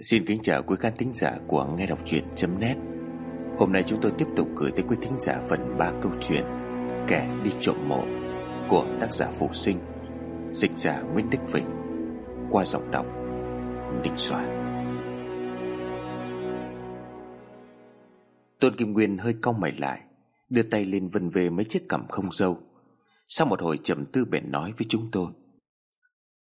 Xin kính chào quý khán thính giả của Nghe Đọc Truyện.net Hôm nay chúng tôi tiếp tục gửi tới quý thính giả phần 3 câu chuyện Kẻ đi trộm mộ của tác giả Phụ Sinh, Dịch giả Nguyễn Đức Vịnh, Qua giọng đọc Đình Soạn. Tôn Kim Nguyên hơi cong mày lại, Đưa tay lên vân về mấy chiếc cằm không dâu Sau một hồi trầm tư bèn nói với chúng tôi,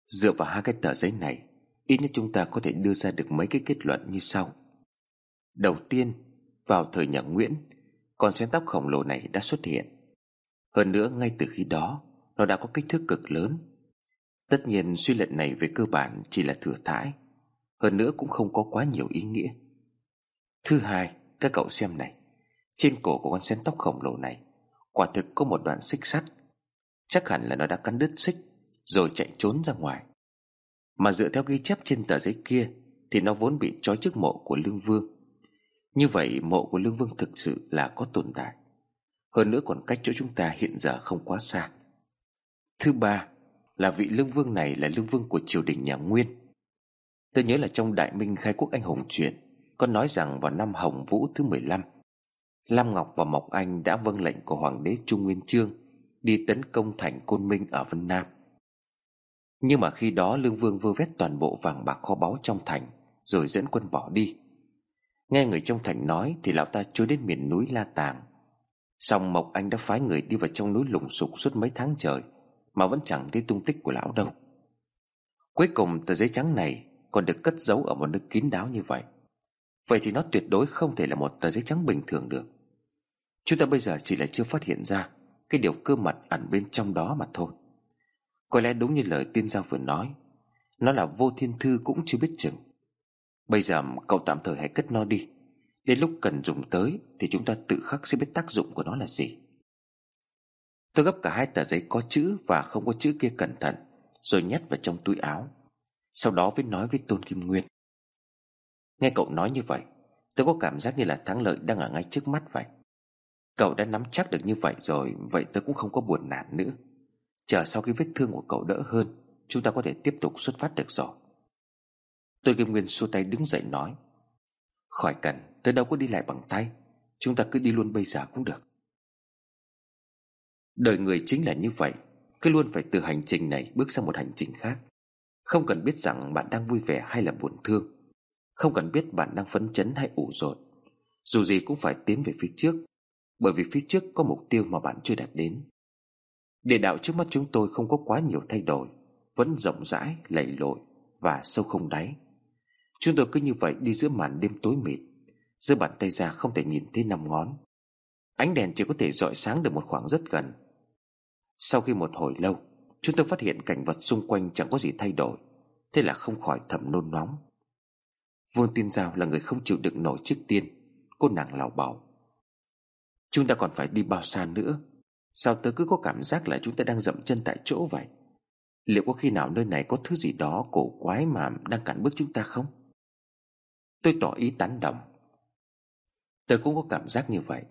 Dựa vào hai cái tờ giấy này Ít nhất chúng ta có thể đưa ra được mấy cái kết luận như sau. Đầu tiên, Vào thời nhà Nguyễn, Con sen tóc khổng lồ này đã xuất hiện. Hơn nữa, ngay từ khi đó, Nó đã có kích thước cực lớn. Tất nhiên, suy luận này về cơ bản chỉ là thừa thãi. Hơn nữa cũng không có quá nhiều ý nghĩa. Thứ hai, Các cậu xem này. Trên cổ của con sen tóc khổng lồ này, Quả thực có một đoạn xích sắt. Chắc hẳn là nó đã cắn đứt xích, Rồi chạy trốn ra ngoài mà dựa theo ghi chép trên tờ giấy kia, Thì nó vốn bị trói trước mộ của Lương Vương. Như vậy, mộ của Lương Vương thực sự là có tồn tại. Hơn nữa còn cách chỗ chúng ta hiện giờ không quá xa. Thứ ba, Là vị Lương Vương này là Lương Vương của triều đình nhà Nguyên. Tôi nhớ là trong Đại Minh khai quốc anh hùng Truyền Có nói rằng vào năm Hồng Vũ thứ 15 Lam Ngọc và Mộc Anh đã vâng lệnh của Hoàng đế Trung Nguyên Chương Đi tấn công thành Côn Minh ở Vân Nam nhưng mà khi đó Lương Vương vơ vét toàn bộ vàng bạc kho báu trong thành, Rồi dẫn quân bỏ đi. Nghe người trong thành nói Thì lão ta trốn đến miền núi La Tàng. Xong Mộc Anh đã phái người đi vào trong núi lùng sục suốt mấy tháng trời, Mà vẫn chẳng thấy tung tích của lão đâu. Cuối cùng tờ giấy trắng này Còn được cất giấu ở một nơi kín đáo như vậy. Vậy thì nó tuyệt đối không thể là một tờ giấy trắng bình thường được. Chúng ta bây giờ chỉ là chưa phát hiện ra Cái điều cơ mật ẩn bên trong đó mà thôi có lẽ đúng như lời tiên giao vừa nói, Nó là vô thiên thư cũng chưa biết chừng. Bây giờ cậu tạm thời hãy cất nó đi. Đến lúc cần dùng tới Thì chúng ta tự khắc sẽ biết tác dụng của nó là gì. Tôi gấp cả hai tờ giấy có chữ Và không có chữ kia cẩn thận, Rồi nhét vào trong túi áo. Sau đó mới nói với Tôn Kim Nguyên. Nghe cậu nói như vậy, Tôi có cảm giác như là thắng lợi đang ở ngay trước mắt vậy. Cậu đã nắm chắc được như vậy rồi, Vậy tôi cũng không có buồn nản nữa. Chờ sau khi vết thương của cậu đỡ hơn, Chúng ta có thể tiếp tục xuất phát được rồi. Tôi Kim Nguyên xua tay đứng dậy nói, Khỏi cần Tôi đâu có đi lại bằng tay. Chúng ta cứ đi luôn bây giờ cũng được. Đời người chính là như vậy, Cứ luôn phải từ hành trình này bước sang một hành trình khác. Không cần biết rằng bạn đang vui vẻ hay là buồn thương. Không cần biết bạn đang phấn chấn hay ủ rột. Dù gì cũng phải tiến về phía trước, Bởi vì phía trước có mục tiêu mà bạn chưa đạt đến. Địa đạo trước mắt chúng tôi không có quá nhiều thay đổi Vẫn rộng rãi, lầy lội Và sâu không đáy. Chúng tôi cứ như vậy đi giữa màn đêm tối mịt Giữa bàn tay ra không thể nhìn thấy năm ngón. Ánh đèn chỉ có thể dọi sáng được một khoảng rất gần. Sau khi một hồi lâu Chúng tôi phát hiện cảnh vật xung quanh chẳng có gì thay đổi Thế là không khỏi thầm nôn nóng. Vương Tiên Giao là người không chịu đựng nổi trước tiên Cô nàng lào bảo. Chúng ta còn phải đi bao xa nữa? Sao tớ cứ có cảm giác là chúng ta đang dậm chân tại chỗ vậy? Liệu có khi nào nơi này có thứ gì đó cổ quái mà đang cản bước chúng ta không? Tôi tỏ ý tán đồng. Tớ cũng có cảm giác như vậy.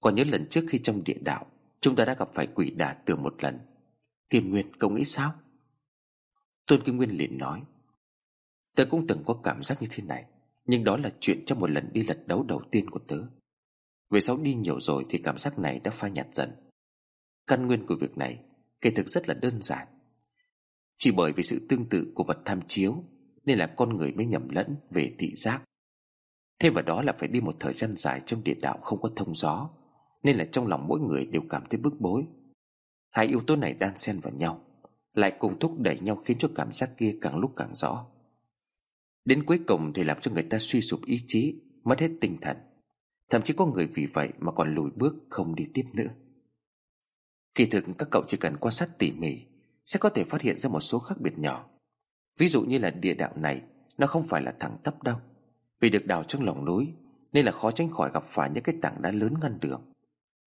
Còn nhớ lần trước khi trong địa đạo, Chúng ta đã gặp phải quỷ đà từ một lần. Kim Nguyên, cậu nghĩ sao? Tôn Kim Nguyên liền nói. Tớ cũng từng có cảm giác như thế này, Nhưng đó là chuyện trong một lần đi lật đấu đầu tiên của tớ. Về sau đi nhiều rồi thì cảm giác này đã phai nhạt dần. Căn nguyên của việc này, Kể thực rất là đơn giản. Chỉ bởi vì sự tương tự của vật tham chiếu, Nên là con người mới nhầm lẫn về thị giác. Thêm vào đó là phải đi một thời gian dài trong địa đạo không có thông gió, Nên là trong lòng mỗi người đều cảm thấy bức bối. Hai yếu tố này đan xen vào nhau, Lại cùng thúc đẩy nhau khiến cho cảm giác kia càng lúc càng rõ. Đến cuối cùng thì làm cho người ta suy sụp ý chí, Mất hết tinh thần. Thậm chí có người vì vậy mà còn lùi bước không đi tiếp nữa. Kỳ thực các cậu chỉ cần quan sát tỉ mỉ, Sẽ có thể phát hiện ra một số khác biệt nhỏ. Ví dụ như là địa đạo này, Nó không phải là thẳng tắp đâu. Vì được đào trong lòng núi, Nên là khó tránh khỏi gặp phải những cái tảng đá lớn ngăn đường.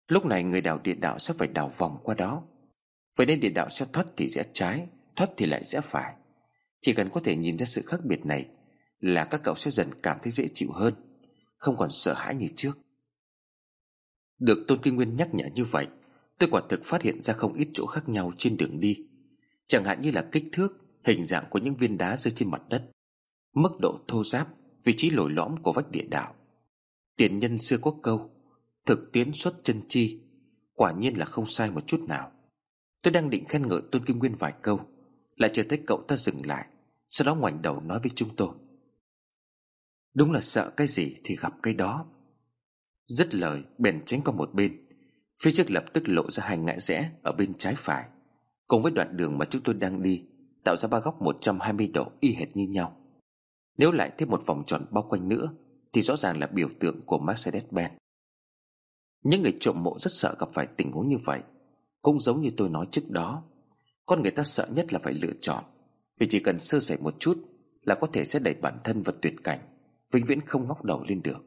Lúc này người đào địa đạo sẽ phải đào vòng qua đó. Vậy nên địa đạo sẽ thoát thì rẽ trái, Thoát thì lại rẽ phải. Chỉ cần có thể nhìn ra sự khác biệt này, Là các cậu sẽ dần cảm thấy dễ chịu hơn, Không còn sợ hãi như trước. Được Tôn Kinh Nguyên nhắc nhở như vậy Tôi quả thực phát hiện ra không ít chỗ khác nhau trên đường đi. Chẳng hạn như là kích thước, Hình dạng của những viên đá rơi trên mặt đất, Mức độ thô giáp, Vị trí lồi lõm của vách địa đạo. Tiền nhân xưa có câu, Thực tiến xuất chân chi. Quả nhiên là không sai một chút nào. Tôi đang định khen ngợi Tôn Kim Nguyên vài câu, Lại chờ thấy cậu ta dừng lại, Sau đó ngoảnh đầu nói với chúng tôi, Đúng là sợ cái gì thì gặp cái đó. Dứt lời, bèn tránh qua một bên. Phía trước lập tức lộ ra hai ngã rẽ Ở bên trái phải. Cùng với đoạn đường mà chúng tôi đang đi, Tạo ra ba góc 120 độ y hệt như nhau. Nếu lại thêm một vòng tròn bao quanh nữa, Thì rõ ràng là biểu tượng của Mercedes-Benz. Những người trộm mộ rất sợ gặp phải tình huống như vậy. Cũng giống như tôi nói trước đó, Con người ta sợ nhất là phải lựa chọn. Vì chỉ cần sơ sẩy một chút Là có thể sẽ đẩy bản thân vào tuyệt cảnh, Vĩnh viễn không ngóc đầu lên được.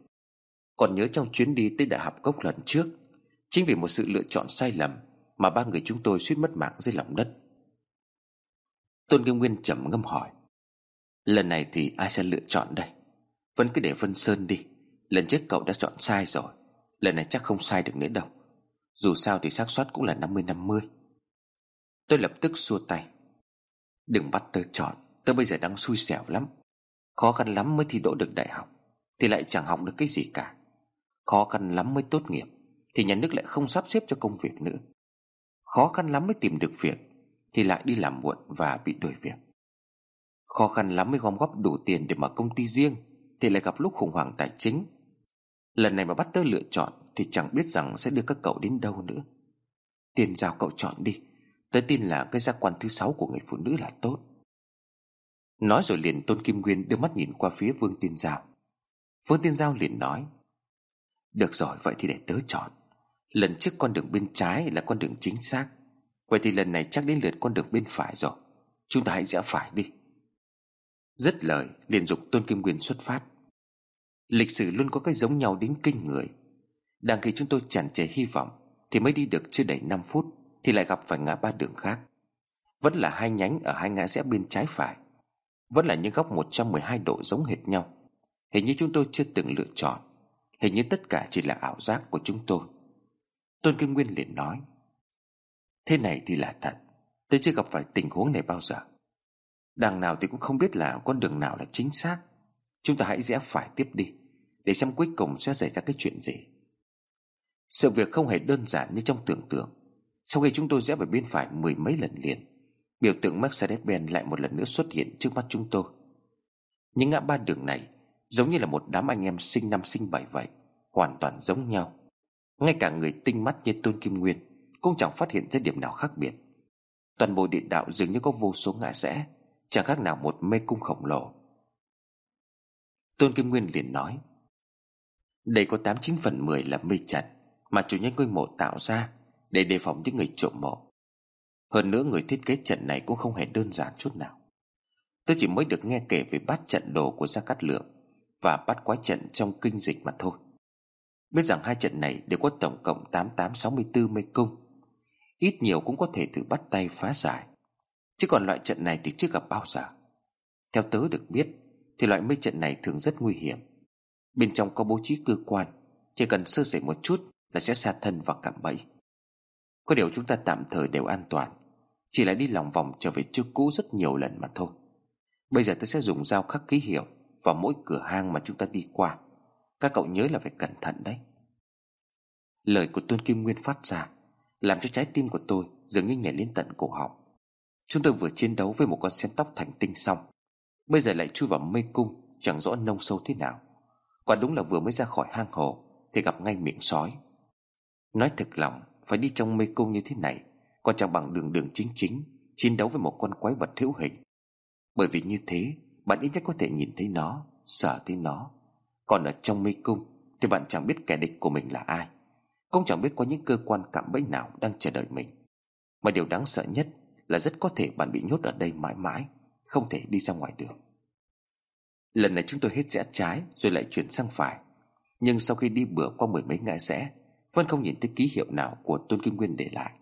Còn nhớ trong chuyến đi tới đại học cốc lần trước Chính vì một sự lựa chọn sai lầm Mà ba người chúng tôi suýt mất mạng dưới lòng đất. Tôn Kim Nguyên trầm ngâm hỏi, Lần này thì ai sẽ lựa chọn đây? Vẫn cứ để Vân Sơn đi. Lần trước cậu đã chọn sai rồi. Lần này chắc không sai được nữa đâu. Dù sao thì xác suất cũng là 50-50 Tôi lập tức xua tay. Đừng bắt tớ chọn. Tớ bây giờ đang xui xẻo lắm. Khó khăn lắm mới thi đỗ được đại học, Thì lại chẳng học được cái gì cả. Khó khăn lắm mới tốt nghiệp. Thì nhà nước lại không sắp xếp cho công việc nữa. Khó khăn lắm mới tìm được việc, Thì lại đi làm muộn và bị đuổi việc. Khó khăn lắm mới gom góp đủ tiền để mở công ty riêng, Thì lại gặp lúc khủng hoảng tài chính. Lần này mà bắt tớ lựa chọn Thì chẳng biết rằng sẽ đưa các cậu đến đâu nữa. Tiền giao cậu chọn đi, Tớ tin là cái giác quan thứ sáu của người phụ nữ là tốt. Nói rồi liền Tôn Kim Nguyên đưa mắt nhìn qua phía Vương Tiên Giao. Vương Tiên Giao liền nói, Được rồi, vậy thì để tớ chọn. Lần trước con đường bên trái là con đường chính xác. Vậy thì lần này chắc đến lượt con đường bên phải rồi. Chúng ta hãy rẽ phải đi. Rất lời, liền dục Tôn Kim Nguyên xuất phát. Lịch sử luôn có cái giống nhau đến kinh người. Đang khi chúng tôi tràn trề hy vọng, Thì mới đi được chưa đầy 5 phút, Thì lại gặp phải ngã ba đường khác. Vẫn là hai nhánh ở hai ngã rẽ bên trái phải. Vẫn là những góc 112 độ giống hệt nhau. Hình như chúng tôi chưa từng lựa chọn. Hình như tất cả chỉ là ảo giác của chúng tôi. Tôn Kim Nguyên liền nói, Thế này thì là thật, Tôi chưa gặp phải tình huống này bao giờ. Đằng nào thì cũng không biết là con đường nào là chính xác. Chúng ta hãy rẽ phải tiếp đi, Để xem cuối cùng sẽ xảy ra cái chuyện gì. Sự việc không hề đơn giản như trong tưởng tượng. Sau khi chúng tôi rẽ về bên phải mười mấy lần liền, Biểu tượng Mercedes-Benz lại một lần nữa xuất hiện trước mắt chúng tôi. Những ngã ba đường này Giống như là một đám anh em sinh năm, sinh bảy vậy, Hoàn toàn giống nhau. Ngay cả người tinh mắt như Tôn Kim Nguyên Cũng chẳng phát hiện ra điểm nào khác biệt. Toàn bộ địa đạo dường như có vô số ngã rẽ, Chẳng khác nào một mê cung khổng lồ. Tôn Kim Nguyên liền nói, Đây có 89 phần 10 là mê trận Mà chủ nhân ngôi mộ tạo ra Để đề phòng những người trộm mộ. Hơn nữa người thiết kế trận này cũng không hề đơn giản chút nào. Tôi chỉ mới được nghe kể về bát trận đồ của Gia Cát Lượng Và bát quái trận trong kinh dịch mà thôi. Biết rằng hai trận này đều có tổng cộng 8864 mê cung. Ít nhiều cũng có thể thử bắt tay phá giải. Chứ còn loại trận này thì chưa gặp bao giờ. Theo tớ được biết, Thì loại mê trận này thường rất nguy hiểm. Bên trong có bố trí cơ quan, Chỉ cần sơ sẩy một chút Là sẽ xa thân và cạm bẫy. Có điều chúng ta tạm thời đều an toàn, Chỉ là đi lòng vòng trở về trước cũ rất nhiều lần mà thôi. Bây giờ tớ sẽ dùng dao khắc ký hiệu Vào mỗi cửa hang mà chúng ta đi qua. Các cậu nhớ là phải cẩn thận đấy. Lời của Tôn Kim Nguyên phát ra, Làm cho trái tim của tôi dường như nhảy lên tận cổ họng. Chúng tôi vừa chiến đấu với một con sen tóc thành tinh xong, Bây giờ lại chui vào mê cung, Chẳng rõ nông sâu thế nào. Quả đúng là vừa mới ra khỏi hang hồ Thì gặp ngay miệng sói. Nói thực lòng, phải đi trong mê cung như thế này, Còn chẳng bằng đường đường chính chính, Chiến đấu với một con quái vật hữu hình. Bởi vì như thế, Bạn ít nhất có thể nhìn thấy nó, Sợ thấy nó. Còn ở trong mê cung Thì bạn chẳng biết kẻ địch của mình là ai. Cũng chẳng biết có những cơ quan cạm bẫy nào Đang chờ đợi mình. Mà điều đáng sợ nhất là rất có thể bạn bị nhốt ở đây mãi mãi, Không thể đi ra ngoài được. Lần này chúng tôi hết rẽ trái Rồi lại chuyển sang phải. Nhưng sau khi đi bừa qua mười mấy ngã rẽ, vẫn không nhìn thấy ký hiệu nào của Tôn Kim Nguyên để lại.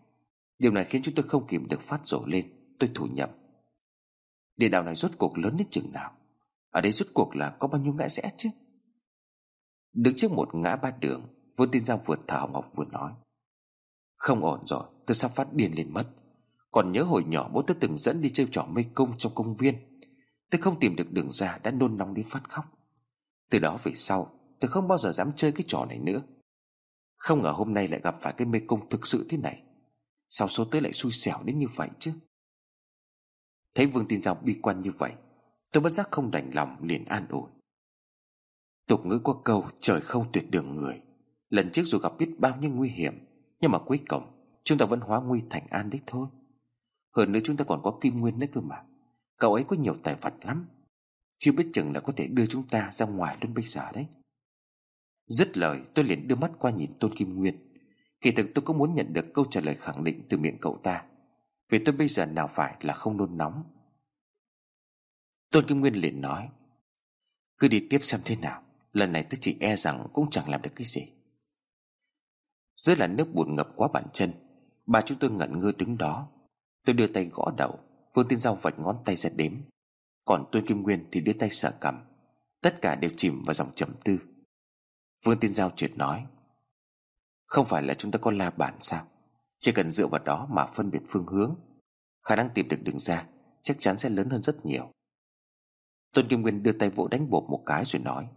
Điều này khiến chúng tôi không kìm được phát rổ lên, Tôi thủ nhầm. Địa đạo này rốt cuộc lớn đến chừng nào? Ở đây rốt cuộc là có bao nhiêu ngã rẽ chứ? Đứng trước một ngã ba đường Vương tin Giang vừa thở Ngọc vừa nói. Không ổn rồi Tôi sắp phát điên lên mất. Còn nhớ hồi nhỏ bố tôi từng dẫn đi chơi trò mê cung trong công viên. Tôi không tìm được đường ra đã nôn nóng đến phát khóc. Từ đó về sau, Tôi không bao giờ dám chơi cái trò này nữa. Không ngờ hôm nay lại gặp phải cái mê cung thực sự thế này. Sao số tới lại xui xẻo đến như vậy chứ? Thấy Vương Tin Giao bi quan như vậy, Tôi bất giác không đành lòng liền an ủi. Tục ngữ có câu, trời không tuyệt đường người. Lần trước dù gặp biết bao nhiêu nguy hiểm, Nhưng mà cuối cùng, Chúng ta vẫn hóa nguy thành an đích thôi. Hơn nữa chúng ta còn có Kim Nguyên đấy cơ mà. Cậu ấy có nhiều tài vật lắm. Chưa biết chừng là có thể đưa chúng ta ra ngoài luôn bây giờ đấy. Dứt lời, tôi liền đưa mắt qua nhìn Tôn Kim Nguyên. Kỳ thực tôi cũng muốn nhận được câu trả lời khẳng định từ miệng cậu ta. Vì tôi bây giờ nào phải là không nôn nóng. Tôn Kim Nguyên liền nói, Cứ đi tiếp xem thế nào. Lần này tôi chỉ e rằng cũng chẳng làm được cái gì. Dưới là nước bùn ngập quá bàn chân, Bà chúng tôi ngẩn ngơ đứng đó. Tôi đưa tay gõ đầu Vương Tiên Giao vạch ngón tay ra đếm. Còn tôi Kim Nguyên thì đưa tay sợ cầm Tất cả đều chìm vào dòng trầm tư. Vương Tiên Giao trượt nói, Không phải là chúng ta có la bản sao? Chỉ cần dựa vào đó mà phân biệt phương hướng, Khả năng tìm được đường ra Chắc chắn sẽ lớn hơn rất nhiều. Tôn Kim Nguyên đưa tay vỗ đánh bột một cái rồi nói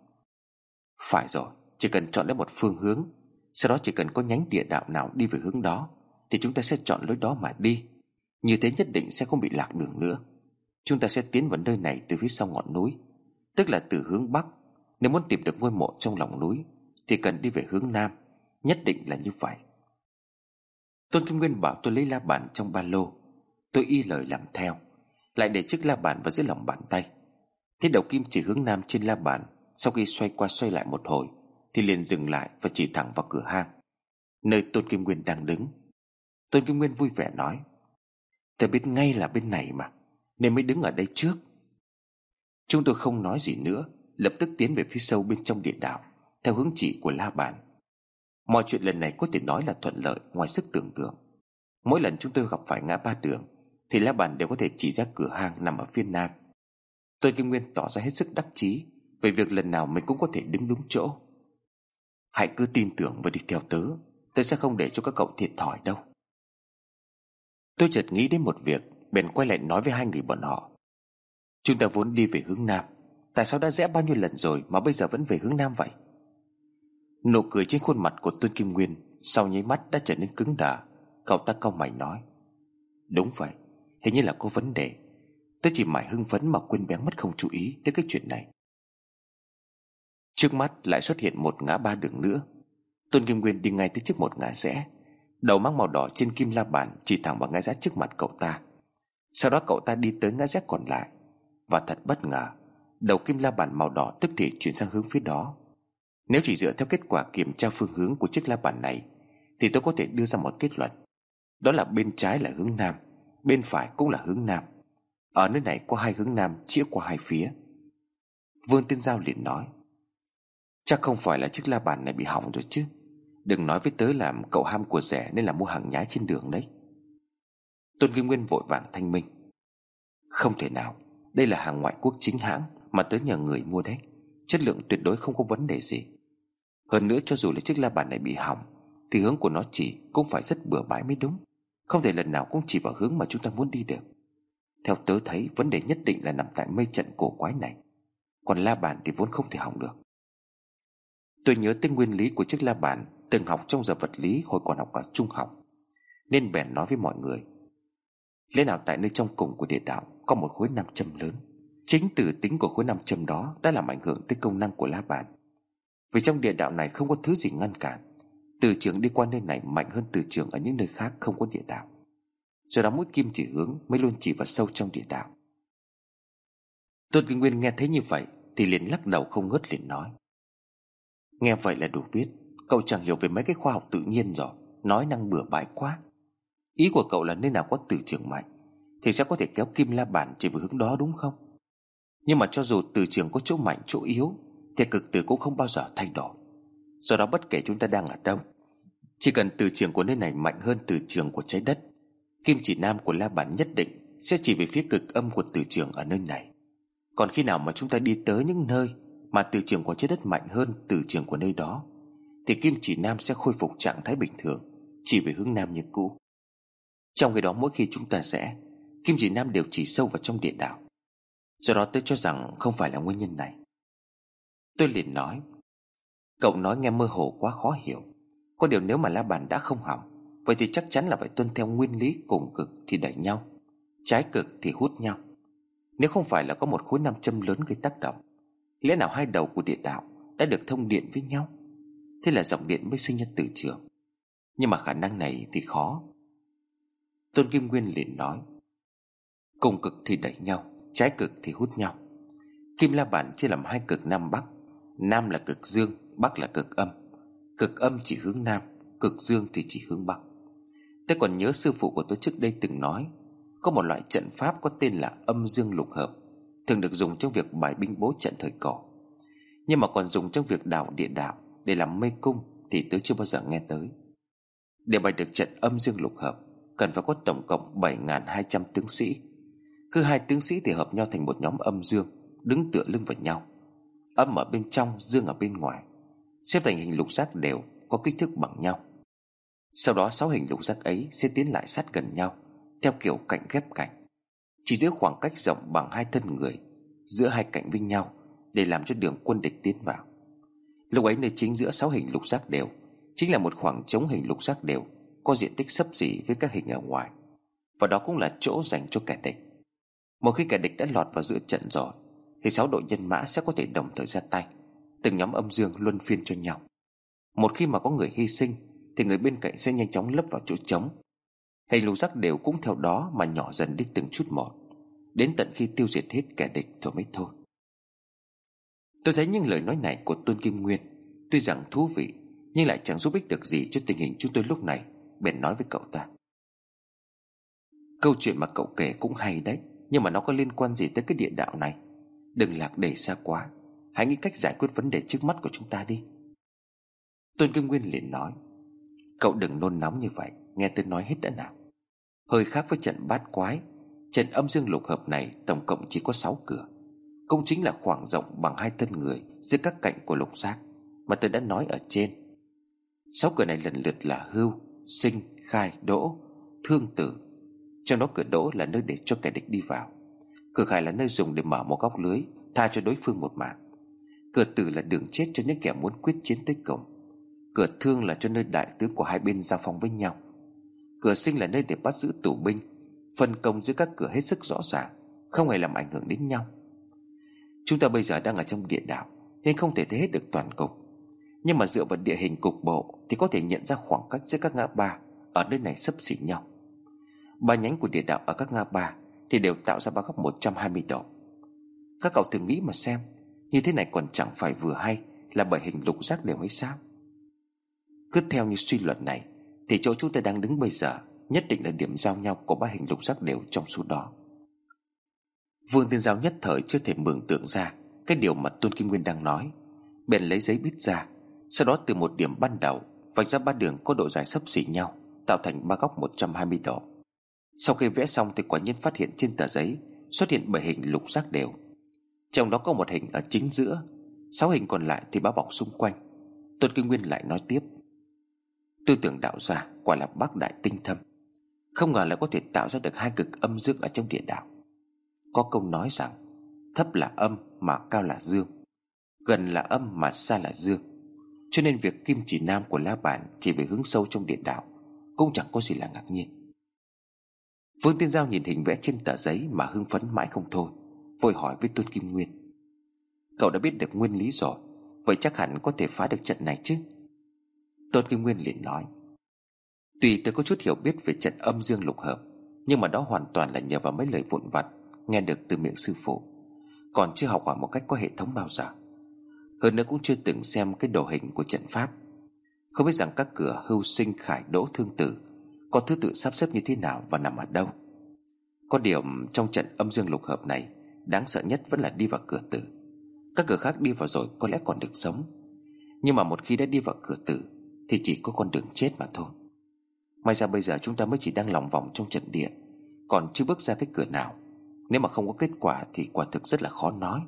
phải rồi, Chỉ cần chọn lấy một phương hướng, Sau đó chỉ cần có nhánh địa đạo nào đi về hướng đó, Thì chúng ta sẽ chọn lối đó mà đi. Như thế nhất định sẽ không bị lạc đường nữa. Chúng ta sẽ tiến vào nơi này từ phía sau ngọn núi, Tức là từ hướng Bắc. Nếu muốn tìm được ngôi mộ trong lòng núi, Thì cần đi về hướng Nam. Nhất định là như vậy. Tôn Kim Nguyên bảo tôi lấy la bàn trong ba lô. Tôi y lời làm theo, Lại để chiếc la bàn vào dưới lòng bàn tay. Thế đầu kim chỉ hướng nam trên la bàn. Sau khi xoay qua xoay lại một hồi, Thì liền dừng lại và chỉ thẳng vào cửa hang, Nơi Tôn Kim Nguyên đang đứng. Tôn Kim Nguyên vui vẻ nói Ta biết ngay là bên này mà, Nên mới đứng ở đây trước. Chúng tôi không nói gì nữa, Lập tức tiến về phía sâu bên trong địa đạo, Theo hướng chỉ của la bàn. Mọi chuyện lần này có thể nói là thuận lợi Ngoài sức tưởng tượng. Mỗi lần chúng tôi gặp phải ngã ba đường, Thì la bàn đều có thể chỉ ra cửa hang nằm ở phía nam. Tôn Kim Nguyên tỏ ra hết sức đắc chí về việc lần nào mình cũng có thể đứng đúng chỗ. Hãy cứ tin tưởng và đi theo tớ. Tớ sẽ không để cho các cậu thiệt thòi đâu. Tôi chợt nghĩ đến một việc, Bèn quay lại nói với hai người bọn họ. Chúng ta vốn đi về hướng Nam. Tại sao đã rẽ bao nhiêu lần rồi Mà bây giờ vẫn về hướng Nam vậy? Nụ cười trên khuôn mặt của Tôn Kim Nguyên Sau nháy mắt đã trở nên cứng đờ Cậu ta cau mày nói. Đúng vậy, Hình như là có vấn đề. Tớ chỉ mãi hưng phấn mà quên bén mất không chú ý tới cái chuyện này. Trước mắt lại xuất hiện một ngã ba đường nữa. Tôn Kim Nguyên đi ngay tới trước một ngã rẽ. Đầu mang màu đỏ trên kim la bàn Chỉ thẳng vào ngã rẽ trước mặt cậu ta. Sau đó cậu ta đi tới ngã rẽ còn lại. Và thật bất ngờ, Đầu kim la bàn màu đỏ tức thì chuyển sang hướng phía đó. Nếu chỉ dựa theo kết quả kiểm tra phương hướng của chiếc la bàn này, Thì tôi có thể đưa ra một kết luận. Đó là bên trái là hướng Nam, Bên phải cũng là hướng Nam. Ở nơi này có hai hướng nam chĩa qua hai phía. Vương Tiên Giao liền nói Chắc không phải là chiếc la bàn này bị hỏng rồi chứ. Đừng nói với tớ làm cậu ham của rẻ Nên là mua hàng nhái trên đường đấy. Tôn Kim Nguyên vội vàng thanh minh. Không thể nào. Đây là hàng ngoại quốc chính hãng Mà tớ nhờ người mua đấy. Chất lượng tuyệt đối không có vấn đề gì. Hơn nữa cho dù là chiếc la bàn này bị hỏng, Thì hướng của nó chỉ cũng phải rất bừa bãi mới đúng. Không thể lần nào cũng chỉ vào hướng mà chúng ta muốn đi được. Theo tớ thấy, vấn đề nhất định là nằm tại mây trận cổ quái này. Còn la bàn thì vốn không thể hỏng được. Tôi nhớ tới nguyên lý của chiếc la bàn Từng học trong giờ vật lý hồi còn học ở trung học. Nên bèn nói với mọi người, Lẽ nào tại nơi trong cùng của địa đạo Có một khối nam châm lớn? Chính từ tính của khối nam châm đó Đã làm ảnh hưởng tới công năng của la bàn. Vì trong địa đạo này không có thứ gì ngăn cản, Từ trường đi qua nơi này mạnh hơn từ trường Ở những nơi khác không có địa đạo. Do đó mũi kim chỉ hướng mới luôn chỉ vào sâu trong địa đạo. Tôn Kinh Nguyên nghe thấy như vậy Thì liền lắc đầu không ngớt liền nói Nghe vậy là đủ biết, Cậu chẳng hiểu về mấy cái khoa học tự nhiên rồi, Nói năng bừa bãi quá. Ý của cậu là nơi nào có từ trường mạnh, Thì sẽ có thể kéo kim la bàn chỉ về hướng đó đúng không? Nhưng mà cho dù từ trường có chỗ mạnh, chỗ yếu, Thì cực từ cũng không bao giờ thay đổi. Do đó bất kể chúng ta đang ở đâu, Chỉ cần từ trường của nơi này mạnh hơn từ trường của trái đất, Kim chỉ nam của la bàn nhất định Sẽ chỉ về phía cực âm của từ trường ở nơi này. Còn khi nào mà chúng ta đi tới những nơi mà từ trường của trái đất mạnh hơn từ trường của nơi đó Thì kim chỉ nam sẽ khôi phục trạng thái bình thường Chỉ về hướng nam như cũ. Trong khi đó mỗi khi chúng ta rẽ, Kim chỉ nam đều chỉ sâu vào trong địa đạo. Do đó tôi cho rằng không phải là nguyên nhân này. Tôi liền nói Cậu nói nghe mơ hồ quá khó hiểu. Có điều nếu mà la bàn đã không hỏng Vậy thì chắc chắn là phải tuân theo nguyên lý cùng cực thì đẩy nhau Trái cực thì hút nhau. Nếu không phải là có một khối nam châm lớn gây tác động Lẽ nào hai đầu của địa đạo Đã được thông điện với nhau? Thế là dòng điện mới sinh ra từ trường. Nhưng mà khả năng này thì khó. Tôn Kim Nguyên liền nói, Cùng cực thì đẩy nhau, Trái cực thì hút nhau. Kim La Bản chia làm hai cực Nam Bắc. Nam là cực dương, Bắc là cực âm. Cực âm chỉ hướng Nam, Cực dương thì chỉ hướng Bắc. Tôi còn nhớ sư phụ của tôi trước đây từng nói, Có một loại trận pháp có tên là âm dương lục hợp. Thường được dùng trong việc bài binh bố trận thời cổ. Nhưng mà còn dùng trong việc đào địa đạo Để làm mê cung Thì tôi chưa bao giờ nghe tới. Để bài được trận âm dương lục hợp Cần phải có tổng cộng 7.200 tướng sĩ. Cứ hai tướng sĩ thì hợp nhau thành một nhóm âm dương Đứng tựa lưng vào nhau. Âm ở bên trong, dương ở bên ngoài. Xếp thành hình lục giác đều Có kích thước bằng nhau. Sau đó sáu hình lục giác ấy sẽ tiến lại sát gần nhau Theo kiểu cạnh ghép cạnh. Chỉ giữ khoảng cách rộng bằng hai thân người, Giữa hai cạnh với nhau, Để làm cho đường quân địch tiến vào. Lúc ấy nơi chính giữa sáu hình lục giác đều, Chính là một khoảng trống hình lục giác đều, Có diện tích sấp xỉ với các hình ở ngoài. Và đó cũng là chỗ dành cho kẻ địch. Một khi kẻ địch đã lọt vào giữa trận rồi, Thì sáu đội nhân mã sẽ có thể đồng thời ra tay. Từng nhóm âm dương luân phiên cho nhau. Một khi mà có người hy sinh, Thì người bên cạnh sẽ nhanh chóng lấp vào chỗ trống. Hình lục giác đều cũng theo đó Mà nhỏ dần đi từng chút một. Đến tận khi tiêu diệt hết kẻ địch rồi mới thôi. Tôi thấy những lời nói này của Tôn Kim Nguyên Tuy rằng thú vị, Nhưng lại chẳng giúp ích được gì cho tình hình chúng tôi lúc này, Bèn nói với cậu ta. Câu chuyện mà cậu kể cũng hay đấy, Nhưng mà nó có liên quan gì tới cái địa đạo này? Đừng lạc đề xa quá, Hãy nghĩ cách giải quyết vấn đề trước mắt của chúng ta đi. Tôn Kim Nguyên liền nói, Cậu đừng nôn nóng như vậy, Nghe tôi nói hết đã nào. Hơi khác với trận bát quái Trận âm dương lục hợp này tổng cộng chỉ có 6 cửa. Cũng chính là khoảng rộng bằng hai thân người Giữa các cạnh của lục giác Mà tôi đã nói ở trên. Sáu cửa này lần lượt là hưu Sinh, khai, đỗ, thương tử. Trong đó cửa đỗ là nơi để cho kẻ địch đi vào. Cửa khai là nơi dùng để mở một góc lưới Tha cho đối phương một mạng. Cửa tử là đường chết cho những kẻ muốn quyết chiến tới cùng. Cửa thương là cho nơi đại tướng của hai bên giao phong với nhau. Cửa sinh là nơi để bắt giữ tù binh Phân công giữa các cửa hết sức rõ ràng, Không hề làm ảnh hưởng đến nhau. Chúng ta bây giờ đang ở trong địa đạo, Nên không thể thấy hết được toàn cục. Nhưng mà dựa vào địa hình cục bộ Thì có thể nhận ra khoảng cách giữa các ngã ba Ở nơi này sấp xỉ nhau. Ba nhánh của địa đạo ở các ngã ba Thì đều tạo ra ba góc 120 độ. Các cậu thử nghĩ mà xem, Như thế này còn chẳng phải vừa hay Là bởi hình lục giác đều hay sao? Cứ theo như suy luận này, Thì chỗ chúng ta đang đứng bây giờ Nhất định là điểm giao nhau của ba hình lục giác đều trong số đó. Vương Tiên Giao nhất thời chưa thể mường tượng ra Cái điều mà Tôn Kim Nguyên đang nói. Bèn lấy giấy bít ra, Sau đó từ một điểm ban đầu, Vạch ra ba đường có độ dài sấp xỉ nhau, Tạo thành ba góc 120 độ. Sau khi vẽ xong thì quả nhiên phát hiện trên tờ giấy Xuất hiện bảy hình lục giác đều. Trong đó có một hình ở chính giữa, Sáu hình còn lại thì bao bọc xung quanh. Tôn Kim Nguyên lại nói tiếp. Tư tưởng đạo gia quả là bác đại tinh thâm. Không ngờ lại có thể tạo ra được hai cực âm dương ở trong địa đạo. Có câu nói rằng, Thấp là âm mà cao là dương, Gần là âm mà xa là dương. Cho nên việc kim chỉ nam của La Bản Chỉ về hướng sâu trong địa đạo Cũng chẳng có gì là ngạc nhiên. Vương Tiên Giao nhìn hình vẽ trên tờ giấy Mà hưng phấn mãi không thôi, Vội hỏi với Tôn Kim Nguyên. Cậu đã biết được nguyên lý rồi, Vậy chắc hẳn có thể phá được trận này chứ? Tôn Kim Nguyên liền nói. Tuy tôi có chút hiểu biết về trận âm dương lục hợp, Nhưng mà đó hoàn toàn là nhờ vào mấy lời vụn vặt, Nghe được từ miệng sư phụ. Còn chưa học hỏi một cách có hệ thống bao giờ. Hơn nữa cũng chưa từng xem cái đồ hình của trận pháp. Không biết rằng các cửa hưu sinh khải đỗ thương tử Có thứ tự sắp xếp như thế nào và nằm ở đâu. Có điểm trong trận âm dương lục hợp này, Đáng sợ nhất vẫn là đi vào cửa tử. Các cửa khác đi vào rồi có lẽ còn được sống. Nhưng mà một khi đã đi vào cửa tử, Thì chỉ có con đường chết mà thôi. May ra bây giờ chúng ta mới chỉ đang lòng vòng trong trận địa. Còn chưa bước ra cái cửa nào. Nếu mà không có kết quả Thì quả thực rất là khó nói.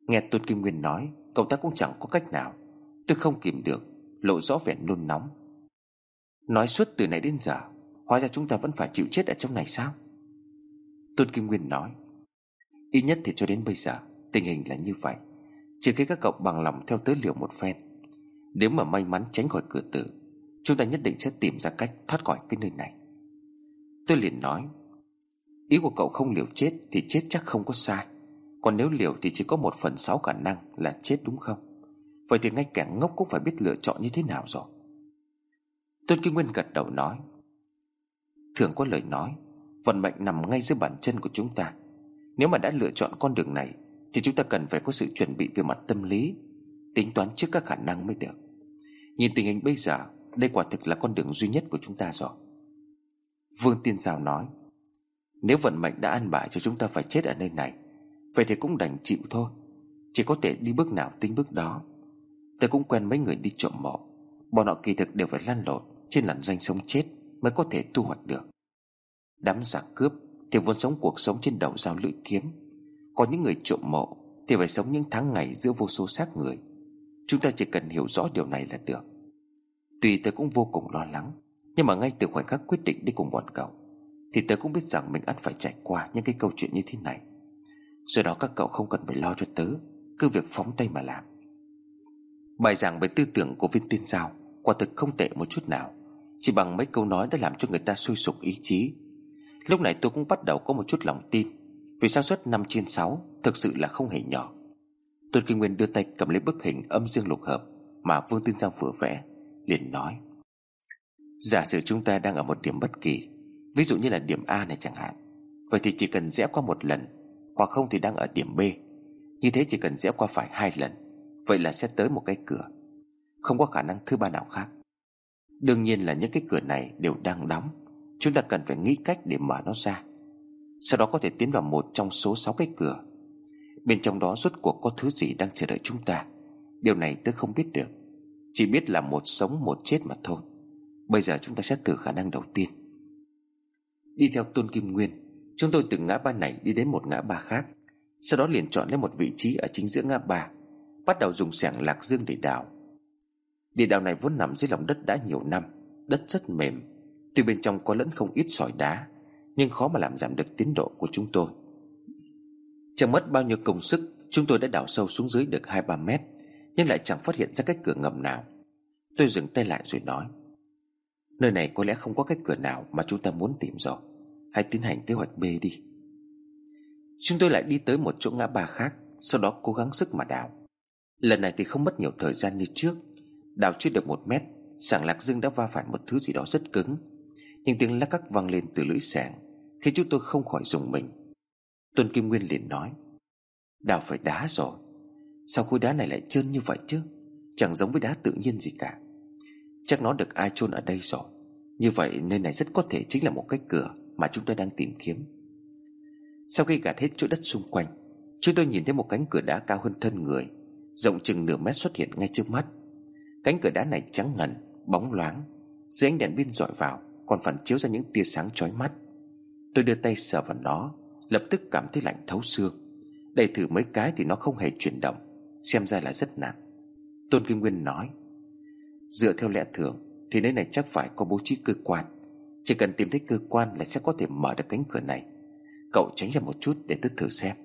Nghe Tôn Kim Nguyên nói, Cậu ta cũng chẳng có cách nào. Tôi không kìm được, Lộ rõ vẻ nôn nóng. Nói suốt từ nãy đến giờ, Hóa ra chúng ta vẫn phải chịu chết ở trong này sao? Tôn Kim Nguyên nói, Ít nhất thì cho đến bây giờ, Tình hình là như vậy. Chỉ khi các cậu bằng lòng theo tới liều một phen. Nếu mà may mắn tránh khỏi cửa tử Chúng ta nhất định sẽ tìm ra cách thoát khỏi cái nơi này. Tôi liền nói, Ý của cậu không liều chết Thì chết chắc không có sai. Còn nếu liều thì chỉ có một phần sáu khả năng là chết đúng không? Vậy thì ngay kẻ ngốc cũng phải biết lựa chọn như thế nào rồi. Tôn Kinh Nguyên gật đầu nói, Thường có lời nói, Vận mệnh nằm ngay dưới bàn chân của chúng ta. Nếu mà đã lựa chọn con đường này, Thì chúng ta cần phải có sự chuẩn bị về mặt tâm lý, Tính toán trước các khả năng mới được. Nhìn tình hình bây giờ đây quả thực là con đường duy nhất của chúng ta rồi. Vương Tiên Giao nói, Nếu vận mệnh đã an bài cho chúng ta phải chết ở nơi này, Vậy thì cũng đành chịu thôi. Chỉ có thể đi bước nào tính bước đó. Tôi cũng quen mấy người đi trộm mộ. Bọn họ kỳ thực đều phải lăn lộn Trên làn danh sống chết Mới có thể thu hoạch được. Đám giặc cướp Thì vốn sống cuộc sống trên đầu dao lưỡi kiếm. Còn những người trộm mộ Thì phải sống những tháng ngày giữa vô số xác người. Chúng ta chỉ cần hiểu rõ điều này là được. Tuy tớ cũng vô cùng lo lắng, Nhưng mà ngay từ khoảnh khắc quyết định đi cùng bọn cậu, Thì tớ cũng biết rằng mình ắt phải trải qua Những cái câu chuyện như thế này. Rồi đó các cậu không cần phải lo cho tớ, Cứ việc phóng tay mà làm. Bài giảng về tư tưởng của viên tiên giao Quả thực không tệ một chút nào, Chỉ bằng mấy câu nói đã làm cho người ta sôi sục ý chí. Lúc này tôi cũng bắt đầu có một chút lòng tin, Vì xác suất 5 trên 6 Thực sự là không hề nhỏ. Tôn Kinh Nguyên đưa tay cầm lấy bức hình âm dương lục hợp Mà Vương Tiên Giao vừa vẽ liền nói. Giả sử chúng ta đang ở một điểm bất kỳ, Ví dụ như là điểm A này chẳng hạn, Vậy thì chỉ cần rẽ qua một lần, Hoặc không thì đang ở điểm B. Như thế chỉ cần rẽ qua phải hai lần, Vậy là sẽ tới một cái cửa. Không có khả năng thứ ba nào khác. Đương nhiên là những cái cửa này đều đang đóng, Chúng ta cần phải nghĩ cách để mở nó ra. Sau đó có thể tiến vào một trong số sáu cái cửa. Bên trong đó rốt cuộc có thứ gì đang chờ đợi chúng ta? Điều này tôi không biết được. Chỉ biết là một sống một chết mà thôi. Bây giờ chúng ta sẽ thử khả năng đầu tiên. Đi theo Tôn Kim Nguyên, Chúng tôi từ ngã ba này đi đến một ngã ba khác, Sau đó liền chọn lấy một vị trí ở chính giữa ngã ba, Bắt đầu dùng sẻng lạc dương để đào. Địa đào này vốn nằm dưới lòng đất đã nhiều năm, Đất rất mềm, Tuy bên trong có lẫn không ít sỏi đá, Nhưng khó mà làm giảm được tiến độ của chúng tôi. Chẳng mất bao nhiêu công sức, Chúng tôi đã đào sâu xuống dưới được 2-3 mét. Nhưng lại chẳng phát hiện ra cái cửa ngầm nào. Tôi dừng tay lại rồi nói, Nơi này có lẽ không có cái cửa nào Mà chúng ta muốn tìm rồi. Hãy tiến hành kế hoạch B đi. Chúng tôi lại đi tới một chỗ ngã ba khác, Sau đó cố gắng sức mà đào. Lần này thì không mất nhiều thời gian như trước. Đào chưa được một mét, Sảng lạc dương đã va phải một thứ gì đó rất cứng. Nhưng tiếng lắc cắc vang lên từ lưỡi sảng Khiến chúng tôi không khỏi dùng mình. Tôn Kim Nguyên liền nói, Đào phải đá rồi. Sao khối đá này lại trơn như vậy chứ? Chẳng giống với đá tự nhiên gì cả. Chắc nó được ai chôn ở đây rồi. Như vậy nơi này rất có thể chính là một cái cửa Mà chúng tôi đang tìm kiếm. Sau khi gạt hết chỗ đất xung quanh, Chúng tôi nhìn thấy một cánh cửa đá cao hơn thân người, Rộng chừng nửa mét xuất hiện ngay trước mắt. Cánh cửa đá này trắng ngần, Bóng loáng, Dưới ánh đèn pin dọi vào, Còn phản chiếu ra những tia sáng chói mắt. Tôi đưa tay sờ vào nó, Lập tức cảm thấy lạnh thấu xương. Đẩy thử mấy cái thì nó không hề chuyển động. Xem ra là rất nặng Tôn Kim Nguyên nói, Dựa theo lẽ thường, Thì nơi này chắc phải có bố trí cơ quan. Chỉ cần tìm thấy cơ quan là sẽ có thể mở được cánh cửa này. Cậu tránh ra một chút để tôi thử xem.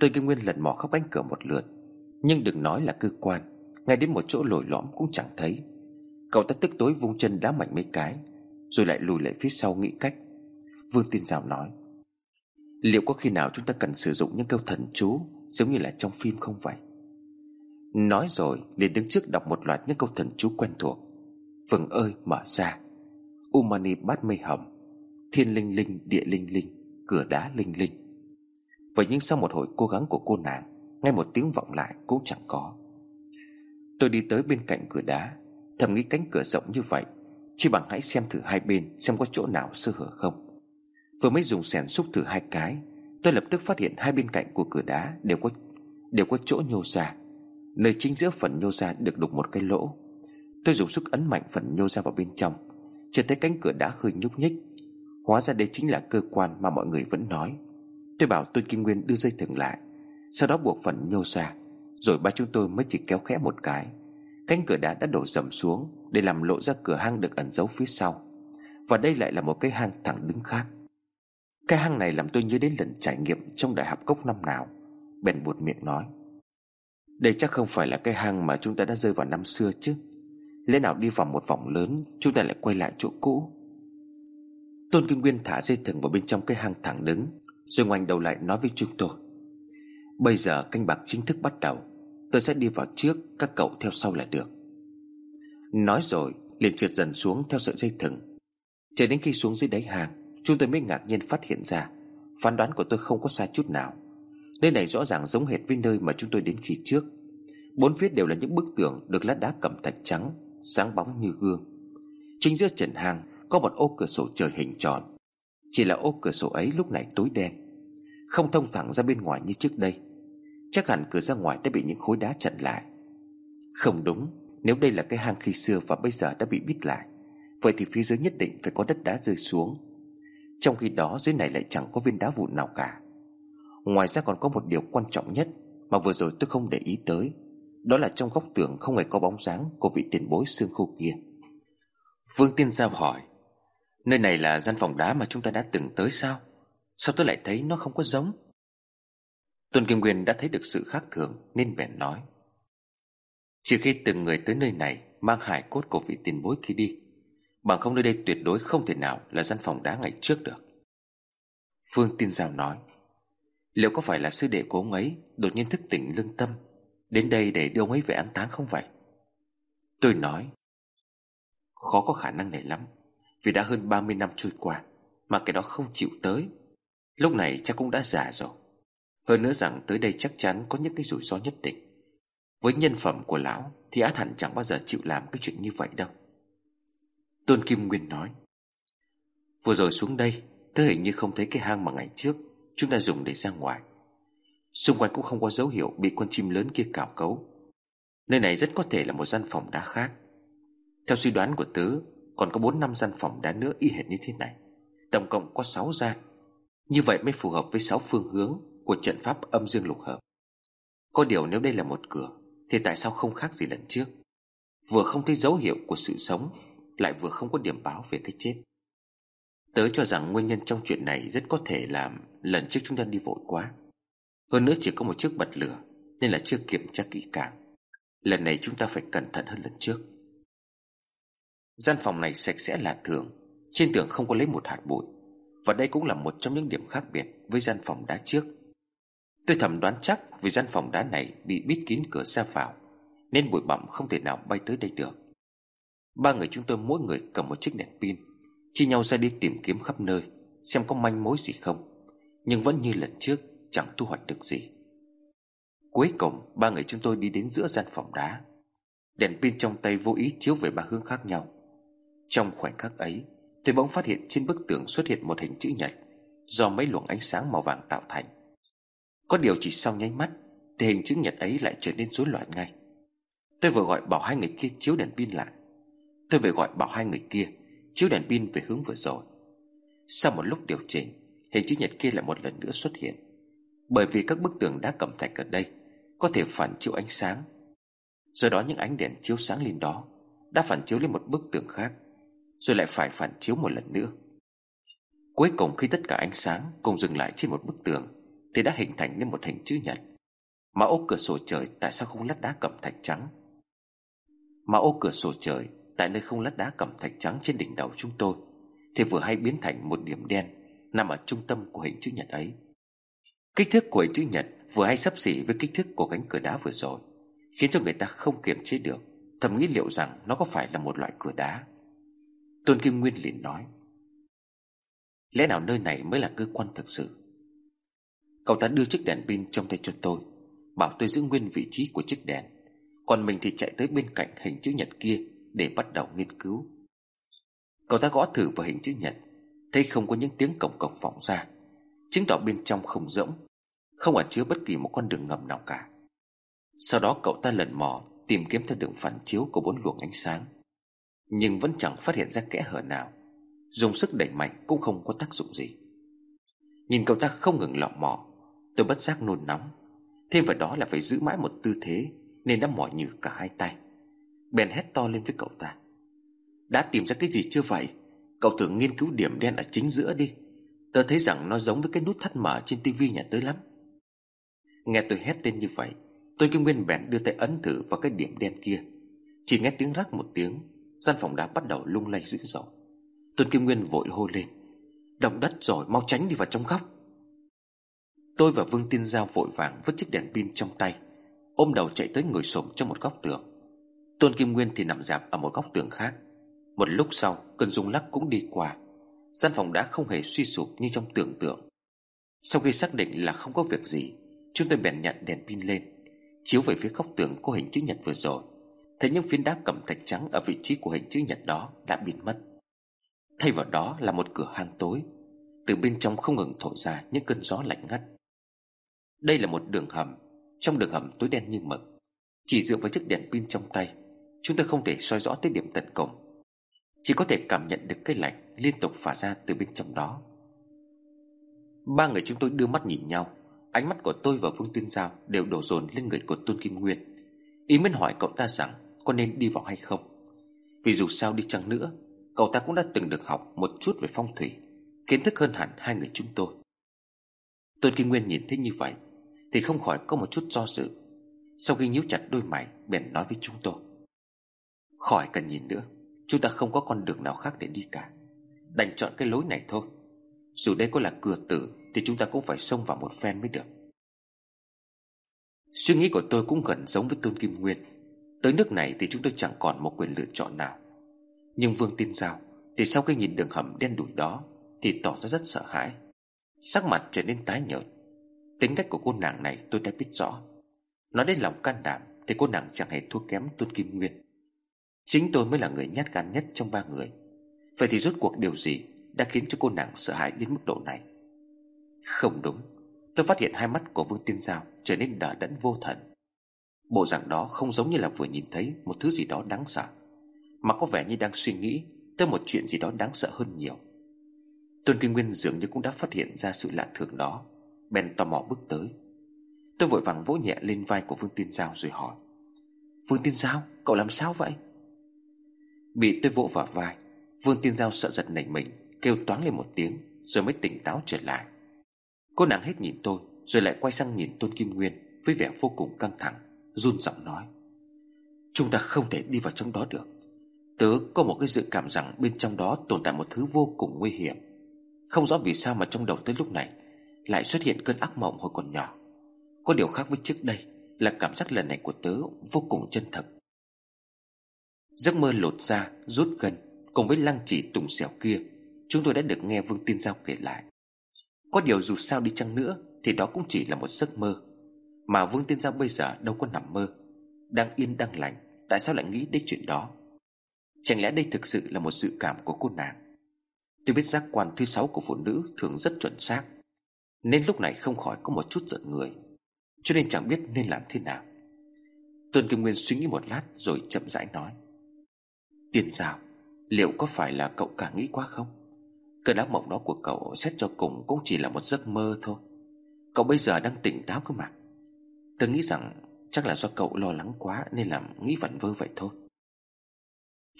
Tôn Kim Nguyên lần mò khắp cánh cửa một lượt, Nhưng đừng nói là cơ quan, Ngay đến một chỗ lồi lõm cũng chẳng thấy. Cậu ta tức tối vung chân đá mạnh mấy cái, Rồi lại lùi lại phía sau nghĩ cách. Vương Tiên Giao nói, Liệu có khi nào chúng ta cần sử dụng những câu thần chú Giống như là trong phim không vậy? Nói rồi, liền đứng trước đọc một loạt những câu thần chú quen thuộc. Vừng ơi, mở ra. Umani bát mây hầm Thiên linh linh, địa linh linh, Cửa đá linh linh. Vậy nhưng sau một hồi cố gắng của cô nàng, Ngay một tiếng vọng lại cũng chẳng có. Tôi đi tới bên cạnh cửa đá, Thầm nghĩ cánh cửa rộng như vậy, Chỉ bằng hãy xem thử hai bên Xem có chỗ nào sơ hở không. Vừa mới dùng sèn xúc thử hai cái Tôi lập tức phát hiện hai bên cạnh của cửa đá Đều có đều có chỗ nhô ra. Nơi chính giữa phần nhô ra được đục một cái lỗ. Tôi dùng sức ấn mạnh phần nhô ra vào bên trong. Chỉ thấy cánh cửa đá hơi nhúc nhích. Hóa ra đây chính là cơ quan mà mọi người vẫn nói. Tôi bảo Tôn Kim Nguyên đưa dây thừng lại, Sau đó buộc phần nhô ra. Rồi ba chúng tôi mới chỉ kéo khẽ một cái. Cánh cửa đá đã đổ dầm xuống Để làm lộ ra cửa hang được ẩn giấu phía sau. Và đây lại là một cái hang thẳng đứng khác. Cái hang này làm tôi nhớ đến lần trải nghiệm Trong đại học cốc năm nào. Bèn buột miệng nói, Đây chắc không phải là cái hang mà chúng ta đã rơi vào năm xưa chứ. Lẽ nào đi vòng một vòng lớn, Chúng ta lại quay lại chỗ cũ? Tôn kinh Nguyên thả dây thừng vào bên trong cái hang thẳng đứng, Rồi ngoảnh đầu lại nói với chúng tôi, Bây giờ canh bạc chính thức bắt đầu, Tôi sẽ đi vào trước, Các cậu theo sau là được. Nói rồi, liền trượt dần xuống theo sợi dây thừng. Chờ đến khi xuống dưới đáy hang Chúng tôi mới ngạc nhiên phát hiện ra, Phán đoán của tôi không có sai chút nào. Nơi này rõ ràng giống hệt với nơi mà chúng tôi đến khi trước. Bốn phía đều là những bức tường Được lát đá cẩm thạch trắng, Sáng bóng như gương. Chính giữa trần hang có một ô cửa sổ trời hình tròn. Chỉ là ô cửa sổ ấy lúc này tối đen, Không thông thẳng ra bên ngoài như trước đây. Chắc hẳn cửa ra ngoài đã bị những khối đá chặn lại. Không đúng, Nếu đây là cái hang khi xưa và bây giờ đã bị bít lại, Vậy thì phía dưới nhất định phải có đất đá rơi xuống. Trong khi đó, dưới này lại chẳng có viên đá vụn nào cả. Ngoài ra còn có một điều quan trọng nhất Mà vừa rồi tôi không để ý tới. Đó là trong góc tường không hề có bóng dáng Của vị tiền bối xương khô kia. Vương Tiên Giao hỏi, Nơi này là gian phòng đá mà chúng ta đã từng tới sao? Sao tôi lại thấy nó không có giống? Tôn Kim Nguyên đã thấy được sự khác thường Nên bèn nói, Chỉ khi từng người tới nơi này Mang hải cốt của vị tiền bối khi đi Bằng không nơi đây tuyệt đối không thể nào Là gian phòng đá ngày trước được. Phương Tiên Giao nói, Liệu có phải là sư đệ của ông ấy Đột nhiên thức tỉnh lương tâm, Đến đây để đưa ông ấy về an táng không vậy? Tôi nói, Khó có khả năng này lắm, Vì đã hơn 30 năm trôi qua Mà cái đó không chịu tới. Lúc này chắc cũng đã già rồi. Hơn nữa rằng tới đây chắc chắn có những cái rủi ro nhất định. Với nhân phẩm của lão Thì át hẳn chẳng bao giờ chịu làm cái chuyện như vậy đâu. Tôn Kim Nguyên nói, Vừa rồi xuống đây, tớ hình như không thấy cái hang mà ngày trước, Chúng ta dùng để ra ngoài. Xung quanh cũng không có dấu hiệu Bị con chim lớn kia cào cấu. Nơi này rất có thể là một gian phòng đá khác. Theo suy đoán của tớ, Còn có 4 năm gian phòng đá nữa y hệt như thế này. Tổng cộng có 6 gian. Như vậy mới phù hợp với 6 phương hướng Của trận pháp âm dương lục hợp. Có điều nếu đây là một cửa, Thì tại sao không khác gì lần trước? Vừa không thấy dấu hiệu của sự sống lại vừa không có điểm báo về cái chết. Tớ cho rằng nguyên nhân trong chuyện này Rất có thể là lần trước chúng ta đi vội quá. Hơn nữa chỉ có một chiếc bật lửa, Nên là chưa kiểm tra kỹ càng. Lần này chúng ta phải cẩn thận hơn lần trước. Gian phòng này sạch sẽ là thường, Trên tường không có lấy một hạt bụi. Và đây cũng là một trong những điểm khác biệt Với gian phòng đá trước. Tôi thầm đoán chắc vì gian phòng đá này Bị bít kín cửa ra vào, Nên bụi bặm không thể nào bay tới đây được. Ba người chúng tôi mỗi người cầm một chiếc đèn pin, Chia nhau ra đi tìm kiếm khắp nơi, Xem có manh mối gì không. Nhưng vẫn như lần trước, Chẳng thu hoạch được gì. Cuối cùng, ba người chúng tôi đi đến giữa gian phòng đá. Đèn pin trong tay vô ý chiếu về ba hướng khác nhau. Trong khoảnh khắc ấy, Tôi bỗng phát hiện trên bức tường xuất hiện một hình chữ nhật Do mấy luồng ánh sáng màu vàng tạo thành. Có điều chỉ sau nháy mắt, Thì hình chữ nhật ấy lại trở nên rối loạn ngay. Tôi vừa gọi bảo hai người kia chiếu đèn pin lại. Tôi về gọi bảo hai người kia, Chiếu đèn pin về hướng vừa rồi. Sau một lúc điều chỉnh, Hình chữ nhật kia lại một lần nữa xuất hiện. Bởi vì các bức tường đá cẩm thạch ở đây, Có thể phản chiếu ánh sáng. Do đó những ánh đèn chiếu sáng lên đó Đã phản chiếu lên một bức tường khác, Rồi lại phải phản chiếu một lần nữa. Cuối cùng khi tất cả ánh sáng Cùng dừng lại trên một bức tường, Thì đã hình thành nên một hình chữ nhật. Mà ô cửa sổ trời tại sao không lát đá cẩm thạch trắng? Mà ô cửa sổ trời Tại nơi không lát đá cẩm thạch trắng trên đỉnh đầu chúng tôi, Thì vừa hay biến thành một điểm đen, Nằm ở trung tâm của hình chữ nhật ấy. Kích thước của hình chữ nhật Vừa hay sấp xỉ với kích thước của cánh cửa đá vừa rồi, Khiến cho người ta không kiềm chế được, Thầm nghĩ liệu rằng nó có phải là một loại cửa đá. Tôn Kim Nguyên liền nói, Lẽ nào nơi này mới là cơ quan thực sự? Cậu ta đưa chiếc đèn pin trong tay cho tôi, Bảo tôi giữ nguyên vị trí của chiếc đèn, Còn mình thì chạy tới bên cạnh hình chữ nhật kia để bắt đầu nghiên cứu. Cậu ta gõ thử vào hình chữ nhật, Thấy không có những tiếng cổng cổng vọng ra. Chứng tỏ bên trong không rỗng, Không ẩn chứa bất kỳ một con đường ngầm nào cả. Sau đó cậu ta lần mò Tìm kiếm theo đường phản chiếu của bốn luồng ánh sáng, Nhưng vẫn chẳng phát hiện ra kẽ hở nào. Dùng sức đẩy mạnh cũng không có tác dụng gì. Nhìn cậu ta không ngừng lọ mò, Tôi bất giác nôn nóng. Thêm vào đó là phải giữ mãi một tư thế Nên đã mỏi nhừ cả hai tay. Bèn hét to lên với cậu ta. Đã tìm ra cái gì chưa vậy? Cậu thử nghiên cứu điểm đen ở chính giữa đi. Tớ thấy rằng nó giống với cái nút thắt mở trên tivi nhà tớ lắm. Nghe tôi hét tên như vậy, Tôi kim nguyên bèn đưa tay ấn thử vào cái điểm đen kia. Chỉ nghe tiếng rắc một tiếng, Gian phòng đá bắt đầu lung lay dữ dội. Tôn Kim Nguyên vội hô lên, Động đất rồi, mau tránh đi vào trong góc. Tôi và Vương Tiên Giao vội vàng vứt chiếc đèn pin trong tay, Ôm đầu chạy tới ngồi xổm trong một góc tường. Tôn Kim Nguyên thì nằm dạp ở một góc tường khác. Một lúc sau, cơn rung lắc cũng đi qua. Gian phòng đã không hề suy sụp như trong tưởng tượng. Sau khi xác định là không có việc gì, Chúng tôi bèn nhặt đèn pin lên, Chiếu về phía góc tường có hình chữ nhật vừa rồi. Thấy những phiến đá cẩm thạch trắng Ở vị trí của hình chữ nhật đó đã biến mất. Thay vào đó là một cửa hang tối. Từ bên trong không ngừng thổi ra những cơn gió lạnh ngắt. Đây là một đường hầm. Trong đường hầm tối đen như mực. Chỉ dựa vào chiếc đèn pin trong tay Chúng tôi không thể soi rõ tới điểm tận cùng Chỉ có thể cảm nhận được cái lạnh Liên tục phả ra từ bên trong đó. Ba người chúng tôi đưa mắt nhìn nhau. Ánh mắt của tôi và Vương Tuyên Giao Đều đổ dồn lên người của Tôn Kim Nguyên. Ý muốn hỏi cậu ta rằng Có nên đi vào hay không? Vì dù sao đi chăng nữa, Cậu ta cũng đã từng được học một chút về phong thủy, Kiến thức hơn hẳn hai người chúng tôi. Tôn Kim Nguyên nhìn thấy như vậy Thì không khỏi có một chút do dự. Sau khi nhíu chặt đôi mày, Bèn nói với chúng tôi. Khỏi cần nhìn nữa, Chúng ta không có con đường nào khác để đi cả. Đành chọn cái lối này thôi. Dù đây có là cửa tử, Thì chúng ta cũng phải xông vào một phen mới được. Suy nghĩ của tôi cũng gần giống với Tôn Kim Nguyên. Tới nước này thì chúng tôi chẳng còn một quyền lựa chọn nào. Nhưng Vương Tiên Giao, Thì sau khi nhìn đường hầm đen đủi đó, Thì tỏ ra rất sợ hãi. Sắc mặt trở nên tái nhợt. Tính cách của cô nàng này tôi đã biết rõ. Nói đến lòng can đảm, Thì cô nàng chẳng hề thua kém Tôn Kim Nguyên. Chính tôi mới là người nhát gan nhất trong ba người. Vậy thì rốt cuộc điều gì Đã khiến cho cô nàng sợ hãi đến mức độ này? Không đúng. Tôi phát hiện hai mắt của Vương Tiên Giao Trở nên đờ đẫn vô thần. Bộ dạng đó không giống như là vừa nhìn thấy Một thứ gì đó đáng sợ, Mà có vẻ như đang suy nghĩ Tới một chuyện gì đó đáng sợ hơn nhiều. Tôn Kinh Nguyên dường như cũng đã phát hiện ra sự lạ thường đó. Bèn tò mò bước tới. Tôi vội vàng vỗ nhẹ lên vai của Vương Tiên Giao rồi hỏi, Vương Tiên Giao, cậu làm sao vậy? Bị tôi vỗ vào vai, Vương Tiên Giao sợ giật nảy mình, Kêu toáng lên một tiếng, Rồi mới tỉnh táo trở lại. Cô nàng hết nhìn tôi, Rồi lại quay sang nhìn Tôn Kim Nguyên Với vẻ vô cùng căng thẳng, Run giọng nói. Chúng ta không thể đi vào trong đó được. Tớ có một cái dự cảm rằng Bên trong đó tồn tại một thứ vô cùng nguy hiểm. Không rõ vì sao mà trong đầu tới lúc này Lại xuất hiện cơn ác mộng hồi còn nhỏ. Có điều khác với trước đây Là cảm giác lần này của tớ vô cùng chân thật Giấc mơ lột ra, rút gần Cùng với lăng chỉ tùng xẻo kia Chúng tôi đã được nghe Vương Tiên Giao kể lại. Có điều dù sao đi chăng nữa Thì đó cũng chỉ là một giấc mơ. Mà Vương Tiên Giao bây giờ đâu có nằm mơ Đang yên đang lành Tại sao lại nghĩ đến chuyện đó? Chẳng lẽ đây thực sự là một dự cảm của cô nàng? Tôi biết giác quan thứ sáu của phụ nữ Thường rất chuẩn xác Nên lúc này không khỏi có một chút giận người. Cho nên chẳng biết nên làm thế nào. Tôn Kim Nguyên suy nghĩ một lát Rồi chậm rãi nói. Tiên giao, Liệu có phải là cậu càng nghĩ quá không? Cơn ác mộng đó của cậu Xét cho cùng cũng chỉ là một giấc mơ thôi. Cậu bây giờ đang tỉnh táo cơ mà. Tớ nghĩ rằng Chắc là do cậu lo lắng quá Nên làm nghĩ vẩn vơ vậy thôi.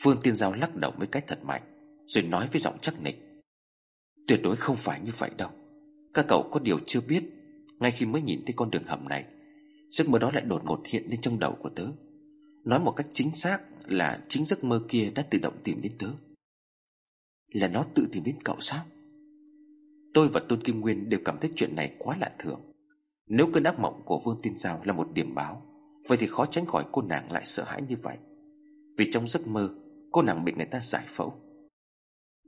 Phương Tiên Giao lắc đầu với cái thật mạnh, Rồi nói với giọng chắc nịch. Tuyệt đối không phải như vậy đâu. Các cậu có điều chưa biết, Ngay khi mới nhìn thấy con đường hầm này, Giấc mơ đó lại đột ngột hiện lên trong đầu của tớ. Nói một cách chính xác là chính giấc mơ kia đã tự động tìm đến tớ. Là nó tự tìm đến cậu sao? Tôi và Tôn Kim Nguyên đều cảm thấy chuyện này quá lạ thường. Nếu cơn ác mộng của Vương Tiên Giao là một điểm báo, Vậy thì khó tránh khỏi cô nàng lại sợ hãi như vậy. Vì trong giấc mơ, Cô nàng bị người ta giải phẫu.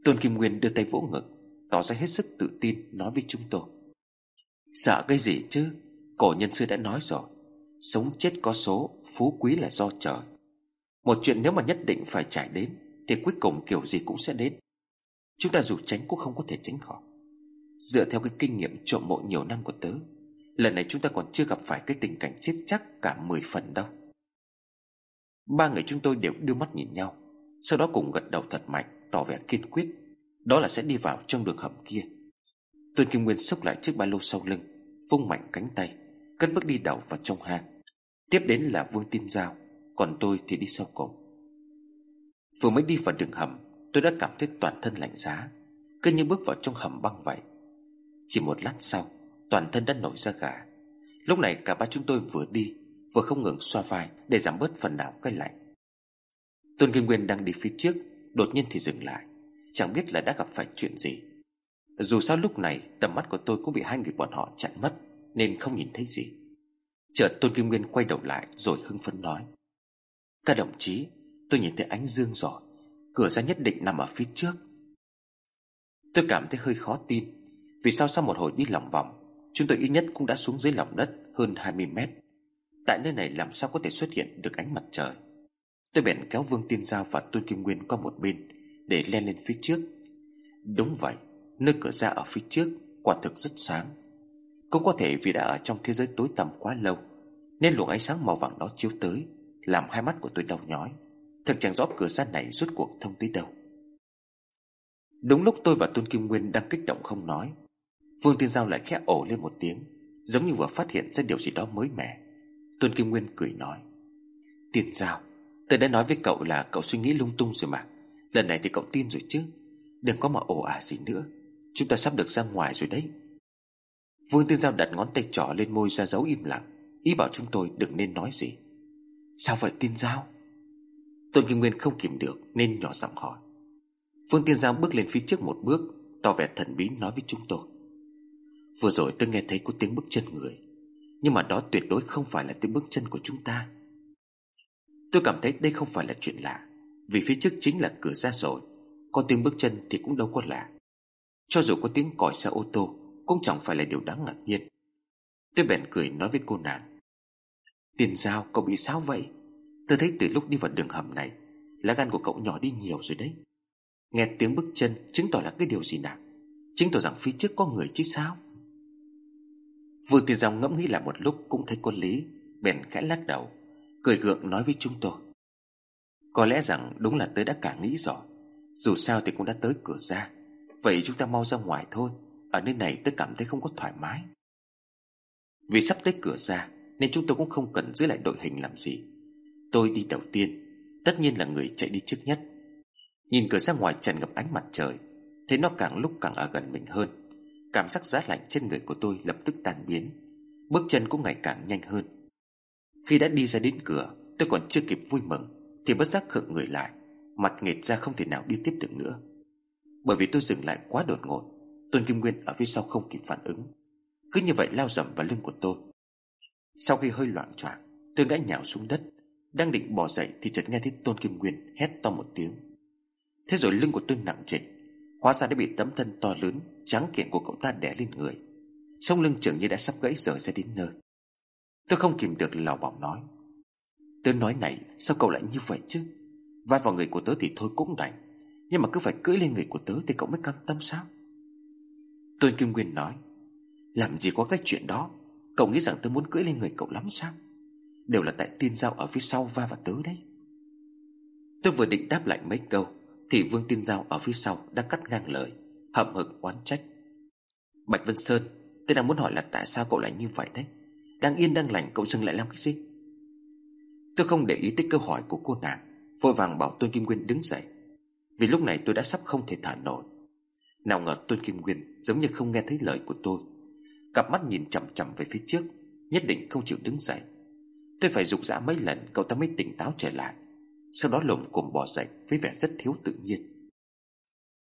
Tôn Kim Nguyên đưa tay vỗ ngực, Tỏ ra hết sức tự tin, nói với chúng tôi. Sợ cái gì chứ? Cổ nhân xưa đã nói rồi, Sống chết có số, Phú quý là do trời. Một chuyện nếu mà nhất định phải trải đến, Thì cuối cùng kiểu gì cũng sẽ đến. Chúng ta dù tránh cũng không có thể tránh khỏi. Dựa theo cái kinh nghiệm trộm mộ nhiều năm của tớ, Lần này chúng ta còn chưa gặp phải cái tình cảnh chết chắc cả 10 phần đâu. Ba người chúng tôi đều đưa mắt nhìn nhau, Sau đó cùng gật đầu thật mạnh, Tỏ vẻ kiên quyết. Đó là sẽ đi vào trong đường hầm kia. Tôn Kim Nguyên xốc lại chiếc ba lô sau lưng, Vung mạnh cánh tay, Cất bước đi đầu vào trong hang. Tiếp đến là Vương tin Giao. Còn tôi thì đi sau cùng. Vừa mới đi vào đường hầm, Tôi đã cảm thấy toàn thân lạnh giá, Cứ như bước vào trong hầm băng vậy. Chỉ một lát sau, Toàn thân đã nổi ra gà. Lúc này cả ba chúng tôi vừa đi, Vừa không ngừng xoa vai để giảm bớt phần nào cái lạnh. Tôn Kim Nguyên đang đi phía trước, Đột nhiên thì dừng lại, Chẳng biết là đã gặp phải chuyện gì. Dù sao lúc này, tầm mắt của tôi cũng bị hai người bọn họ chặn mất, Nên không nhìn thấy gì. Chợt Tôn Kim Nguyên quay đầu lại Rồi hưng phấn nói. Các đồng chí, tôi nhìn thấy ánh dương rồi. Cửa ra nhất định nằm ở phía trước. Tôi cảm thấy hơi khó tin, Vì sao sau một hồi đi lòng vòng, Chúng tôi ít nhất cũng đã xuống dưới lòng đất Hơn 20 mét. Tại nơi này làm sao có thể xuất hiện được ánh mặt trời? Tôi bèn kéo Vương Tiên Giao và Tôn Kim Nguyên qua một bên Để len lên phía trước. Đúng vậy, Nơi cửa ra ở phía trước Quả thực rất sáng. Cũng có thể vì đã ở trong thế giới tối tăm quá lâu, Nên luồng ánh sáng màu vàng đó chiếu tới. Làm hai mắt của tôi đau nhói. Thật chẳng rõ cửa ra này rốt cuộc thông tới đâu. Đúng lúc tôi và Tôn Kim Nguyên đang kích động không nói, Vương Tiên Giao lại khẽ ổ lên một tiếng, Giống như vừa phát hiện ra điều gì đó mới mẻ. Tôn Kim Nguyên cười nói Tiên Giao, Tôi đã nói với cậu là cậu suy nghĩ lung tung rồi mà. Lần này thì cậu tin rồi chứ? Đừng có mà ồ ả gì nữa. Chúng ta sắp được ra ngoài rồi đấy. Vương Tiên Giao đặt ngón tay trỏ lên môi ra dấu im lặng, Ý bảo chúng tôi đừng nên nói gì. Sao vậy, Tiên Giao Tôn Kim Nguyên không kìm được Nên nhỏ giọng hỏi. Phương Tiên Giao bước lên phía trước một bước, Tỏ vẻ thần bí nói với chúng tôi. Vừa rồi tôi nghe thấy có tiếng bước chân người, Nhưng mà đó tuyệt đối không phải là tiếng bước chân của chúng ta. Tôi cảm thấy đây không phải là chuyện lạ, Vì phía trước chính là cửa ra rồi, Có tiếng bước chân thì cũng đâu có lạ. Cho dù có tiếng còi xe ô tô, Cũng chẳng phải là điều đáng ngạc nhiên. Tôi bèn cười nói với cô nàng. Tiền giao, cậu bị sao vậy? Tôi thấy từ lúc đi vào đường hầm này, Lá gan của cậu nhỏ đi nhiều rồi đấy. Nghe tiếng bước chân chứng tỏ là cái điều gì nào? Chứng tỏ rằng phía trước có người chứ sao? Vương Tiên Giao ngẫm nghĩ lại một lúc Cũng thấy có lý, Bèn khẽ lắc đầu, Cười gượng nói với chúng tôi. Có lẽ rằng đúng là tớ đã cả nghĩ rồi, Dù sao thì cũng đã tới cửa ra. Vậy chúng ta mau ra ngoài thôi, Ở nơi này tớ cảm thấy không có thoải mái. Vì sắp tới cửa ra nên chúng tôi cũng không cần giữ lại đội hình làm gì. Tôi đi đầu tiên, Tất nhiên là người chạy đi trước nhất. Nhìn cửa ra ngoài tràn ngập ánh mặt trời, Thấy nó càng lúc càng ở gần mình hơn. Cảm giác giá lạnh trên người của tôi lập tức tan biến, Bước chân cũng ngày càng nhanh hơn. Khi đã đi ra đến cửa, Tôi còn chưa kịp vui mừng, Thì bất giác khựng người lại, Mặt nghệt ra không thể nào đi tiếp được nữa. Bởi vì tôi dừng lại quá đột ngột, Tôn Kim Nguyên ở phía sau không kịp phản ứng. Cứ như vậy lao dầm vào lưng của tôi sau khi hơi loạn choạng, Tôi ngã nhào xuống đất. Đang định bỏ dậy thì chợt nghe thấy Tôn Kim Nguyên hét to một tiếng. Thế rồi lưng của tôi nặng trịch Hóa ra đã bị tấm thân to lớn Trắng kiện của cậu ta đè lên người. Sông lưng trưởng như đã sắp gãy rời ra đến nơi. Tôi không kìm được lào bỏng nói. Tôi nói này, Sao cậu lại như vậy chứ? Vai vào người của tớ thì thôi cũng đành, Nhưng mà cứ phải cưỡi lên người của tớ Thì cậu mới cam tâm sao? Tôn Kim Nguyên nói. Làm gì có cái chuyện đó? Cậu nghĩ rằng tớ muốn cưỡi lên người cậu lắm sao? Đều là tại tiên giao ở phía sau va vào tớ đấy. Tôi vừa định đáp lại mấy câu, Thì Vương Tiên Giao ở phía sau đã cắt ngang lời, Hậm hực oán trách. Bạch Vân Sơn Tôi đang muốn hỏi là tại sao cậu lại như vậy đấy? Đang yên đang lành, cậu dừng lại làm cái gì? Tôi không để ý tới câu hỏi của cô nàng, Vội vàng bảo Tôn Kim Nguyên đứng dậy. Vì lúc này tôi đã sắp không thể thả nổi. Nào ngờ Tôn Kim Nguyên Giống như không nghe thấy lời của tôi Cặp mắt nhìn chằm chằm về phía trước, Nhất định không chịu đứng dậy. Tôi phải dục dã mấy lần, cậu ta mới tỉnh táo trở lại. Sau đó lồm cồm bỏ dậy Với vẻ rất thiếu tự nhiên.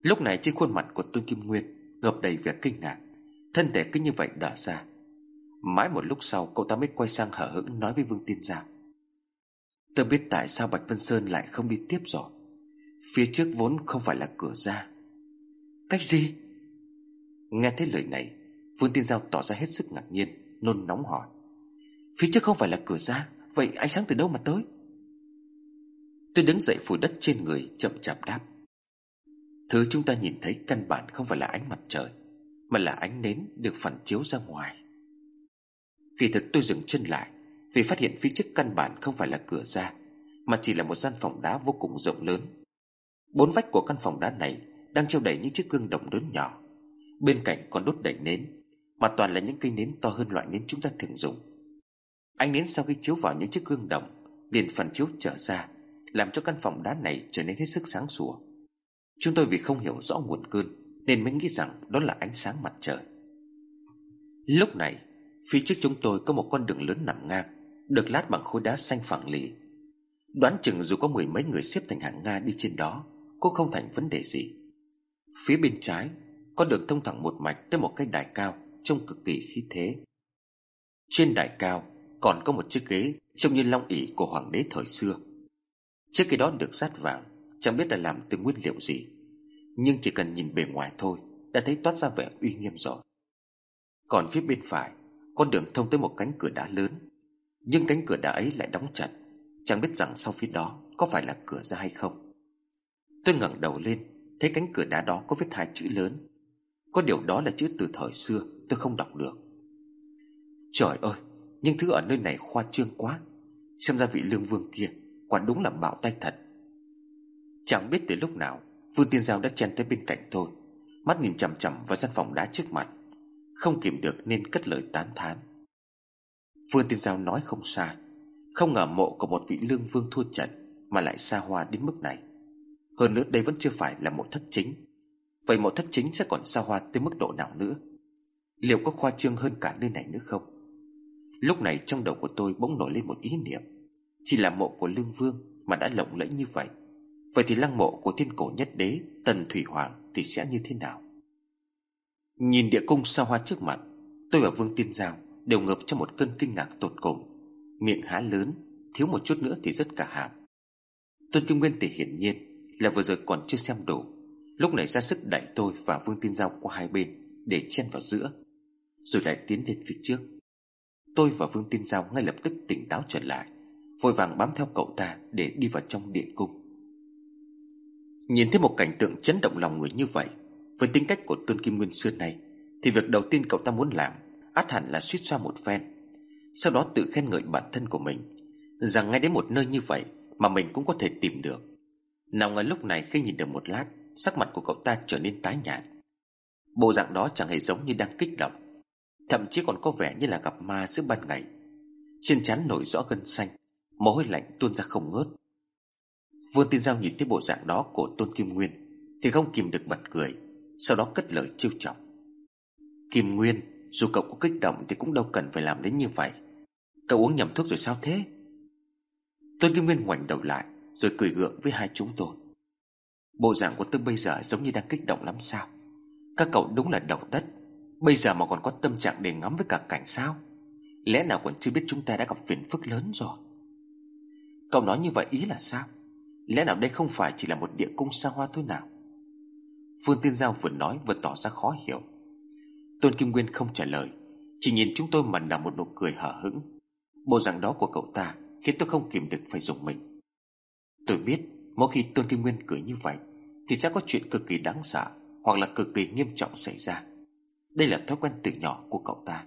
Lúc này trên khuôn mặt của Tôn Kim Nguyên Ngập đầy vẻ kinh ngạc, Thân thể cứ như vậy đờ ra. Mãi một lúc sau, cậu ta mới quay sang hở hững Nói với Vương Tiên Giang Tôi biết tại sao Bạch Vân Sơn lại không đi tiếp rồi. Phía trước vốn không phải là cửa ra. Cách gì? Nghe thấy lời này Vương Tiên Giao tỏ ra hết sức ngạc nhiên, Nôn nóng hỏi. Phía trước không phải là cửa ra, Vậy ánh sáng từ đâu mà tới? Tôi đứng dậy phủ đất trên người, chậm chạp đáp. Thứ chúng ta nhìn thấy căn bản không phải là ánh mặt trời, Mà là ánh nến được phản chiếu ra ngoài. Kỳ thực tôi dừng chân lại, Vì phát hiện phía trước căn bản không phải là cửa ra, Mà chỉ là một gian phòng đá vô cùng rộng lớn. Bốn vách của căn phòng đá này Đang treo đầy những chiếc gương đồng lớn nhỏ. Bên cạnh còn đốt đầy nến mà toàn là những cây nến to hơn loại nến chúng ta thường dùng. Ánh nến sau khi chiếu vào những chiếc gương đồng, liền phản chiếu trở ra, Làm cho căn phòng đá này trở nên hết sức sáng sủa. Chúng tôi vì không hiểu rõ nguồn cơn, Nên mới nghĩ rằng đó là ánh sáng mặt trời. Lúc này, Phía trước chúng tôi có một con đường lớn nằm ngang, Được lát bằng khối đá xanh phẳng lì. Đoán chừng dù có mười mấy người xếp thành hàng Nga đi trên đó, Cũng không thành vấn đề gì. Phía bên trái, Có đường thông thẳng một mạch tới một cái đài cao. Trông cực kỳ khí thế. Trên đài cao Còn có một chiếc ghế Trông như long ỷ của hoàng đế thời xưa. Chiếc ghế đó được sát vàng, Chẳng biết là làm từ nguyên liệu gì, Nhưng chỉ cần nhìn bề ngoài thôi Đã thấy toát ra vẻ uy nghiêm rồi. Còn phía bên phải Con đường thông tới một cánh cửa đá lớn, Nhưng cánh cửa đá ấy lại đóng chặt, Chẳng biết rằng sau phía đó Có phải là cửa ra hay không. Tôi ngẩng đầu lên, Thấy cánh cửa đá đó có viết hai chữ lớn, Có điều đó là chữ từ thời xưa. Tôi không đọc được. Trời ơi, những thứ ở nơi này khoa trương quá. Xem ra vị lương vương kia Quả đúng là bạo tay thật. Chẳng biết từ lúc nào, Vương Tiên Giao đã chen tới bên cạnh tôi, Mắt nhìn chằm chằm vào gian phòng đá trước mặt, Không kìm được nên cất lời tán thán. Vương Tiên Giao nói không sai Không ngờ mộ của một vị lương vương thua trận Mà lại xa hoa đến mức này. Hơn nữa đây vẫn chưa phải là mộ thất chính. Vậy mộ thất chính sẽ còn xa hoa tới mức độ nào nữa? Liệu có khoa trương hơn cả nơi này nữa không? Lúc này trong đầu của tôi bỗng nổi lên một ý niệm. Chỉ là mộ của lương vương Mà đã lộng lẫy như vậy. Vậy thì lăng mộ của thiên cổ nhất đế, Tần Thủy Hoàng thì sẽ như thế nào? Nhìn địa cung sao hoa trước mặt, Tôi và Vương Tiên Giao Đều ngập trong một cơn kinh ngạc tột cùng. Miệng há lớn, Thiếu một chút nữa thì rất cả hàm. Tôn Kim Nguyên thì hiển nhiên Là vừa rồi còn chưa xem đủ. Lúc này ra sức đẩy tôi và Vương Tiên Giao qua hai bên Để chen vào giữa. Rồi lại tiến lên phía trước. Tôi và Vương Tiên Giao ngay lập tức tỉnh táo trở lại, Vội vàng bám theo cậu ta Để đi vào trong địa cung. Nhìn thấy một cảnh tượng chấn động lòng người như vậy, Với tính cách của Tôn Kim Nguyên xưa này Thì việc đầu tiên cậu ta muốn làm Át hẳn là suýt xoa một phen, Sau đó tự khen ngợi bản thân của mình, Rằng ngay đến một nơi như vậy Mà mình cũng có thể tìm được. Nào ngờ lúc này khi nhìn được một lát, Sắc mặt của cậu ta trở nên tái nhạt. Bộ dạng đó chẳng hề giống như đang kích động. Thậm chí còn có vẻ như là gặp ma giữa ban ngày. Trên trán nổi rõ gân xanh, Mồ hôi lạnh tuôn ra không ngớt. Vương Tiên Giao nhìn thấy bộ dạng đó của Tôn Kim Nguyên Thì không kìm được bật cười, Sau đó cất lời trêu chọc. Kim Nguyên, Dù cậu có kích động thì cũng đâu cần phải làm đến như vậy. Cậu uống nhầm thuốc rồi sao thế? Tôn Kim Nguyên ngoảnh đầu lại, Rồi cười gượng với hai chúng tôi. Bộ dạng của tôi bây giờ giống như đang kích động lắm sao? Các cậu đúng là đầu đất. Bây giờ mà còn có tâm trạng để ngắm với cả cảnh sao? Lẽ nào còn chưa biết chúng ta đã gặp phiền phức lớn rồi? Cậu nói như vậy ý là sao? Lẽ nào đây không phải chỉ là một địa cung xa hoa thôi nào? Phương Tiên Giao vừa nói vừa tỏ ra khó hiểu. Tôn Kim Nguyên không trả lời, Chỉ nhìn chúng tôi mà nở một nụ cười hở hững. Bộ dạng đó của cậu ta Khiến tôi không kìm được phải dùng mình. Tôi biết, mỗi khi Tôn Kim Nguyên cười như vậy, Thì sẽ có chuyện cực kỳ đáng sợ Hoặc là cực kỳ nghiêm trọng xảy ra. Đây là thói quen từ nhỏ của cậu ta.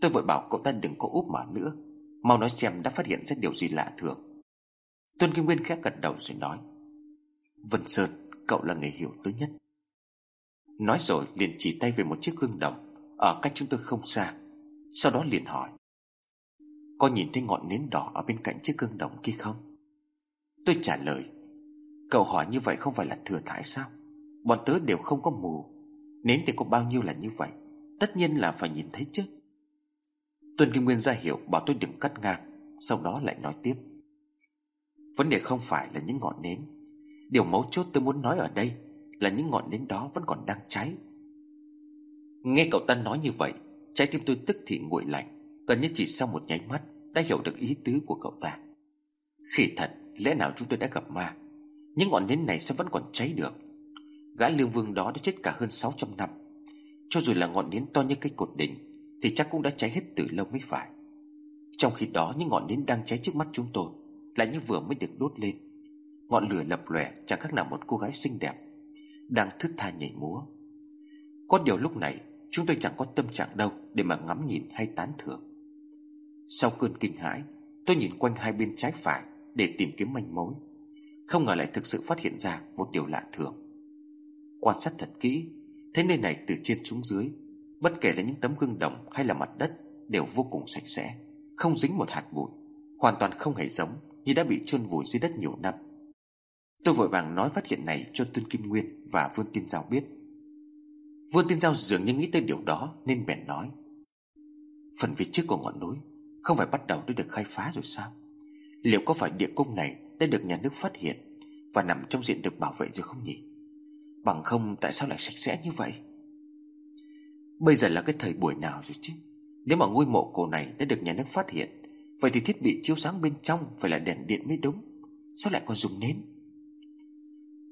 Tôi vội bảo cậu ta đừng có úp mở nữa. Mau nói xem đã phát hiện ra điều gì lạ thường. Tôn Kim Nguyên khẽ gật đầu rồi nói, Vân Sơn, Cậu là người hiểu tôi nhất. Nói rồi liền chỉ tay về một chiếc gương đồng Ở cách chúng tôi không xa, Sau đó liền hỏi, Có nhìn thấy ngọn nến đỏ ở bên cạnh chiếc gương đồng kia không? Tôi trả lời, Cậu hỏi như vậy không phải là thừa thải sao? Bọn tớ đều không có mù Nến thì có bao nhiêu là như vậy? Tất nhiên là phải nhìn thấy chứ. Tuân Kim Nguyên ra hiệu bảo tôi đừng cắt ngang, Sau đó lại nói tiếp. Vấn đề không phải là những ngọn nến. Điều mấu chốt tôi muốn nói ở đây Là những ngọn nến đó vẫn còn đang cháy. Nghe cậu ta nói như vậy, Trái tim tôi tức thì nguội lạnh, Gần như chỉ sau một nháy mắt Đã hiểu được ý tứ của cậu ta. Khi thật, lẽ nào chúng tôi đã gặp ma? Những ngọn nến này sẽ vẫn còn cháy được? Gã lương vương đó đã chết cả hơn 600 năm. Cho dù là ngọn nến to như cây cột đỉnh, Thì chắc cũng đã cháy hết từ lâu mới phải. Trong khi đó, những ngọn nến đang cháy trước mắt chúng tôi lại như vừa mới được đốt lên. Ngọn lửa lập lòe, chẳng khác nào một cô gái xinh đẹp Đang thức tha nhảy múa. Có điều lúc này, Chúng tôi chẳng có tâm trạng đâu Để mà ngắm nhìn hay tán thưởng. Sau cơn kinh hãi, Tôi nhìn quanh hai bên trái phải Để tìm kiếm manh mối. Không ngờ lại thực sự phát hiện ra một điều lạ thường. Quan sát thật kỹ, Thấy nơi này từ trên xuống dưới, Bất kể là những tấm gương đồng hay là mặt đất, Đều vô cùng sạch sẽ, Không dính một hạt bụi, Hoàn toàn không hề giống như đã bị chôn vùi dưới đất nhiều năm. Tôi vội vàng nói phát hiện này cho Tôn Kim Nguyên và Vương Tiên Giao biết. Vương Tiên Giao dường như nghĩ tới điều đó Nên bèn nói, Phần phía trước của ngọn núi Không phải bắt đầu đã được khai phá rồi sao? Liệu có phải địa cung này Đã được nhà nước phát hiện Và nằm trong diện được bảo vệ rồi không nhỉ? Bằng không, tại sao lại sạch sẽ như vậy? Bây giờ là cái thời buổi nào rồi chứ? Nếu mà ngôi mộ cổ này đã được nhà nước phát hiện, Vậy thì thiết bị chiếu sáng bên trong Phải là đèn điện mới đúng. Sao lại còn dùng nến?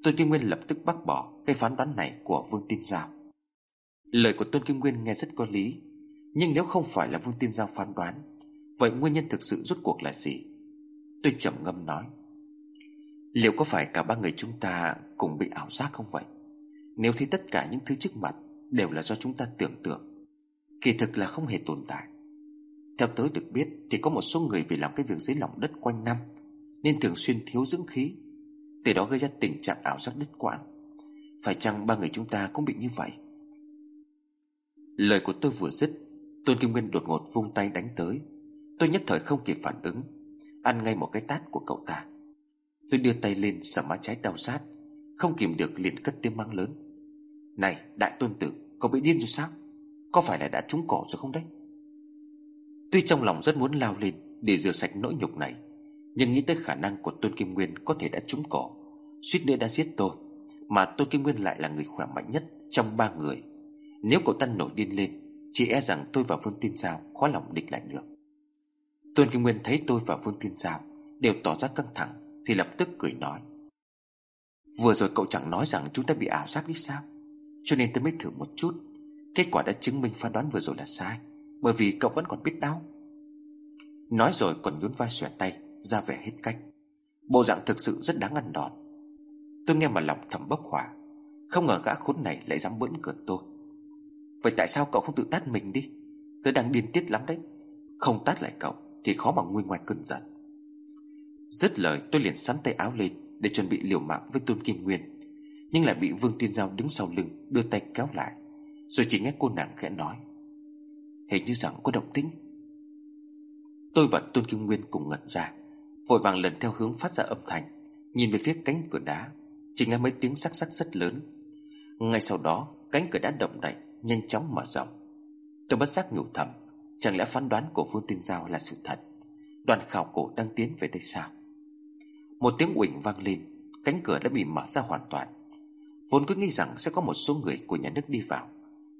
Tôn Kim Nguyên lập tức bác bỏ Cái phán đoán này của Vương Tiên Giao. Lời của Tôn Kim Nguyên nghe rất có lý, Nhưng nếu không phải là Vương Tiên Giao phán đoán, Vậy nguyên nhân thực sự rốt cuộc là gì? Tôi trầm ngâm nói, Liệu có phải cả ba người chúng ta Cùng bị ảo giác không vậy? Nếu thấy tất cả những thứ trước mặt Đều là do chúng ta tưởng tượng, Kỳ thực là không hề tồn tại. Theo tớ được biết Thì có một số người vì làm cái việc dưới lòng đất quanh năm Nên thường xuyên thiếu dưỡng khí, Từ đó gây ra tình trạng ảo giác đứt quãng. Phải chăng ba người chúng ta cũng bị như vậy? Lời của tôi vừa dứt, Tôn Kim Nguyên đột ngột vung tay đánh tới. Tôi nhất thời không kịp phản ứng, Ăn ngay một cái tát của cậu ta. Tôi đưa tay lên sờ má trái đau sát không kìm được liền cất tiếng mắng lớn. Này, đại tôn tử, Cậu bị điên rồi sao? Có phải là đã trúng cổ rồi không đấy? Tuy trong lòng rất muốn lao lên Để rửa sạch nỗi nhục này, Nhưng nghĩ tới khả năng của Tôn Kim Nguyên Có thể đã trúng cổ, Suýt nữa đã giết tôi. Mà Tôn Kim Nguyên lại là người khỏe mạnh nhất Trong ba người. Nếu cậu ta nổi điên lên, Chỉ e rằng tôi và Vương Tiên Giao khó lòng địch lại được. Tôn Kim Nguyên thấy tôi và Vương Tiên Giao Đều tỏ ra căng thẳng Thì lập tức cười nói. Vừa rồi cậu chẳng nói rằng chúng ta bị ảo giác đi sao? Cho nên tôi mới thử một chút. Kết quả đã chứng minh phán đoán vừa rồi là sai, Bởi vì cậu vẫn còn biết đau. Nói rồi còn nhún vai xòe tay, Ra vẻ hết cách. Bộ dạng thực sự rất đáng ăn đòn. Tôi nghe mà lòng thầm bốc hỏa. Không ngờ gã khốn này lại dám bỡn cợt tôi. Vậy tại sao cậu không tự tát mình đi? Tôi đang điên tiết lắm đấy. Không tát lại cậu Thì khó mà nguôi ngoài cơn giận. Dứt lời, tôi liền sắn tay áo lên để chuẩn bị liều mạng với Tôn Kim Nguyên, Nhưng lại bị Vương Tiên Giao đứng sau lưng Đưa tay kéo lại, Rồi chỉ nghe cô nàng khẽ nói, Hình như rằng có động tĩnh. Tôi và Tôn Kim Nguyên cùng ngẩn ra, Vội vàng lần theo hướng phát ra âm thanh, Nhìn về phía cánh cửa đá, Chỉ nghe mấy tiếng sắc sắc rất lớn. Ngay sau đó, cánh cửa đá động đậy, Nhanh chóng mở rộng. Tôi bất giác nhủ thầm, Chẳng lẽ phán đoán của Vương Tiên Giao là sự thật? Đoàn khảo cổ đang tiến về đây sao? Một tiếng uỳnh vang lên, Cánh cửa đã bị mở ra hoàn toàn. Vốn cứ nghĩ rằng sẽ có một số người của nhà nước đi vào,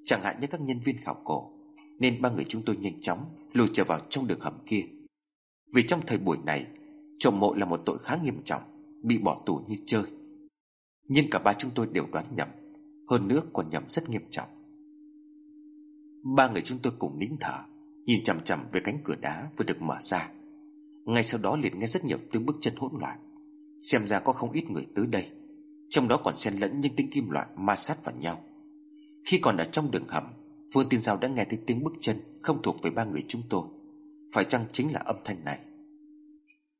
Chẳng hạn như các nhân viên khảo cổ, Nên ba người chúng tôi nhanh chóng Lùi trở vào trong đường hầm kia. Vì trong thời buổi này, Trộm mộ là một tội khá nghiêm trọng, Bị bỏ tù như chơi. Nhưng cả ba chúng tôi đều đoán nhầm, Hơn nữa còn nhầm rất nghiêm trọng. Ba người chúng tôi cùng nín thở, Nhìn chằm chằm về cánh cửa đá vừa được mở ra. Ngay sau đó liền nghe rất nhiều tiếng bước chân hỗn loạn. Xem ra có không ít người tới đây. Trong đó còn xen lẫn những tiếng kim loại ma sát vào nhau. Khi còn ở trong đường hầm, Vương Tiên Giao đã nghe thấy tiếng bước chân Không thuộc về ba người chúng tôi. Phải chăng chính là âm thanh này?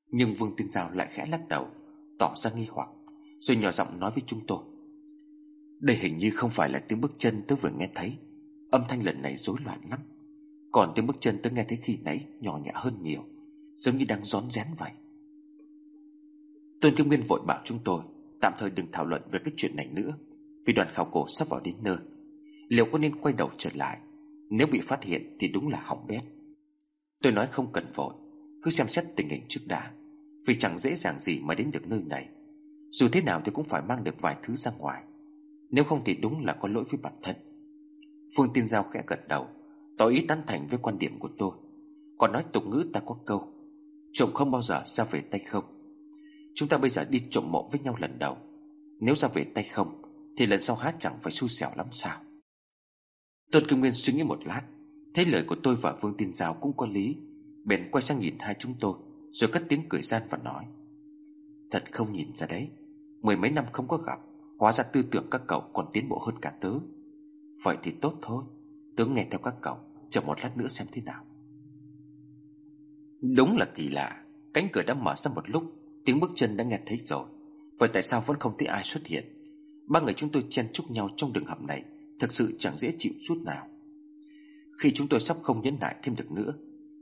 Nhưng Vương Tiên Giao lại khẽ lắc đầu, Tỏ ra nghi hoặc, Rồi nhỏ giọng nói với chúng tôi. Đây hình như không phải là tiếng bước chân tôi vừa nghe thấy. Âm thanh lần này rối loạn lắm. Còn tiếng bước chân tôi nghe thấy khi nãy Nhỏ nhẹ hơn nhiều, Giống như đang rón rén vậy. Tôn Kim Nguyên vội bảo chúng tôi, Tạm thời đừng thảo luận về cái chuyện này nữa, Vì đoàn khảo cổ sắp vào đến nơi. Liệu có nên quay đầu trở lại? Nếu bị phát hiện thì đúng là hỏng bét. Tôi nói không cần vội, Cứ xem xét tình hình trước đã, Vì chẳng dễ dàng gì mà đến được nơi này. Dù thế nào thì cũng phải mang được vài thứ ra ngoài, Nếu không thì đúng là có lỗi với bản thân. Phương Tiên Giao khẽ gật đầu, Tỏ ý tán thành với quan điểm của tôi, Còn nói tục ngữ ta có câu Trộm không bao giờ ra về tay không. Chúng ta bây giờ đi trộm mộ với nhau lần đầu. Nếu ra về tay không, Thì lần sau hát chẳng phải xui xẻo lắm sao? Tôn Kim Nguyên suy nghĩ một lát, Thấy lời của tôi và Vương Tiên Giao cũng có lý. Bèn quay sang nhìn hai chúng tôi, Rồi cất tiếng cười gian và nói, Thật không nhìn ra đấy, Mười mấy năm không có gặp, Hóa ra tư tưởng các cậu còn tiến bộ hơn cả tớ. Vậy thì tốt thôi, Tớ nghe theo các cậu, Chờ một lát nữa xem thế nào. Đúng là kỳ lạ, Cánh cửa đã mở ra một lúc Tiếng bước chân đã nghe thấy rồi. Vậy tại sao vẫn không thấy ai xuất hiện? Ba người chúng tôi chen chúc nhau trong đường hầm này, Thực sự chẳng dễ chịu chút nào. Khi chúng tôi sắp không nhấn lại thêm được nữa,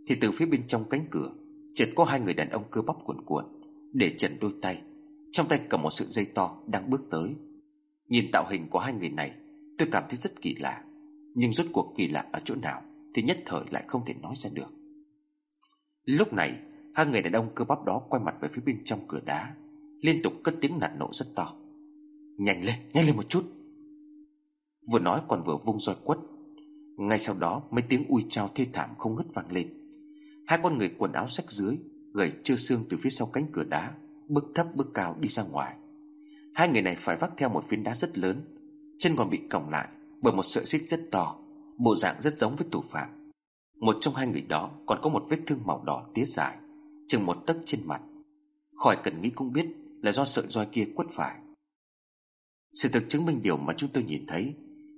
Thì từ phía bên trong cánh cửa, Chợt có hai người đàn ông cơ bắp cuộn cuộn, Để trần đôi tay. Trong tay cầm một sợi dây to đang bước tới. Nhìn tạo hình của hai người này, Tôi cảm thấy rất kỳ lạ. Nhưng rốt cuộc kỳ lạ ở chỗ nào Thì nhất thời lại không thể nói ra được. Lúc này Hai người đàn ông cơ bắp đó quay mặt về phía bên trong cửa đá Liên tục cất tiếng nạt nộ rất to. Nhanh lên, nhanh lên một chút. Vừa nói còn vừa vung roi quất. Ngay sau đó mấy tiếng ui trao thê thảm không ngất vang lên. Hai con người quần áo rách dưới Gầy chưa xương từ phía sau cánh cửa đá Bước thấp bước cao đi ra ngoài. Hai người này phải vác theo một viên đá rất lớn Chân còn bị còng lại Bởi một sợi xích rất to Bộ dạng rất giống với thủ phạm. Một trong hai người đó còn có một vết thương màu đỏ tía dài. Chừng một tấc trên mặt. Khỏi cần nghĩ cũng biết Là do sợi roi kia quất phải. Sự thực chứng minh điều mà chúng tôi nhìn thấy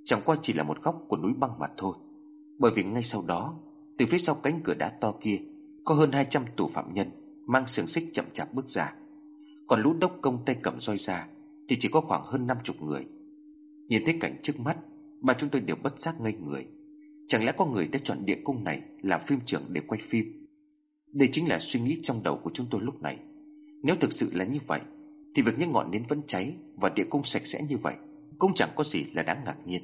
Chẳng qua chỉ là một góc của núi băng mặt thôi. Bởi vì ngay sau đó, Từ phía sau cánh cửa đá to kia, Có hơn 200 tù phạm nhân Mang xiềng xích chậm chạp bước ra. Còn lũ đốc công tay cầm roi ra Thì chỉ có khoảng hơn 50 người. Nhìn thấy cảnh trước mắt Ba chúng tôi đều bất giác ngây người. Chẳng lẽ có người đã chọn địa cung này Làm phim trưởng để quay phim? Đây chính là suy nghĩ trong đầu của chúng tôi lúc này. Nếu thực sự là như vậy, Thì việc những ngọn nến vẫn cháy Và địa cung sạch sẽ như vậy Cũng chẳng có gì là đáng ngạc nhiên.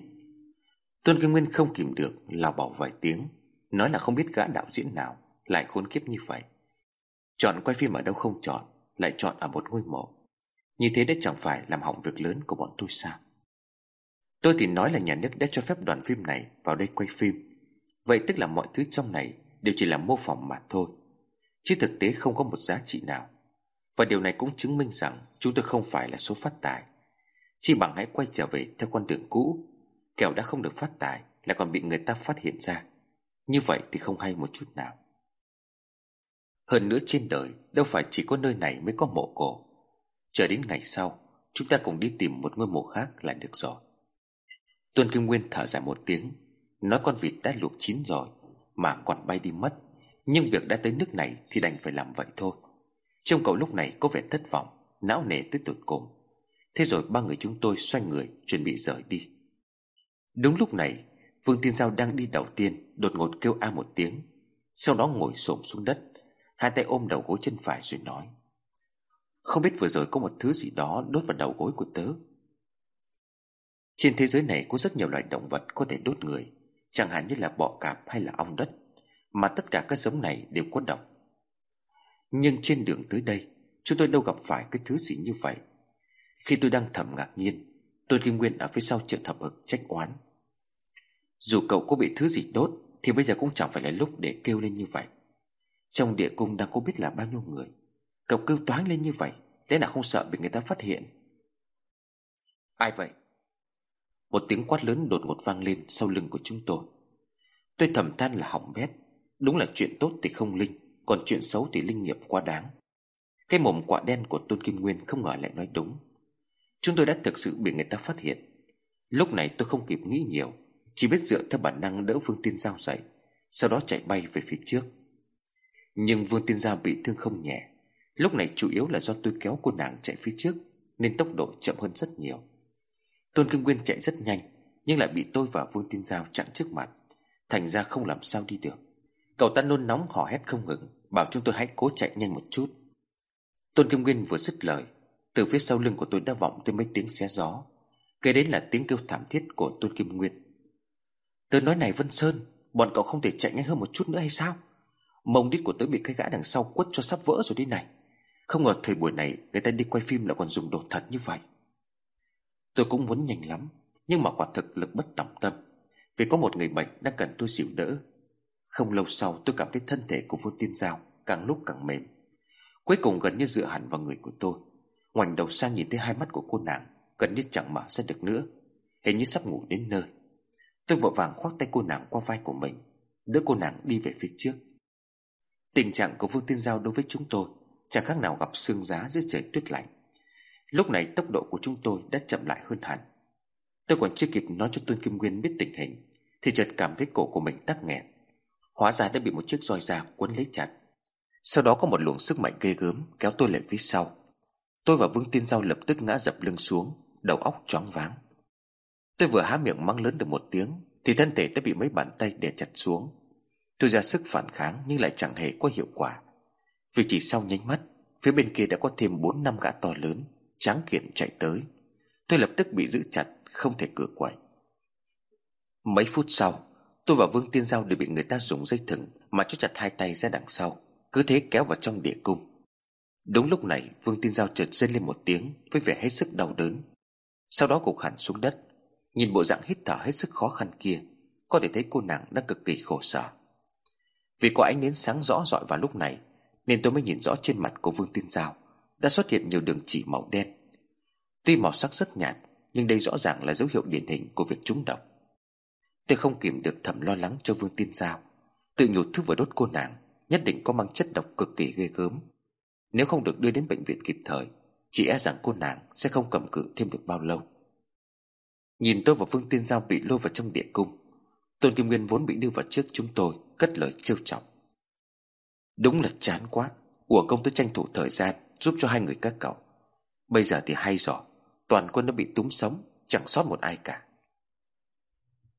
Tôn Kinh Nguyên không kìm được, Lào bảo vài tiếng, Nói là không biết gã đạo diễn nào Lại khốn kiếp như vậy. Chọn quay phim ở đâu không chọn, Lại chọn ở một ngôi mộ. Như thế đã chẳng phải làm hỏng việc lớn của bọn tôi sao? Tôi thì nói là nhà nước đã cho phép đoàn phim này vào đây quay phim. Vậy tức là mọi thứ trong này đều chỉ là mô phỏng mà thôi. Chứ thực tế không có một giá trị nào. Và điều này cũng chứng minh rằng chúng tôi không phải là số phát tài. Chỉ bằng hãy quay trở về theo con đường cũ, Kẻo đã không được phát tài Là còn bị người ta phát hiện ra. Như vậy thì không hay một chút nào. Hơn nữa trên đời, Đâu phải chỉ có nơi này mới có mộ cổ. Chờ đến ngày sau, Chúng ta cùng đi tìm một ngôi mộ khác là được rồi. Tuân Kim Nguyên thở dài một tiếng, Nói con vịt đã luộc chín rồi, Mà còn bay đi mất. Nhưng việc đã tới nước này thì đành phải làm vậy thôi. Trông cậu lúc này có vẻ thất vọng, Não nề tới tụt cùng. Thế rồi ba người chúng tôi xoay người, Chuẩn bị rời đi. Đúng lúc này, Vương Tiên Giao đang đi đầu tiên, Đột ngột kêu a một tiếng. Sau đó ngồi xổm xuống đất, Hai tay ôm đầu gối chân phải rồi nói, Không biết vừa rồi có một thứ gì đó Đốt vào đầu gối của tớ. Trên thế giới này có rất nhiều loại động vật có thể đốt người, Chẳng hạn như là bọ cạp hay là ong đất. Mà tất cả các giống này đều có độc. Nhưng trên đường tới đây Chúng tôi đâu gặp phải cái thứ gì như vậy. Khi tôi đang thầm ngạc nhiên Tôn Kim Nguyên ở phía sau chợt thập hực trách oán. Dù cậu có bị thứ gì đốt Thì bây giờ cũng chẳng phải là lúc để kêu lên như vậy. Trong địa cung đang có biết là bao nhiêu người Cậu kêu toáng lên như vậy Lẽ nào không sợ bị người ta phát hiện. Ai vậy? Một tiếng quát lớn đột ngột vang lên sau lưng của chúng tôi. Tôi thầm than là hỏng bét Đúng là chuyện tốt thì không linh, Còn chuyện xấu thì linh nghiệm quá đáng. Cái mồm quả đen của Tôn Kim Nguyên không ngờ lại nói đúng. Chúng tôi đã thực sự bị người ta phát hiện. Lúc này tôi không kịp nghĩ nhiều, Chỉ biết dựa theo bản năng đỡ Vương Tiên Giao dậy, Sau đó chạy bay về phía trước. Nhưng Vương Tiên Giao bị thương không nhẹ. Lúc này chủ yếu là do tôi kéo cô nàng chạy phía trước, Nên tốc độ chậm hơn rất nhiều. Tôn Kim Nguyên chạy rất nhanh, Nhưng lại bị tôi và Vương Tiên Giao chặn trước mặt, Thành ra không làm sao đi được. Cậu ta nôn nóng hò hét không ngừng, Bảo chúng tôi hãy cố chạy nhanh một chút. Tôn Kim Nguyên vừa dứt lời, Từ phía sau lưng của tôi đã vọng tới mấy tiếng xé gió, Kế đến là tiếng kêu thảm thiết của Tôn Kim Nguyên. Tớ nói này Vân Sơn, Bọn cậu không thể chạy nhanh hơn một chút nữa hay sao? Mông đít của tớ bị cái gã đằng sau quất cho sắp vỡ rồi đi này. Không ngờ thời buổi này Người ta đi quay phim lại còn dùng đồ thật như vậy. Tôi cũng muốn nhanh lắm, Nhưng mà quả thực lực bất tòng tâm, Vì có một người bệnh đang cần tôi dịu đỡ. Không lâu sau tôi cảm thấy thân thể của vô Tiên Giao Càng lúc càng mềm. Cuối cùng gần như dựa hẳn vào người của tôi. Ngoảnh đầu sang nhìn thấy hai mắt của cô nàng Gần như chẳng mở ra được nữa, Hình như sắp ngủ đến nơi. Tôi vội vàng khoác tay cô nàng qua vai của mình, Đỡ cô nàng đi về phía trước. Tình trạng của Vương Tiên Giao đối với chúng tôi Chẳng khác nào gặp sương giá dưới trời tuyết lạnh. Lúc này tốc độ của chúng tôi đã chậm lại hơn hẳn. Tôi còn chưa kịp nói cho Tôn Kim Nguyên biết tình hình, Thì chợt cảm thấy cổ của mình tắc nghẹn. Hóa ra đã bị một chiếc roi da quấn lấy chặt. Sau đó có một luồng sức mạnh ghê gớm Kéo tôi lại phía sau. Tôi và Vương Tiên Giao lập tức ngã dập lưng xuống, Đầu óc choáng váng. Tôi vừa há miệng mắng lớn được một tiếng, Thì thân thể đã bị mấy bàn tay đè chặt xuống. Tôi ra sức phản kháng Nhưng lại chẳng hề có hiệu quả. Vì chỉ sau nhánh mắt, Phía bên kia đã có thêm bốn năm gã to lớn, Tráng kiện chạy tới. Tôi lập tức bị giữ chặt, Không thể cử quậy. Mấy phút sau Tôi và Vương Tiên Giao đều bị người ta dùng dây thừng Mà chốt chặt hai tay ra đằng sau, Cứ thế kéo vào trong địa cung. Đúng lúc này, Vương Tiên Giao chợt rên lên một tiếng Với vẻ hết sức đau đớn. Sau đó gục hẳn xuống đất. Nhìn bộ dạng hít thở hết sức khó khăn kia, Có thể thấy cô nàng đang cực kỳ khổ sở. Vì có ánh nến sáng rõ rọi vào lúc này, Nên tôi mới nhìn rõ trên mặt của Vương Tiên Giao Đã xuất hiện nhiều đường chỉ màu đen. Tuy màu sắc rất nhạt, Nhưng đây rõ ràng là dấu hiệu điển hình của việc trúng độc. Tôi không kìm được thầm lo lắng cho Vương Tiên Giao. Tự nhủ thứ vừa đốt cô nàng, Nhất định có mang chất độc cực kỳ ghê gớm. Nếu không được đưa đến bệnh viện kịp thời Chỉ e rằng cô nàng sẽ không cầm cự thêm được bao lâu. Nhìn tôi và Vương Tiên Giao bị lôi vào trong địa cung, Tôn Kim Nguyên vốn bị đưa vào trước chúng tôi, Cất lời trêu chọc. Đúng là chán quá, Của công tôi tranh thủ thời gian Giúp cho hai người các cậu. Bây giờ thì hay rồi, Toàn quân đã bị túng sống, Chẳng sót một ai cả.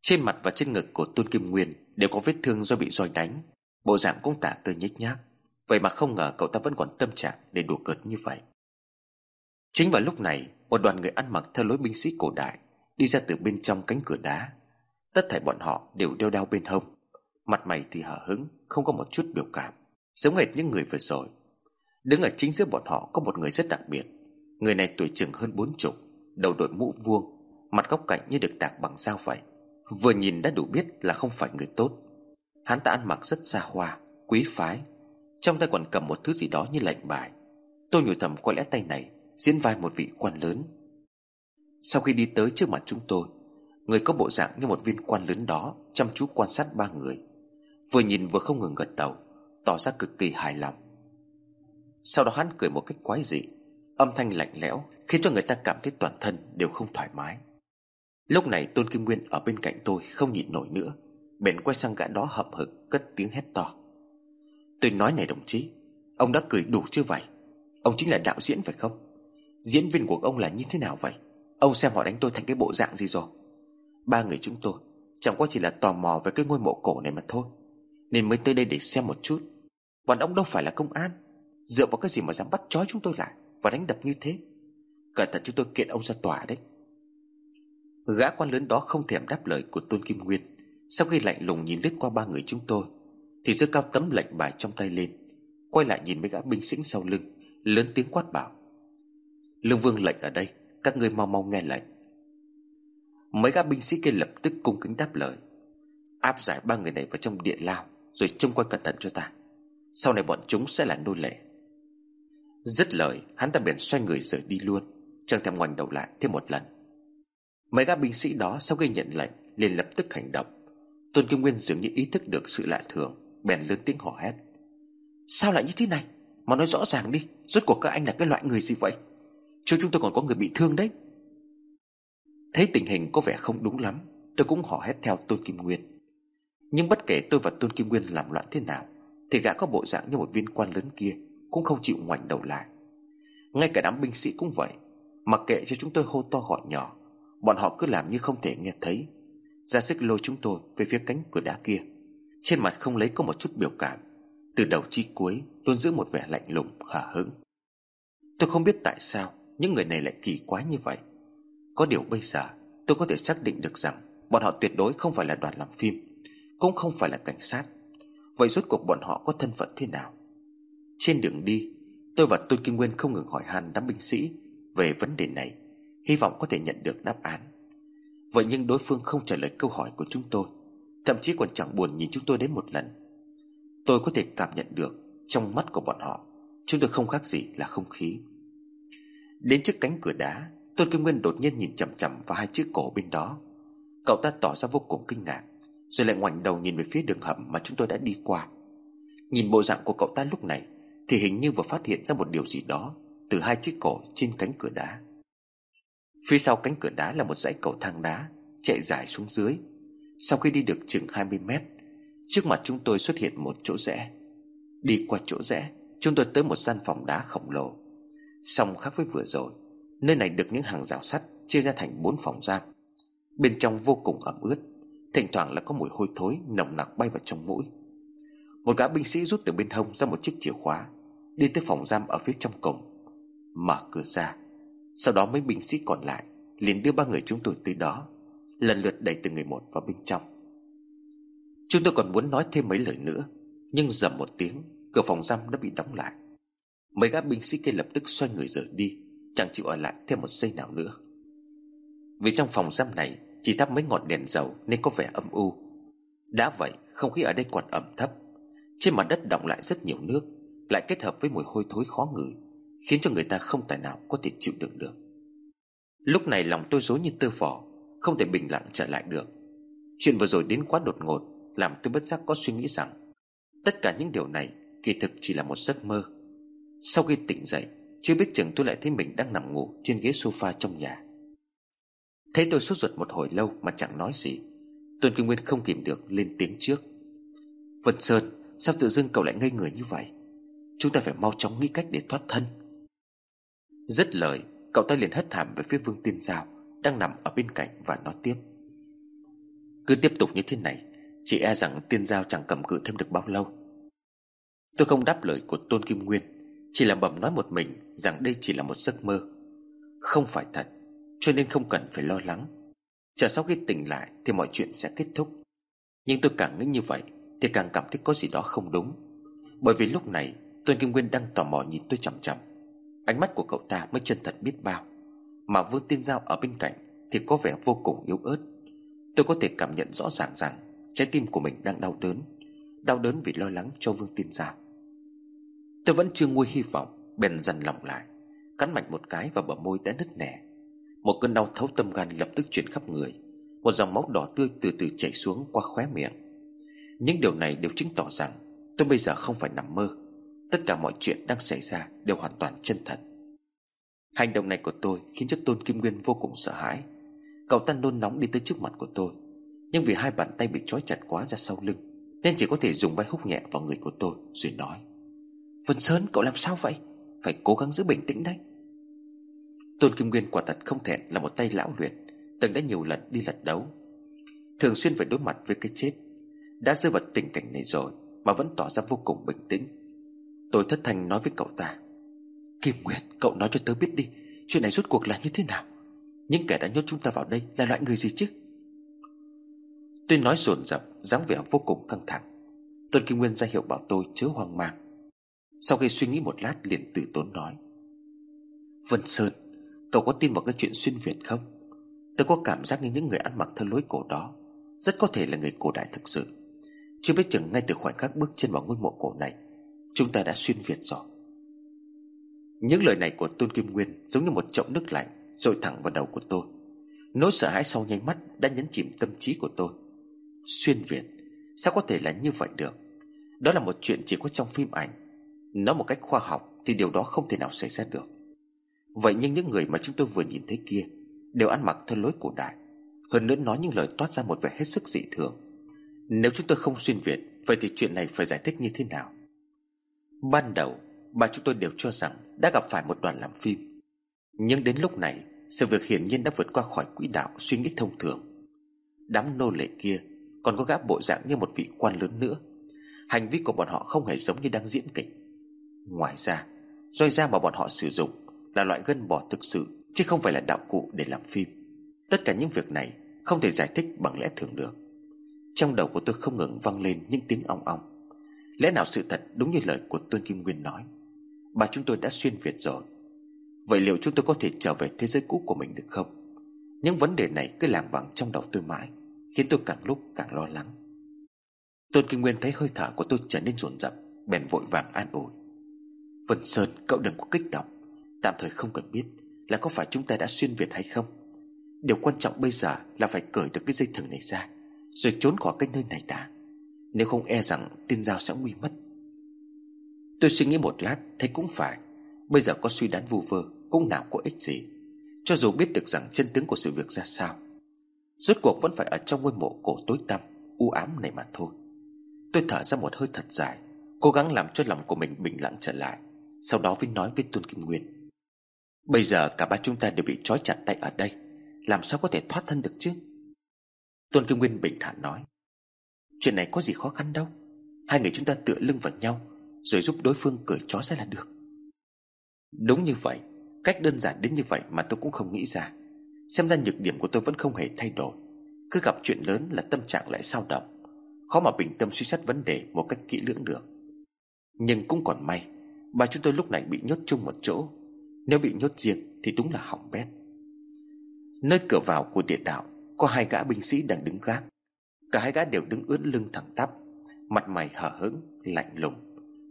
Trên mặt và trên ngực của Tôn Kim Nguyên Đều có vết thương do bị roi đánh. Bộ dạng cũng tả tơi nhếch nhác. Vậy mà không ngờ cậu ta vẫn còn tâm trạng Để đùa cợt như vậy. Chính vào lúc này, Một đoàn người ăn mặc theo lối binh sĩ cổ đại Đi ra từ bên trong cánh cửa đá. Tất thảy bọn họ đều đeo đao bên hông. Mặt mày thì hở hứng Không có một chút biểu cảm. Giống hệt những người vừa rồi. Đứng ở chính giữa bọn họ có một người rất đặc biệt. Người này tuổi chừng hơn bốn chục, Đầu đội mũ vuông, Mặt góc cạnh như được tạc bằng dao vậy. Vừa nhìn đã đủ biết là không phải người tốt. Hắn ta ăn mặc rất xa hoa, Quý phái. Trong tay còn cầm một thứ gì đó như lệnh bài. Tôi nhủ thầm có lẽ tay này Diễn vai một vị quan lớn. Sau khi đi tới trước mặt chúng tôi, Người có bộ dạng như một viên quan lớn đó Chăm chú quan sát ba người. Vừa nhìn vừa không ngừng gật đầu, Tỏ ra cực kỳ hài lòng. Sau đó hắn cười một cách quái dị, Âm thanh lạnh lẽo Khiến cho người ta cảm thấy toàn thân đều không thoải mái. Lúc này Tôn Kim Nguyên ở bên cạnh tôi Không nhịn nổi nữa, Bèn quay sang gã đó hậm hực, cất tiếng hét to. Tôi nói này đồng chí, Ông đã cười đủ chưa vậy? Ông chính là đạo diễn phải không? Diễn viên của ông là như thế nào vậy? Ông xem họ đánh tôi thành cái bộ dạng gì rồi? Ba người chúng tôi, Chẳng qua chỉ là tò mò về cái ngôi mộ cổ này mà thôi, Nên mới tới đây để xem một chút. Bọn ông đâu phải là công an, Dựa vào cái gì mà dám bắt trói chúng tôi lại Và đánh đập như thế? Cẩn thận chúng tôi kiện ông ra tòa đấy. Gã quan lớn đó không thèm đáp lời của Tôn Kim Nguyên. Sau khi lạnh lùng nhìn lướt qua ba người chúng tôi, Thì giơ cao tấm lệnh bài trong tay lên, Quay lại nhìn mấy gã binh sĩ sau lưng, Lớn tiếng quát bảo. Lương vương lệnh ở đây, Các ngươi mau mau nghe lệnh. Mấy gã binh sĩ kia lập tức cung kính đáp lời. Áp giải ba người này vào trong địa lao, Rồi trông coi cẩn thận cho ta. Sau này bọn chúng sẽ là nô lệ. Dứt lời, Hắn ta bèn xoay người rời đi luôn, Chẳng thèm ngoảnh đầu lại thêm một lần. Mấy gã binh sĩ đó sau khi nhận lệnh, liền lập tức hành động. Tôn Kim Nguyên dường như ý thức được sự lạ thường, Bèn lớn tiếng hò hét. Sao lại như thế này? Mà nói rõ ràng đi, Rốt cuộc các anh là cái loại người gì vậy? Chứ chúng tôi còn có người bị thương đấy. Thấy tình hình có vẻ không đúng lắm, Tôi cũng hò hét theo Tôn Kim Nguyên. Nhưng bất kể tôi và Tôn Kim Nguyên làm loạn thế nào, Thì gã có bộ dạng như một viên quan lớn kia Cũng không chịu ngoảnh đầu lại. Ngay cả đám binh sĩ cũng vậy, Mặc kệ cho chúng tôi hô to gọi nhỏ Bọn họ cứ làm như không thể nghe thấy. Ra sức lôi chúng tôi về phía cánh cửa đá kia. Trên mặt không lấy có một chút biểu cảm. Từ đầu chi cuối, Luôn giữ một vẻ lạnh lùng hả hững. Tôi không biết tại sao, Những người này lại kỳ quái như vậy. Có điều bây giờ, tôi có thể xác định được rằng Bọn họ tuyệt đối không phải là đoàn làm phim, Cũng không phải là cảnh sát. Vậy rốt cuộc bọn họ có thân phận thế nào? Trên đường đi, Tôi và Tôn Kim Nguyên không ngừng hỏi han đám binh sĩ Về vấn đề này. Hy vọng có thể nhận được đáp án. Vậy nhưng đối phương không trả lời câu hỏi của chúng tôi, Thậm chí còn chẳng buồn nhìn chúng tôi đến một lần. Tôi có thể cảm nhận được Trong mắt của bọn họ, Chúng tôi không khác gì là không khí. Đến trước cánh cửa đá, Tôn Kim Nguyên đột nhiên nhìn chầm chầm vào hai chiếc cổ bên đó. Cậu ta tỏ ra vô cùng kinh ngạc, Rồi lại ngoảnh đầu nhìn về phía đường hầm mà chúng tôi đã đi qua. Nhìn bộ dạng của cậu ta lúc này, Thì hình như vừa phát hiện ra một điều gì đó Từ hai chiếc cổ trên cánh cửa đá. Phía sau cánh cửa đá là một dãy cầu thang đá, Chạy dài xuống dưới. Sau khi đi được chừng 20 mét, Trước mặt chúng tôi xuất hiện một chỗ rẽ. Đi qua chỗ rẽ, Chúng tôi tới một gian phòng đá khổng lồ. Song khác với vừa rồi, Nơi này được những hàng rào sắt Chia ra thành bốn phòng giam. Bên trong vô cùng ẩm ướt, Thỉnh thoảng là có mùi hôi thối, nồng nặc bay vào trong mũi. Một gã binh sĩ rút từ bên hông ra một chiếc chìa khóa, Đi tới phòng giam ở phía trong cổng, Mở cửa ra sau đó mấy binh sĩ còn lại liền đưa ba người chúng tôi tới đó, Lần lượt đẩy từng người một vào bên trong. Chúng tôi còn muốn nói thêm mấy lời nữa, Nhưng dầm một tiếng, Cửa phòng giam đã bị đóng lại. Mấy gã binh sĩ kia lập tức xoay người rời đi, Chẳng chịu ở lại thêm một giây nào nữa. Vì trong phòng giam này Chỉ thắp mấy ngọn đèn dầu Nên có vẻ âm u. Đã vậy, không khí ở đây còn ẩm thấp. Trên mặt đất đọng lại rất nhiều nước, Lại kết hợp với mùi hôi thối khó ngửi. Khiến cho người ta không tài nào có thể chịu đựng được. Lúc này lòng tôi dối như tơ vỏ Không thể bình lặng trở lại được. Chuyện vừa rồi đến quá đột ngột, Làm tôi bất giác có suy nghĩ rằng, Tất cả những điều này kỳ thực chỉ là một giấc mơ. Sau khi tỉnh dậy, Chưa biết chừng tôi lại thấy mình đang nằm ngủ Trên ghế sofa trong nhà. Thấy tôi sốt ruột một hồi lâu mà chẳng nói gì, Tôn Kim Nguyên không kìm được lên tiếng trước. Vân Sơn, Sao tự dưng cậu lại ngây người như vậy? Chúng ta phải mau chóng nghĩ cách để thoát thân. Dứt lời, Cậu ta liền hất hàm về phía Vương Tiên Giao, Đang nằm ở bên cạnh và nói tiếp. Cứ tiếp tục như thế này, Chỉ e rằng Tiên Giao chẳng cầm cự thêm được bao lâu. Tôi không đáp lời của Tôn Kim Nguyên, Chỉ là bẩm nói một mình Rằng đây chỉ là một giấc mơ. Không phải thật, Cho nên không cần phải lo lắng. Chờ sau khi tỉnh lại Thì mọi chuyện sẽ kết thúc. Nhưng tôi càng nghĩ như vậy Thì càng cảm thấy có gì đó không đúng. Bởi vì lúc này, Tôn Kim Nguyên đang tò mò nhìn tôi chằm chằm. Ánh mắt của cậu ta mới chân thật biết bao. Mà Vương Tiên Giao ở bên cạnh Thì có vẻ vô cùng yếu ớt. Tôi có thể cảm nhận rõ ràng rằng Trái tim của mình đang đau đớn Đau đớn vì lo lắng cho Vương Tiên Giao. Tôi vẫn chưa nguôi hy vọng, Bèn dằn lòng lại, Cắn mạnh một cái và bờ môi đã nứt nẻ. Một cơn đau thấu tâm gan lập tức chuyển khắp người, Một dòng máu đỏ tươi từ từ chảy xuống qua khóe miệng. Những điều này đều chứng tỏ rằng Tôi bây giờ không phải nằm mơ. Tất cả mọi chuyện đang xảy ra đều hoàn toàn chân thật. Hành động này của tôi khiến cho Tôn Kim Nguyên vô cùng sợ hãi. Cậu ta nôn nóng đi tới trước mặt của tôi. Nhưng vì hai bàn tay bị trói chặt quá ra sau lưng, Nên chỉ có thể dùng vai húc nhẹ vào người của tôi Rồi nói, Vân Sơn, cậu làm sao vậy? Phải cố gắng giữ bình tĩnh đấy. Tôn Kim Nguyên quả thật không thể là một tay lão luyện, Từng đã nhiều lần đi lật đấu. Thường xuyên phải đối mặt với cái chết. Đã rơi vào tình cảnh này rồi Mà vẫn tỏ ra vô cùng bình tĩnh. Tôi thất thanh nói với cậu ta. Kim Nguyên cậu nói cho tớ biết đi, Chuyện này rốt cuộc là như thế nào? Những kẻ đã nhốt chúng ta vào đây là loại người gì chứ? Tôi nói dồn dập, dáng vẻ vô cùng căng thẳng, Tôn Kim Nguyên ra hiệu bảo tôi chớ hoang mang. Sau khi suy nghĩ một lát liền từ tốn nói, Vân Sơn, Cậu có tin vào cái chuyện xuyên Việt không? Tôi có cảm giác như những người ăn mặc theo lối cổ đó, Rất có thể là người cổ đại thực sự. Chưa biết chừng ngay từ khoảnh khắc bước chân vào ngôi mộ cổ này Chúng ta đã xuyên Việt rồi. Những lời này của Tôn Kim Nguyên Giống như một chậu nước lạnh Rồi thẳng vào đầu của tôi. Nỗi sợ hãi sau nháy mắt Đã nhấn chìm tâm trí của tôi. Xuyên Việt, Sao có thể là như vậy được? Đó là một chuyện chỉ có trong phim ảnh. Nói một cách khoa học Thì điều đó không thể nào xảy ra được. Vậy nhưng những người mà chúng tôi vừa nhìn thấy kia Đều ăn mặc theo lối cổ đại. Hơn nữa nói những lời toát ra một vẻ hết sức dị thường. Nếu chúng tôi không xuyên Việt, Vậy thì chuyện này phải giải thích như thế nào? Ban đầu, Bà chúng tôi đều cho rằng Đã gặp phải một đoàn làm phim. Nhưng đến lúc này, Sự việc hiển nhiên đã vượt qua khỏi quỹ đạo suy nghĩ thông thường. Đám nô lệ kia Còn có gã bộ dạng như một vị quan lớn nữa. Hành vi của bọn họ không hề giống như đang diễn kịch. Ngoài ra, roi da mà bọn họ sử dụng Là loại gân bò thực sự, Chứ không phải là đạo cụ để làm phim. Tất cả những việc này Không thể giải thích bằng lẽ thường được. Trong đầu của tôi không ngừng vang lên những tiếng ong ong. Lẽ nào sự thật đúng như lời của Tôn Kim Nguyên nói? Bà chúng tôi đã xuyên Việt rồi. Vậy liệu chúng tôi có thể trở về thế giới cũ của mình được không? Những vấn đề này cứ làm bằng trong đầu tôi mãi, Khiến tôi càng lúc càng lo lắng. Tôn Kim Nguyên thấy hơi thở của tôi trở nên rồn rập, Bèn vội vàng an ủi. Vân Sơn, cậu đừng có kích động. Tạm thời không cần biết Là có phải chúng ta đã xuyên Việt hay không. Điều quan trọng bây giờ là phải cởi được cái dây thừng này ra, Rồi trốn khỏi cái nơi này đã nếu không e rằng tiên giao sẽ nguy mất. Tôi suy nghĩ một lát, Thấy cũng phải. Bây giờ có suy đoán vu vơ, Cũng nào có ích gì. Cho dù biết được rằng chân tướng của sự việc ra sao, Rốt cuộc vẫn phải ở trong ngôi mộ cổ tối tăm, U ám này mà thôi. Tôi thở ra một hơi thật dài, Cố gắng làm cho lòng của mình bình lặng trở lại, Sau đó mới nói với Tôn Kim Nguyên. Bây giờ cả ba chúng ta đều bị trói chặt tay ở đây, Làm sao có thể thoát thân được chứ? Tôn Kim Nguyên bình thản nói. Chuyện này có gì khó khăn đâu. Hai người chúng ta tựa lưng vào nhau, Rồi giúp đối phương cởi chó ra là được. Đúng như vậy, Cách đơn giản đến như vậy mà tôi cũng không nghĩ ra. Xem ra nhược điểm của tôi vẫn không hề thay đổi. Cứ gặp chuyện lớn là tâm trạng lại sao động. Khó mà bình tâm suy xét vấn đề một cách kỹ lưỡng được. Nhưng cũng còn may Ba chúng tôi lúc này bị nhốt chung một chỗ. Nếu bị nhốt riêng thì đúng là hỏng bét. Nơi cửa vào của địa đạo, Có hai gã binh sĩ đang đứng gác. Cả hai gã đều đứng ướn lưng thẳng tắp Mặt mày hở hững, lạnh lùng.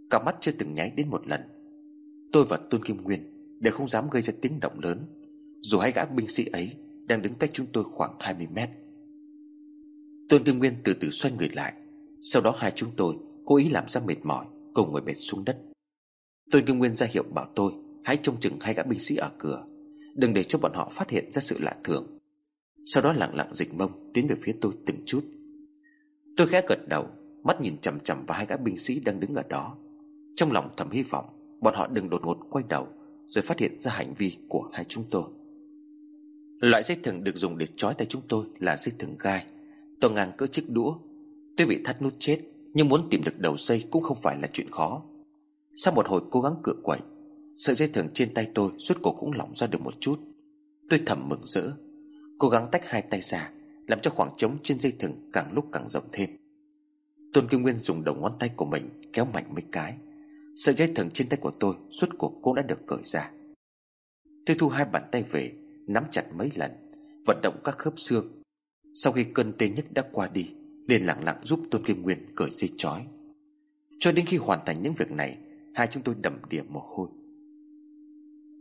Cả mắt chưa từng nháy đến một lần. Tôi và Tôn Kim Nguyên Đều không dám gây ra tiếng động lớn Dù hai gã binh sĩ ấy Đang đứng cách chúng tôi khoảng 20 mét. Tôn Kim Nguyên từ từ xoay người lại Sau đó hai chúng tôi cố ý làm ra mệt mỏi Cùng ngồi bệt xuống đất. Tôn Kim Nguyên ra hiệu bảo tôi Hãy trông chừng hai gã binh sĩ ở cửa Đừng để cho bọn họ phát hiện ra sự lạ thường. Sau đó lặng lặng dịch mông Tiến về phía tôi từng chút. Tôi khẽ gật đầu, Mắt nhìn chầm chầm vào hai gã binh sĩ đang đứng ở đó. Trong lòng thầm hy vọng, Bọn họ đừng đột ngột quay đầu, Rồi phát hiện ra hành vi của hai chúng tôi. Loại dây thừng được dùng để trói tay chúng tôi Là dây thừng gai. Tôi ngang cỡ chiếc đũa. Tôi bị thắt nút chết, Nhưng muốn tìm được đầu dây cũng không phải là chuyện khó. Sau một hồi cố gắng cựa quậy, Sợi dây thừng trên tay tôi Suốt cổ cũng lỏng ra được một chút. Tôi thầm mừng rỡ, Cố gắng tách hai tay ra làm cho khoảng trống trên dây thừng càng lúc càng rộng thêm. Tôn Kim Nguyên dùng đầu ngón tay của mình Kéo mạnh mấy cái. Sợi dây thừng trên tay của tôi Suốt cuộc cũng đã được cởi ra. Tôi thu hai bàn tay về, Nắm chặt mấy lần, Vận động các khớp xương. Sau khi cơn tê nhức đã qua đi, liền lặng lặng giúp Tôn Kim Nguyên cởi dây chói. Cho đến khi hoàn thành những việc này, Hai chúng tôi đầm đìa mồ hôi.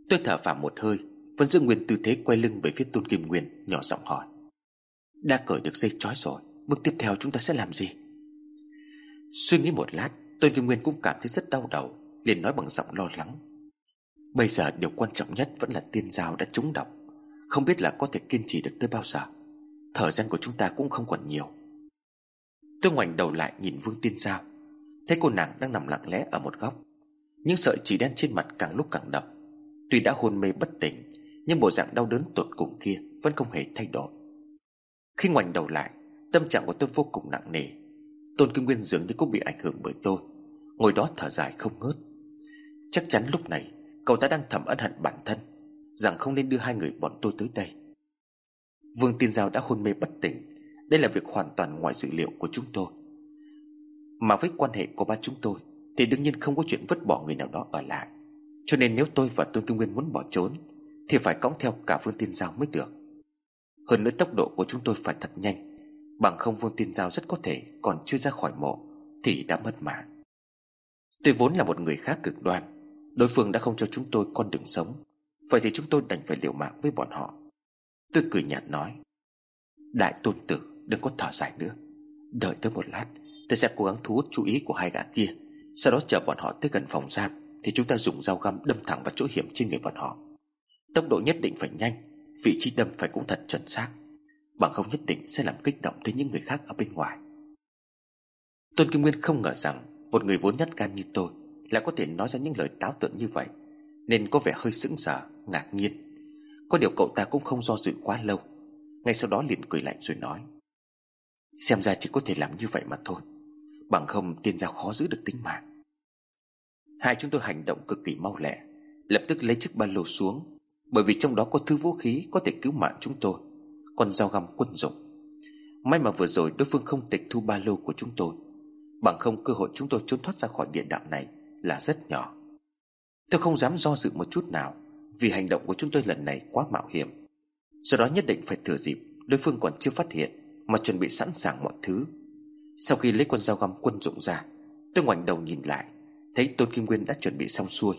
Tôi thở phào một hơi, Vẫn giữ nguyên tư thế quay lưng về phía Tôn Kim Nguyên, Nhỏ giọng hỏi. Đã cởi được dây chói rồi, Bước tiếp theo chúng ta sẽ làm gì? Suy nghĩ một lát, Tôn Kim Nguyên cũng cảm thấy rất đau đầu, liền nói bằng giọng lo lắng. Bây giờ điều quan trọng nhất vẫn là tiên giao đã trúng độc. Không biết là có thể kiên trì được tới bao giờ. Thời gian của chúng ta cũng không còn nhiều. Tôi ngoảnh đầu lại nhìn Vương Tiên Giao. Thấy cô nàng đang nằm lặng lẽ ở một góc, Những sợi chỉ đen trên mặt càng lúc càng đậm. Tuy đã hôn mê bất tỉnh, Nhưng bộ dạng đau đớn tột cùng kia Vẫn không hề thay đổi. Khi ngoảnh đầu lại, Tâm trạng của tôi vô cùng nặng nề. Tôn Kim Nguyên dường như cũng bị ảnh hưởng bởi tôi. Ngồi đó thở dài không ngớt. Chắc chắn lúc này, Cậu ta đang thầm ân hận bản thân, Rằng không nên đưa hai người bọn tôi tới đây. Vương Tiên Giao đã hôn mê bất tỉnh. Đây là việc hoàn toàn ngoài dự liệu của chúng tôi. Mà với quan hệ của ba chúng tôi, Thì đương nhiên không có chuyện vứt bỏ người nào đó ở lại. Cho nên nếu tôi và Tôn Kim Nguyên muốn bỏ trốn, Thì phải cõng theo cả Vương Tiên Giao mới được. Hơn nữa tốc độ của chúng tôi phải thật nhanh. Bằng không Vương Tiên Giao rất có thể Còn chưa ra khỏi mộ, Thì đã mất mạng. Tôi vốn là một người khác cực đoan. Đối phương đã không cho chúng tôi con đường sống. Vậy thì chúng tôi đành phải liều mạng với bọn họ. Tôi cười nhạt nói, Đại tôn tử, đừng có thở dài nữa. Đợi tới một lát, Tôi sẽ cố gắng thu hút chú ý của hai gã kia. Sau đó chờ bọn họ tới gần phòng giam, Thì chúng ta dùng dao găm đâm thẳng vào chỗ hiểm trên người bọn họ. Tốc độ nhất định phải nhanh Vị trí đâm phải cũng thật chuẩn xác. Bằng không nhất định sẽ làm kích động tới những người khác ở bên ngoài. Tôn Kim Nguyên không ngờ rằng Một người vốn nhát gan như tôi Lại có thể nói ra những lời táo tợn như vậy, Nên có vẻ hơi sững sờ, Ngạc nhiên. Có điều cậu ta cũng không do dự quá lâu, Ngay sau đó liền cười lạnh rồi nói, Xem ra chỉ có thể làm như vậy mà thôi, Bằng không tiên gia khó giữ được tính mạng. Hai chúng tôi hành động cực kỳ mau lẹ, Lập tức lấy chiếc ba lô xuống bởi vì trong đó có thứ vũ khí Có thể cứu mạng chúng tôi Con dao găm quân dụng. May mà vừa rồi đối phương không tịch thu ba lô của chúng tôi, Bằng không cơ hội chúng tôi trốn thoát ra khỏi địa đạo này Là rất nhỏ. Tôi không dám do dự một chút nào, Vì hành động của chúng tôi lần này quá mạo hiểm. Do đó nhất định phải thừa dịp Đối phương còn chưa phát hiện Mà chuẩn bị sẵn sàng mọi thứ. Sau khi lấy con dao găm quân dụng ra, Tôi ngoảnh đầu nhìn lại, Thấy Tôn Kim Nguyên đã chuẩn bị xong xuôi.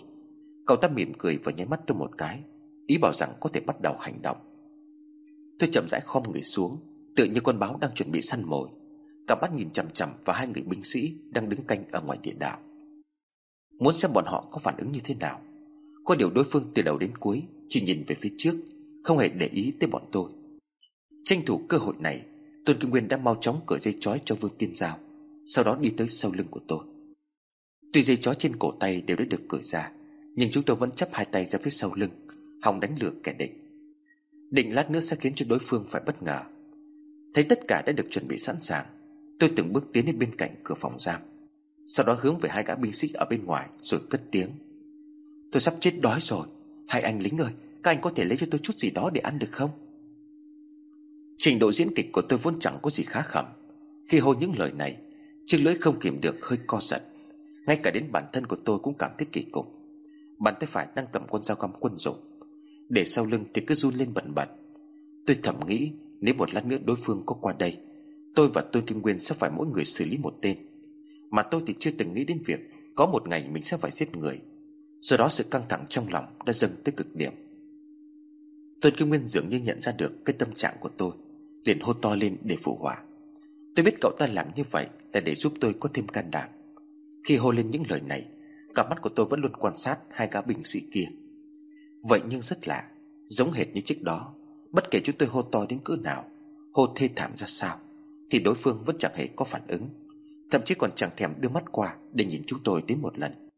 Cậu ta mỉm cười và nháy mắt tôi một cái. Ý bảo rằng có thể bắt đầu hành động. Tôi chậm rãi khom người xuống Tự như con báo đang chuẩn bị săn mồi. Cả mắt nhìn chằm chằm vào hai người binh sĩ Đang đứng canh ở ngoài địa đạo. Muốn xem bọn họ có phản ứng như thế nào. Có điều đối phương từ đầu đến cuối Chỉ nhìn về phía trước, Không hề để ý tới bọn tôi. Tranh thủ cơ hội này, Tôn Kim Nguyên đã mau chóng cởi dây chói cho Vương Tiên Giao, Sau đó đi tới sau lưng của tôi. Tuy dây chói trên cổ tay đều đã được cởi ra, Nhưng chúng tôi vẫn chấp hai tay ra phía sau lưng Hòng đánh lừa kẻ địch. Định lát nữa sẽ khiến cho đối phương phải bất ngờ. Thấy tất cả đã được chuẩn bị sẵn sàng, Tôi từng bước tiến đến bên cạnh cửa phòng giam. Sau đó hướng về hai gã binh sĩ ở bên ngoài Rồi cất tiếng. Tôi sắp chết đói rồi. Hai anh lính ơi, Các anh có thể lấy cho tôi chút gì đó để ăn được không? Trình độ diễn kịch của tôi vốn chẳng có gì khá khẩm. Khi hô những lời này, Chiếc lưỡi không kìm được hơi co giật. Ngay cả đến bản thân của tôi cũng cảm thấy kỳ cục. Bàn tay phải đang cầm con dao găm quân dụng. Để sau lưng thì cứ run lên bẩn bật Tôi thầm nghĩ, Nếu một lát nữa đối phương có qua đây, Tôi và Tôn Kim Nguyên sẽ phải mỗi người xử lý một tên. Mà tôi thì chưa từng nghĩ đến việc Có một ngày mình sẽ phải giết người. Do đó sự căng thẳng trong lòng đã dâng tới cực điểm. Tôn Kim Nguyên dường như nhận ra được Cái tâm trạng của tôi, Liền hô to lên để phụ hỏa Tôi biết cậu ta làm như vậy Là để giúp tôi có thêm can đảm. Khi hô lên những lời này Cả mắt của tôi vẫn luôn quan sát hai gã binh sĩ kia. Vậy nhưng rất lạ, Giống hệt như trước đó. Bất kể chúng tôi hô to đến cỡ nào, Hô thê thảm ra sao, Thì đối phương vẫn chẳng hề có phản ứng. Thậm chí còn chẳng thèm đưa mắt qua Để nhìn chúng tôi đến một lần.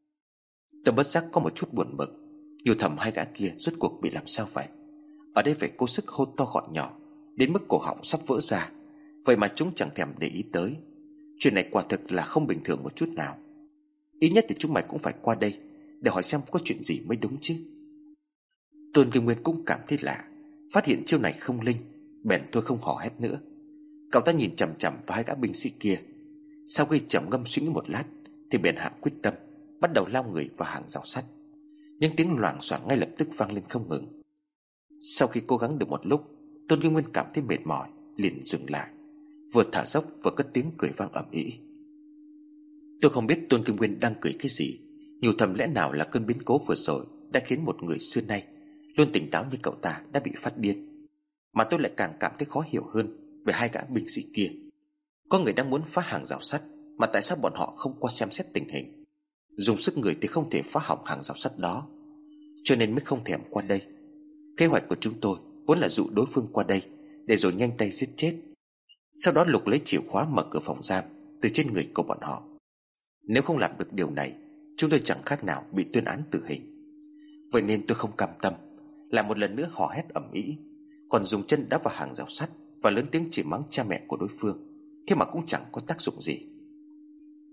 Tôi bất giác có một chút buồn bực. Dù thầm hai gã kia rốt cuộc bị làm sao vậy? Ở đây phải cố sức hô to gọi nhỏ, Đến mức cổ họng sắp vỡ ra. Vậy mà chúng chẳng thèm để ý tới. Chuyện này quả thực là không bình thường một chút nào. Ít nhất thì chúng mày cũng phải qua đây, Để hỏi xem có chuyện gì mới đúng chứ. Tôn Kim Nguyên cũng cảm thấy lạ. Phát hiện chiêu này không linh, Bèn tôi không hò hét nữa. Cậu ta nhìn chằm chằm vào hai gã binh sĩ kia. Sau khi trầm ngâm suy nghĩ một lát, Thì bèn hạ quyết tâm, Bắt đầu lao người vào hàng rào sắt. Những tiếng loảng xoảng ngay lập tức vang lên không ngừng. Sau khi cố gắng được một lúc, Tôn Kim Nguyên cảm thấy mệt mỏi, Liền dừng lại. Vừa thả dốc, vừa cất tiếng cười vang ầm ĩ. Tôi không biết Tôn Kim Nguyên đang cười cái gì. Nhiều thầm lẽ nào là cơn biến cố vừa rồi Đã khiến một người xưa nay Luôn tỉnh táo như cậu ta đã bị phát điên. Mà tôi lại càng cảm thấy khó hiểu hơn Về hai gã binh sĩ kia. Có người đang muốn phá hàng rào sắt, Mà tại sao bọn họ không qua xem xét tình hình? Dùng sức người thì không thể phá hỏng hàng rào sắt đó, Cho nên mới không thèm qua đây. Kế hoạch của chúng tôi Vốn là dụ đối phương qua đây Để rồi nhanh tay giết chết. Sau đó lục lấy chìa khóa mở cửa phòng giam Từ trên người của bọn họ. Nếu không làm được điều này, Chúng tôi chẳng khác nào bị tuyên án tử hình. Vậy nên tôi không cam tâm. Lại một lần nữa hò hét ầm ĩ. Còn dùng chân đá vào hàng rào sắt Và lớn tiếng chỉ mắng cha mẹ của đối phương. Thế mà cũng chẳng có tác dụng gì.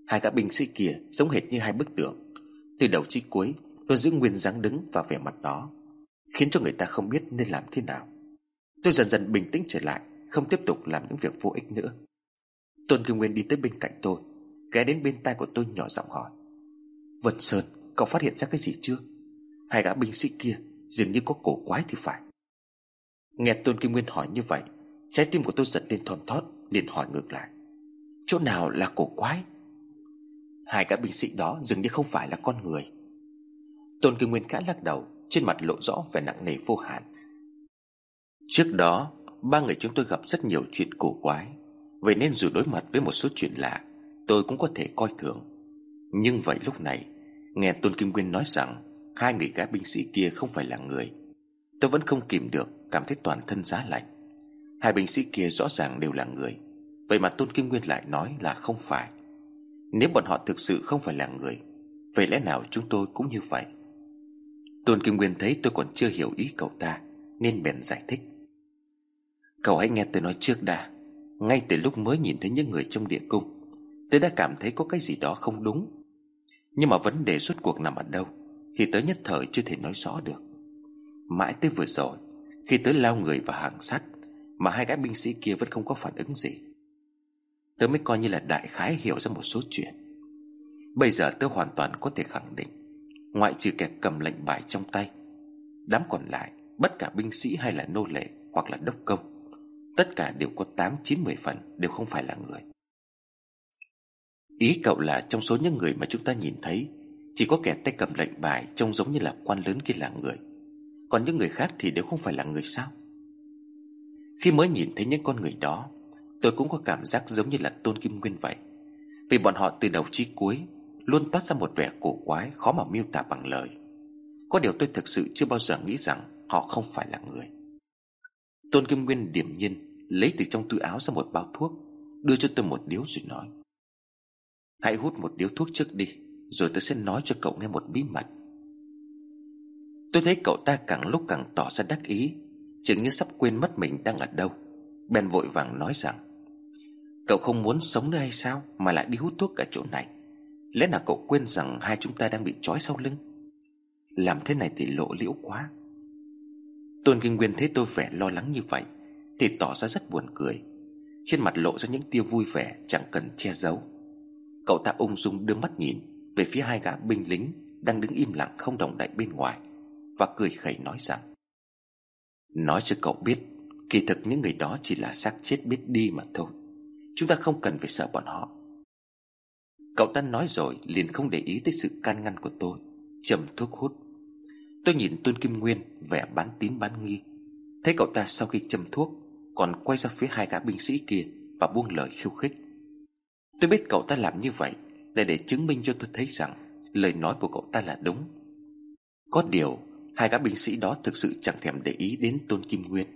Hai gã binh sĩ kia giống hệt như hai bức tượng. Từ đầu chí cuối, Luôn giữ nguyên dáng đứng và vẻ mặt đó, Khiến cho người ta không biết nên làm thế nào. Tôi dần dần bình tĩnh trở lại, Không tiếp tục làm những việc vô ích nữa. Tôn Kim Nguyên đi tới bên cạnh tôi, Ghé đến bên tai của tôi nhỏ giọng hỏi. Vân Sơn, Cậu phát hiện ra cái gì chưa? Hai gã binh sĩ kia dường như có cổ quái thì phải. Nghe Tôn Kim Nguyên hỏi như vậy, Trái tim của tôi giật lên thon thót, liền hỏi ngược lại. Chỗ nào là cổ quái? Hai gã binh sĩ đó dường như không phải là con người. Tôn Kim Nguyên khẽ lắc đầu, Trên mặt lộ rõ vẻ nặng nề vô hạn. Trước đó, Ba người chúng tôi gặp rất nhiều chuyện cổ quái, Vậy nên dù đối mặt với một số chuyện lạ, Tôi cũng có thể coi thường. Nhưng vậy lúc này, Nghe Tôn Kim Nguyên nói rằng Hai người gái binh sĩ kia không phải là người. Tôi vẫn không kìm được, Cảm thấy toàn thân giá lạnh. Hai binh sĩ kia rõ ràng đều là người. Vậy mà Tôn Kim Nguyên lại nói là không phải. Nếu bọn họ thực sự không phải là người, Vậy lẽ nào chúng tôi cũng như vậy? Tôn Kim Nguyên thấy tôi còn chưa hiểu ý cậu ta, Nên bèn giải thích. Cậu hãy nghe tôi nói trước đã. Ngay từ lúc mới nhìn thấy những người trong địa cung, Tôi đã cảm thấy có cái gì đó không đúng. Nhưng mà vấn đề rốt cuộc nằm ở đâu? Thì tới nhất thời chưa thể nói rõ được. Mãi tới vừa rồi, Khi tới lao người vào hàng sắt, Mà hai gái binh sĩ kia vẫn không có phản ứng gì. Tớ mới coi như là đại khái hiểu ra một số chuyện. Bây giờ tớ hoàn toàn có thể khẳng định, Ngoại trừ kẻ cầm lệnh bài trong tay, Đám còn lại, Bất cả binh sĩ hay là nô lệ Hoặc là đốc công, Tất cả đều có 8-9-10 phần Đều không phải là người. Ý cậu là trong số những người mà chúng ta nhìn thấy chỉ có kẻ tay cầm lệnh bài Trông giống như là quan lớn kia là người. Còn những người khác thì đều không phải là người sao? Khi mới nhìn thấy những con người đó, Tôi cũng có cảm giác giống như là Tôn Kim Nguyên vậy. Vì bọn họ từ đầu chí cuối Luôn toát ra một vẻ cổ quái Khó mà miêu tả bằng lời. Có điều tôi thực sự chưa bao giờ nghĩ rằng Họ không phải là người. Tôn Kim Nguyên điềm nhiên Lấy từ trong túi áo ra một bao thuốc, Đưa cho tôi một điếu rồi nói, Hãy hút một điếu thuốc trước đi. Rồi tôi sẽ nói cho cậu nghe một bí mật. Tôi thấy cậu ta càng lúc càng tỏ ra đắc ý Chừng như sắp quên mất mình đang ở đâu. Ben vội vàng nói rằng, Cậu không muốn sống nữa hay sao Mà lại đi hút thuốc ở chỗ này? Lẽ nào cậu quên rằng hai chúng ta đang bị trói sau lưng? Làm thế này thì lộ liễu quá. Tôn Kinh Nguyên thấy tôi vẻ lo lắng như vậy, Thì tỏ ra rất buồn cười. Trên mặt lộ ra những tia vui vẻ, Chẳng cần che giấu. Cậu ta ung dung đưa mắt nhìn. Về phía hai gã binh lính Đang đứng im lặng không động đậy bên ngoài Và cười khẩy nói rằng, Nói cho cậu biết, Kỳ thực những người đó chỉ là xác chết biết đi mà thôi. Chúng ta không cần phải sợ bọn họ. Cậu ta nói rồi liền không để ý tới sự can ngăn của tôi Chầm thuốc hút. Tôi nhìn Tôn Kim Nguyên vẻ bán tín bán nghi. Thấy cậu ta sau khi châm thuốc, Còn quay ra phía hai gã binh sĩ kia Và buông lời khiêu khích. Tôi biết cậu ta làm như vậy là để chứng minh cho tôi thấy rằng Lời nói của cậu ta là đúng. Có điều, Hai gã binh sĩ đó thực sự chẳng thèm để ý đến Tôn Kim Nguyên,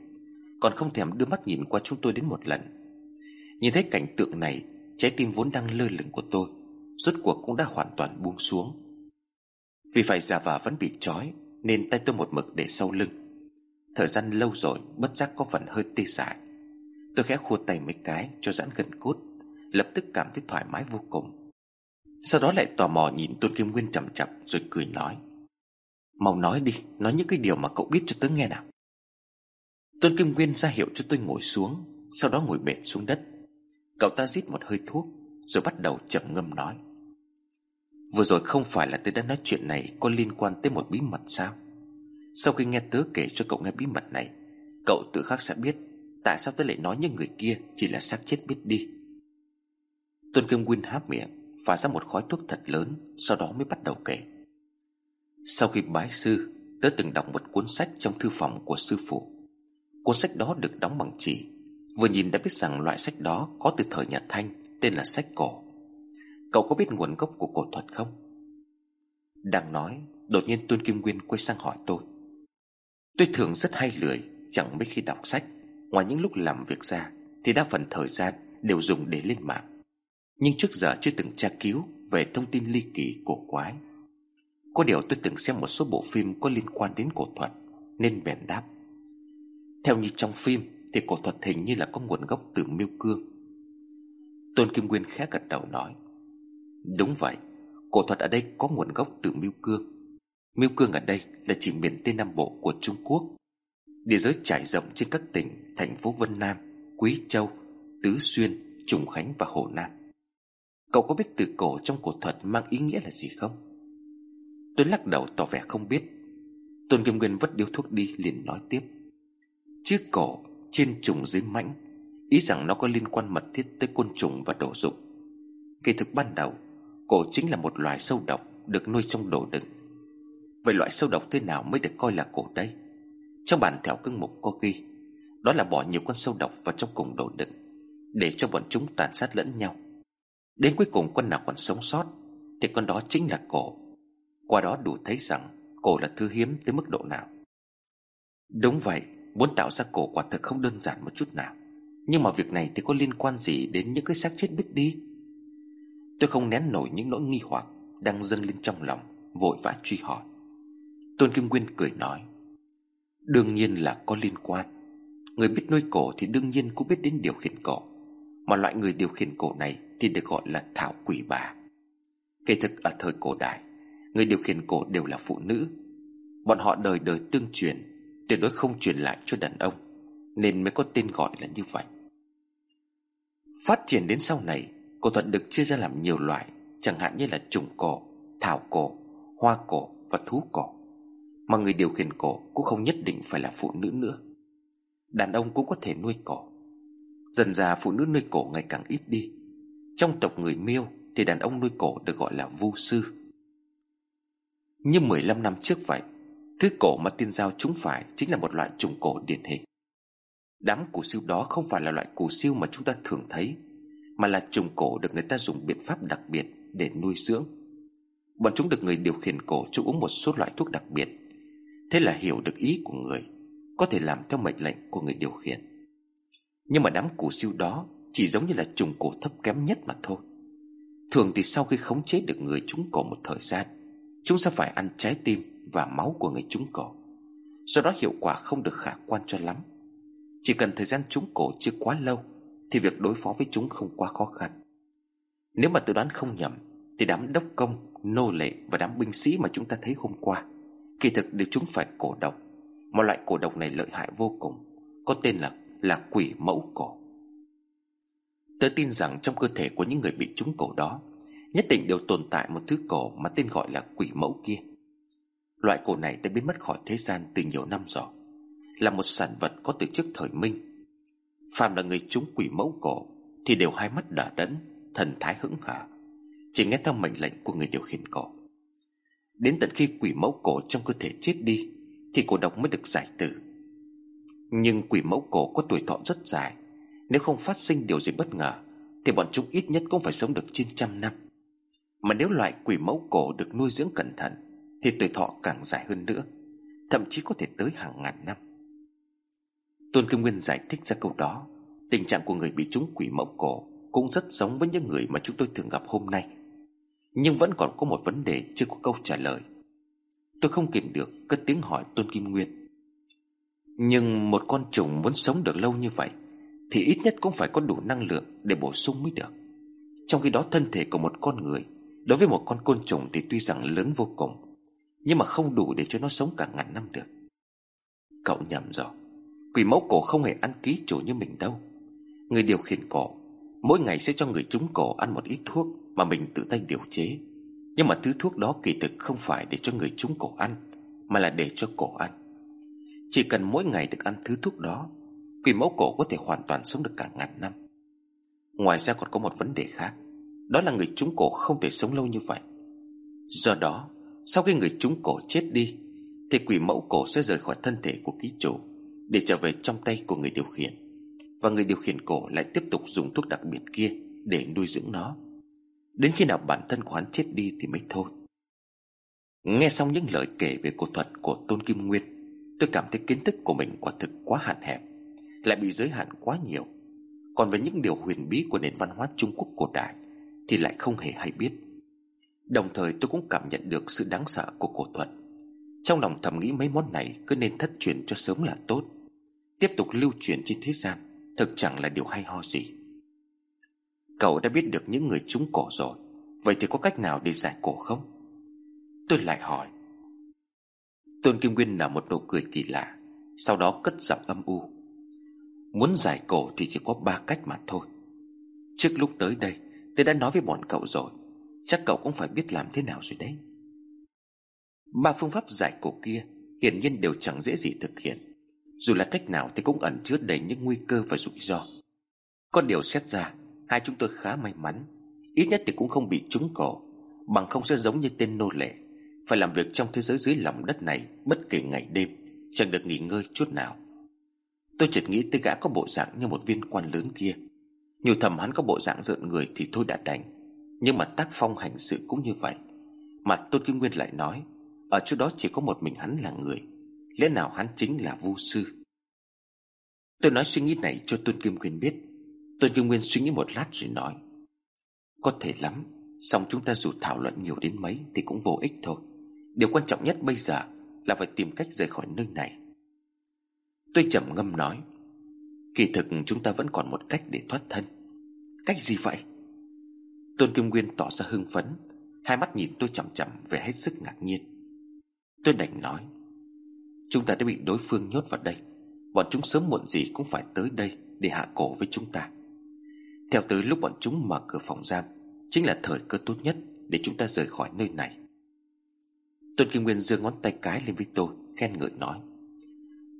Còn không thèm đưa mắt nhìn qua chúng tôi đến một lần. Nhìn thấy cảnh tượng này, Trái tim vốn đang lơ lửng của tôi, Rốt cuộc cũng đã hoàn toàn buông xuống. Vì phải giả vờ vẫn bị trói, Nên tay tôi một mực để sau lưng. Thời gian lâu rồi, Bất giác có phần hơi tê dại. Tôi khẽ khua tay mấy cái cho giãn gần cốt, Lập tức cảm thấy thoải mái vô cùng. Sau đó lại tò mò nhìn Tôn Kim Nguyên chậm chậm Rồi cười nói. Mau nói đi, Nói những cái điều mà cậu biết cho tớ nghe nào. Tôn Kim Nguyên ra hiệu cho tôi ngồi xuống, Sau đó ngồi bệt xuống đất. Cậu ta rít một hơi thuốc, Rồi bắt đầu chậm ngâm nói. Vừa rồi không phải là tớ đã nói chuyện này Có liên quan tới một bí mật sao? Sau khi nghe tớ kể cho cậu nghe bí mật này, Cậu tự khắc sẽ biết Tại sao tớ lại nói những người kia Chỉ là xác chết biết đi. Tôn Kim Nguyên há miệng Phả ra một khói thuốc thật lớn, Sau đó mới bắt đầu kể. Sau khi bái sư, Tớ từng đọc một cuốn sách trong thư phòng của sư phụ. Cuốn sách đó được đóng bằng chỉ. Vừa nhìn đã biết rằng loại sách đó Có từ thời nhà Thanh, Tên là sách cổ. Cậu có biết nguồn gốc của cổ thuật không? Đang nói, Đột nhiên Tôn Kim Nguyên quay sang hỏi tôi. Tôi thường rất hay lười, Chẳng mấy khi đọc sách. Ngoài những lúc làm việc ra, Thì đa phần thời gian đều dùng để lên mạng. Nhưng trước giờ chưa từng tra cứu Về thông tin ly kỳ cổ quái. Có điều tôi từng xem một số bộ phim Có liên quan đến cổ thuật Nên bèn đáp. Theo như trong phim Thì cổ thuật hình như là có nguồn gốc từ miêu cương. Tôn Kim Nguyên khẽ gật đầu nói Đúng vậy Cổ thuật ở đây có nguồn gốc từ miêu cương. Miêu cương ở đây là chỉ miền Tây Nam Bộ của Trung Quốc Địa giới trải rộng trên các tỉnh Thành phố Vân Nam, Quý Châu, Tứ Xuyên, Trùng Khánh và Hồ Nam. Cậu có biết từ cổ trong cổ thuật mang ý nghĩa là gì không? Tôi lắc đầu tỏ vẻ không biết. Tôn Kim Nguyên vất điếu thuốc đi, liền nói tiếp. Chữ cổ trên trùng dưới mãnh, Ý rằng nó có liên quan mật thiết tới côn trùng và đồ dụng. Kỳ thực ban đầu, Cổ chính là một loài sâu độc Được nuôi trong đồ đựng. Vậy loại sâu độc thế nào mới được coi là cổ đây? Trong bản thảo cưng mục có ghi, Đó là bỏ nhiều con sâu độc vào trong cùng đồ đựng, Để cho bọn chúng tàn sát lẫn nhau. Đến cuối cùng con nào còn sống sót, Thì con đó chính là cổ. Qua đó đủ thấy rằng Cổ là thứ hiếm tới mức độ nào. Đúng vậy, Muốn tạo ra cổ quả thực không đơn giản một chút nào. Nhưng mà việc này thì có liên quan gì Đến những cái xác chết biết đi? Tôi không nén nổi những nỗi nghi hoặc Đang dâng lên trong lòng, Vội vã truy hỏi. Tôn Kim Nguyên cười nói, Đương nhiên là có liên quan. Người biết nuôi cổ thì đương nhiên cũng biết đến điều khiển cổ. Mà loại người điều khiển cổ này thì được gọi là thảo quỷ bà. Kể thực ở thời cổ đại Người điều khiển cổ đều là phụ nữ. Bọn họ đời đời tương truyền Tuyệt đối không truyền lại cho đàn ông Nên mới có tên gọi là như vậy. Phát triển đến sau này Cổ thuật được chia ra làm nhiều loại Chẳng hạn như là trùng cổ, thảo cổ, hoa cổ và thú cổ Mà người điều khiển cổ cũng không nhất định phải là phụ nữ nữa. Đàn ông cũng có thể nuôi cổ. Dần ra phụ nữ nuôi cổ ngày càng ít đi trong tộc người miêu Thì đàn ông nuôi cổ được gọi là vu sư. Như 15 năm trước vậy, Thứ cổ mà tiên giao chúng phải Chính là một loại trùng cổ điển hình. Đám củ siêu đó không phải là loại củ siêu mà chúng ta thường thấy, Mà là trùng cổ được người ta dùng biện pháp đặc biệt Để nuôi dưỡng. Bọn chúng được người điều khiển cổ cho uống một số loại thuốc đặc biệt. Thế là hiểu được ý của người, Có thể làm theo mệnh lệnh của người điều khiển. Nhưng mà đám củ siêu đó chỉ giống như là trùng cổ thấp kém nhất mà thôi. Thường thì sau khi khống chế được người trúng cổ một thời gian Chúng sẽ phải ăn trái tim và máu của người trúng cổ. Do đó hiệu quả không được khả quan cho lắm. Chỉ cần thời gian trúng cổ chưa quá lâu Thì việc đối phó với chúng không quá khó khăn. Nếu mà tôi đoán không nhầm Thì đám đốc công, nô lệ và đám binh sĩ mà chúng ta thấy hôm qua Kỳ thực đều chúng phải cổ độc. Một loại cổ độc này lợi hại vô cùng Có tên là là quỷ mẫu cổ. Tớ tin rằng trong cơ thể của những người bị trúng cổ đó, Nhất định đều tồn tại một thứ cổ mà tên gọi là quỷ mẫu kia. Loại cổ này đã biến mất khỏi thế gian từ nhiều năm rồi, Là một sản vật có từ trước thời Minh. Phàm là người trúng quỷ mẫu cổ Thì đều hai mắt đỏ đẫn, Thần thái hững hờ, Chỉ nghe theo mệnh lệnh của người điều khiển cổ. Đến tận khi quỷ mẫu cổ trong cơ thể chết đi Thì cổ độc mới được giải tử. Nhưng quỷ mẫu cổ có tuổi thọ rất dài nếu không phát sinh điều gì bất ngờ, Thì bọn chúng ít nhất cũng phải sống được trên trăm năm. Mà nếu loại quỷ mẫu cổ được nuôi dưỡng cẩn thận, Thì tuổi thọ càng dài hơn nữa, Thậm chí có thể tới hàng ngàn năm. Tôn Kim Nguyên giải thích ra câu đó. Tình trạng của người bị trúng quỷ mẫu cổ Cũng rất giống với những người mà chúng tôi thường gặp hôm nay. Nhưng vẫn còn có một vấn đề chưa có câu trả lời. Tôi không kìm được, cất tiếng hỏi Tôn Kim Nguyên. Nhưng một con trùng muốn sống được lâu như vậy thì ít nhất cũng phải có đủ năng lượng để bổ sung mới được. Trong khi đó, thân thể của một con người, Đối với một con côn trùng thì tuy rằng lớn vô cùng, Nhưng mà không đủ để cho nó sống cả ngàn năm được. Cậu nhầm rồi. Quỷ mẫu cổ không hề ăn ký chủ như mình đâu. Người điều khiển cổ, Mỗi ngày sẽ cho người trúng cổ ăn một ít thuốc Mà mình tự tay điều chế. Nhưng mà thứ thuốc đó kỳ thực không phải để cho người trúng cổ ăn, Mà là để cho cổ ăn. Chỉ cần mỗi ngày được ăn thứ thuốc đó Quỷ mẫu cổ có thể hoàn toàn sống được cả ngàn năm. Ngoài ra còn có một vấn đề khác, Đó là người trúng cổ không thể sống lâu như vậy. Do đó, Sau khi người trúng cổ chết đi, Thì quỷ mẫu cổ sẽ rời khỏi thân thể của ký chủ Để trở về trong tay của người điều khiển. Và người điều khiển cổ lại tiếp tục dùng thuốc đặc biệt kia Để nuôi dưỡng nó. Đến khi nào bản thân của hắn chết đi thì mới thôi. Nghe xong những lời kể về cổ thuật của Tôn Kim Nguyên, Tôi cảm thấy kiến thức của mình quả thực quá hạn hẹp. Lại bị giới hạn quá nhiều. Còn về những điều huyền bí của nền văn hóa Trung Quốc cổ đại Thì lại không hề hay biết. Đồng thời tôi cũng cảm nhận được sự đáng sợ của cổ thuật. Trong lòng thầm nghĩ mấy món này cứ nên thất truyền cho sớm là tốt. Tiếp tục lưu truyền trên thế gian, Thực chẳng là điều hay ho gì. Cậu đã biết được những người trúng cổ rồi, Vậy thì có cách nào để giải cổ không? Tôi lại hỏi. Tôn Kim Nguyên nở một nụ cười kỳ lạ, Sau đó cất giọng âm u. Muốn giải cổ thì chỉ có ba cách mà thôi. Trước lúc tới đây, Tôi đã nói với bọn cậu rồi. Chắc cậu cũng phải biết làm thế nào rồi đấy. Ba phương pháp giải cổ kia Hiển nhiên đều chẳng dễ gì thực hiện. Dù là cách nào thì cũng ẩn chứa đầy những nguy cơ và rủi ro. Có điều xét ra, Hai chúng tôi khá may mắn. Ít nhất thì cũng không bị trúng cổ, Bằng không sẽ giống như tên nô lệ. Phải làm việc trong thế giới dưới lòng đất này Bất kể ngày đêm, Chẳng được nghỉ ngơi chút nào. Tôi chợt nghĩ tới gã có bộ dạng như một viên quan lớn kia. Nhiều thầm hắn có bộ dạng giận người thì thôi đã đành. Nhưng mà tác phong hành sự cũng như vậy. Mà Tôn Kim Nguyên lại nói, Ở chỗ đó chỉ có một mình hắn là người. Lẽ nào hắn chính là vu sư? Tôi nói suy nghĩ này cho Tôn Kim Nguyên biết. Tôn Kim Nguyên suy nghĩ một lát rồi nói, Có thể lắm Xong chúng ta dù thảo luận nhiều đến mấy Thì cũng vô ích thôi. Điều quan trọng nhất bây giờ Là phải tìm cách rời khỏi nơi này. Tôi trầm ngâm nói, Kỳ thực chúng ta vẫn còn một cách để thoát thân. Cách gì vậy? Tôn Kim Nguyên tỏ ra hưng phấn, Hai mắt nhìn tôi chậm chậm về hết sức ngạc nhiên. Tôi đành nói, Chúng ta đã bị đối phương nhốt vào đây, Bọn chúng sớm muộn gì cũng phải tới đây Để hạ cổ với chúng ta. Theo tới lúc bọn chúng mở cửa phòng giam, Chính là thời cơ tốt nhất Để chúng ta rời khỏi nơi này. Tôn Kim Nguyên giơ ngón tay cái lên với tôi, Khen ngợi nói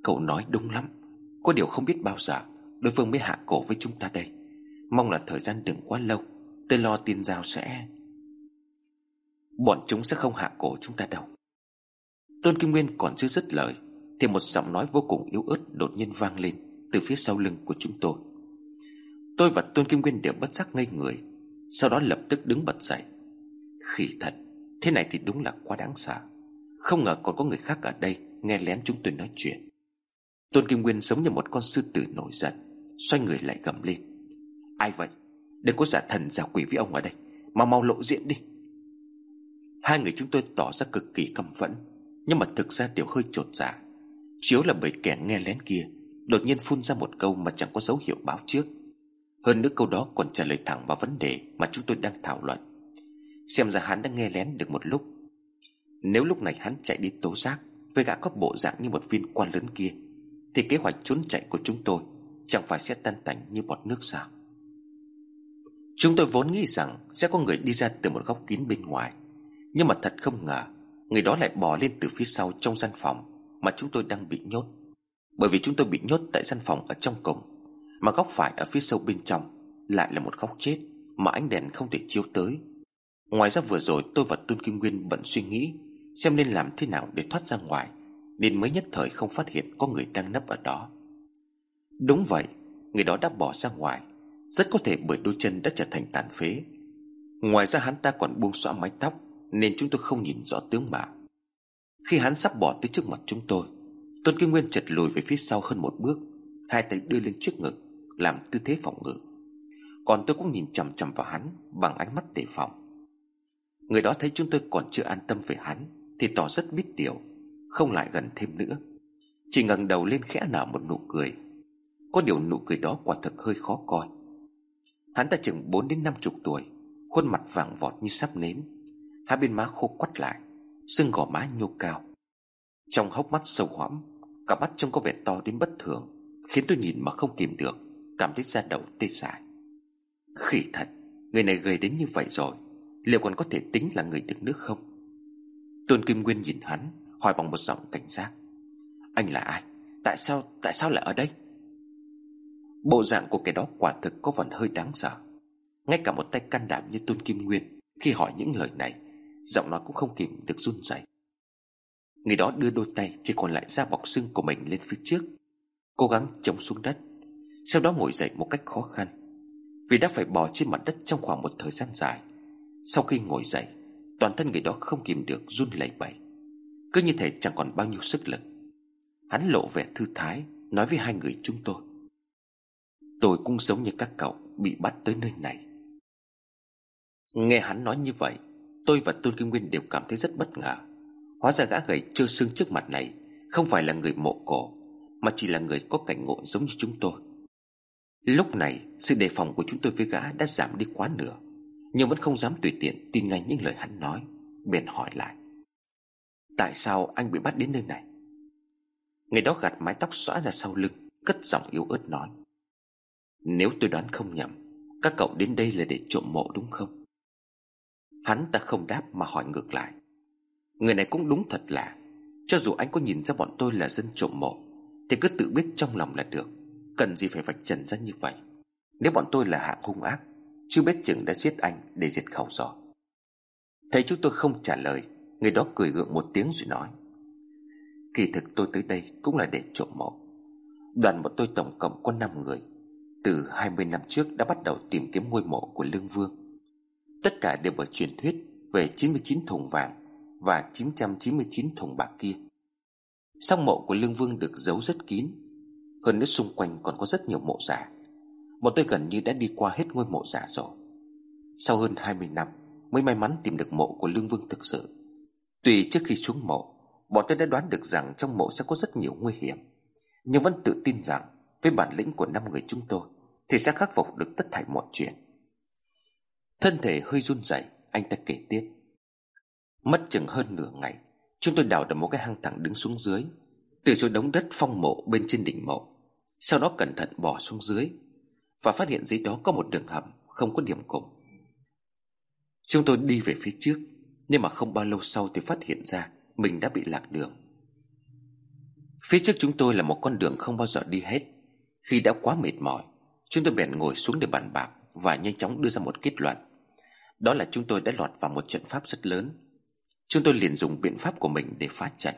Cậu nói đúng lắm. Có điều không biết bao giờ, Đối phương mới hạ cổ với chúng ta đây. Mong là thời gian đừng quá lâu, Tôi lo tin giao sẽ. Bọn chúng sẽ không hạ cổ chúng ta đâu. Tôn Kim Nguyên còn chưa dứt lời, Thì một giọng nói vô cùng yếu ớt đột nhiên vang lên Từ phía sau lưng của chúng tôi. Tôi và Tôn Kim Nguyên đều bất giác ngây người, Sau đó lập tức đứng bật dậy. Khỉ thật, Thế này thì đúng là quá đáng sợ. Không ngờ còn có người khác ở đây Nghe lén chúng tôi nói chuyện. Tôn Kim Nguyên giống như một con sư tử nổi giận, Xoay người lại gầm lên. Ai vậy? Đừng có giả thần, giả quỷ với ông ở đây. Mau mau lộ diện đi. Hai người chúng tôi tỏ ra cực kỳ căm phẫn, Nhưng mà thực ra đều hơi trột dạ. Chiếu là bởi kẻ nghe lén kia, Đột nhiên phun ra một câu mà chẳng có dấu hiệu báo trước. Hơn nữa câu đó còn trả lời thẳng vào vấn đề Mà chúng tôi đang thảo luận. Xem ra hắn đã nghe lén được một lúc. Nếu lúc này hắn chạy đi tố giác Với gã có bộ dạng như một viên quan lớn kia thì kế hoạch trốn chạy của chúng tôi Chẳng phải sẽ tan tành như bọt nước sao? Chúng tôi vốn nghĩ rằng Sẽ có người đi ra từ một góc kín bên ngoài. Nhưng mà thật không ngờ, Người đó lại bò lên từ phía sau trong gian phòng Mà chúng tôi đang bị nhốt. Bởi vì chúng tôi bị nhốt tại gian phòng ở trong cùng Mà góc phải ở phía sâu bên trong Lại là một góc chết Mà ánh đèn không thể chiếu tới. Ngoài ra vừa rồi tôi và Tôn Kim Nguyên bận suy nghĩ Xem nên làm thế nào để thoát ra ngoài. Nên mới nhất thời không phát hiện có người đang nấp ở đó. Đúng vậy, Người đó đã bỏ ra ngoài, Rất có thể bởi đôi chân đã trở thành tàn phế. Ngoài ra hắn ta còn buông xõa mái tóc, Nên chúng tôi không nhìn rõ tướng mạo. Khi hắn sắp bỏ tới trước mặt chúng tôi, Tôn Kim Nguyên chật lùi về phía sau hơn một bước, Hai tay đưa lên trước ngực, Làm tư thế phòng ngự. Còn tôi cũng nhìn chằm chằm vào hắn Bằng ánh mắt đề phòng. Người đó thấy chúng tôi còn chưa an tâm về hắn, Thì tỏ rất biết điều. Không lại gần thêm nữa. Chỉ ngẩng đầu lên khẽ nở một nụ cười. Có điều nụ cười đó quả thực hơi khó coi. Hắn ta chừng 4 đến 50 tuổi, Khuôn mặt vàng vọt như sắp nến Hai bên má khô quắt lại Sưng gò má nhô cao. Trong hốc mắt sâu hoắm Cả mắt trông có vẻ to đến bất thường, Khiến tôi nhìn mà không kìm được, Cảm thấy da đầu tê dại. Khỉ thật, Người này gầy đến như vậy rồi, Liệu còn có thể tính là người được nước không? Tôn Kim Nguyên nhìn hắn Hỏi bằng một giọng cảnh giác. Anh là ai? Tại sao tại sao lại ở đây? Bộ dạng của kẻ đó quả thực có phần hơi đáng sợ. Ngay cả một tay can đảm như Tôn Kim Nguyên, Khi hỏi những lời này, Giọng nói cũng không kìm được run rẩy. Người đó đưa đôi tay Chỉ còn lại da bọc xương của mình lên phía trước, Cố gắng chống xuống đất, Sau đó ngồi dậy một cách khó khăn, Vì đã phải bò trên mặt đất trong khoảng một thời gian dài. Sau khi ngồi dậy, Toàn thân người đó không kìm được run lẩy bẩy. Cứ như thể chẳng còn bao nhiêu sức lực. Hắn lộ vẻ thư thái, Nói với hai người chúng tôi. Tôi cũng giống như các cậu Bị bắt tới nơi này. Nghe hắn nói như vậy, Tôi và Tôn Kim Nguyên đều cảm thấy rất bất ngờ. Hóa ra gã gầy trơ xương trước mặt này Không phải là người mộ cổ, Mà chỉ là người có cảnh ngộ giống như chúng tôi. Lúc này, Sự đề phòng của chúng tôi với gã đã giảm đi quá nửa, nhưng vẫn không dám tùy tiện tin ngay những lời hắn nói, Bèn hỏi lại. Tại sao anh bị bắt đến nơi này? Người đó gạt mái tóc xõa ra sau lưng, Cất giọng yếu ớt nói. Nếu tôi đoán không nhầm, Các cậu đến đây là để trộm mộ đúng không? Hắn ta không đáp mà hỏi ngược lại. Người này cũng đúng thật là, Cho dù anh có nhìn ra bọn tôi là dân trộm mộ, Thì cứ tự biết trong lòng là được. Cần gì phải vạch trần ra như vậy? Nếu bọn tôi là hạng hung ác, chưa biết chừng đã giết anh để diệt khẩu giò Thấy chúng tôi không trả lời Người đó cười gượng một tiếng rồi nói, Kỳ thực tôi tới đây cũng là để trộm mộ. Đoàn bọn tôi tổng cộng có 5 người. Từ 20 năm trước đã bắt đầu tìm kiếm ngôi mộ của Lương Vương. Tất cả đều bởi truyền thuyết về 99 thùng vàng và 999 thùng bạc kia. Song mộ của Lương Vương được giấu rất kín, Hơn nữa xung quanh còn có rất nhiều mộ giả. Bọn tôi gần như đã đi qua hết ngôi mộ giả rồi. Sau hơn 20 năm Mới may mắn tìm được mộ của Lương Vương thực sự. Tuy trước khi xuống mộ, Bọn tôi đã đoán được rằng trong mộ sẽ có rất nhiều nguy hiểm. Nhưng vẫn tự tin rằng Với bản lĩnh của năm người chúng tôi Thì sẽ khắc phục được tất thảy mọi chuyện. Thân thể hơi run rẩy, Anh ta kể tiếp. Mất chừng hơn nửa ngày, Chúng tôi đào được một cái hang thẳng đứng xuống dưới. Từ chỗ đống đất phong mộ bên trên đỉnh mộ, Sau đó cẩn thận bỏ xuống dưới và phát hiện dưới đó có một đường hầm Không có điểm cùng Chúng tôi đi về phía trước. Nhưng mà không bao lâu sau thì phát hiện ra Mình đã bị lạc đường. Phía trước chúng tôi là một con đường không bao giờ đi hết. Khi đã quá mệt mỏi, Chúng tôi bèn ngồi xuống để bàn bạc Và nhanh chóng đưa ra một kết luận. Đó là chúng tôi đã lọt vào một trận pháp rất lớn. Chúng tôi liền dùng biện pháp của mình để phá trận.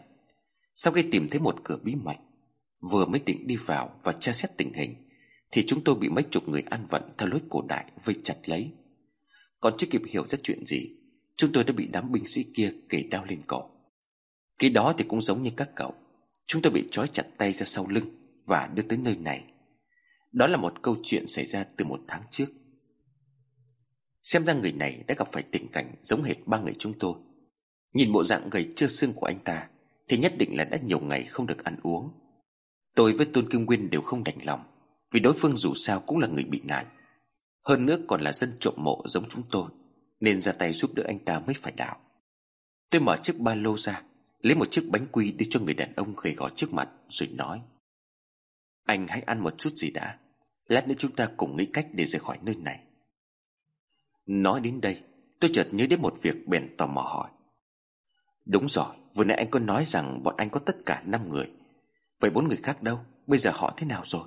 Sau khi tìm thấy một cửa bí mật, Vừa mới định đi vào và tra xét tình hình, thì chúng tôi bị mấy chục người ăn vận Theo lối cổ đại vây chặt lấy. Còn chưa kịp hiểu ra chuyện gì Chúng tôi đã bị đám binh sĩ kia kề đao lên cổ Cái đó thì cũng giống như các cậu. Chúng tôi bị trói chặt tay ra sau lưng Và đưa tới nơi này. Đó là một câu chuyện xảy ra từ một tháng trước. Xem ra người này đã gặp phải tình cảnh Giống hệt ba người chúng tôi. Nhìn bộ dạng gầy trơ xương của anh ta, Thì nhất định là đã nhiều ngày không được ăn uống. Tôi với Tôn Kim Nguyên đều không đành lòng, vì đối phương dù sao cũng là người bị nạn. Hơn nữa còn là dân trộm mộ giống chúng tôi. Nên ra tay giúp đỡ anh ta mới phải đạo. Tôi mở chiếc ba lô ra, Lấy một chiếc bánh quy đưa cho người đàn ông gầy gò trước mặt, Rồi nói. Anh hãy ăn một chút gì đã, Lát nữa chúng ta cùng nghĩ cách để rời khỏi nơi này. Nói đến đây, Tôi chợt nhớ đến một việc bèn tò mò hỏi. Đúng rồi, Vừa nãy anh có nói rằng bọn anh có tất cả 5 người. Vậy bốn người khác đâu? Bây giờ họ thế nào rồi?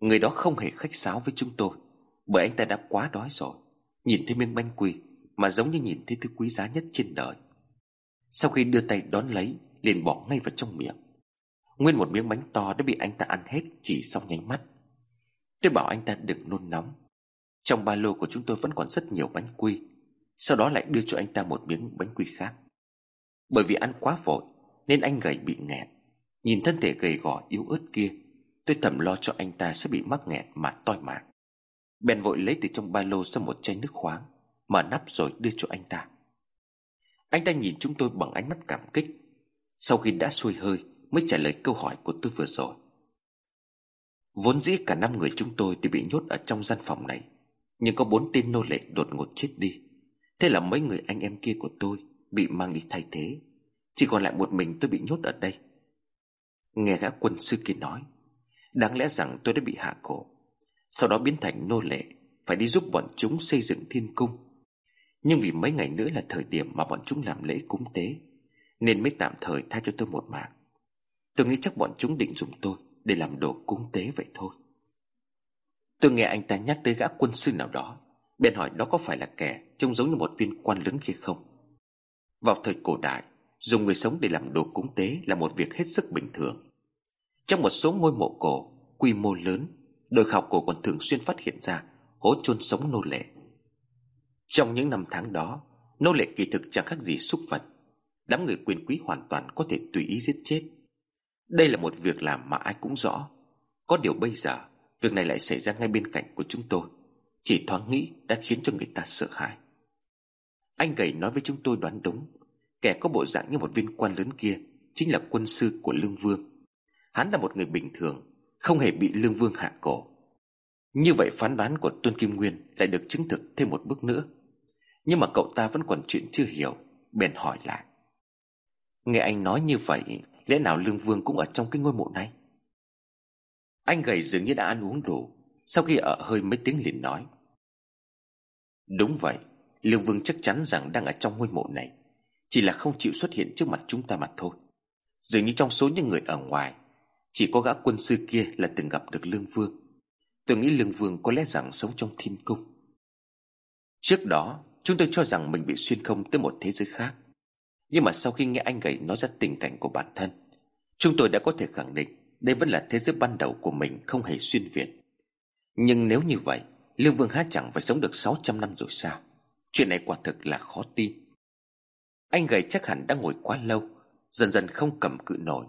Người đó không hề khách sáo với chúng tôi, Bởi anh ta đã quá đói rồi. Nhìn thấy miếng bánh quy Mà giống như nhìn thấy thứ quý giá nhất trên đời. Sau khi đưa tay đón lấy, liền bỏ ngay vào trong miệng. Nguyên một miếng bánh to đã bị anh ta ăn hết Chỉ sau nháy mắt. Tôi bảo anh ta đừng nôn nóng. Trong ba lô của chúng tôi vẫn còn rất nhiều bánh quy. Sau đó lại đưa cho anh ta một miếng bánh quy khác. Bởi vì ăn quá vội, Nên anh gầy bị nghẹt Nhìn thân thể gầy gò yếu ớt kia, Tôi thầm lo cho anh ta sẽ bị mắc nghẹt mà toi mạng. Bèn vội lấy từ trong ba lô ra một chai nước khoáng, Mở nắp rồi đưa cho anh ta. Anh ta nhìn chúng tôi bằng ánh mắt cảm kích. Sau khi đã xuôi hơi, Mới trả lời câu hỏi của tôi vừa rồi. Vốn dĩ cả năm người chúng tôi thì bị nhốt ở trong gian phòng này, Nhưng có bốn tên nô lệ đột ngột chết đi. Thế là mấy người anh em kia của tôi Bị mang đi thay thế. Chỉ còn lại một mình tôi bị nhốt ở đây. Nghe gã quân sư kia nói, Đáng lẽ rằng tôi đã bị hạ cổ. Sau đó biến thành nô lệ, Phải đi giúp bọn chúng xây dựng thiên cung. Nhưng vì mấy ngày nữa là thời điểm Mà bọn chúng làm lễ cúng tế, Nên mới tạm thời tha cho tôi một mạng. Tôi nghĩ chắc bọn chúng định dùng tôi Để làm đồ cúng tế vậy thôi. Tôi nghe anh ta nhắc tới gã quân sư nào đó, Bèn hỏi đó có phải là kẻ Trông giống như một viên quan lớn kia không? Vào thời cổ đại, Dùng người sống để làm đồ cúng tế Là một việc hết sức bình thường. Trong một số ngôi mộ cổ, Quy mô lớn Đội khảo cổ còn thường xuyên phát hiện ra Hố chôn sống nô lệ. Trong những năm tháng đó, Nô lệ kỳ thực chẳng khác gì xúc vật. Đám người quyền quý hoàn toàn có thể tùy ý giết chết. Đây là một việc làm mà ai cũng rõ. Có điều bây giờ, Việc này lại xảy ra ngay bên cạnh của chúng tôi. Chỉ thoáng nghĩ đã khiến cho người ta sợ hãi. Anh gầy nói với chúng tôi đoán đúng. Kẻ có bộ dạng như một viên quan lớn kia Chính là quân sư của Lương Vương. Hắn là một người bình thường không hề bị Lương Vương hạ cổ. Như vậy phán đoán của Tuân Kim Nguyên Lại được chứng thực thêm một bước nữa. Nhưng mà cậu ta vẫn còn chuyện chưa hiểu, Bèn hỏi lại. Nghe anh nói như vậy, Lẽ nào Lương Vương cũng ở trong cái ngôi mộ này? Anh gầy dường như đã ăn uống đủ, Sau khi ở hơi mấy tiếng liền nói. Đúng vậy, Lương Vương chắc chắn rằng đang ở trong ngôi mộ này. Chỉ là không chịu xuất hiện trước mặt chúng ta mà thôi. Dường như trong số những người ở ngoài chỉ có gã quân sư kia là từng gặp được Lương Vương. Tôi nghĩ Lương Vương có lẽ rằng sống trong thiên cung. Trước đó, Chúng tôi cho rằng mình bị xuyên không tới một thế giới khác. Nhưng mà sau khi nghe anh gầy nói ra tình cảnh của bản thân, Chúng tôi đã có thể khẳng định Đây vẫn là thế giới ban đầu của mình không hề xuyên việt. Nhưng nếu như vậy, Lương Vương Há chẳng phải sống được 600 năm rồi sao? Chuyện này quả thực là khó tin. Anh gầy chắc hẳn đã ngồi quá lâu, Dần dần không cầm cự nổi.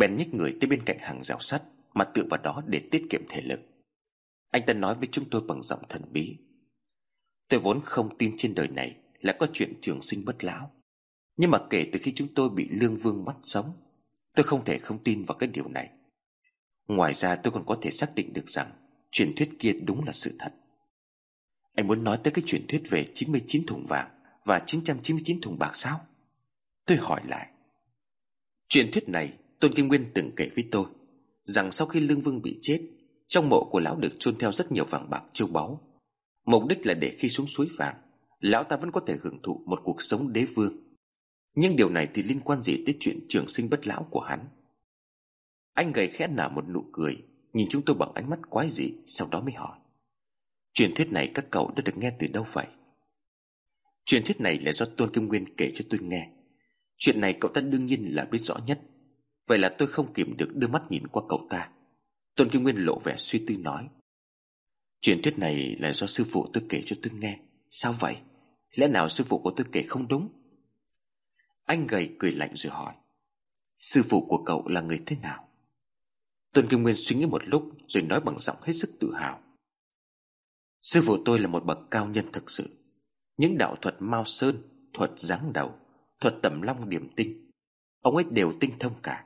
Bèn nhích người tới bên cạnh hàng rào sắt, Mà tựa vào đó để tiết kiệm thể lực. Anh ta nói với chúng tôi bằng giọng thần bí. Tôi vốn không tin trên đời này Là có chuyện trường sinh bất lão. Nhưng mà kể từ khi chúng tôi bị Lương Vương bắt sống, Tôi không thể không tin vào cái điều này. Ngoài ra tôi còn có thể xác định được rằng Truyền thuyết kia đúng là sự thật. Anh muốn nói tới cái truyền thuyết về 99 thùng vàng Và 999 thùng bạc sao? Tôi hỏi lại. Truyền thuyết này Tôn Kim Nguyên từng kể với tôi Rằng sau khi Lương Vương bị chết, Trong mộ của lão được chôn theo rất nhiều vàng bạc châu báu. Mục đích là để khi xuống suối vàng, Lão ta vẫn có thể hưởng thụ một cuộc sống đế vương. Nhưng điều này thì liên quan gì tới chuyện trường sinh bất lão của hắn? Anh gầy khẽ nở một nụ cười, Nhìn chúng tôi bằng ánh mắt quái dị, Sau đó mới hỏi. Truyền thuyết này các cậu đã được nghe từ đâu vậy? Truyền thuyết này là do Tôn Kim Nguyên kể cho tôi nghe. Chuyện này cậu ta đương nhiên là biết rõ nhất. Vậy là tôi không kìm được đưa mắt nhìn qua cậu ta. Tôn Kim Nguyên lộ vẻ suy tư nói. Truyền thuyết này là do sư phụ tôi kể cho tôi nghe. Sao vậy? Lẽ nào sư phụ của tôi kể không đúng? Anh gầy cười lạnh rồi hỏi. Sư phụ của cậu là người thế nào? Tôn Kim Nguyên suy nghĩ một lúc Rồi nói bằng giọng hết sức tự hào. Sư phụ tôi là một bậc cao nhân thực sự. Những đạo thuật Mao Sơn, Thuật giáng đầu, Thuật tầm long điểm tinh, Ông ấy đều tinh thông cả.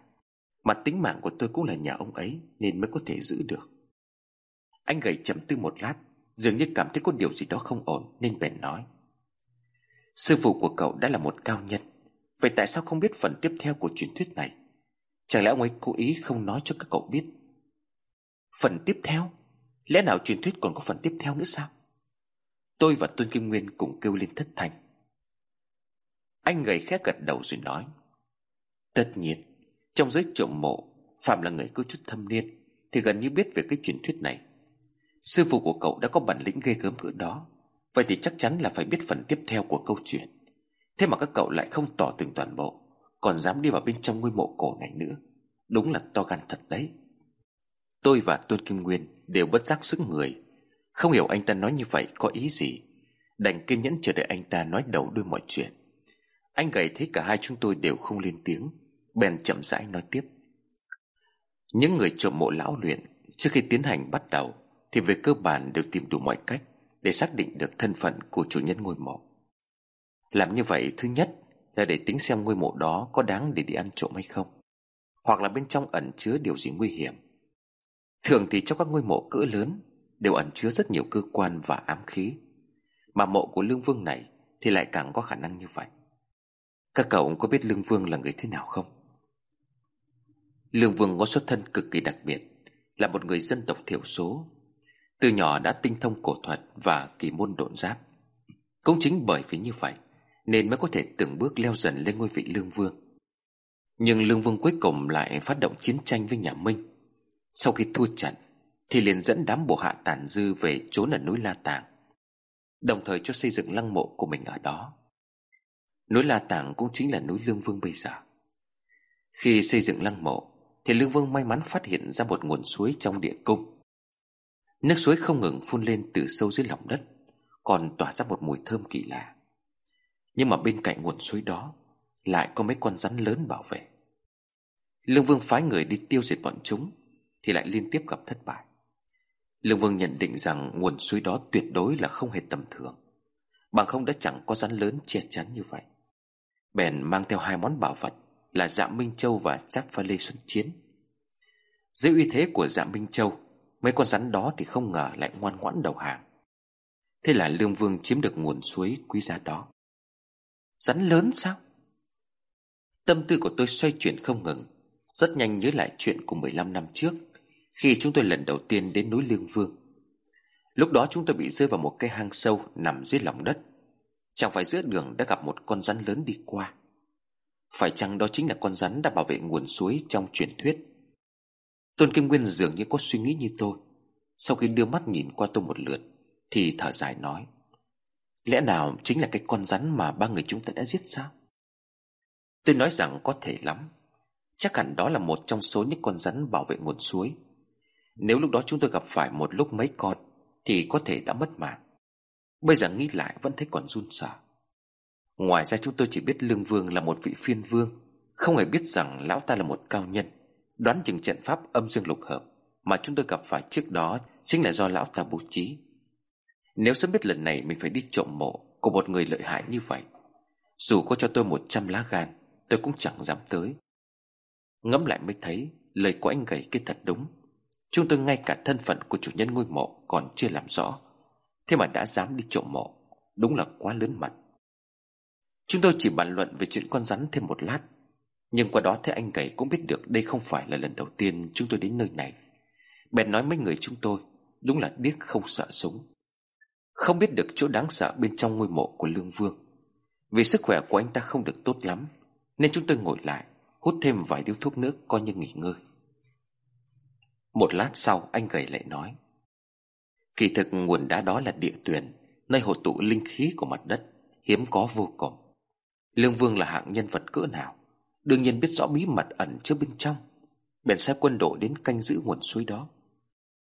Mà tính mạng của tôi cũng là nhà ông ấy Nên mới có thể giữ được. Anh gầy trầm tư một lát, Dường như cảm thấy có điều gì đó không ổn Nên bèn nói. Sư phụ của cậu đã là một cao nhân, Vậy tại sao không biết phần tiếp theo của truyền thuyết này? Chẳng lẽ ông ấy cố ý không nói cho các cậu biết? Phần tiếp theo? Lẽ nào truyền thuyết còn có phần tiếp theo nữa sao? Tôi và Tôn Kim Nguyên cùng kêu lên thất thanh. Anh gầy khẽ gật đầu rồi nói. Tất nhiên trong giới trộm mộ, Phạm là người có chút thâm niên, Thì gần như biết về cái truyền thuyết này. Sư phụ của cậu đã có bản lĩnh ghê gớm cỡ đó, Vậy thì chắc chắn là phải biết phần tiếp theo của câu chuyện. Thế mà các cậu lại không tỏ từng toàn bộ, Còn dám đi vào bên trong ngôi mộ cổ này nữa. Đúng là to gan thật đấy. Tôi và Tôn Kim Nguyên đều bất giác sức người. Không hiểu anh ta nói như vậy có ý gì. Đành kiên nhẫn chờ đợi anh ta nói đầu đuôi mọi chuyện. Anh gầy thấy cả hai chúng tôi đều không lên tiếng. Bèn chậm rãi nói tiếp. Những người trộm mộ lão luyện, Trước khi tiến hành bắt đầu, Thì về cơ bản đều tìm đủ mọi cách Để xác định được thân phận của chủ nhân ngôi mộ. Làm như vậy, thứ nhất Là để tính xem ngôi mộ đó có đáng để đi ăn trộm hay không, Hoặc là bên trong ẩn chứa điều gì nguy hiểm. Thường thì trong các ngôi mộ cỡ lớn Đều ẩn chứa rất nhiều cơ quan và ám khí, Mà mộ của Lương Vương này Thì lại càng có khả năng như vậy. Các cậu có biết Lương Vương là người thế nào không? Lương Vương có xuất thân cực kỳ đặc biệt, Là một người dân tộc thiểu số. Từ nhỏ đã tinh thông cổ thuật Và kỳ môn độn giáp. Cũng chính bởi vì như vậy, Nên mới có thể từng bước leo dần lên ngôi vị Lương Vương. Nhưng Lương Vương cuối cùng lại phát động chiến tranh với nhà Minh. Sau khi thua trận, Thì liền dẫn đám bộ hạ tàn dư về trốn ở núi La Tàng, Đồng thời cho xây dựng lăng mộ của mình ở đó. Núi La Tàng cũng chính là núi Lương Vương bây giờ. Khi xây dựng lăng mộ thì Lương Vương may mắn phát hiện ra một nguồn suối trong địa cung. Nước suối không ngừng phun lên từ sâu dưới lòng đất, Còn tỏa ra một mùi thơm kỳ lạ. Nhưng mà bên cạnh nguồn suối đó, Lại có mấy con rắn lớn bảo vệ. Lương Vương phái người đi tiêu diệt bọn chúng, thì lại liên tiếp gặp thất bại. Lương Vương nhận định rằng nguồn suối đó tuyệt đối là không hề tầm thường, Bằng không đã chẳng có rắn lớn che chắn như vậy. Bèn mang theo hai món bảo vật là dạ Minh Châu và Trác Pha Lê Xuân Chiến. Dưới uy thế của dạ Minh Châu, Mấy con rắn đó thì không ngờ lại ngoan ngoãn đầu hàng. Thế là Lương Vương chiếm được nguồn suối quý giá đó. Rắn lớn sao? Tâm tư của tôi xoay chuyển không ngừng, Rất nhanh nhớ lại chuyện của 15 năm trước, khi chúng tôi lần đầu tiên đến núi Lương Vương. Lúc đó chúng tôi bị rơi vào một cái hang sâu Nằm dưới lòng đất. Chẳng phải giữa đường đã gặp một con rắn lớn đi qua. Phải chăng đó chính là con rắn Đã bảo vệ nguồn suối trong truyền thuyết? Tôn Kim Nguyên dường như có suy nghĩ như tôi. Sau khi đưa mắt nhìn qua tôi một lượt, Thì thở dài nói, Lẽ nào chính là cái con rắn Mà ba người chúng ta đã giết sao? Tôi nói rằng có thể lắm. Chắc hẳn đó là một trong số những con rắn bảo vệ nguồn suối. Nếu lúc đó chúng tôi gặp phải một lúc mấy con, Thì có thể đã mất mạng. Bây giờ nghĩ lại vẫn thấy còn run sợ. Ngoài ra chúng tôi chỉ biết Lương Vương là một vị phiên vương, Không hề biết rằng lão ta là một cao nhân, Đoán chừng trận pháp âm dương lục hợp Mà chúng tôi gặp phải trước đó Chính là do lão ta bố trí. Nếu sớm biết lần này mình phải đi trộm mộ Của một người lợi hại như vậy, Dù có cho tôi một trăm lá gan, Tôi cũng chẳng dám tới. Ngẫm lại mới thấy Lời của anh gầy kia thật đúng. Chúng tôi ngay cả thân phận của chủ nhân ngôi mộ Còn chưa làm rõ, Thế mà đã dám đi trộm mộ, Đúng là quá lớn mặt Chúng tôi chỉ bàn luận về chuyện con rắn thêm một lát. Nhưng qua đó thấy anh gầy cũng biết được Đây không phải là lần đầu tiên chúng tôi đến nơi này. Bèn nói mấy người chúng tôi, Đúng là điếc không sợ súng. Không biết được chỗ đáng sợ bên trong ngôi mộ của Lương Vương. Vì sức khỏe của anh ta không được tốt lắm, Nên chúng tôi ngồi lại, Hút thêm vài điếu thuốc nữa coi như nghỉ ngơi. Một lát sau, anh gầy lại nói, Kỳ thực nguồn đá đó là địa tuyển, Nơi hội tụ linh khí của mặt đất, Hiếm có vô cùng. Lương Vương là hạng nhân vật cỡ nào? Đương nhiên biết rõ bí mật ẩn trước bên trong. Bèn sai quân đội đến canh giữ nguồn suối đó.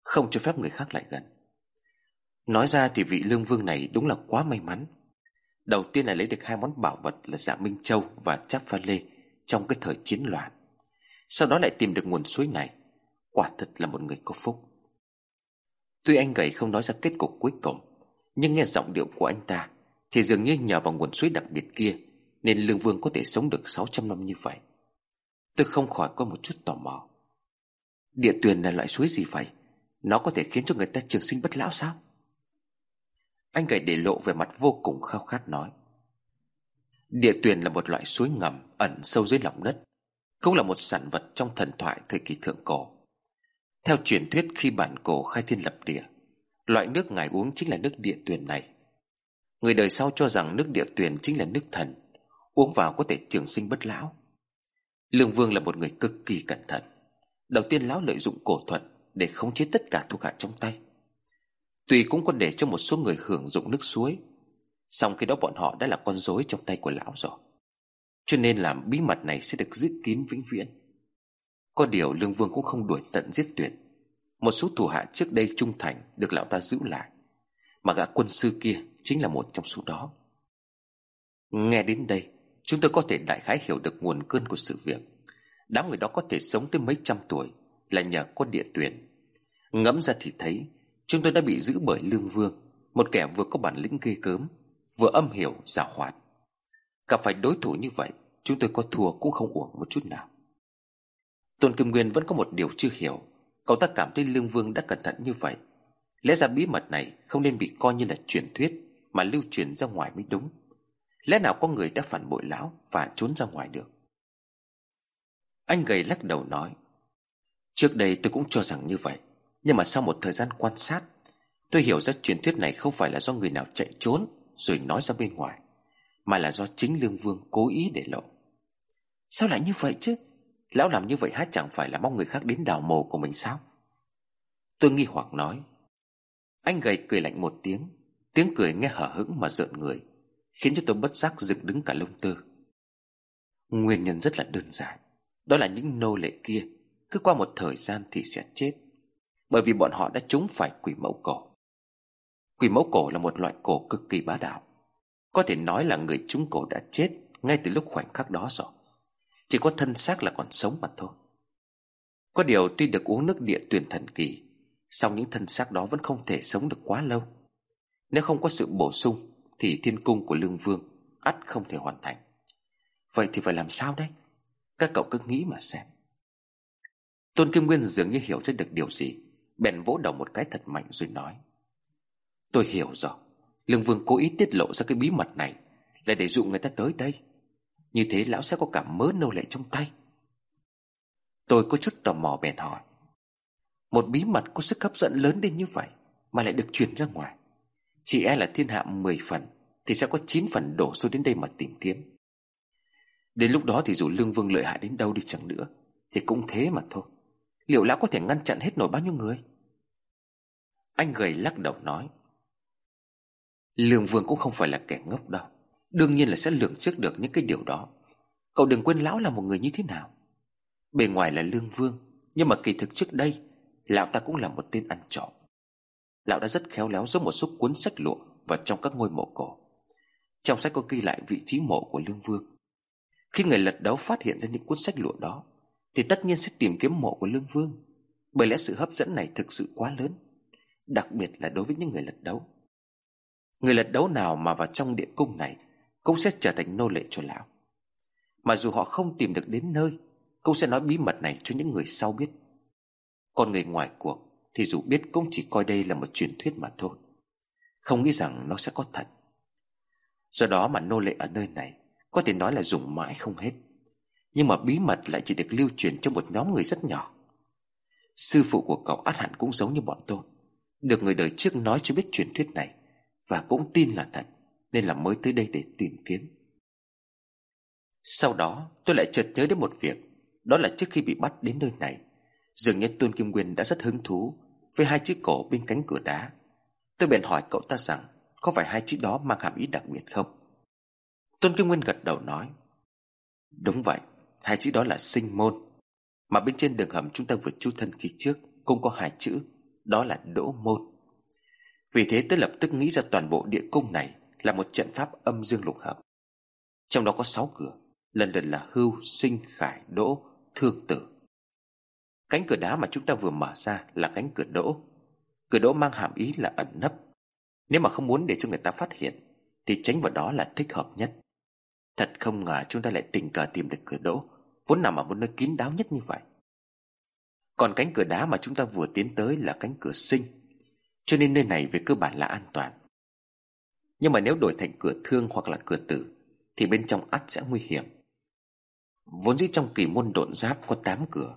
Không cho phép người khác lại gần. Nói ra thì vị lương vương này đúng là quá may mắn. Đầu tiên là lấy được hai món bảo vật là dạ Minh Châu và Cháp Pha Lê Trong cái thời chiến loạn. Sau đó lại tìm được nguồn suối này. Quả thật là một người có phúc. Tuy anh gầy không nói ra kết cục cuối cùng, Nhưng nghe giọng điệu của anh ta Thì dường như nhờ vào nguồn suối đặc biệt kia nên Lương Vương có thể sống được 600 năm như vậy. Tôi không khỏi có một chút tò mò. Địa tuyền là loại suối gì vậy? Nó có thể khiến cho người ta trường sinh bất lão sao? Anh gầy để lộ về mặt vô cùng khao khát nói. Địa tuyền là một loại suối ngầm Ẩn sâu dưới lòng đất, Cũng là một sản vật trong thần thoại thời kỳ thượng cổ. Theo truyền thuyết khi bản cổ khai thiên lập địa, Loại nước ngài uống chính là nước địa tuyền này. Người đời sau cho rằng nước địa tuyền chính là nước thần. Uống vào có thể trường sinh bất lão. Lương Vương là một người cực kỳ cẩn thận. Đầu tiên lão lợi dụng cổ thuật Để khống chế tất cả thuộc hạ trong tay. Tuy cũng có để cho một số người hưởng dụng nước suối, song khi đó bọn họ đã là con rối trong tay của lão rồi. Cho nên làm bí mật này sẽ được giữ kín vĩnh viễn. Có điều Lương Vương cũng không đuổi tận giết tuyệt. Một số thủ hạ trước đây trung thành Được lão ta giữ lại, Mà gã quân sư kia chính là một trong số đó. Nghe đến đây Chúng tôi có thể đại khái hiểu được nguồn cơn của sự việc. Đám người đó có thể sống tới mấy trăm tuổi Là nhờ có địa tuyển. Ngẫm ra thì thấy Chúng tôi đã bị giữ bởi Lương Vương Một kẻ vừa có bản lĩnh ghê cớm, Vừa âm hiểu, giả hoạt. Gặp phải đối thủ như vậy Chúng tôi có thua cũng không uổng một chút nào. Tôn Kim Nguyên vẫn có một điều chưa hiểu. Cậu ta cảm thấy Lương Vương đã cẩn thận như vậy. Lẽ ra bí mật này không nên bị coi như là truyền thuyết Mà lưu truyền ra ngoài mới đúng. Lẽ nào có người đã phản bội lão Và trốn ra ngoài được? Anh gầy lắc đầu nói, Trước đây tôi cũng cho rằng như vậy, Nhưng mà sau một thời gian quan sát, Tôi hiểu ra truyền thuyết này không phải là do người nào chạy trốn Rồi nói ra bên ngoài, Mà là do chính Lương Vương cố ý để lộ. Sao lại như vậy chứ? Lão làm như vậy hát chẳng phải là mong người khác đến đào mồ của mình sao? Tôi nghi hoặc nói. Anh gầy cười lạnh một tiếng Tiếng cười nghe hở hững mà rợn người. Khiến cho tôi bất giác dựng đứng cả lông tơ. Nguyên nhân rất là đơn giản. Đó là những nô lệ kia. Cứ qua một thời gian thì sẽ chết. Bởi vì bọn họ đã trúng phải quỷ mẫu cổ. Quỷ mẫu cổ là một loại cổ cực kỳ bá đạo. Có thể nói là người trúng cổ đã chết Ngay từ lúc khoảnh khắc đó rồi. Chỉ có thân xác là còn sống mà thôi. Có điều tuy được uống nước địa tuyển thần kỳ, song những thân xác đó vẫn không thể sống được quá lâu. Nếu không có sự bổ sung thì thiên cung của lương vương ắt không thể hoàn thành. Vậy thì phải làm sao đấy các cậu cứ nghĩ mà xem. Tôn kim nguyên dường như hiểu ra được điều gì, bèn vỗ đầu một cái thật mạnh rồi nói. Tôi hiểu rồi. Lương vương cố ý tiết lộ ra cái bí mật này là để dụ người ta tới đây. Như thế lão sẽ có cả mớ nô lệ trong tay. Tôi có chút tò mò bèn hỏi. Một bí mật có sức hấp dẫn lớn đến như vậy mà lại được truyền ra ngoài chỉ e là thiên hạ 10 phần, Thì sẽ có 9 phần đổ xô đến đây mà tìm kiếm. Đến lúc đó thì dù Lương Vương lợi hại đến đâu đi chẳng nữa, Thì cũng thế mà thôi. Liệu lão có thể ngăn chặn hết nổi bao nhiêu người? Anh gầy lắc đầu nói, Lương Vương cũng không phải là kẻ ngốc đâu. Đương nhiên là sẽ lường trước được những cái điều đó. Cậu đừng quên lão là một người như thế nào. Bề ngoài là Lương Vương, Nhưng mà kỳ thực trước đây, Lão ta cũng là một tên ăn trộm. Lão đã rất khéo léo giấu một số cuốn sách lụa Vào trong các ngôi mộ cổ. Trong sách có ghi lại vị trí mộ của Lương Vương. Khi người lật đấu phát hiện ra những cuốn sách lụa đó, Thì tất nhiên sẽ tìm kiếm mộ của Lương Vương. Bởi lẽ sự hấp dẫn này thực sự quá lớn, Đặc biệt là đối với những người lật đấu. Người lật đấu nào mà vào trong địa cung này Cũng sẽ trở thành nô lệ cho lão. Mà dù họ không tìm được đến nơi, Cũng sẽ nói bí mật này cho những người sau biết. Còn người ngoài cuộc thì dù biết cũng chỉ coi đây là một truyền thuyết mà thôi. Không nghĩ rằng nó sẽ có thật. Do đó mà nô lệ ở nơi này Có thể nói là dùng mãi không hết. Nhưng mà bí mật lại chỉ được lưu truyền cho một nhóm người rất nhỏ. Sư phụ của cậu át hẳn cũng giống như bọn tôi. Được người đời trước nói cho biết truyền thuyết này Và cũng tin là thật, Nên là mới tới đây để tìm kiếm. Sau đó, tôi lại chợt nhớ đến một việc, Đó là trước khi bị bắt đến nơi này. Dường như Tôn Kim Nguyên đã rất hứng thú Với hai chiếc cổ bên cánh cửa đá. Tôi bèn hỏi cậu ta rằng Có phải hai chiếc đó mang hàm ý đặc biệt không? Tôn Kim Nguyên gật đầu nói Đúng vậy Hai chữ đó là sinh môn. Mà bên trên đường hầm chúng ta vượt chú thân khi trước Cũng có hai chữ Đó là đỗ môn. Vì thế tôi lập tức nghĩ ra toàn bộ địa cung này Là một trận pháp âm dương lục hợp. Trong đó có sáu cửa Lần lượt là hưu, sinh, khải, đỗ, thương tử. Cánh cửa đá mà chúng ta vừa mở ra là cánh cửa đỗ. Cửa đỗ mang hàm ý là ẩn nấp. Nếu mà không muốn để cho người ta phát hiện, Thì tránh vào đó là thích hợp nhất. Thật không ngờ chúng ta lại tình cờ tìm được cửa đỗ, Vốn nằm ở một nơi kín đáo nhất như vậy. Còn cánh cửa đá mà chúng ta vừa tiến tới là cánh cửa sinh, Cho nên nơi này về cơ bản là an toàn. Nhưng mà nếu đổi thành cửa thương hoặc là cửa tử, Thì bên trong ắt sẽ nguy hiểm. Vốn dĩ trong kỳ môn độn giáp có 8 cửa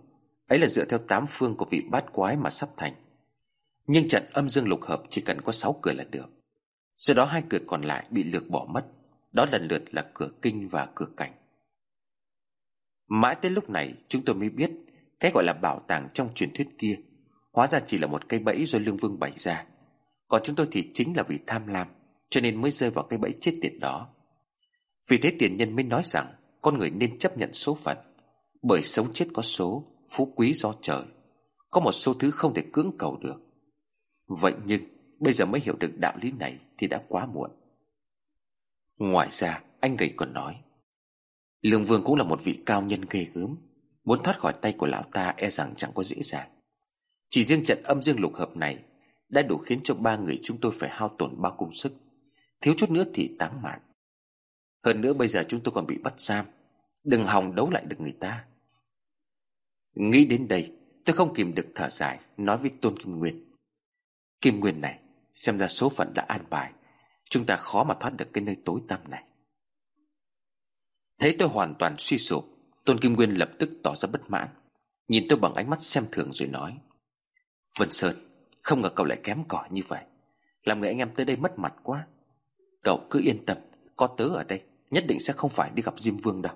Ấy là dựa theo tám phương của vị bát quái mà sắp thành. Nhưng trận âm dương lục hợp chỉ cần có sáu cửa là được. Sau đó hai cửa còn lại bị lược bỏ mất. Đó lần lượt là cửa kinh và cửa cảnh. Mãi tới lúc này, chúng tôi mới biết Cái gọi là bảo tàng trong truyền thuyết kia Hóa ra chỉ là một cây bẫy do Lương Vương bày ra. Còn chúng tôi thì chính là vì tham lam, Cho nên mới rơi vào cái bẫy chết tiệt đó. Vì thế tiền nhân mới nói rằng Con người nên chấp nhận số phận, Bởi sống chết có số Phú quý do trời. Có một số thứ không thể cưỡng cầu được. Vậy nhưng, Bây giờ mới hiểu được đạo lý này Thì đã quá muộn. Ngoài ra, anh gầy còn nói, Lương Vương cũng là một vị cao nhân ghê gớm. Muốn thoát khỏi tay của lão ta e rằng chẳng có dễ dàng. Chỉ riêng trận âm dương lục hợp này Đã đủ khiến cho ba người chúng tôi phải hao tổn bao công sức, Thiếu chút nữa thì táng mạng. Hơn nữa bây giờ chúng tôi còn bị bắt giam. Đừng hòng đấu lại được người ta. Nghĩ đến đây, Tôi không kìm được thở dài, Nói với Tôn Kim Nguyên. Kim Nguyên này, Xem ra số phận đã an bài. Chúng ta khó mà thoát được cái nơi tối tăm này. Thấy tôi hoàn toàn suy sụp, Tôn Kim Nguyên lập tức tỏ ra bất mãn. Nhìn tôi bằng ánh mắt xem thường rồi nói, Vân Sơn, Không ngờ cậu lại kém cỏi như vậy. Làm người anh em tới đây mất mặt quá. Cậu cứ yên tâm, Có tớ ở đây, Nhất định sẽ không phải đi gặp Diêm Vương đâu.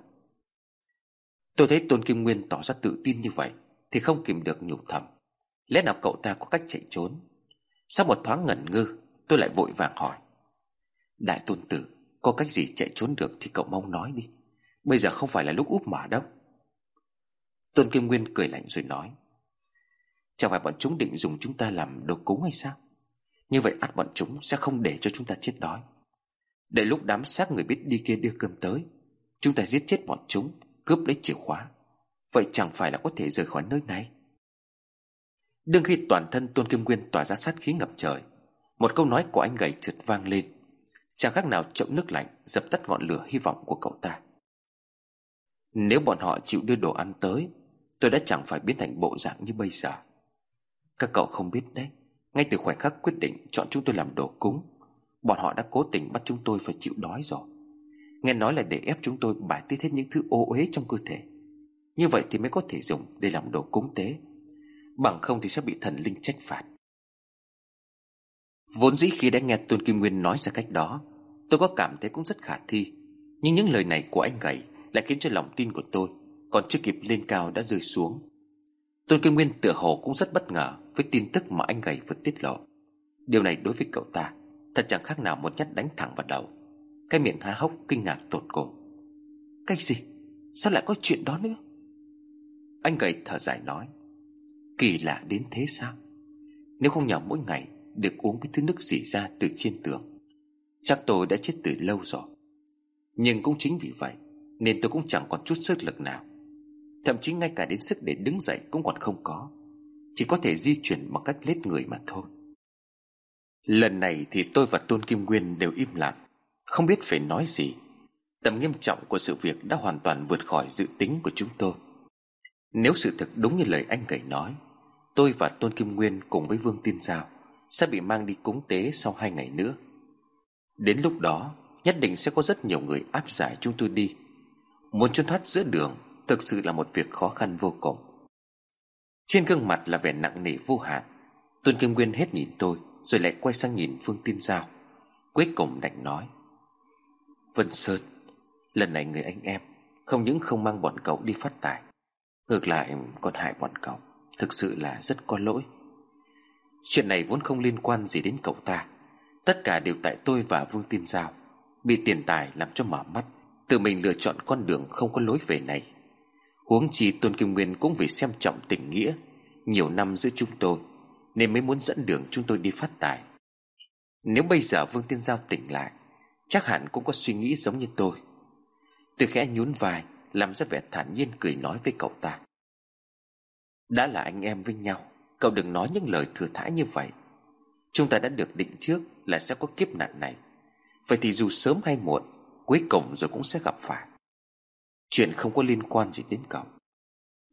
Tôi thấy Tôn Kim Nguyên tỏ ra tự tin như vậy, Thì không kìm được nhủ thầm. Lẽ nào cậu ta có cách chạy trốn? Sau một thoáng ngẩn ngơ, Tôi lại vội vàng hỏi. Đại tôn tử, Có cách gì chạy trốn được thì cậu mong nói đi. Bây giờ không phải là lúc úp mở đâu. Tôn Kim Nguyên cười lạnh rồi nói. Chẳng phải bọn chúng định dùng chúng ta làm đồ cúng hay sao? Như vậy ắt bọn chúng sẽ không để cho chúng ta chết đói. Để lúc đám xác người biết đi kia đưa cơm tới, Chúng ta giết chết bọn chúng Cướp lấy chìa khóa. Vậy chẳng phải là có thể rời khỏi nơi này? Đương khi toàn thân Tôn Kim Nguyên tỏa ra sát khí ngập trời, Một câu nói của anh gầy trượt vang lên. Chẳng khác nào chậm nước lạnh Dập tắt ngọn lửa hy vọng của cậu ta. Nếu bọn họ chịu đưa đồ ăn tới, Tôi đã chẳng phải biến thành bộ dạng như bây giờ. Các cậu không biết đấy, Ngay từ khoảnh khắc quyết định chọn chúng tôi làm đồ cúng, Bọn họ đã cố tình bắt chúng tôi phải chịu đói rồi. Nghe nói là để ép chúng tôi bài tiết hết những thứ ô uế trong cơ thể. Như vậy thì mới có thể dùng để làm đồ cúng tế. Bằng không thì sẽ bị thần linh trách phạt. Vốn dĩ khi đã nghe Tôn Kim Nguyên nói ra cách đó, Tôi có cảm thấy cũng rất khả thi. Nhưng những lời này của anh gầy Lại khiến cho lòng tin của tôi Còn chưa kịp lên cao đã rơi xuống. Tôn Kim Nguyên tựa hồ cũng rất bất ngờ Với tin tức mà anh gầy vừa tiết lộ. Điều này đối với cậu ta, Thật chẳng khác nào một nhát đánh thẳng vào đầu. Cái miệng há hốc kinh ngạc tột cùng. Cái gì? Sao lại có chuyện đó nữa? Anh gầy thở dài nói. Kỳ lạ đến thế sao? Nếu không nhờ mỗi ngày Được uống cái thứ nước dỉ ra từ trên tường, Chắc tôi đã chết từ lâu rồi. Nhưng cũng chính vì vậy Nên tôi cũng chẳng còn chút sức lực nào. Thậm chí ngay cả đến sức để đứng dậy Cũng còn không có. Chỉ có thể di chuyển bằng cách lết người mà thôi. Lần này thì tôi và Tôn Kim Nguyên đều im lặng. Không biết phải nói gì. Tầm nghiêm trọng của sự việc đã hoàn toàn vượt khỏi dự tính của chúng tôi. Nếu sự thật đúng như lời anh gầy nói, Tôi và Tôn Kim Nguyên cùng với Vương Tiên Giao Sẽ bị mang đi cúng tế sau hai ngày nữa. Đến lúc đó, Nhất định sẽ có rất nhiều người áp giải chúng tôi đi. Muốn trốn thoát giữa đường Thực sự là một việc khó khăn vô cùng. Trên gương mặt là vẻ nặng nề vô hạn, Tôn Kim Nguyên hết nhìn tôi Rồi lại quay sang nhìn Phương Tiên Giao, Cuối cùng đành nói. Vân Sơn. Lần này người anh em, Không những không mang bọn cậu đi phát tài, Ngược lại còn hại bọn cậu. Thực sự là rất có lỗi. Chuyện này vốn không liên quan gì đến cậu ta. Tất cả đều tại tôi và Vương Tiên Giao. Bị tiền tài làm cho mở mắt, Tự mình lựa chọn con đường không có lối về này. Huống chi Tôn Kim Nguyên cũng vì xem trọng tình nghĩa, Nhiều năm giữa chúng tôi, Nên mới muốn dẫn đường chúng tôi đi phát tài. Nếu bây giờ Vương Tiên Giao tỉnh lại Chắc hẳn cũng có suy nghĩ giống như tôi. Tôi khẽ nhún vai, Làm ra vẻ thản nhiên cười nói với cậu ta. Đã là anh em với nhau, Cậu đừng nói những lời thừa thãi như vậy. Chúng ta đã được định trước là sẽ có kiếp nạn này. Vậy thì dù sớm hay muộn, Cuối cùng rồi cũng sẽ gặp phải. Chuyện không có liên quan gì đến cậu.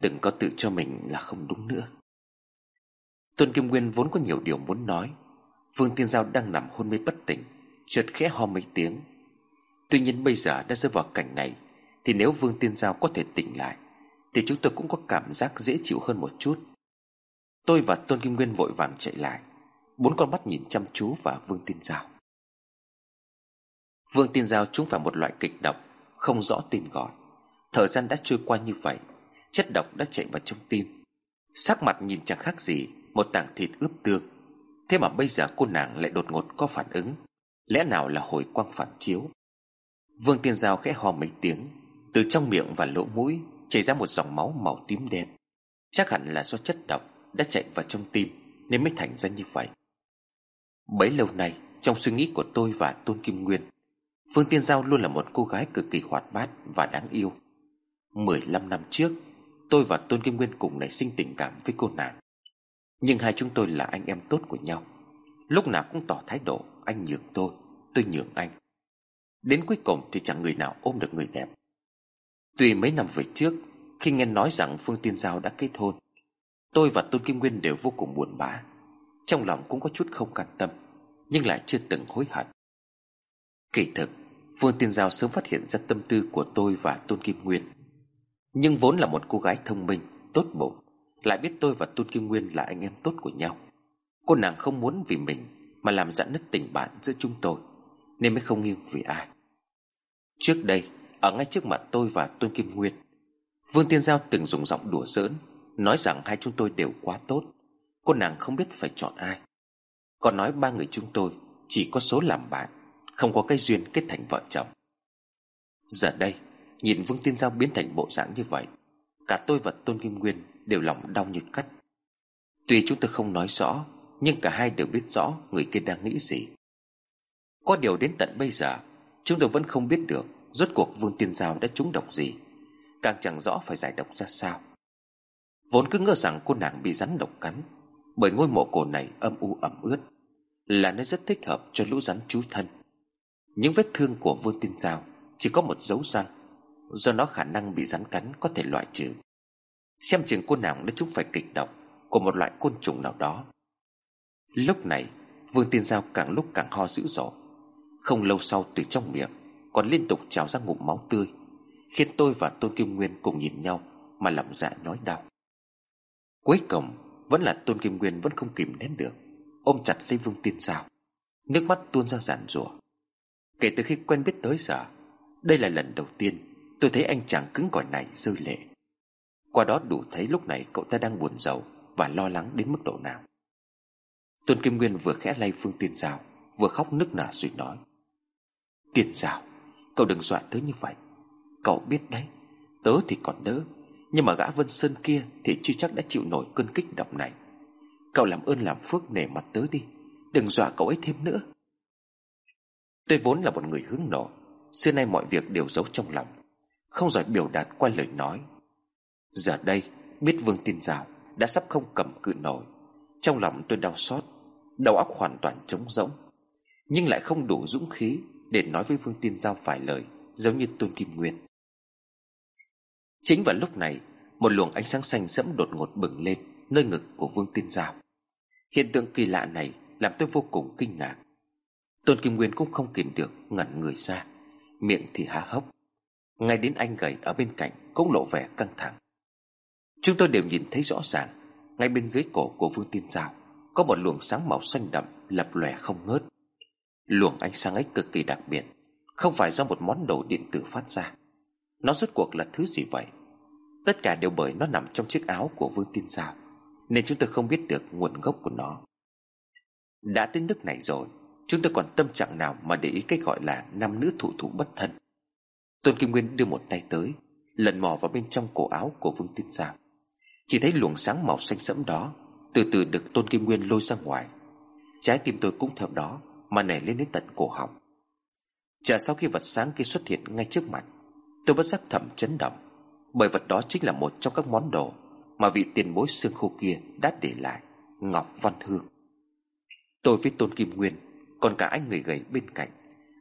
Đừng có tự cho mình là không đúng nữa. Tôn Kim Nguyên vốn có nhiều điều muốn nói. Vương Tiên Giao đang nằm hôn mê bất tỉnh. Chợt khẽ ho mấy tiếng. Tuy nhiên bây giờ đã rơi vào cảnh này, Thì nếu Vương Tiên Giao có thể tỉnh lại, Thì chúng tôi cũng có cảm giác dễ chịu hơn một chút. Tôi và Tôn Kim Nguyên vội vàng chạy lại, Bốn con mắt nhìn chăm chú vào Vương Tiên Giao. Vương Tiên Giao chúng phải một loại kịch độc, Không rõ tên gọi. Thời gian đã trôi qua như vậy, Chất độc đã chạy vào trong tim. Sắc mặt nhìn chẳng khác gì Một tảng thịt ướp tương. Thế mà bây giờ cô nàng lại đột ngột có phản ứng. Lẽ nào là hồi quang phản chiếu? Vương Tiên Giao khẽ ho mấy tiếng, Từ trong miệng và lỗ mũi Chảy ra một dòng máu màu tím đen. Chắc hẳn là do chất độc Đã chạy vào trong tim Nên mới thành ra như vậy. Bấy lâu nay, Trong suy nghĩ của tôi và Tôn Kim Nguyên Phương Tiên Giao luôn là một cô gái cực kỳ hoạt bát và đáng yêu. 15 năm trước, Tôi và Tôn Kim Nguyên cùng nảy sinh tình cảm với cô nàng. Nhưng hai chúng tôi là anh em tốt của nhau, Lúc nào cũng tỏ thái độ anh nhường tôi, tôi nhường anh. Đến cuối cùng thì chẳng người nào ôm được người đẹp. Tuy mấy năm về trước Khi nghe nói rằng Phương Tiên Giao đã kết hôn Tôi và Tôn Kim Nguyên đều vô cùng buồn bã. Trong lòng cũng có chút không can tâm Nhưng lại chưa từng hối hận. Kỳ thực Phương Tiên Giao sớm phát hiện ra tâm tư của tôi và Tôn Kim Nguyên. Nhưng vốn là một cô gái thông minh Tốt bụng Lại biết tôi và Tôn Kim Nguyên là anh em tốt của nhau. Cô nàng không muốn vì mình mà làm giãn nứt tình bạn giữa chúng tôi, Nên mới không nghiêng vì ai. Trước đây, Ở ngay trước mặt tôi và Tôn Kim Nguyên, Vương Tiên Giao từng dùng giọng đùa giỡn, Nói rằng hai chúng tôi đều quá tốt, Cô nàng không biết phải chọn ai. Còn nói ba người chúng tôi Chỉ có số làm bạn, Không có cái duyên kết thành vợ chồng. Giờ đây, Nhìn Vương Tiên Giao biến thành bộ dạng như vậy, Cả tôi và Tôn Kim Nguyên Đều lòng đau như cắt. Tuy chúng tôi không nói rõ nhưng cả hai đều biết rõ người kia đang nghĩ gì. Có điều đến tận bây giờ, Chúng tôi vẫn không biết được Rốt cuộc Vương Tiên Giao đã trúng độc gì. Càng chẳng rõ phải giải độc ra sao. Vốn cứ ngờ rằng cô nàng bị rắn độc cắn, Bởi ngôi mộ cổ này âm u ẩm ướt, Là nơi rất thích hợp cho lũ rắn trú thân. Những vết thương của Vương Tiên Giao Chỉ có một dấu răng Do nó khả năng bị rắn cắn có thể loại trừ. Xem chừng cô nàng đã trúng phải kịch độc Của một loại côn trùng nào đó. Lúc này, Vương Tiên Giao càng lúc càng ho dữ dội. Không lâu sau từ trong miệng, Còn liên tục trào ra ngụm máu tươi, Khiến tôi và Tôn Kim Nguyên cùng nhìn nhau Mà lẩm dạ nhói đau. Cuối cùng, Vẫn là Tôn Kim Nguyên vẫn không kìm nén được, Ôm chặt lấy Vương Tiên Giao. Nước mắt tuôn ra giản rủa. Kể từ khi quen biết tới giờ, Đây là lần đầu tiên Tôi thấy anh chàng cứng cỏi này rơi lệ. Qua đó đủ thấy lúc này cậu ta đang buồn giàu Và lo lắng đến mức độ nào. Tôn Kim Nguyên vừa khẽ lay Phương Tiên Giao Vừa khóc nức nở rồi nói. Tiên Giao Cậu đừng dọa tớ như vậy. Cậu biết đấy, Tớ thì còn đỡ, Nhưng mà gã Vân Sơn kia Thì chưa chắc đã chịu nổi cơn kích động này. Cậu làm ơn làm phước nể mặt tớ đi, Đừng dọa cậu ấy thêm nữa. Tôi vốn là một người hướng nội, Xưa nay mọi việc đều giấu trong lòng, Không giỏi biểu đạt qua lời nói. Giờ đây, biết Vương Tiên Giao Đã sắp không cầm cự nổi, Trong lòng tôi đau xót. Đầu óc hoàn toàn trống rỗng, Nhưng lại không đủ dũng khí Để nói với Vương Tiên Giao vài lời, Giống như Tôn Kim Nguyên. Chính vào lúc này, Một luồng ánh sáng xanh sẫm đột ngột bừng lên Nơi ngực của Vương Tiên Giao. Hiện tượng kỳ lạ này Làm tôi vô cùng kinh ngạc. Tôn Kim Nguyên cũng không kìm được ngẩn người ra, Miệng thì há hốc. Ngay đến anh gầy ở bên cạnh Cũng lộ vẻ căng thẳng. Chúng tôi đều nhìn thấy rõ ràng, Ngay bên dưới cổ của Vương Tiên Giao. Có một luồng sáng màu xanh đậm, Lập lòe không ngớt. Luồng ánh sáng ấy cực kỳ đặc biệt, Không phải do một món đồ điện tử phát ra. Nó rốt cuộc là thứ gì vậy? Tất cả đều bởi nó nằm trong chiếc áo của Vương Tiên Giao Nên chúng tôi không biết được nguồn gốc của nó. Đã tới nước này rồi, Chúng tôi còn tâm trạng nào mà để ý cái gọi là Nam nữ thủ thủ bất thân? Tôn Kim Nguyên đưa một tay tới, Lần mò vào bên trong cổ áo của Vương Tiên Giao Chỉ thấy luồng sáng màu xanh sẫm đó từ từ được Tôn Kim Nguyên lôi ra ngoài. Trái tim tôi cũng theo đó, Mà nảy lên đến tận cổ họng. Chờ sau khi vật sáng kia xuất hiện ngay trước mặt, Tôi bất giác thầm chấn động, Bởi vật đó chính là một trong các món đồ Mà vị tiền bối xương khô kia đã để lại, Ngọc Văn Hương. Tôi với Tôn Kim Nguyên, Còn cả anh người gầy bên cạnh,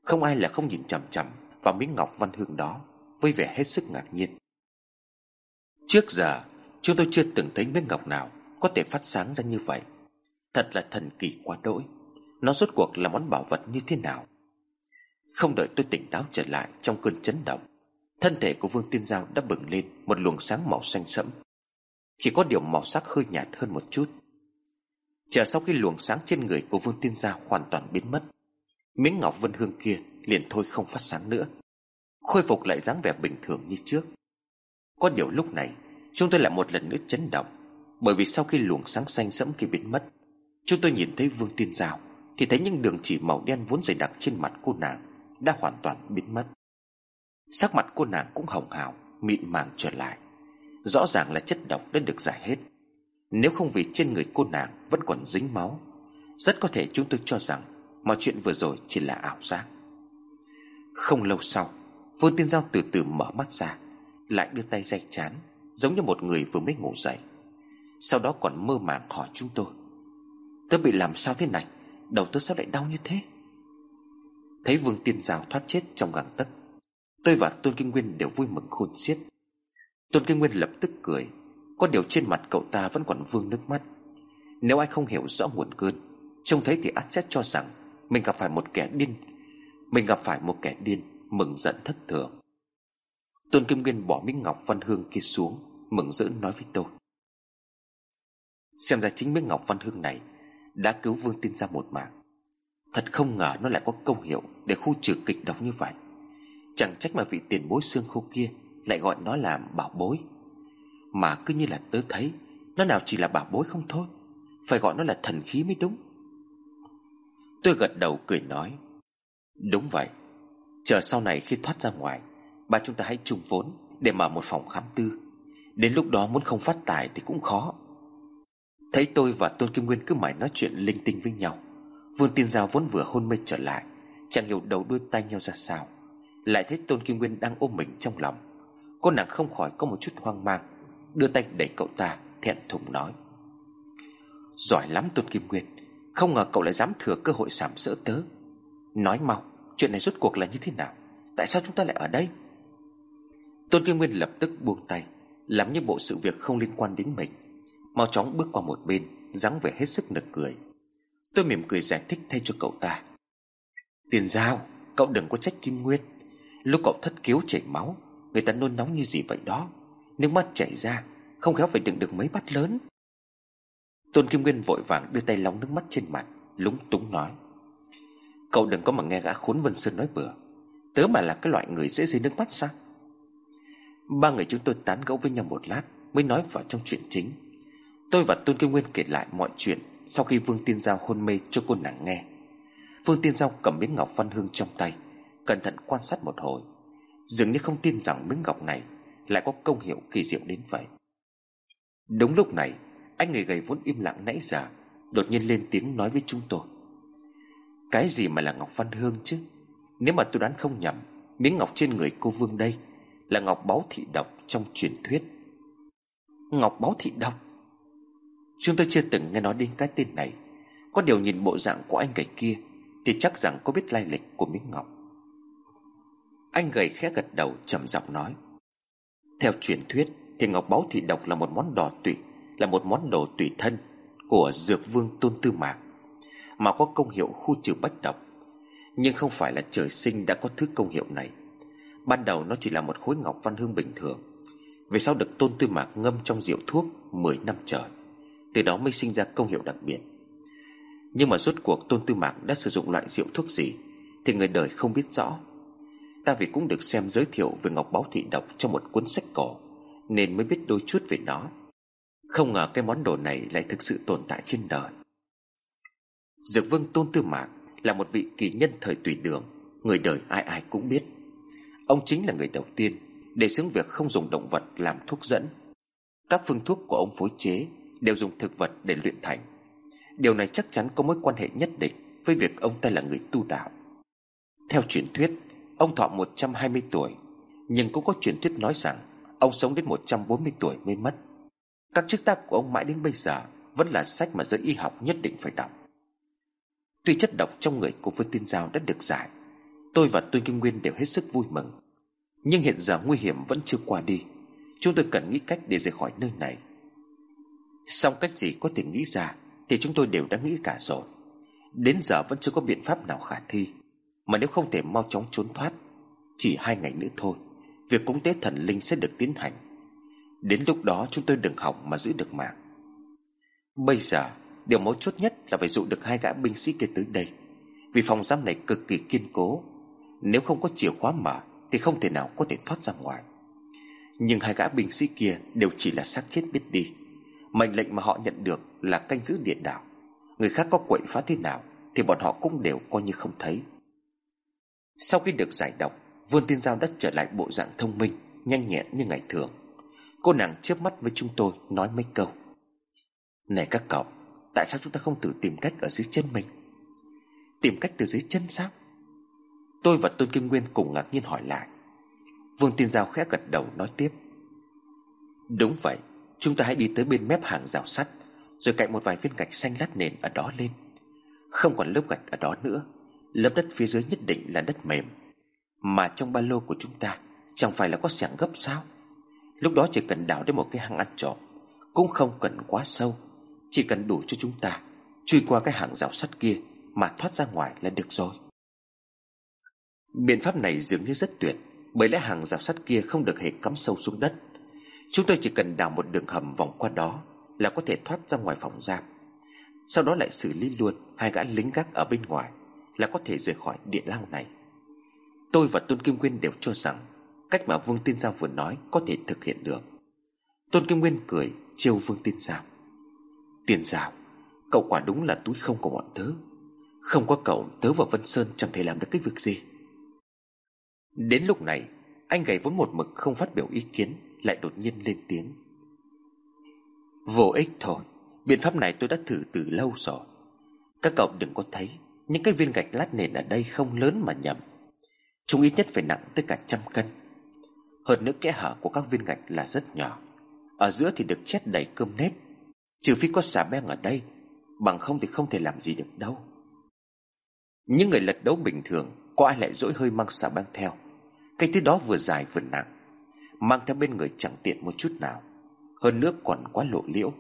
Không ai là không nhìn chằm chằm Vào miếng Ngọc Văn Hương đó, Với vẻ hết sức ngạc nhiên. Trước giờ, Chúng tôi chưa từng thấy miếng ngọc nào có thể phát sáng ra như vậy. Thật là thần kỳ quá đỗi. Nó rốt cuộc là món bảo vật như thế nào? Không đợi tôi tỉnh táo trở lại Trong cơn chấn động, Thân thể của Vương Tiên Giao đã bừng lên Một luồng sáng màu xanh sẫm. Chỉ có điều màu sắc hơi nhạt hơn một chút. Chờ sau khi luồng sáng trên người của Vương Tiên Giao hoàn toàn biến mất, Miếng ngọc vân hương kia liền thôi không phát sáng nữa, Khôi phục lại dáng vẻ bình thường như trước. Có điều lúc này, Chúng tôi lại một lần nữa chấn động bởi vì sau khi luồng sáng xanh sẫm kia biến mất, Chúng tôi nhìn thấy Vương Tiên Giao, Thì thấy những đường chỉ màu đen vốn dày đặc trên mặt cô nàng Đã hoàn toàn biến mất. Sắc mặt cô nàng cũng hồng hào, Mịn màng trở lại. Rõ ràng là chất độc đã được giải hết. Nếu không vì trên người cô nàng Vẫn còn dính máu, Rất có thể chúng tôi cho rằng Mọi chuyện vừa rồi chỉ là ảo giác. Không lâu sau, Vương Tiên Giao từ từ mở mắt ra, Lại đưa tay dây chán, Giống như một người vừa mới ngủ dậy. Sau đó còn mơ màng hỏi chúng tôi. Tớ bị làm sao thế này? Đầu tớ sao lại đau như thế? Thấy Vương Tiên Giao thoát chết trong găng tấc, Tôi và Tôn Kinh Nguyên đều vui mừng khôn xiết. Tôn Kinh Nguyên lập tức cười. Có điều trên mặt cậu ta vẫn còn vương nước mắt. Nếu ai không hiểu rõ nguồn cơn Trông thấy thì ắt xét cho rằng Mình gặp phải một kẻ điên. Mình gặp phải một kẻ điên, Mừng giận thất thường. Tôn Kim Nguyên bỏ miếng ngọc văn hương kia xuống, Mừng rỡ nói với tôi. Xem ra chính miếng ngọc văn hương này Đã cứu Vương Tiên ra một mạng. Thật không ngờ nó lại có công hiệu Để khu trừ kịch độc như vậy. Chẳng trách mà vị tiền bối xương khô kia Lại gọi nó là bảo bối. Mà cứ như là tớ thấy, Nó nào chỉ là bảo bối không thôi. Phải gọi nó là thần khí mới đúng. Tôi gật đầu cười nói, Đúng vậy. Chờ sau này khi thoát ra ngoài, Ba chúng ta hãy chung vốn Để mở một phòng khám tư. Đến lúc đó muốn không phát tài thì cũng khó. Thấy tôi và Tôn Kim Nguyên cứ mãi nói chuyện linh tinh với nhau, Vương Tiên Giao vốn vừa hôn mê trở lại, Chẳng hiểu đầu đuôi tay nhau ra sao. Lại thấy Tôn Kim Nguyên đang ôm mình trong lòng. Cô nàng không khỏi có một chút hoang mang, Đưa tay đẩy cậu ta, Thẹn thùng nói. Giỏi lắm, Tôn Kim Nguyên, Không ngờ cậu lại dám thừa cơ hội sảm sỡ tớ. Nói mau, Chuyện này rốt cuộc là như thế nào? Tại sao chúng ta lại ở đây? Tôn Kim Nguyên lập tức buông tay, Làm như bộ sự việc không liên quan đến mình. Mau chóng bước qua một bên, dáng vẻ hết sức nực cười. Tôi mỉm cười giải thích thay cho cậu ta. Tiền giao, Cậu đừng có trách Kim Nguyên. Lúc cậu thất cứu chảy máu, Người ta nôn nóng như gì vậy đó? Nước mắt chảy ra, Không khéo phải đựng được mấy bát lớn. Tôn Kim Nguyên vội vàng đưa tay lau nước mắt trên mặt, Lúng túng nói. Cậu đừng có mà nghe gã khốn Vân Sơn nói bừa. Tớ mà là cái loại người dễ rơi nước mắt sao? Ba người chúng tôi tán gẫu với nhau một lát, Mới nói vào trong chuyện chính. Tôi và Tôn Kim Nguyên kể lại mọi chuyện Sau khi Vương Tiên Giao hôn mê cho cô nàng nghe. Vương Tiên Giao cầm miếng ngọc văn hương trong tay, Cẩn thận quan sát một hồi. Dường như không tin rằng miếng ngọc này Lại có công hiệu kỳ diệu đến vậy. Đúng lúc này, Anh người gầy vốn im lặng nãy giờ, Đột nhiên lên tiếng nói với chúng tôi. Cái gì mà là ngọc văn hương chứ? Nếu mà tôi đoán không nhầm, Miếng ngọc trên người cô Vương đây Là ngọc báu thị độc trong truyền thuyết. Ngọc báu thị độc? Chúng tôi chưa từng nghe nói đến cái tên này. Có điều nhìn bộ dạng của anh gầy kia Thì chắc rằng có biết lai lịch của miếng ngọc. Anh gầy khẽ gật đầu, trầm giọng nói. Theo truyền thuyết Thì ngọc báu thị độc là một món đồ tùy Là một món đồ tùy thân Của dược vương tôn tư mạc, Mà có công hiệu khu trừ bách độc Nhưng không phải là trời sinh đã có thứ công hiệu này. Ban đầu nó chỉ là một khối ngọc văn hương bình thường Về sau được tôn tư mạc ngâm trong rượu thuốc 10 năm trời? Từ đó mới sinh ra công hiệu đặc biệt. Nhưng mà rốt cuộc Tôn Tư Mạc đã sử dụng loại rượu thuốc gì Thì người đời không biết rõ. Ta vì cũng được xem giới thiệu về Ngọc Báo Thị Độc Trong một cuốn sách cổ, Nên mới biết đôi chút về nó. Không ngờ cái món đồ này lại thực sự tồn tại trên đời. Dược vương Tôn Tư Mạc Là một vị kỳ nhân thời tùy đường, Người đời ai ai cũng biết. Ông chính là người đầu tiên Để xứng việc không dùng động vật làm thuốc dẫn. Các phương thuốc của ông phối chế đều dùng thực vật để luyện thành. Điều này chắc chắn có mối quan hệ nhất định Với việc ông ta là người tu đạo. Theo truyền thuyết, Ông thọ 120 tuổi, Nhưng cũng có truyền thuyết nói rằng Ông sống đến 140 tuổi mới mất. Các chức tác của ông mãi đến bây giờ Vẫn là sách mà giới y học nhất định phải đọc. Tuy chất độc trong người của Vương Tiên Giao đã được giải, Tôi và tôi Kim Nguyên đều hết sức vui mừng. Nhưng hiện giờ nguy hiểm vẫn chưa qua đi. Chúng tôi cần nghĩ cách để rời khỏi nơi này. Xong cách gì có thể nghĩ ra, Thì chúng tôi đều đã nghĩ cả rồi. Đến giờ vẫn chưa có biện pháp nào khả thi, Mà nếu không thể mau chóng trốn thoát, Chỉ hai ngày nữa thôi, Việc cúng tế thần linh sẽ được tiến hành. Đến lúc đó chúng tôi đừng hỏng mà giữ được mạng. Bây giờ, Điều mấu chốt nhất là phải dụ được hai gã binh sĩ kia tới đây, Vì phòng giam này cực kỳ kiên cố. Nếu không có chìa khóa mở, Thì không thể nào có thể thoát ra ngoài. Nhưng hai gã binh sĩ kia Đều chỉ là xác chết biết đi. Mệnh lệnh mà họ nhận được là canh giữ điện đảo Người khác có quậy phá thế nào Thì bọn họ cũng đều coi như không thấy. Sau khi được giải độc, Vương Tiên Giao đã trở lại bộ dạng thông minh, Nhanh nhẹn như ngày thường. Cô nàng chớp mắt với chúng tôi, Nói mấy câu. Này các cậu, Tại sao chúng ta không tự tìm cách ở dưới chân mình? Tìm cách từ dưới chân sao? Tôi và Tôn Kim Nguyên cùng ngạc nhiên hỏi lại. Vương Tiên Giao khẽ gật đầu, nói tiếp. Đúng vậy Chúng ta hãy đi tới bên mép hàng rào sắt, Rồi cạnh một vài viên gạch xanh lát nền ở đó lên. Không còn lớp gạch ở đó nữa. Lớp đất phía dưới nhất định là đất mềm. Mà trong ba lô của chúng ta, Chẳng phải là có sẻng gấp sao? Lúc đó chỉ cần đào đến một cái hang ăn trộm, Cũng không cần quá sâu. Chỉ cần đủ cho chúng ta, Chui qua cái hàng rào sắt kia Mà thoát ra ngoài là được rồi. Biện pháp này dường như rất tuyệt, Bởi lẽ hàng rào sắt kia không được hề cắm sâu xuống đất. Chúng tôi chỉ cần đào một đường hầm vòng qua đó Là có thể thoát ra ngoài phòng giam. Sau đó lại xử lý luôn Hai gã lính gác ở bên ngoài Là có thể rời khỏi địa lao này. Tôi và Tôn Kim nguyên đều cho rằng Cách mà Vương Tiên Giao vừa nói Có thể thực hiện được. Tôn Kim Nguyên cười, trêu Vương Tiên Giao. Tiên Giao, Cậu quả đúng là túi không của bọn tớ. Không có cậu, tớ và Vân Sơn Chẳng thể làm được cái việc gì. Đến lúc này, Anh gầy vốn một mực không phát biểu ý kiến. Lại đột nhiên lên tiếng. Vô ích thôi, Biện pháp này tôi đã thử từ lâu rồi. Các cậu đừng có thấy, Những cái viên gạch lát nền ở đây không lớn mà nhầm. Chúng ít nhất phải nặng tới cả trăm cân. Hơn nữa kẽ hở của các viên gạch là rất nhỏ. Ở giữa thì được chét đầy cơm nếp. Trừ phi có xà beng ở đây, Bằng không thì không thể làm gì được đâu. Những người lật đấu bình thường, Có ai lại dỗi hơi mang xà beng theo? Cái thứ đó vừa dài vừa nặng. Mang theo bên người chẳng tiện một chút nào. Hơn nữa còn quá lộ liễu.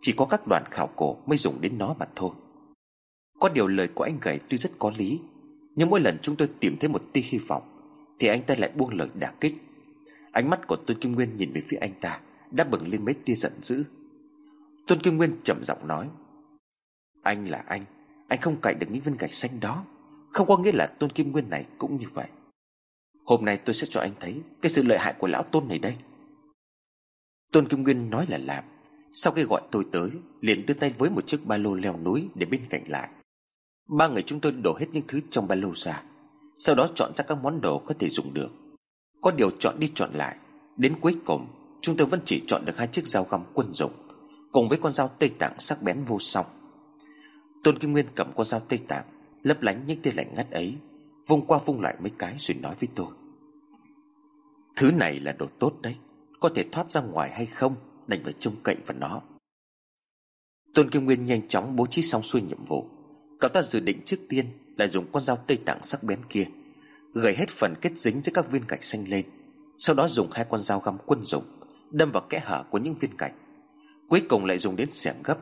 Chỉ có các đoàn khảo cổ mới dùng đến nó mà thôi. Có điều lời của anh gầy tuy rất có lý, Nhưng mỗi lần chúng tôi tìm thấy một tia hy vọng, Thì anh ta lại buông lời đả kích. Ánh mắt của Tôn Kim Nguyên nhìn về phía anh ta Đã bừng lên mấy tia giận dữ. Tôn Kim Nguyên trầm giọng nói, Anh là anh Anh không cạy được những viên gạch xanh đó. Không có nghĩa là Tôn Kim Nguyên này cũng như vậy. Hôm nay tôi sẽ cho anh thấy Cái sự lợi hại của lão Tôn này đây. Tôn Kim Nguyên nói là làm. Sau khi gọi tôi tới, Liền đưa tay với một chiếc ba lô leo núi Để bên cạnh lại. Ba người chúng tôi đổ hết những thứ trong ba lô ra. Sau đó chọn ra các món đồ có thể dùng được. Có điều chọn đi chọn lại. Đến cuối cùng, Chúng tôi vẫn chỉ chọn được hai chiếc dao găm quân dụng, Cùng với con dao tây tạng sắc bén vô song. Tôn Kim Nguyên cầm con dao tây tạng, Lấp lánh những tia lạnh ngắt ấy, Vung qua vung lại mấy cái rồi nói với tôi. Thứ này là đồ tốt đấy. Có thể thoát ra ngoài hay không, Đành phải trông cậy vào nó. Tôn Kim Nguyên nhanh chóng bố trí xong xuôi nhiệm vụ. Cậu ta dự định trước tiên Là dùng con dao tây tạng sắc bén kia, Gầy hết phần kết dính giữa các viên gạch xanh lên. Sau đó dùng hai con dao găm quân dụng, Đâm vào kẽ hở của những viên gạch. Cuối cùng lại dùng đến xẻng gấp.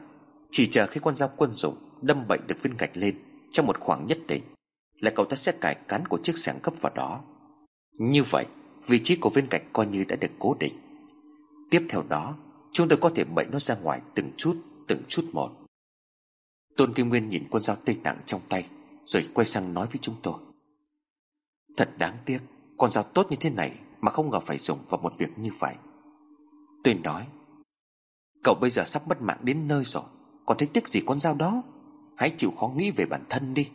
Chỉ chờ khi con dao quân dụng Đâm bệnh được viên gạch lên, Trong một khoảng nhất định, Là cậu ta sẽ cài cán của chiếc xẻng gấp vào đó. Như vậy Vị trí của viên gạch coi như đã được cố định. Tiếp theo đó, Chúng tôi có thể bậy nó ra ngoài từng chút Từng chút một. Tôn Kim Nguyên nhìn con dao tây tạng trong tay, Rồi quay sang nói với chúng tôi. Thật đáng tiếc, Con dao tốt như thế này Mà không ngờ phải dùng vào một việc như vậy. Tôi nói, Cậu bây giờ sắp mất mạng đến nơi rồi. Còn thấy tiếc gì con dao đó? Hãy chịu khó nghĩ về bản thân đi.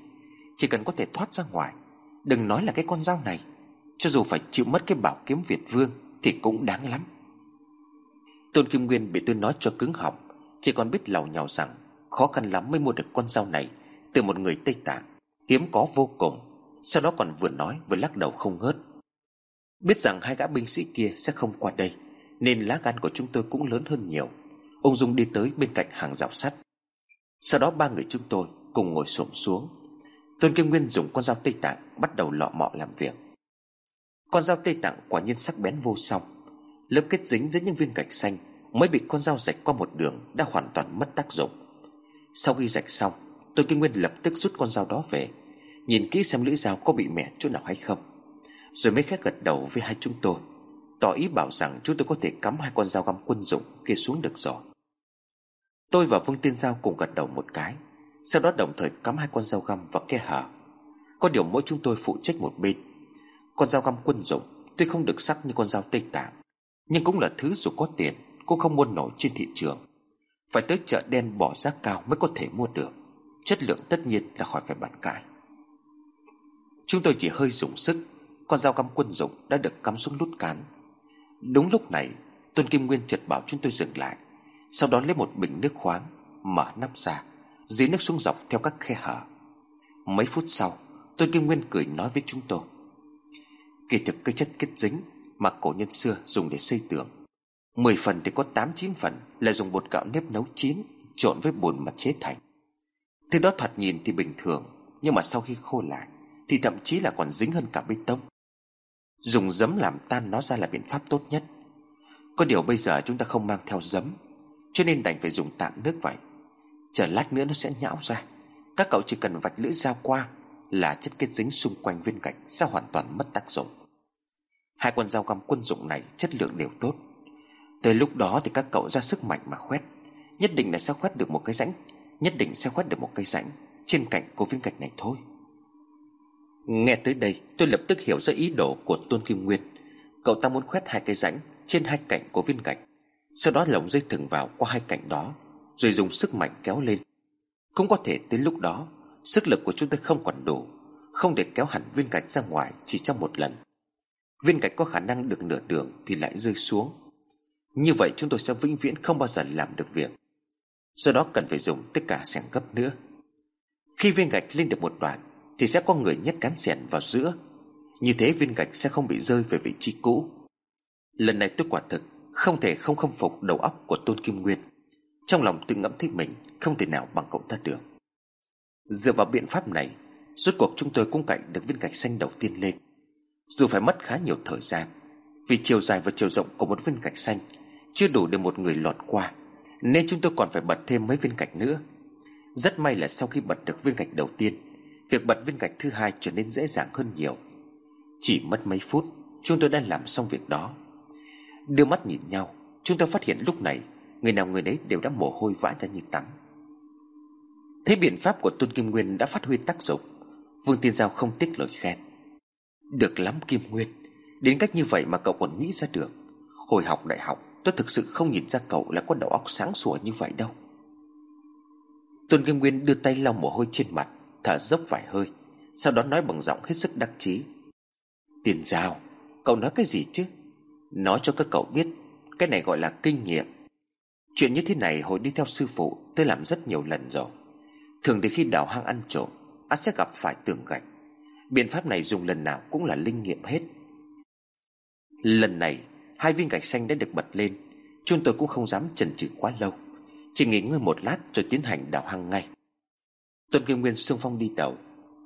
Chỉ cần có thể thoát ra ngoài, Đừng nói là cái con dao này. Cho dù phải chịu mất cái bảo kiếm Việt Vương Thì cũng đáng lắm. Tôn Kim Nguyên bị tôi nói cho cứng họng, Chỉ còn biết lầu nhào rằng Khó khăn lắm mới mua được con dao này Từ một người Tây Tạng, Hiếm có vô cùng, Sau đó còn vừa nói vừa lắc đầu không ngớt. Biết rằng hai gã binh sĩ kia sẽ không qua đây, Nên lá gan của chúng tôi cũng lớn hơn nhiều. Ông Dung đi tới bên cạnh hàng rào sắt. Sau đó ba người chúng tôi cùng ngồi xổm xuống. Tôn Kim Nguyên dùng con dao Tây Tạng Bắt đầu lọ mọ làm việc. Con dao Tây Tạng quả nhiên sắc bén vô song. Lớp kết dính giữa những viên gạch xanh Mới bị con dao rạch qua một đường Đã hoàn toàn mất tác dụng. Sau khi rạch xong Tôi kinh Nguyên lập tức rút con dao đó về, Nhìn kỹ xem lưỡi dao có bị mẻ chỗ nào hay không. Rồi mới khét gật đầu với hai chúng tôi, Tỏ ý bảo rằng chúng tôi có thể cắm hai con dao găm quân dụng kia xuống được rồi. Tôi và Vương Tiên Giao cùng gật đầu một cái, Sau đó đồng thời cắm hai con dao găm vào khe hở. Có điều mỗi chúng tôi phụ trách một bên con dao găm quân dụng, Tuy không được sắc như con dao Tây Tạng, Nhưng cũng là thứ dù có tiền, Cũng không mua nổi trên thị trường. Phải tới chợ đen bỏ giá cao mới có thể mua được. Chất lượng tất nhiên là khỏi phải bàn cãi. Chúng tôi chỉ hơi dùng sức. Con dao găm quân dụng đã được cắm xuống nút cán. Đúng lúc này, Tôn Kim Nguyên chợt bảo chúng tôi dừng lại, Sau đó lấy một bình nước khoáng, Mở nắp ra, Dí nước xuống dọc theo các khe hở. Mấy phút sau, Tôn Kim Nguyên cười nói với chúng tôi Kỳ thực cái chất kết dính Mà cổ nhân xưa dùng để xây tường. Mười phần thì có tám chín phần Là dùng bột gạo nếp nấu chín, Trộn với bùn mà chế thành. Thứ đó thoạt nhìn thì bình thường, Nhưng mà sau khi khô lại Thì thậm chí là còn dính hơn cả bê tông. Dùng giấm làm tan nó ra là biện pháp tốt nhất. Có điều bây giờ chúng ta không mang theo giấm, Cho nên đành phải dùng tạm nước vậy. Chờ lát nữa nó sẽ nhão ra. Các cậu chỉ cần vạch lưỡi dao qua Là chất kết dính xung quanh viên gạch Sẽ hoàn toàn mất tác dụng. Hai con dao găm quân dụng này chất lượng đều tốt. Tới lúc đó thì các cậu ra sức mạnh mà khoét. Nhất định là sẽ khoét được một cái rãnh, Nhất định sẽ khoét được một cây rãnh. Trên cạnh của viên gạch này thôi. Nghe tới đây, tôi lập tức hiểu ra ý đồ của Tôn Kim Nguyên. Cậu ta muốn khoét hai cây rãnh Trên hai cạnh của viên gạch. Sau đó lồng dây thừng vào qua hai cạnh đó, Rồi dùng sức mạnh kéo lên. Cũng có thể tới lúc đó, Sức lực của chúng ta không còn đủ. Không để kéo hẳn viên gạch ra ngoài chỉ trong một lần. Viên gạch có khả năng được nửa đường Thì lại rơi xuống. Như vậy chúng tôi sẽ vĩnh viễn không bao giờ làm được việc. Do đó cần phải dùng tất cả sẻng gấp nữa. Khi viên gạch lên được một đoạn, Thì sẽ có người nhét cán sẻn vào giữa. Như thế viên gạch sẽ không bị rơi về vị trí cũ. Lần này tôi quả thực Không thể không khâm phục đầu óc của Tôn Kim Nguyên. Trong lòng tự ngẫm thấy mình Không thể nào bằng cậu ta được. Dựa vào biện pháp này, Rốt cuộc chúng tôi cũng cạnh được viên gạch xanh đầu tiên lên. Dù phải mất khá nhiều thời gian, Vì chiều dài và chiều rộng của một viên gạch xanh Chưa đủ để một người lọt qua, Nên chúng tôi còn phải bật thêm mấy viên gạch nữa. Rất may là sau khi bật được viên gạch đầu tiên, Việc bật viên gạch thứ hai trở nên dễ dàng hơn nhiều. Chỉ mất mấy phút, Chúng tôi đã làm xong việc đó. Đưa mắt nhìn nhau, Chúng tôi phát hiện lúc này, Người nào người đấy đều đã mồ hôi vã ra như tắm. Thế biện pháp của Tôn Kim Nguyên đã phát huy tác dụng, Vương Tiên Giao không tiếc lời khen. Được lắm Kim Nguyên. Đến cách như vậy mà cậu còn nghĩ ra được. Hồi học đại học, Tôi thực sự không nhìn ra cậu là có đầu óc sáng sủa như vậy đâu. Tôn Kim Nguyên đưa tay lau mồ hôi trên mặt, Thở dốc vài hơi, Sau đó nói bằng giọng hết sức đắc chí. Tiền giao, Cậu nói cái gì chứ? Nói cho các cậu biết, Cái này gọi là kinh nghiệm. Chuyện như thế này hồi đi theo sư phụ, Tôi làm rất nhiều lần rồi. Thường thì khi đào hang ăn trộm ắt sẽ gặp phải tường gạch. Biện pháp này dùng lần nào cũng là linh nghiệm hết. Lần này, Hai viên gạch xanh đã được bật lên. Chúng tôi cũng không dám chần chừ quá lâu. Chỉ nghỉ ngơi một lát rồi tiến hành đào hang ngay. Tuần Kim Nguyên xung phong đi đầu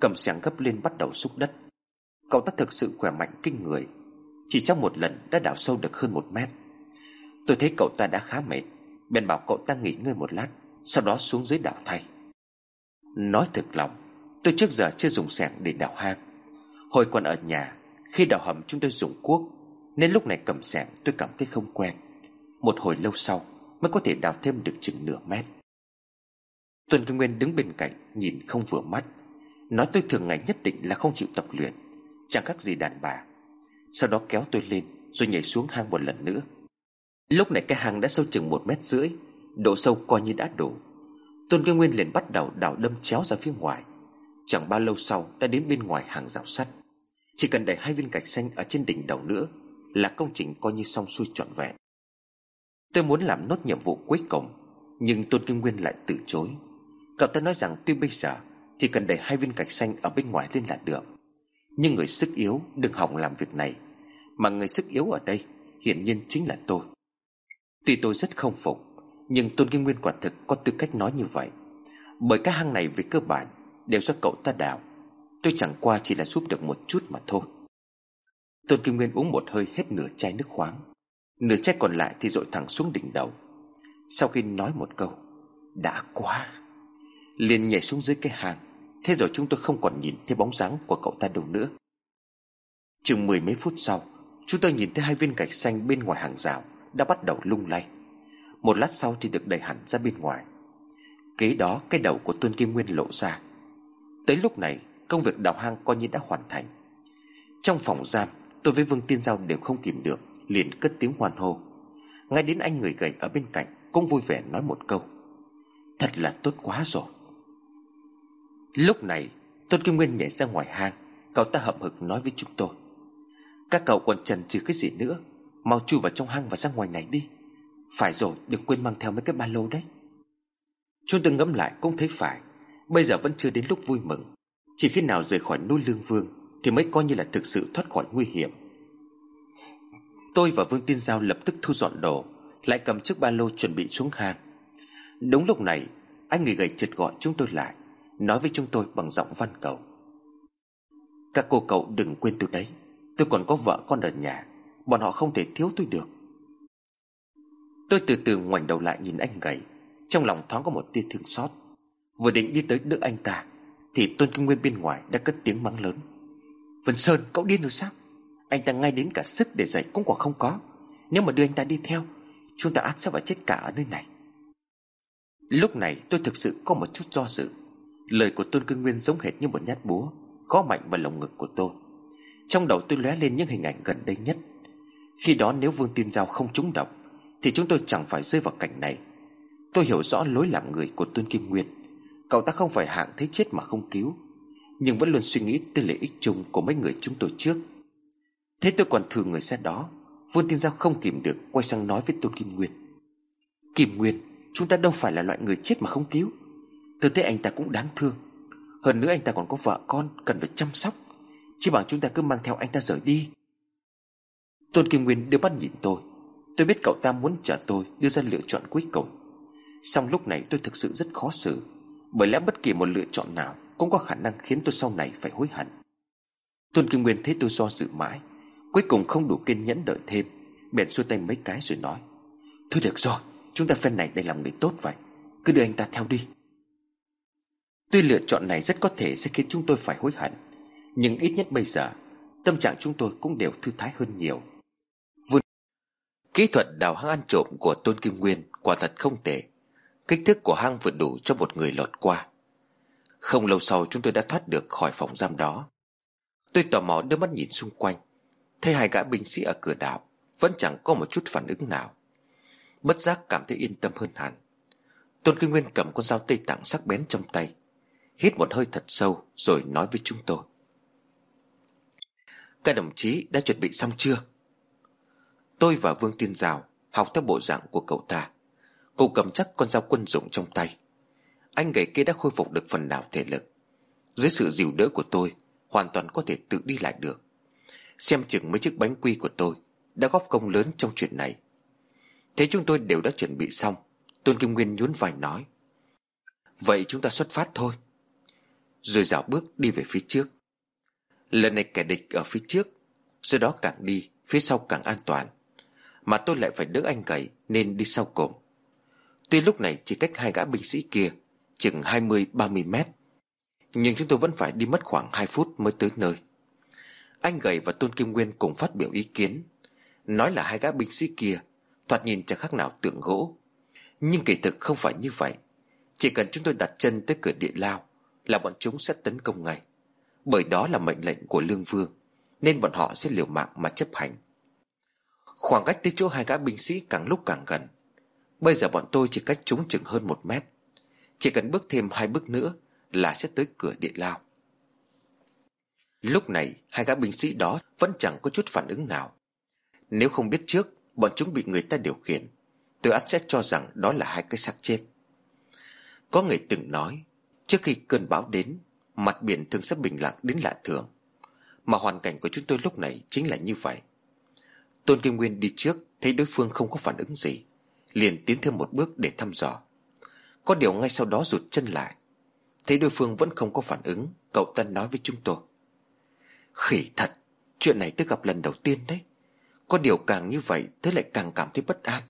Cầm xẻng gấp lên bắt đầu xúc đất. Cậu ta thực sự khỏe mạnh, kinh người. Chỉ trong một lần đã đào sâu được hơn một mét. Tôi thấy cậu ta đã khá mệt, Bèn bảo cậu ta nghỉ ngơi một lát, Sau đó xuống dưới đào thay. Nói thực lòng Tôi trước giờ chưa dùng sẻng để đào hang. Hồi còn ở nhà, Khi đào hầm chúng tôi dùng cuốc, Nên lúc này cầm sẻng tôi cảm thấy không quen. Một hồi lâu sau Mới có thể đào thêm được chừng nửa mét. Tuần Kim Nguyên đứng bên cạnh, Nhìn không vừa mắt. Nói tôi thường ngày nhất định là không chịu tập luyện, Chẳng khác gì đàn bà. Sau đó kéo tôi lên, Rồi nhảy xuống hang một lần nữa. Lúc này cái hang đã sâu chừng một mét rưỡi, Độ sâu coi như đã đủ. Tôn Kim Nguyên liền bắt đầu đào đâm chéo ra phía ngoài. Chẳng bao lâu sau đã đến bên ngoài hàng rào sắt. Chỉ cần đẩy hai viên gạch xanh ở trên đỉnh đầu nữa Là công trình coi như xong xuôi trọn vẹn. Tôi muốn làm nốt nhiệm vụ cuối cùng, Nhưng Tôn Kim Nguyên lại từ chối. Cậu ta nói rằng tuy bây giờ Chỉ cần đẩy hai viên gạch xanh ở bên ngoài lên là được, Nhưng người sức yếu đừng hỏng làm việc này, Mà người sức yếu ở đây Hiển nhiên chính là tôi. Tuy tôi rất không phục, Nhưng Tôn Kim Nguyên quả thực có tư cách nói như vậy, Bởi cái hang này về cơ bản Đều do cậu ta đào, Tôi chẳng qua chỉ là giúp được một chút mà thôi. Tôn Kim Nguyên uống một hơi hết nửa chai nước khoáng. Nửa chai còn lại thì dội thẳng xuống đỉnh đầu. Sau khi nói một câu, Đã quá. Liền nhảy xuống dưới cái hang. Thế rồi chúng tôi không còn nhìn thấy bóng dáng của cậu ta đâu nữa. Chừng mười mấy phút sau, Chúng tôi nhìn thấy hai viên gạch xanh bên ngoài hàng rào Đã bắt đầu lung lay. Một lát sau thì được đẩy hẳn ra bên ngoài. Kế đó, cái đầu của Tôn Kim Nguyên lộ ra. Tới lúc này, Công việc đào hang coi như đã hoàn thành. Trong phòng giam, Tôi với Vương Tiên Giao đều không kìm được, Liền cất tiếng hoan hô. Ngay đến anh người gầy ở bên cạnh Cũng vui vẻ nói một câu. Thật là tốt quá rồi. Lúc này, Tôn Kim Nguyên nhảy ra ngoài hang, Cậu ta hậm hực nói với chúng tôi. Các cậu còn chần chừ cái gì nữa? Mau chui vào trong hang và ra ngoài này đi. Phải rồi, đừng quên mang theo mấy cái ba lô đấy. Chúng tôi ngẫm lại cũng thấy phải. Bây giờ vẫn chưa đến lúc vui mừng. Chỉ khi nào rời khỏi núi Lương Vương Thì mới coi như là thực sự thoát khỏi nguy hiểm. Tôi và Vương Tiên Giao lập tức thu dọn đồ, Lại cầm chiếc ba lô chuẩn bị xuống hang. Đúng lúc này, Anh người gầy chợt gọi chúng tôi lại, Nói với chúng tôi bằng giọng văn cầu. Các cô cậu đừng quên tôi đấy, Tôi còn có vợ con ở nhà, Bọn họ không thể thiếu tôi được. Tôi từ từ ngoảnh đầu lại nhìn anh gầy, Trong lòng thoáng có một tia thương xót. Vừa định đi tới đỡ anh ta, Thì Tôn Kim Nguyên bên ngoài đã cất tiếng mắng lớn. Vân Sơn, cậu điên rồi sao? Anh ta ngay đến cả sức để dậy cũng quả không có. Nếu mà đưa anh ta đi theo, Chúng ta át sẽ phải chết cả ở nơi này. Lúc này tôi thực sự có một chút do dự. Lời của Tôn Cương Nguyên giống hệt như một nhát búa Khó mạnh vào lồng ngực của tôi. Trong đầu tôi lóe lên những hình ảnh gần đây nhất. Khi đó nếu Vương Tiên Giao không trúng độc, Thì chúng tôi chẳng phải rơi vào cảnh này. Tôi hiểu rõ lối làm người của Tôn Kim Nguyên. Cậu ta không phải hạng thấy chết mà không cứu. Nhưng vẫn luôn suy nghĩ tới lợi ích chung của mấy người chúng tôi trước. Thế tôi còn thường người xe đó. Vương Tiên Giao không kìm được Quay sang nói với tôi Kim Nguyên. Kim Nguyên, Chúng ta đâu phải là loại người chết mà không cứu. Tôi thấy anh ta cũng đáng thương. Hơn nữa anh ta còn có vợ con Cần phải chăm sóc. Chỉ bằng chúng ta cứ mang theo anh ta rời đi. Tôn Kim Nguyên đưa mắt nhìn tôi. Tôi biết cậu ta muốn trả tôi đưa ra lựa chọn cuối cùng. Xong lúc này tôi thực sự rất khó xử. Bởi lẽ bất kỳ một lựa chọn nào Cũng có khả năng khiến tôi sau này phải hối hận. Tôn Kim Nguyên thấy tôi do dự mãi, Cuối cùng không đủ kiên nhẫn đợi thêm, Bèn xua tay mấy cái rồi nói, Thôi được rồi, Chúng ta phen này để làm người tốt vậy, Cứ đưa anh ta theo đi. Tuy lựa chọn này rất có thể sẽ khiến chúng tôi phải hối hận, Nhưng ít nhất bây giờ, Tâm trạng chúng tôi cũng đều thư thái hơn nhiều. Kỹ thuật đào hang ăn trộm của Tôn Kim Nguyên Quả thật không tệ. Kích thước của hang vừa đủ cho một người lọt qua. Không lâu sau chúng tôi đã thoát được khỏi phòng giam đó. Tôi tò mò đưa mắt nhìn xung quanh. Thấy hai gã binh sĩ ở cửa đảo, Vẫn chẳng có một chút phản ứng nào. Bất giác cảm thấy yên tâm hơn hẳn. Tôn Kinh Nguyên cầm con dao tây tặng sắc bén trong tay, Hít một hơi thật sâu Rồi nói với chúng tôi. Các đồng chí đã chuẩn bị xong chưa? Tôi và Vương Tiên Giao Học theo bộ dạng của cậu ta cô cầm chắc con dao quân dụng trong tay. Anh gầy kia đã khôi phục được phần nào thể lực. Dưới sự dìu đỡ của tôi, Hoàn toàn có thể tự đi lại được. Xem chừng mấy chiếc bánh quy của tôi Đã góp công lớn trong chuyện này. Thế chúng tôi đều đã chuẩn bị xong. Tôn Kim Nguyên nhún vai nói, Vậy chúng ta xuất phát thôi. Rồi dạo bước đi về phía trước. Lần này kẻ địch ở phía trước, Sau đó càng đi, Phía sau càng an toàn. Mà tôi lại phải đỡ anh gầy Nên đi sau cùng. Tuy lúc này chỉ cách hai gã binh sĩ kia Chừng 20-30 mét, Nhưng chúng tôi vẫn phải đi mất khoảng 2 phút mới tới nơi. Anh gầy và Tôn Kim Nguyên cùng phát biểu ý kiến, Nói là hai gã binh sĩ kia Thoạt nhìn chẳng khác nào tượng gỗ. Nhưng kỳ thực không phải như vậy. Chỉ cần chúng tôi đặt chân tới cửa địa lao Là bọn chúng sẽ tấn công ngay. Bởi đó là mệnh lệnh của Lương Vương, Nên bọn họ sẽ liều mạng mà chấp hành. Khoảng cách tới chỗ hai gã binh sĩ càng lúc càng gần Bây giờ bọn tôi chỉ cách chúng chừng hơn một mét. Chỉ cần bước thêm hai bước nữa Là sẽ tới cửa địa lao. Lúc này, hai gã binh sĩ đó Vẫn chẳng có chút phản ứng nào. Nếu không biết trước, Bọn chúng bị người ta điều khiển, Tôi ắt sẽ cho rằng đó là hai cái xác chết. Có người từng nói, Trước khi cơn bão đến, Mặt biển thường sẽ bình lặng đến lạ thường. Mà hoàn cảnh của chúng tôi lúc này Chính là như vậy. Tôn Kim Nguyên đi trước, Thấy đối phương không có phản ứng gì. Liền tiến thêm một bước để thăm dò. Có điều ngay sau đó rụt chân lại. Thấy đối phương vẫn không có phản ứng, Cậu ta nói với chúng tôi. Khỉ thật, Chuyện này tôi gặp lần đầu tiên đấy. Có điều càng như vậy tôi lại càng cảm thấy bất an.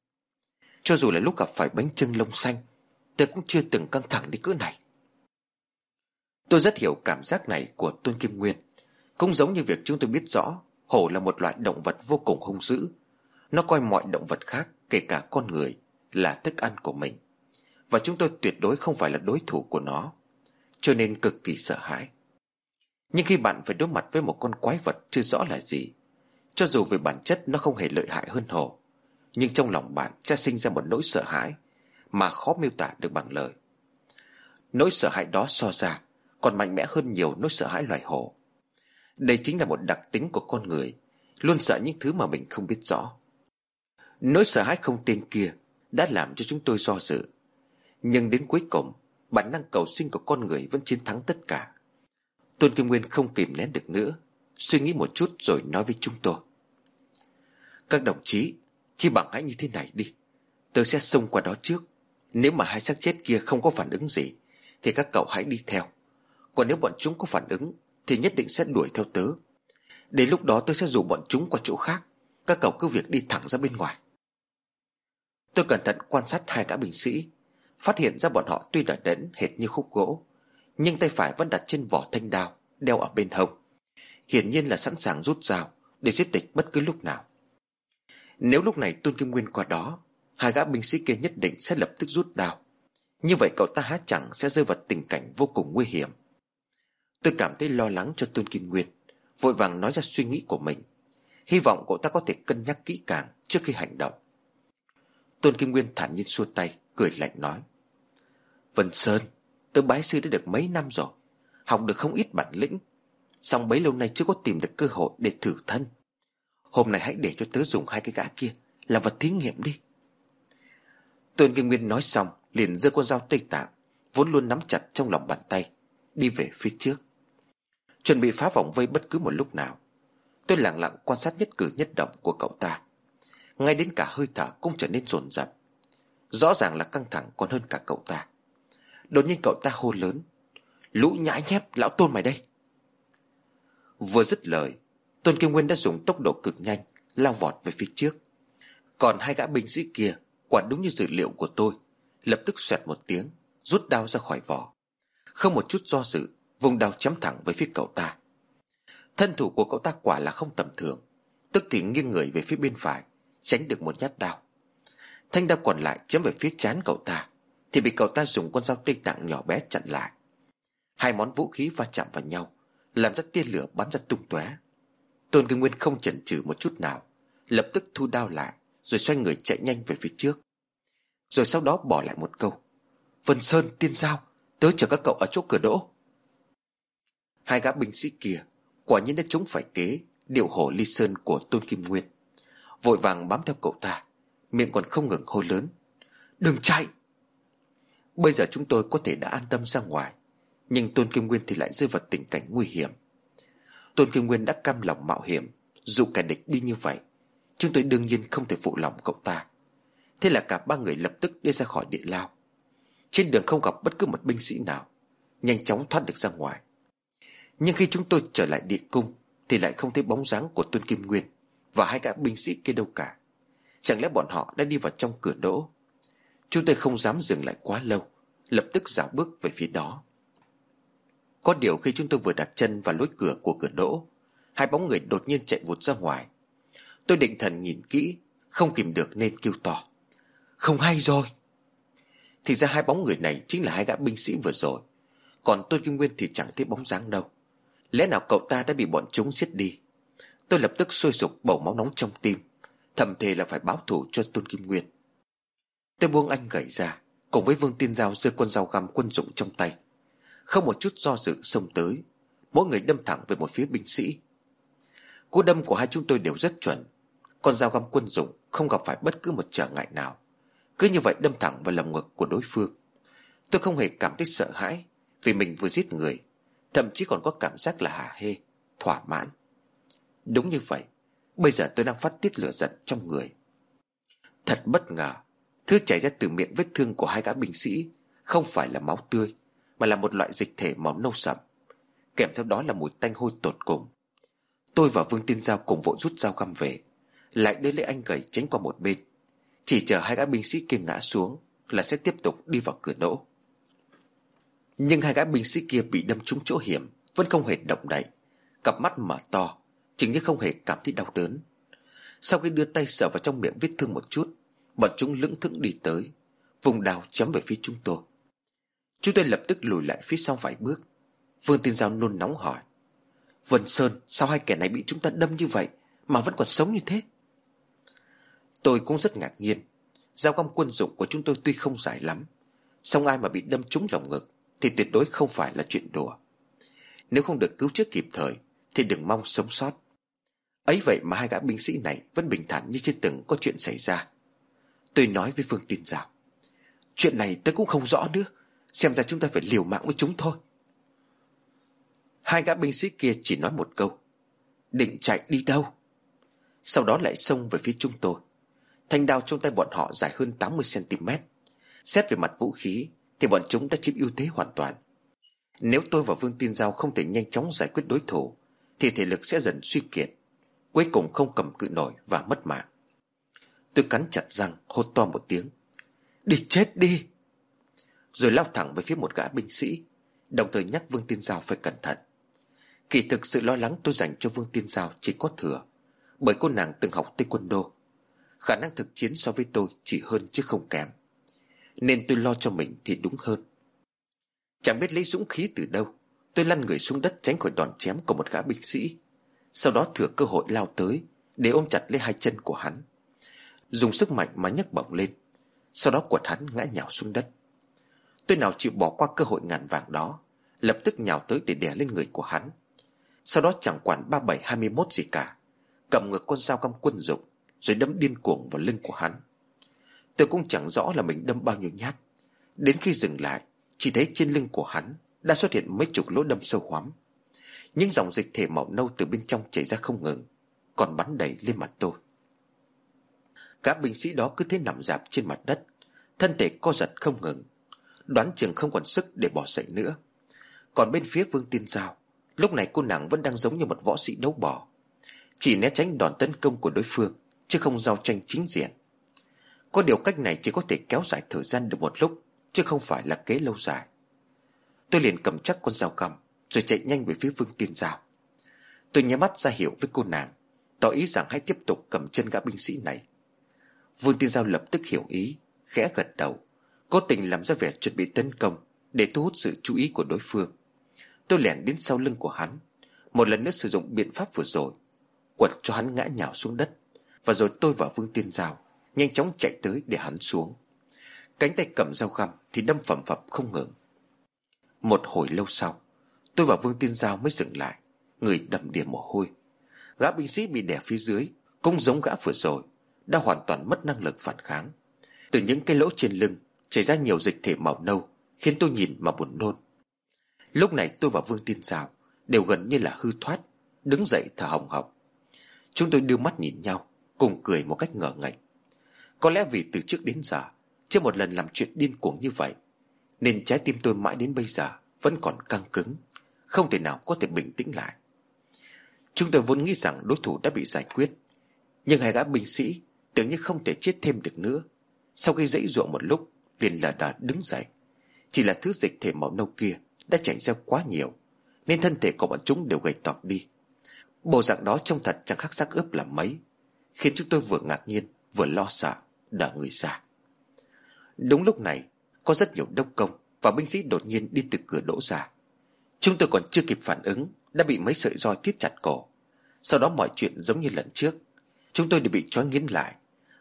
Cho dù là lúc gặp phải bánh trưng lông xanh Tôi cũng chưa từng căng thẳng đến cỡ này. Tôi rất hiểu cảm giác này của Tôn Kim Nguyên. Cũng giống như việc chúng tôi biết rõ, Hổ là một loại động vật vô cùng hung dữ. Nó coi mọi động vật khác Kể cả con người, Là thức ăn của mình. Và chúng tôi tuyệt đối không phải là đối thủ của nó. Cho nên cực kỳ sợ hãi. Nhưng khi bạn phải đối mặt với một con quái vật chưa rõ là gì, Cho dù về bản chất nó không hề lợi hại hơn hổ Nhưng trong lòng bạn sẽ sinh ra một nỗi sợ hãi Mà khó miêu tả được bằng lời. Nỗi sợ hãi đó so ra Còn mạnh mẽ hơn nhiều nỗi sợ hãi loài hổ Đây chính là một đặc tính của con người, Luôn sợ những thứ mà mình không biết rõ. Nỗi sợ hãi không tên kia Đã làm cho chúng tôi do dự. Nhưng đến cuối cùng, Bản năng cầu sinh của con người vẫn chiến thắng tất cả. Tôn Kim Nguyên không kìm nén được nữa, Suy nghĩ một chút rồi nói với chúng tôi. Các đồng chí, Chỉ bằng hãy như thế này đi. Tớ sẽ xông qua đó trước. Nếu mà hai xác chết kia không có phản ứng gì, Thì các cậu hãy đi theo. Còn nếu bọn chúng có phản ứng, Thì nhất định sẽ đuổi theo tớ Đến lúc đó tôi sẽ rủ bọn chúng qua chỗ khác. Các cậu cứ việc đi thẳng ra bên ngoài. Tôi cẩn thận quan sát hai gã binh sĩ. Phát hiện ra bọn họ tuy đã đẫn hệt như khúc gỗ, Nhưng tay phải vẫn đặt trên vỏ thanh đao, Đeo ở bên hông. Hiển nhiên là sẵn sàng rút dao Để giết địch bất cứ lúc nào. Nếu lúc này Tôn Kim Nguyên qua đó, Hai gã binh sĩ kia nhất định sẽ lập tức rút đao Như vậy cậu ta há chẳng sẽ rơi vào tình cảnh vô cùng nguy hiểm. Tôi cảm thấy lo lắng cho Tôn Kim Nguyên, Vội vàng nói ra suy nghĩ của mình. Hy vọng cậu ta có thể cân nhắc kỹ càng Trước khi hành động. Tôn Kim Nguyên thản nhiên xua tay, Cười lạnh nói. Vân Sơn, Tớ bái sư đã được mấy năm rồi, Học được không ít bản lĩnh. Song bấy lâu nay chưa có tìm được cơ hội để thử thân. Hôm nay hãy để cho tớ dùng hai cái gã kia Làm vật thí nghiệm đi. Tôn Kim Nguyên nói xong, Liền giơ con dao tây tạng, Vốn luôn nắm chặt trong lòng bàn tay, Đi về phía trước. Chuẩn bị phá vòng vây bất cứ một lúc nào, Tôi lặng lặng quan sát nhất cử nhất động của cậu ta. Ngay đến cả hơi thở cũng trở nên dồn dập Rõ ràng là căng thẳng còn hơn cả cậu ta. Đột nhiên cậu ta hô lớn. Lũ nhãi nhép, lão tôn mày đây. Vừa dứt lời, Tôn Kim Nguyên đã dùng tốc độ cực nhanh Lao vọt về phía trước. Còn hai gã binh sĩ kia, Quả đúng như dữ liệu của tôi, Lập tức xoẹt một tiếng, Rút đao ra khỏi vỏ. Không một chút do dự, Vùng đao chém thẳng về phía cậu ta. Thân thủ của cậu ta quả là không tầm thường, Tức thì nghiêng người về phía bên phải. Tránh được một nhát đao Thanh đao còn lại chém về phía chán cậu ta, Thì bị cậu ta dùng con dao tây nặng nhỏ bé chặn lại. Hai món vũ khí va chạm vào nhau, Làm ra tia lửa bắn ra tung tóe. Tôn Kinh Nguyên không chần chừ một chút nào, Lập tức thu đao lại, Rồi xoay người chạy nhanh về phía trước. Rồi sau đó bỏ lại một câu, Vân Sơn tiên giao, Tớ chờ các cậu ở chỗ cửa đỗ. Hai gã binh sĩ kia Quả nhiên đã chúng phải kế Điệu hổ ly sơn của Tôn Kim Nguyên. Vội vàng bám theo cậu ta, Miệng còn không ngừng hô lớn, Đừng chạy! Bây giờ chúng tôi có thể đã an tâm ra ngoài, Nhưng Tôn Kim Nguyên thì lại rơi vào tình cảnh nguy hiểm. Tôn Kim Nguyên đã cam lòng mạo hiểm, Dù kẻ địch đi như vậy, Chúng tôi đương nhiên không thể phụ lòng cậu ta. Thế là cả ba người lập tức đi ra khỏi địa lao. Trên đường không gặp bất cứ một binh sĩ nào, Nhanh chóng thoát được ra ngoài. Nhưng khi chúng tôi trở lại địa cung Thì lại không thấy bóng dáng của Tôn Kim Nguyên. Và hai gã binh sĩ kia đâu cả. Chẳng lẽ bọn họ đã đi vào trong cửa đỗ? Chúng tôi không dám dừng lại quá lâu, Lập tức dạo bước về phía đó. Có điều khi chúng tôi vừa đặt chân vào lối cửa của cửa đỗ, Hai bóng người đột nhiên chạy vụt ra ngoài. Tôi định thần nhìn kỹ, Không kìm được nên kêu to. Không hay rồi. Thì ra hai bóng người này chính là hai gã binh sĩ vừa rồi. Còn tôi Kim Nguyên thì chẳng thấy bóng dáng đâu. Lẽ nào cậu ta đã bị bọn chúng giết đi? Tôi lập tức sôi sục bầu máu nóng trong tim. Thầm thề là phải báo thù cho Tôn Kim Nguyên. Tôi buông anh gẩy ra, Cùng với Vương Tiên Giao giơ con dao găm quân dụng trong tay. Không một chút do dự xông tới, Mỗi người đâm thẳng về một phía binh sĩ. Cú đâm của hai chúng tôi đều rất chuẩn. Con dao găm quân dụng không gặp phải bất cứ một trở ngại nào. Cứ như vậy đâm thẳng vào lồng ngực của đối phương. Tôi không hề cảm thấy sợ hãi Vì mình vừa giết người, Thậm chí còn có cảm giác là hả hê, Thỏa mãn. Đúng như vậy, Bây giờ tôi đang phát tiết lửa giận trong người. Thật bất ngờ, Thứ chảy ra từ miệng vết thương của hai gã binh sĩ Không phải là máu tươi, Mà là một loại dịch thể màu nâu sậm, Kèm theo đó là mùi tanh hôi tột cùng. Tôi và Vương Tiên Giao cùng vội rút dao găm về, Lại đưa lấy anh gầy tránh qua một bên. Chỉ chờ hai gã binh sĩ kia ngã xuống Là sẽ tiếp tục đi vào cửa đỗ Nhưng hai gã binh sĩ kia bị đâm trúng chỗ hiểm, Vẫn không hề động đậy, Cặp mắt mở to Chừng như không hề cảm thấy đau đớn. Sau khi đưa tay sờ vào trong miệng vết thương một chút, Bọn chúng lững thững đi tới, Vùng đào chấm về phía chúng tôi. Chúng tôi lập tức lùi lại phía sau vài bước. Vương Tiên Giao nôn nóng hỏi, Vân Sơn, Sao hai kẻ này bị chúng ta đâm như vậy Mà vẫn còn sống như thế? Tôi cũng rất ngạc nhiên. Giao găm quân dụng của chúng tôi tuy không dài lắm, song ai mà bị đâm trúng lồng ngực Thì tuyệt đối không phải là chuyện đùa. Nếu không được cứu chữa kịp thời Thì đừng mong sống sót. Ấy vậy mà hai gã binh sĩ này Vẫn bình thản như chưa từng có chuyện xảy ra. Tôi nói với Phương Tin Giao, Chuyện này tôi cũng không rõ nữa, Xem ra chúng ta phải liều mạng với chúng thôi. Hai gã binh sĩ kia chỉ nói một câu, Định chạy đi đâu? Sau đó lại xông về phía chúng tôi. Thanh đao trong tay bọn họ dài hơn 80cm Xét về mặt vũ khí Thì bọn chúng đã chiếm ưu thế hoàn toàn. Nếu tôi và Vương Tiên Giao không thể nhanh chóng giải quyết đối thủ, Thì thể lực sẽ dần suy kiệt. Cuối cùng không cầm cự nổi và mất mạng. Tôi cắn chặt răng hốt to một tiếng. Đi chết đi! Rồi lao thẳng về phía một gã binh sĩ, Đồng thời nhắc Vương Tiên Giao phải cẩn thận. Kỳ thực sự lo lắng tôi dành cho Vương Tiên Giao chỉ có thừa, Bởi cô nàng từng học tây quân đô Khả năng thực chiến so với tôi chỉ hơn chứ không kém. Nên tôi lo cho mình thì đúng hơn. Chẳng biết lấy dũng khí từ đâu, Tôi lăn người xuống đất tránh khỏi đòn chém của một gã binh sĩ. Sau đó thừa cơ hội lao tới, Để ôm chặt lấy hai chân của hắn. Dùng sức mạnh mà nhấc bổng lên, Sau đó quật hắn ngã nhào xuống đất. Tôi nào chịu bỏ qua cơ hội ngàn vàng đó, Lập tức nhào tới để đè lên người của hắn. Sau đó chẳng quản ba bảy hai mươi mốt gì cả, Cầm ngược con dao găm quân dụng, Rồi đâm điên cuồng vào lưng của hắn. Tôi cũng chẳng rõ là mình đâm bao nhiêu nhát. Đến khi dừng lại, Chỉ thấy trên lưng của hắn Đã xuất hiện mấy chục lỗ đâm sâu hoắm. Những dòng dịch thể màu nâu từ bên trong chảy ra không ngừng, Còn bắn đầy lên mặt tôi. Các binh sĩ đó cứ thế nằm dạp trên mặt đất, Thân thể co giật không ngừng, Đoán chừng không còn sức để bỏ dậy nữa. Còn bên phía Vương Tiên Giao, Lúc này cô nàng vẫn đang giống như một võ sĩ đấu bỏ Chỉ né tránh đòn tấn công của đối phương, Chứ không giao tranh chính diện. Có điều cách này chỉ có thể kéo dài thời gian được một lúc, Chứ không phải là kế lâu dài. Tôi liền cầm chắc con dao cầm rồi chạy nhanh về phía Vương Tiên Giao. Tôi nhắm mắt ra hiệu với cô nàng, Tỏ ý rằng hãy tiếp tục cầm chân gã binh sĩ này. Vương Tiên Giao lập tức hiểu ý, Khẽ gật đầu, Cố tình làm ra vẻ chuẩn bị tấn công Để thu hút sự chú ý của đối phương. Tôi lẻn đến sau lưng của hắn, Một lần nữa sử dụng biện pháp vừa rồi, Quật cho hắn ngã nhào xuống đất, Và rồi tôi và Vương Tiên Giao Nhanh chóng chạy tới để hắn xuống. Cánh tay cầm dao găm Thì đâm phẩm phập không ngừng. Một hồi lâu sau Tôi và Vương Tiên Giao mới dừng lại, Người đầm đìa mồ hôi. Gã binh sĩ bị đè phía dưới, Cũng giống gã vừa rồi, Đã hoàn toàn mất năng lực phản kháng. Từ những cái lỗ trên lưng, Chảy ra nhiều dịch thể màu nâu, Khiến tôi nhìn mà buồn nôn. Lúc này tôi và Vương Tiên Giao Đều gần như là hư thoát, Đứng dậy thở hồng hộc. Chúng tôi đưa mắt nhìn nhau, Cùng cười một cách ngờ ngạnh. Có lẽ vì từ trước đến giờ, Chưa một lần làm chuyện điên cuồng như vậy, Nên trái tim tôi mãi đến bây giờ Vẫn còn căng cứng. Không thể nào có thể bình tĩnh lại. Chúng tôi vốn nghĩ rằng đối thủ đã bị giải quyết. Nhưng hai gã binh sĩ Tưởng như không thể chết thêm được nữa. Sau khi dãy ruộng một lúc, liền lờ đờ đứng dậy. Chỉ là thứ dịch thể màu nâu kia Đã chảy ra quá nhiều, Nên thân thể của bọn chúng đều gầy tọt đi. Bộ dạng đó trông thật chẳng khác xác ướp là mấy, Khiến chúng tôi vừa ngạc nhiên, Vừa lo sợ, đỡ người ra. Đúng lúc này, Có rất nhiều đốc công Và binh sĩ đột nhiên đi từ cửa đỗ ra. Chúng tôi còn chưa kịp phản ứng, Đã bị mấy sợi roi thiết chặt cổ. Sau đó mọi chuyện giống như lần trước. Chúng tôi đều bị trói nghiến lại,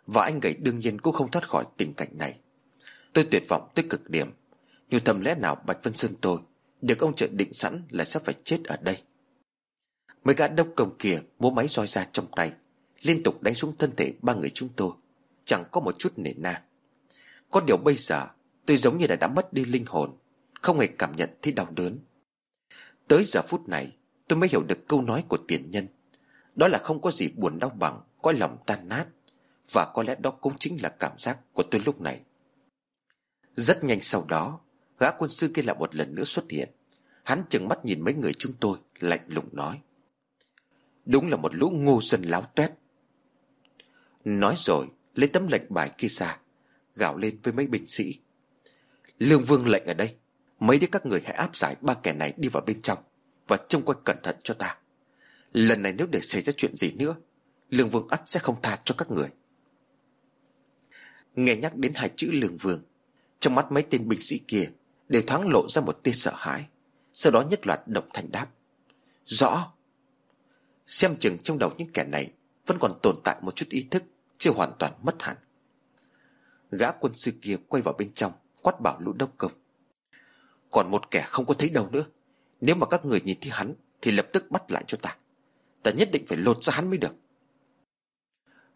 Và anh gầy đương nhiên cũng không thoát khỏi tình cảnh này. Tôi tuyệt vọng tới cực điểm. Nhiều thầm lẽ nào Bạch Vân Sơn tôi, Được ông trợ định sẵn là sẽ phải chết ở đây. Mấy gã đốc công kia múa máy roi ra trong tay, Liên tục đánh xuống thân thể ba người chúng tôi. Chẳng có một chút nể na. Có điều bây giờ, Tôi giống như là đã mất đi linh hồn, Không hề cảm nhận thấy đau đớn. Tới giờ phút này, Tôi mới hiểu được câu nói của tiền nhân. Đó là không có gì buồn đau bằng, Có lòng tan nát. Và có lẽ đó cũng chính là cảm giác của tôi lúc này. Rất nhanh sau đó, Gã quân sư kia lại một lần nữa xuất hiện. Hắn chừng mắt nhìn mấy người chúng tôi, Lạnh lùng nói. Đúng là một lũ ngu dân láo tuét. Nói rồi, Lấy tấm lệnh bài kia ra, Gào lên với mấy binh sĩ. Lương vương lệnh ở đây. Mấy đứa các người hãy áp giải ba kẻ này đi vào bên trong Và trông coi cẩn thận cho ta. Lần này nếu để xảy ra chuyện gì nữa, Lương vương ắt sẽ không tha cho các người. Nghe nhắc đến hai chữ lương vương, trong mắt mấy tên binh sĩ kia Đều thoáng lộ ra một tia sợ hãi, Sau đó nhất loạt đồng thanh đáp. Rõ. Xem chừng trong đầu những kẻ này Vẫn còn tồn tại một chút ý thức Chưa hoàn toàn mất hẳn. Gã quân sư kia quay vào bên trong, Quát bảo lũ đốc công. Còn một kẻ không có thấy đâu nữa. Nếu mà các người nhìn thấy hắn, Thì lập tức bắt lại cho ta. Ta nhất định phải lột ra hắn mới được.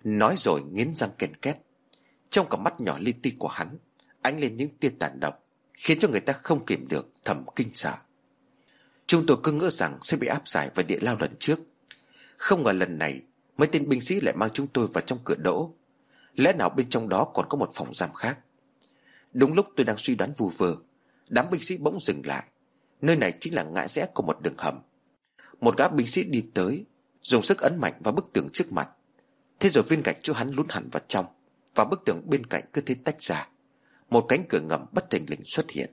Nói rồi, nghiến răng kèn két. Trong cả mắt nhỏ li ti của hắn, Ánh lên những tia tàn độc, Khiến cho người ta không kiểm được thầm kinh sợ. Chúng tôi cứ ngỡ rằng sẽ bị áp giải vào địa lao lần trước. Không ngờ lần này, Mấy tên binh sĩ lại mang chúng tôi vào trong cửa đỗ. Lẽ nào bên trong đó còn có một phòng giam khác? Đúng lúc tôi đang suy đoán vù vơ Đám binh sĩ bỗng dừng lại. Nơi này chính là ngã rẽ của một đường hầm. Một gã binh sĩ đi tới, Dùng sức ấn mạnh vào bức tường trước mặt. Thế rồi viên gạch chỗ hắn lún hẳn vào trong, Và bức tường bên cạnh cứ thế tách ra. Một cánh cửa ngầm bất thình lình xuất hiện.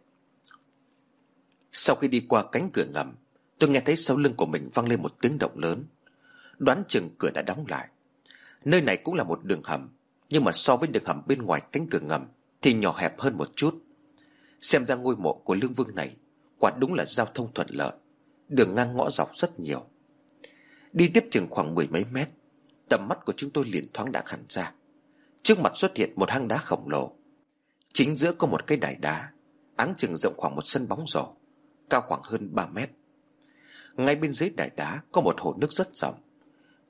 Sau khi đi qua cánh cửa ngầm, Tôi nghe thấy sau lưng của mình vang lên một tiếng động lớn. Đoán chừng cửa đã đóng lại. Nơi này cũng là một đường hầm, Nhưng mà so với đường hầm bên ngoài cánh cửa ngầm Thì nhỏ hẹp hơn một chút. Xem ra ngôi mộ của lương vương này Quả đúng là giao thông thuận lợi, Đường ngang ngõ dọc rất nhiều. Đi tiếp chừng khoảng mười mấy mét, Tầm mắt của chúng tôi liền thoáng đã hẳn ra. Trước mặt xuất hiện một hang đá khổng lồ. Chính giữa có một cái đài đá, Áng chừng rộng khoảng một sân bóng rổ, Cao khoảng hơn 3 mét. Ngay bên dưới đài đá có một hồ nước rất rộng.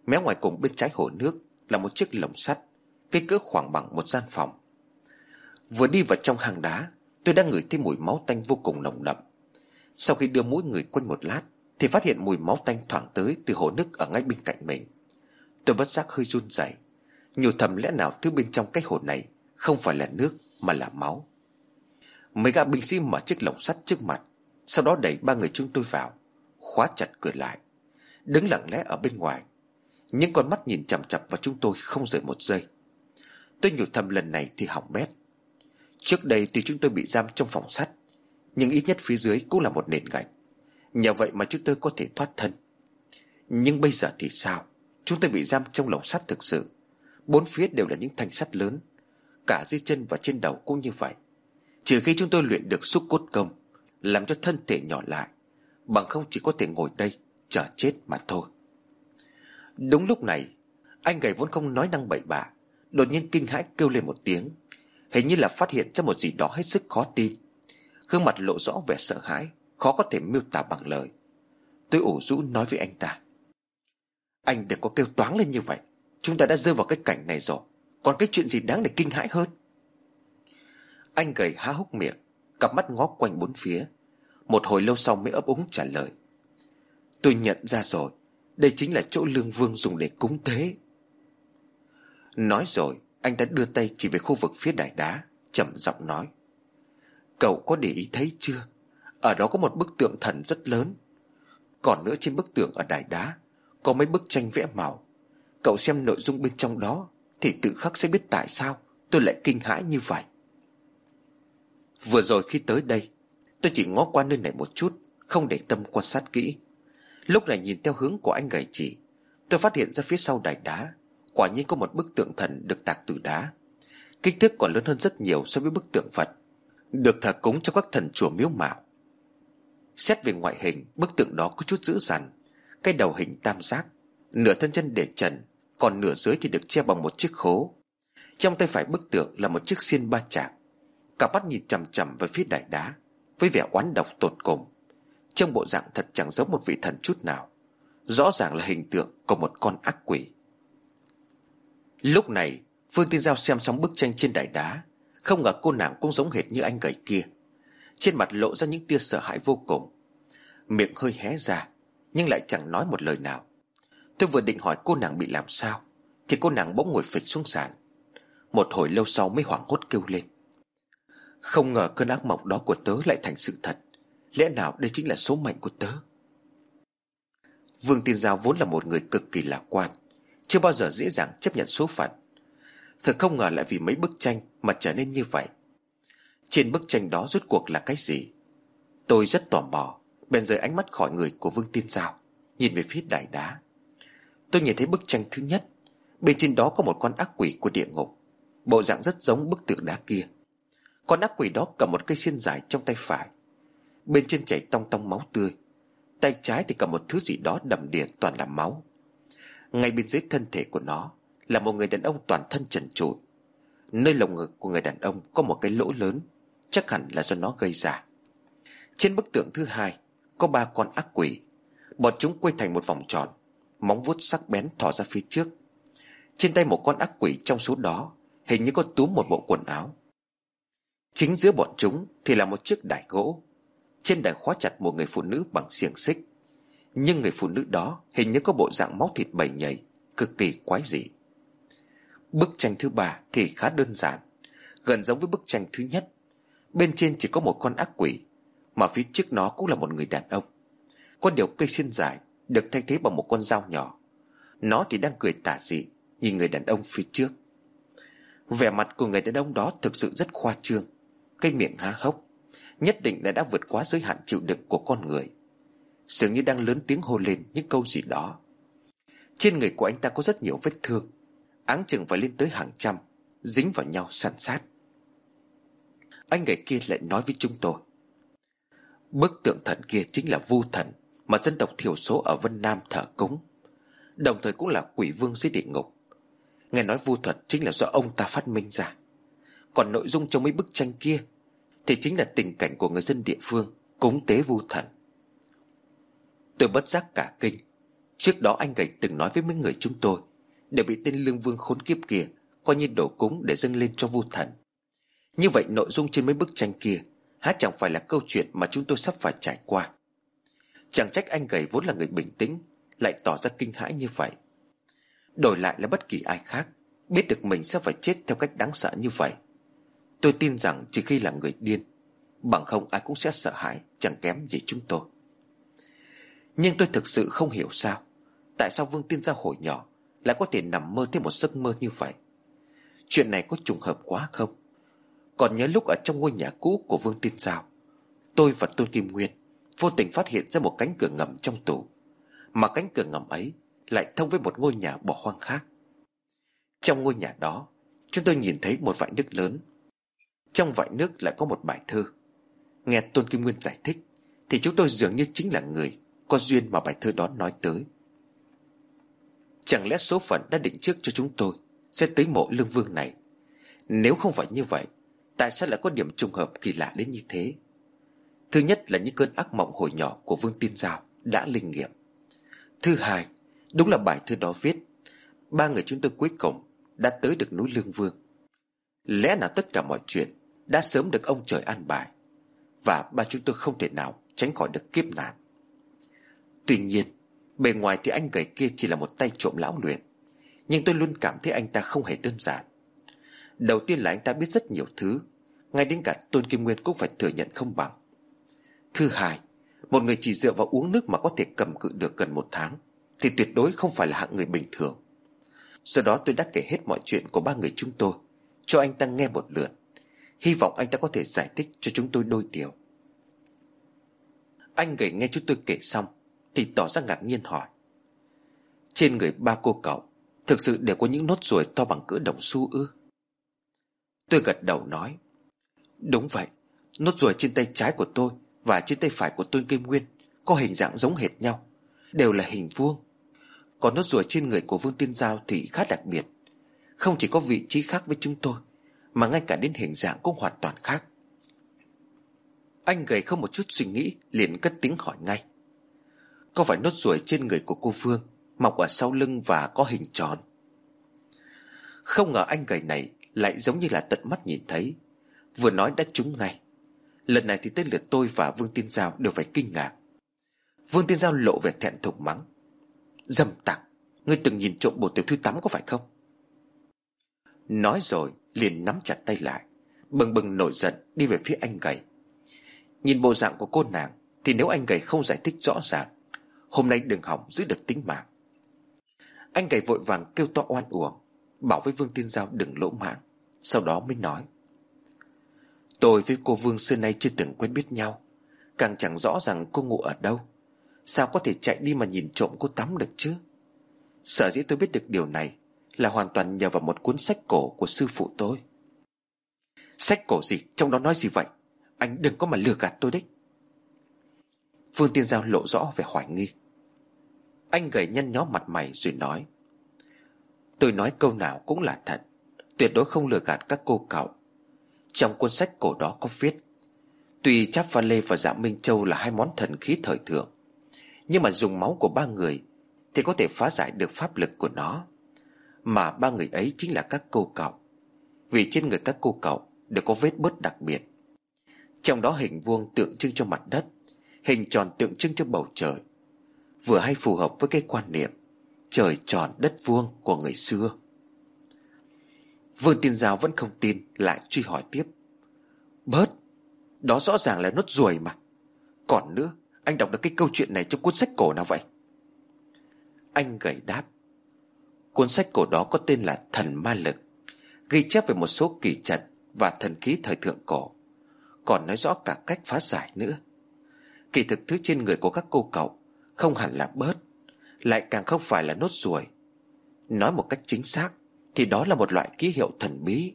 Mé ngoài cùng bên trái hồ nước Là một chiếc lồng sắt, kích cỡ khoảng bằng một gian phòng. Vừa đi vào trong hang đá Tôi đang ngửi thấy mùi máu tanh vô cùng nồng đậm. Sau khi đưa mũi người quanh một lát, Thì phát hiện mùi máu tanh thoảng tới Từ hồ nước ở ngay bên cạnh mình. Tôi bất giác hơi run rẩy. Nhiều thầm lẽ nào thứ bên trong cái hồ này Không phải là nước, mà là máu. Mấy gã binh sĩ mở chiếc lồng sắt trước mặt, Sau đó đẩy ba người chúng tôi vào, Khóa chặt cửa lại. Đứng lặng lẽ ở bên ngoài, Những con mắt nhìn chằm chằm vào chúng tôi không rời một giây. Tôi nhủ thầm lần này thì hỏng bét. Trước đây tuy chúng tôi bị giam trong phòng sắt, Nhưng ít nhất phía dưới cũng là một nền gạch. Nhờ vậy mà chúng tôi có thể thoát thân. Nhưng bây giờ thì sao? Chúng tôi bị giam trong lồng sắt thực sự. Bốn phía đều là những thanh sắt lớn, Cả dưới chân và trên đầu cũng như vậy. Trừ khi chúng tôi luyện được xúc cốt công, Làm cho thân thể nhỏ lại, Bằng không chỉ có thể ngồi đây, Chờ chết mà thôi. Đúng lúc này, Anh gầy vốn không nói năng bậy bạ, Đột nhiên kinh hãi kêu lên một tiếng. Hình như là phát hiện ra một gì đó hết sức khó tin. Gương mặt lộ rõ vẻ sợ hãi, Khó có thể miêu tả bằng lời. Tôi ủ rũ nói với anh ta. Anh đừng có kêu toáng lên như vậy. Chúng ta đã rơi vào cái cảnh này rồi. Còn cái chuyện gì đáng để kinh hãi hơn? Anh gầy há hốc miệng, Cặp mắt ngó quanh bốn phía. Một hồi lâu sau mới ấp úng trả lời. Tôi nhận ra rồi. Đây chính là chỗ lương vương dùng để cúng tế. Nói rồi anh đã đưa tay chỉ về khu vực phía đài đá, trầm giọng nói. Cậu có để ý thấy chưa? Ở đó có một bức tượng thần rất lớn. Còn nữa trên bức tượng ở đài đá, Có mấy bức tranh vẽ màu. Cậu xem nội dung bên trong đó, Thì tự khắc sẽ biết tại sao Tôi lại kinh hãi như vậy. Vừa rồi khi tới đây, Tôi chỉ ngó qua nơi này một chút, Không để tâm quan sát kỹ. Lúc này nhìn theo hướng của anh gầy chỉ, Tôi phát hiện ra phía sau đài đá Quả nhiên có một bức tượng thần được tạc từ đá. Kích thước còn lớn hơn rất nhiều so với bức tượng Phật. Được thờ cúng trong các thần chùa miếu mạo. Xét về ngoại hình, Bức tượng đó có chút dữ dằn. Cái đầu hình tam giác, Nửa thân chân để trần, Còn nửa dưới thì được che bằng một chiếc khố. Trong tay phải bức tượng là một chiếc xiên ba chạc. Cả mắt nhìn chằm chằm về phía đại đá, Với vẻ oán độc tột cùng. Trong bộ dạng thật chẳng giống một vị thần chút nào. Rõ ràng là hình tượng của một con ác quỷ. Lúc này, Phương Tiên Giao xem xong bức tranh trên đài đá, Không ngờ cô nàng cũng giống hệt như anh gầy kia. Trên mặt lộ ra những tia sợ hãi vô cùng. Miệng hơi hé ra, Nhưng lại chẳng nói một lời nào. Tôi vừa định hỏi cô nàng bị làm sao, Thì cô nàng bỗng ngồi phịch xuống sàn. Một hồi lâu sau mới hoảng hốt kêu lên. Không ngờ cơn ác mộng đó của tớ lại thành sự thật. Lẽ nào đây chính là số mệnh của tớ? Vương Tiên Giao vốn là một người cực kỳ lạc quan. Chưa bao giờ dễ dàng chấp nhận số phận. Thật không ngờ lại vì mấy bức tranh Mà trở nên như vậy. Trên bức tranh đó rốt cuộc là cái gì? Tôi rất tò mò, Bèn rời ánh mắt khỏi người của Vương Tiên Giao, Nhìn về phía đài đá. Tôi nhìn thấy bức tranh thứ nhất, Bên trên đó có một con ác quỷ của địa ngục, Bộ dạng rất giống bức tượng đá kia. Con ác quỷ đó cầm một cây xiên dài trong tay phải, Bên trên chảy tong tong máu tươi, Tay trái thì cầm một thứ gì đó đầm đìa toàn là máu. Ngay bên dưới thân thể của nó Là một người đàn ông toàn thân trần trụi. Nơi lồng ngực của người đàn ông Có một cái lỗ lớn, Chắc hẳn là do nó gây ra. Trên bức tượng thứ hai Có ba con ác quỷ. Bọn chúng quay thành một vòng tròn, Móng vuốt sắc bén thò ra phía trước. Trên tay một con ác quỷ trong số đó Hình như có túm một bộ quần áo. Chính giữa bọn chúng Thì là một chiếc đài gỗ. Trên đài khóa chặt một người phụ nữ bằng xiềng xích. Nhưng người phụ nữ đó Hình như có bộ dạng máu thịt bầy nhầy, Cực kỳ quái dị. Bức tranh thứ ba thì khá đơn giản, Gần giống với bức tranh thứ nhất. Bên trên chỉ có một con ác quỷ, Mà phía trước nó cũng là một người đàn ông. Có điều cây xiên dài Được thay thế bằng một con dao nhỏ. Nó thì đang cười tả dị, Nhìn người đàn ông phía trước. Vẻ mặt của người đàn ông đó thực sự rất khoa trương, Cái miệng há hốc, Nhất định là đã vượt quá giới hạn chịu đựng của con người. Dường như đang lớn tiếng hô lên những câu gì đó. Trên người của anh ta có rất nhiều vết thương. Áng chừng phải lên tới hàng trăm, Dính vào nhau sàn sát. Anh người kia lại nói với chúng tôi. Bức tượng thần kia chính là vu thần Mà dân tộc thiểu số ở Vân Nam thờ cúng. Đồng thời cũng là quỷ vương dưới địa ngục. Nghe nói vu thuật chính là do ông ta phát minh ra. Còn nội dung trong mấy bức tranh kia Thì chính là tình cảnh của người dân địa phương Cúng tế vu thần. Tôi bất giác cả kinh. Trước đó anh Gạch từng nói với mấy người chúng tôi, Đều bị tên lương vương khốn kiếp kia Coi như đổ cúng để dâng lên cho vu thần. Như vậy nội dung trên mấy bức tranh kia Há chẳng phải là câu chuyện mà chúng tôi sắp phải trải qua. Chẳng trách anh gầy vốn là người bình tĩnh, Lại tỏ ra kinh hãi như vậy. Đổi lại là bất kỳ ai khác, Biết được mình sẽ phải chết theo cách đáng sợ như vậy. Tôi tin rằng chỉ khi là người điên, Bằng không ai cũng sẽ sợ hãi, Chẳng kém gì chúng tôi. Nhưng tôi thực sự không hiểu sao. Tại sao Vương Tiên Giao hồi nhỏ Lại có thể nằm mơ thêm một giấc mơ như vậy? Chuyện này có trùng hợp quá không? Còn nhớ lúc ở trong ngôi nhà cũ của Vương Tiên Giao Tôi và Tôn Kim Nguyên Vô tình phát hiện ra một cánh cửa ngầm trong tủ Mà cánh cửa ngầm ấy lại thông với một ngôi nhà bỏ hoang khác. Trong ngôi nhà đó, chúng tôi nhìn thấy một vại nước lớn. Trong vại nước lại có một bài thơ. Nghe tôn kim nguyên giải thích, thì chúng tôi dường như chính là người có duyên mà bài thơ đó nói tới. Chẳng lẽ số phận đã định trước cho chúng tôi sẽ tới mộ lương vương này? Nếu không phải như vậy, tại sao lại có điểm trùng hợp kỳ lạ đến như thế? Thứ nhất là những cơn ác mộng hồi nhỏ của vương tiên giao đã linh nghiệm. Thứ hai, Đúng là bài thơ đó viết, Ba người chúng tôi cuối cùng Đã tới được núi Lương Vương. Lẽ nào tất cả mọi chuyện Đã sớm được ông trời an bài Và ba chúng tôi không thể nào Tránh khỏi được kiếp nạn? Tuy nhiên, Bề ngoài thì anh gầy kia chỉ là một tay trộm lão luyện. Nhưng tôi luôn cảm thấy anh ta không hề đơn giản. Đầu tiên là anh ta biết rất nhiều thứ. Ngay đến cả Tôn Kim Nguyên cũng phải thừa nhận không bằng. Thứ hai, Một người chỉ dựa vào uống nước mà có thể cầm cự được gần một tháng, thì tuyệt đối không phải là hạng người bình thường. Do đó tôi đã kể hết mọi chuyện của ba người chúng tôi, Cho anh ta nghe một lượt. Hy vọng anh ta có thể giải thích cho chúng tôi đôi điều. Anh gầy nghe chúng tôi kể xong thì tỏ ra ngạc nhiên hỏi. Trên người ba cô cậu, Thực sự đều có những nốt ruồi to bằng cỡ đồng xu ư? Tôi gật đầu nói, Đúng vậy, Nốt ruồi trên tay trái của tôi Và trên tay phải của Tôn Kim Nguyên Có hình dạng giống hệt nhau, Đều là hình vuông. Còn nốt ruồi trên người của Vương Tiên Giao thì khá đặc biệt, Không chỉ có vị trí khác với chúng tôi, Mà ngay cả đến hình dạng cũng hoàn toàn khác. Anh gầy không một chút suy nghĩ liền cất tiếng hỏi ngay. Có phải nốt ruồi trên người của cô Phương, Mọc ở sau lưng và có hình tròn? Không ngờ anh gầy này Lại giống như là tận mắt nhìn thấy. Vừa nói đã trúng ngay. Lần này thì tên lượt tôi và Vương Tiên Giao đều phải kinh ngạc. Vương Tiên Giao lộ vẻ thẹn thùng mắng. Dâm tặc Ngươi từng nhìn trộm bộ tiểu thư tắm có phải không? Nói rồi liền nắm chặt tay lại Bừng bừng nổi giận đi về phía anh gầy. Nhìn bộ dạng của cô nàng Thì nếu anh gầy không giải thích rõ ràng Hôm nay đừng hỏng giữ được tính mạng. Anh gầy vội vàng kêu to oan uổng, Bảo với Vương Tiên Giao đừng lỗ mạng, Sau đó mới nói. Tôi với cô Vương xưa nay chưa từng quen biết nhau, Càng chẳng rõ rằng cô ngủ ở đâu. Sao có thể chạy đi mà nhìn trộm cô tắm được chứ? Sở dĩ tôi biết được điều này Là hoàn toàn nhờ vào một cuốn sách cổ của sư phụ tôi. Sách cổ gì? Trong đó nói gì vậy? Anh đừng có mà lừa gạt tôi đấy. Phương Tiên Giao lộ rõ về hoài nghi. Anh gầy nhăn nhó mặt mày rồi nói. Tôi nói câu nào cũng là thật. Tuyệt đối không lừa gạt các cô cậu. Trong cuốn sách cổ đó có viết, Tuy Cháp Pha Lê và Dạ Minh Châu là hai món thần khí thời thượng, Nhưng mà dùng máu của ba người Thì có thể phá giải được pháp lực của nó. Mà ba người ấy chính là các cô cậu, Vì trên người các cô cậu đều có vết bớt đặc biệt. Trong đó hình vuông tượng trưng cho mặt đất, Hình tròn tượng trưng cho bầu trời Vừa hay phù hợp với cái quan niệm Trời tròn đất vuông của người xưa. Vương Tiên Giao vẫn không tin, Lại truy hỏi tiếp. Bớt, Đó rõ ràng là nốt ruồi mà. Còn nữa, Anh đọc được cái câu chuyện này trong cuốn sách cổ nào vậy? Anh gầy đáp. Cuốn sách cổ đó có tên là Thần Ma Lực, Ghi chép về một số kỳ trận Và thần khí thời thượng cổ, Còn nói rõ cả cách phá giải nữa. Kỳ thực thứ trên người của các cô cậu không hẳn là bớt, Lại càng không phải là nốt ruồi. Nói một cách chính xác, Thì đó là một loại ký hiệu thần bí.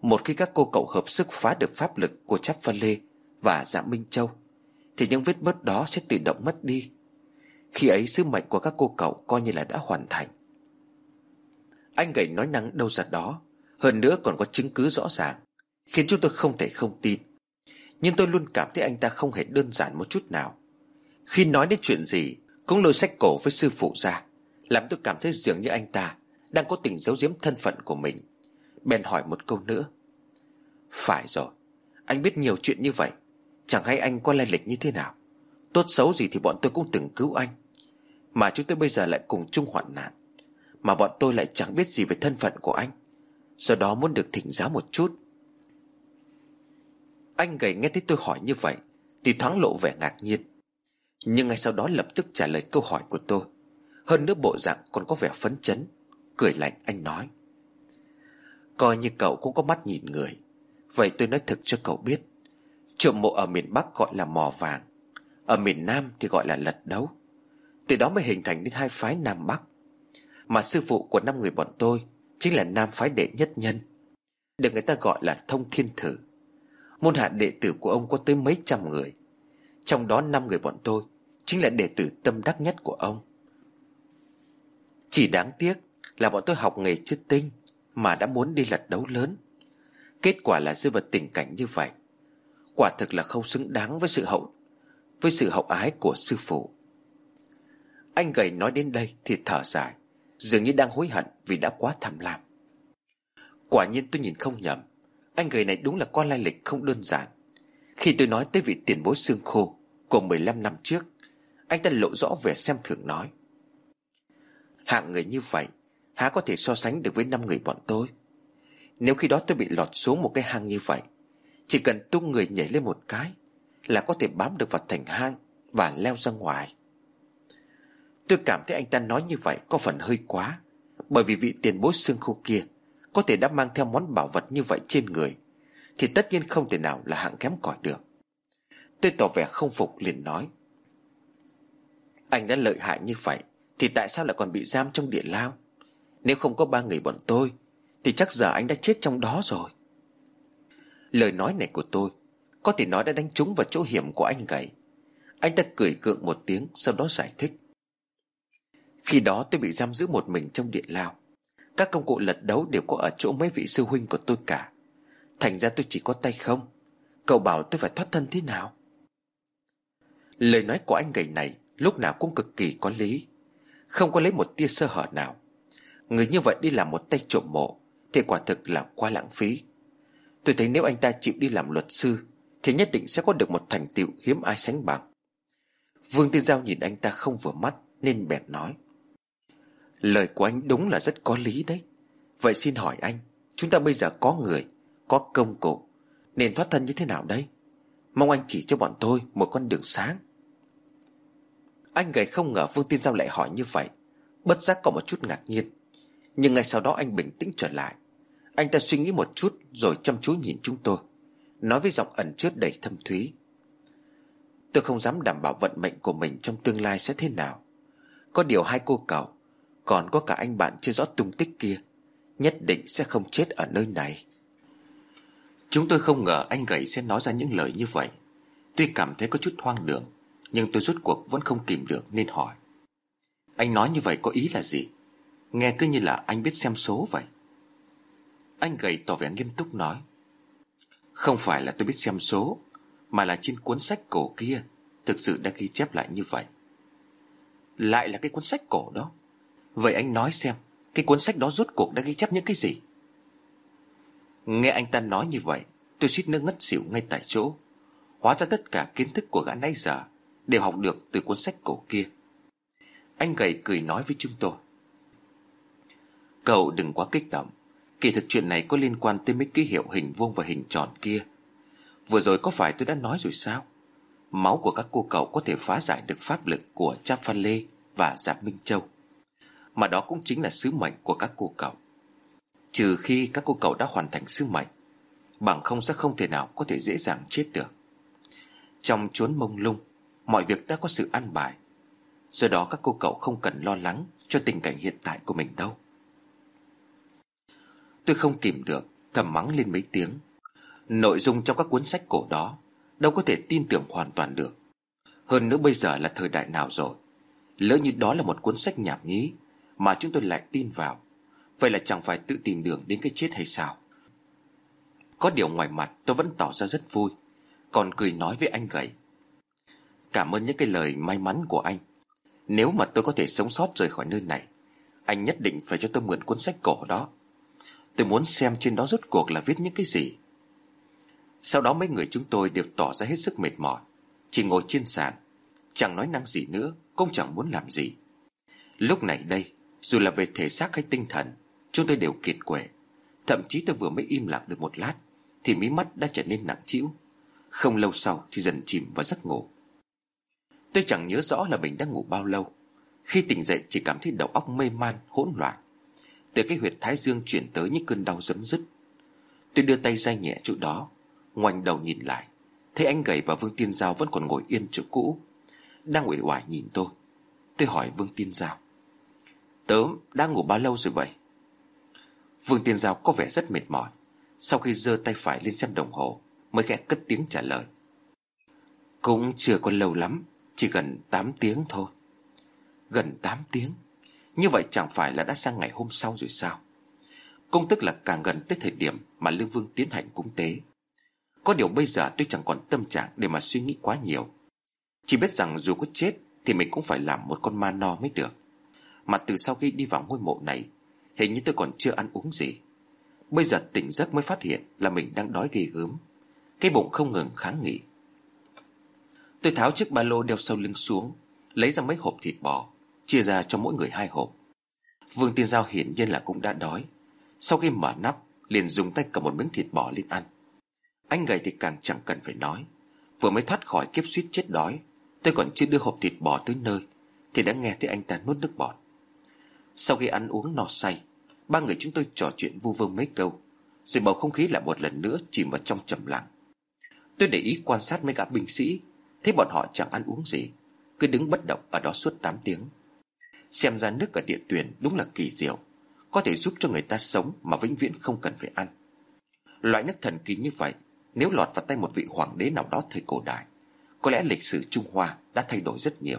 Một khi các cô cậu hợp sức phá được pháp lực của Cháp Pha Lê Và Dạ Minh Châu, Thì những vết bớt đó sẽ tự động mất đi. Khi ấy sứ mệnh của các cô cậu coi như là đã hoàn thành. Anh gầy nói năng đâu ra đó, Hơn nữa còn có chứng cứ rõ ràng, Khiến chúng tôi không thể không tin. Nhưng tôi luôn cảm thấy anh ta không hề đơn giản một chút nào. Khi nói đến chuyện gì, Cũng lôi sách cổ với sư phụ ra, Làm tôi cảm thấy dường như anh ta Đang có tình giấu giếm thân phận của mình. Bèn hỏi một câu nữa. Phải rồi, Anh biết nhiều chuyện như vậy, Chẳng hay anh có lai lịch như thế nào? Tốt xấu gì thì bọn tôi cũng từng cứu anh, Mà chúng tôi bây giờ lại cùng chung hoạn nạn, Mà bọn tôi lại chẳng biết gì về thân phận của anh, Do đó muốn được thỉnh giáo một chút. Anh gầy nghe thấy tôi hỏi như vậy, Thì thoáng lộ vẻ ngạc nhiên. Nhưng ngay sau đó lập tức trả lời câu hỏi của tôi. Hơn nữa bộ dạng còn có vẻ phấn chấn. Cười lạnh, anh nói. Coi như cậu cũng có mắt nhìn người. Vậy tôi nói thực cho cậu biết. Trộm mộ ở miền Bắc gọi là mò vàng. Ở miền Nam thì gọi là lật đấu. Từ đó mới hình thành đến hai phái Nam Bắc. Mà sư phụ của năm người bọn tôi Chính là Nam phái đệ nhất nhân, Được người ta gọi là thông thiên thử. Môn hạ đệ tử của ông có tới mấy trăm người. Trong đó năm người bọn tôi Chính là đệ tử tâm đắc nhất của ông. Chỉ đáng tiếc là bọn tôi học nghề chưa tinh Mà đã muốn đi lật đấu lớn. Kết quả là rơi vào tình cảnh như vậy. Quả thực là không xứng đáng với sự hậu, Với sự hậu ái của sư phụ. Anh gầy nói đến đây thì thở dài, Dường như đang hối hận vì đã quá tham lam. Quả nhiên tôi nhìn không nhầm, Anh người này đúng là con lai lịch không đơn giản. Khi tôi nói tới vị tiền bối xương khô Của 15 năm trước anh ta lộ rõ vẻ xem thường nói. Hạng người như vậy, Há có thể so sánh được với năm người bọn tôi? Nếu khi đó tôi bị lọt xuống một cái hang như vậy, Chỉ cần tung người nhảy lên một cái Là có thể bám được vào thành hang Và leo ra ngoài. Tôi cảm thấy anh ta nói như vậy có phần hơi quá, Bởi vì vị tiền bối xương khô kia Có thể đã mang theo món bảo vật như vậy trên người, Thì tất nhiên không thể nào là hạng kém cỏi được. Tôi tỏ vẻ không phục liền nói. Anh đã lợi hại như vậy, Thì tại sao lại còn bị giam trong địa lao? Nếu không có ba người bọn tôi, Thì chắc giờ anh đã chết trong đó rồi. Lời nói này của tôi, Có thể nói đã đánh trúng vào chỗ hiểm của anh gầy. Anh ta cười gượng một tiếng, Sau đó giải thích. Khi đó tôi bị giam giữ một mình trong điện lao. Các công cụ lật đấu đều có ở chỗ mấy vị sư huynh của tôi cả. Thành ra tôi chỉ có tay không. Cậu bảo tôi phải thoát thân thế nào? Lời nói của anh gầy này Lúc nào cũng cực kỳ có lý. Không có lấy một tia sơ hở nào. Người như vậy đi làm một tay trộm mộ, Thì quả thực là quá lãng phí. Tôi thấy nếu anh ta chịu đi làm luật sư, Thì nhất định sẽ có được một thành tựu hiếm ai sánh bằng. Vương Tư Giao nhìn anh ta không vừa mắt, Nên bèn nói. Lời của anh đúng là rất có lý đấy. Vậy xin hỏi anh, Chúng ta bây giờ có người, Có công cụ, Nên thoát thân như thế nào đây? Mong anh chỉ cho bọn tôi một con đường sáng. Anh gầy không ngờ Vương Tiên Giao lại hỏi như vậy. Bất giác có một chút ngạc nhiên. Nhưng ngay sau đó anh bình tĩnh trở lại. Anh ta suy nghĩ một chút Rồi chăm chú nhìn chúng tôi. Nói với giọng ẩn chứa đầy thâm thúy. Tôi không dám đảm bảo vận mệnh của mình Trong tương lai sẽ thế nào. Có điều hai cô cậu, còn có cả anh bạn chưa rõ tung tích kia, Nhất định sẽ không chết ở nơi này. Chúng tôi không ngờ anh gầy sẽ nói ra những lời như vậy. Tuy cảm thấy có chút hoang đường nhưng tôi rốt cuộc vẫn không kìm được nên hỏi. Anh nói như vậy có ý là gì? Nghe cứ như là anh biết xem số vậy. Anh gầy tỏ vẻ nghiêm túc nói. Không phải là tôi biết xem số, Mà là trên cuốn sách cổ kia Thực sự đã ghi chép lại như vậy. Lại là cái cuốn sách cổ đó. Vậy anh nói xem, Cái cuốn sách đó rốt cuộc đã ghi chép những cái gì? Nghe anh ta nói như vậy, Tôi suýt nước ngất xỉu ngay tại chỗ. Hóa ra tất cả kiến thức của gã nãy giờ Đều học được từ cuốn sách cổ kia. Anh gầy cười nói với chúng tôi. Cậu đừng quá kích động. Kỳ thực chuyện này có liên quan tới mấy ký hiệu hình vuông và hình tròn kia. Vừa rồi có phải tôi đã nói rồi sao? Máu của các cô cậu có thể phá giải được pháp lực của Cha Phan Lê và Giáp Minh Châu. Mà đó cũng chính là sứ mệnh của các cô cậu. Trừ khi các cô cậu đã hoàn thành sứ mệnh, Bằng không sẽ không thể nào có thể dễ dàng chết được. Trong chốn mông lung Mọi việc đã có sự an bài. Do đó các cô cậu không cần lo lắng Cho tình cảnh hiện tại của mình đâu. Tôi không kìm được, Thầm mắng lên mấy tiếng. Nội dung trong các cuốn sách cổ đó Đâu có thể tin tưởng hoàn toàn được. Hơn nữa bây giờ là thời đại nào rồi? Lỡ như đó là một cuốn sách nhảm nhí Mà chúng tôi lại tin vào, Vậy là chẳng phải tự tìm đường đến cái chết hay sao? Có điều ngoài mặt tôi vẫn tỏ ra rất vui, Còn cười nói với anh gầy. Cảm ơn những cái lời may mắn của anh. Nếu mà tôi có thể sống sót rời khỏi nơi này, Anh nhất định phải cho tôi mượn cuốn sách cổ đó. Tôi muốn xem trên đó rốt cuộc là viết những cái gì. Sau đó mấy người chúng tôi đều tỏ ra hết sức mệt mỏi. Chỉ ngồi trên sàn, Chẳng nói năng gì nữa, Cũng chẳng muốn làm gì. Lúc này đây, Dù là về thể xác hay tinh thần, Chúng tôi đều kiệt quệ. Thậm chí tôi vừa mới im lặng được một lát, Thì mí mắt đã trở nên nặng trĩu. Không lâu sau thì dần chìm vào giấc ngủ. Tôi chẳng nhớ rõ là mình đã ngủ bao lâu. Khi tỉnh dậy, chỉ cảm thấy đầu óc mê man, hỗn loạn. Từ cái huyệt thái dương chuyển tới những cơn đau dấm dứt Tôi đưa tay ra nhẹ chỗ đó, Ngoảnh đầu nhìn lại. Thấy anh gầy và Vương Tiên Giao vẫn còn ngồi yên chỗ cũ. Đang uể oải nhìn tôi. Tôi hỏi Vương Tiên Giao. Tớ đã ngủ bao lâu rồi vậy? Vương Tiên Giao có vẻ rất mệt mỏi. Sau khi giơ tay phải lên xem đồng hồ, Mới khẽ cất tiếng trả lời. Cũng chưa còn lâu lắm. Chỉ gần 8 tiếng thôi. Gần 8 tiếng? Như vậy chẳng phải là đã sang ngày hôm sau rồi sao? Công tức là càng gần tới thời điểm Mà Lương Vương tiến hành cúng tế. Có điều bây giờ tôi chẳng còn tâm trạng Để mà suy nghĩ quá nhiều. Chỉ biết rằng dù có chết Thì mình cũng phải làm một con ma no mới được. Mà từ sau khi đi vào ngôi mộ này, Hình như tôi còn chưa ăn uống gì. Bây giờ tỉnh giấc mới phát hiện Là mình đang đói ghê gớm. Cái bụng không ngừng kháng nghị. Tôi tháo chiếc ba lô đeo sau lưng xuống, Lấy ra mấy hộp thịt bò, Chia ra cho mỗi người hai hộp. Vương Tiên Giao hiển nhiên là cũng đã đói. Sau khi mở nắp, Liền dùng tay cầm một miếng thịt bò lên ăn. Anh gầy thì càng chẳng cần phải nói. Vừa mới thoát khỏi kiếp suýt chết đói, Tôi còn chưa đưa hộp thịt bò tới nơi, Thì đã nghe thấy anh ta nuốt nước bọt. Sau khi ăn uống no say, Ba người chúng tôi trò chuyện vu vơ mấy câu, Rồi bầu không khí lại một lần nữa chìm vào trong trầm lặng. Tôi để ý quan sát mấy gã binh sĩ thế bọn họ chẳng ăn uống gì, Cứ đứng bất động ở đó suốt 8 tiếng. Xem ra nước ở địa tuyển đúng là kỳ diệu, Có thể giúp cho người ta sống Mà vĩnh viễn không cần phải ăn. Loại nước thần kỳ như vậy, Nếu lọt vào tay một vị hoàng đế nào đó thời cổ đại, Có lẽ lịch sử Trung Hoa đã thay đổi rất nhiều.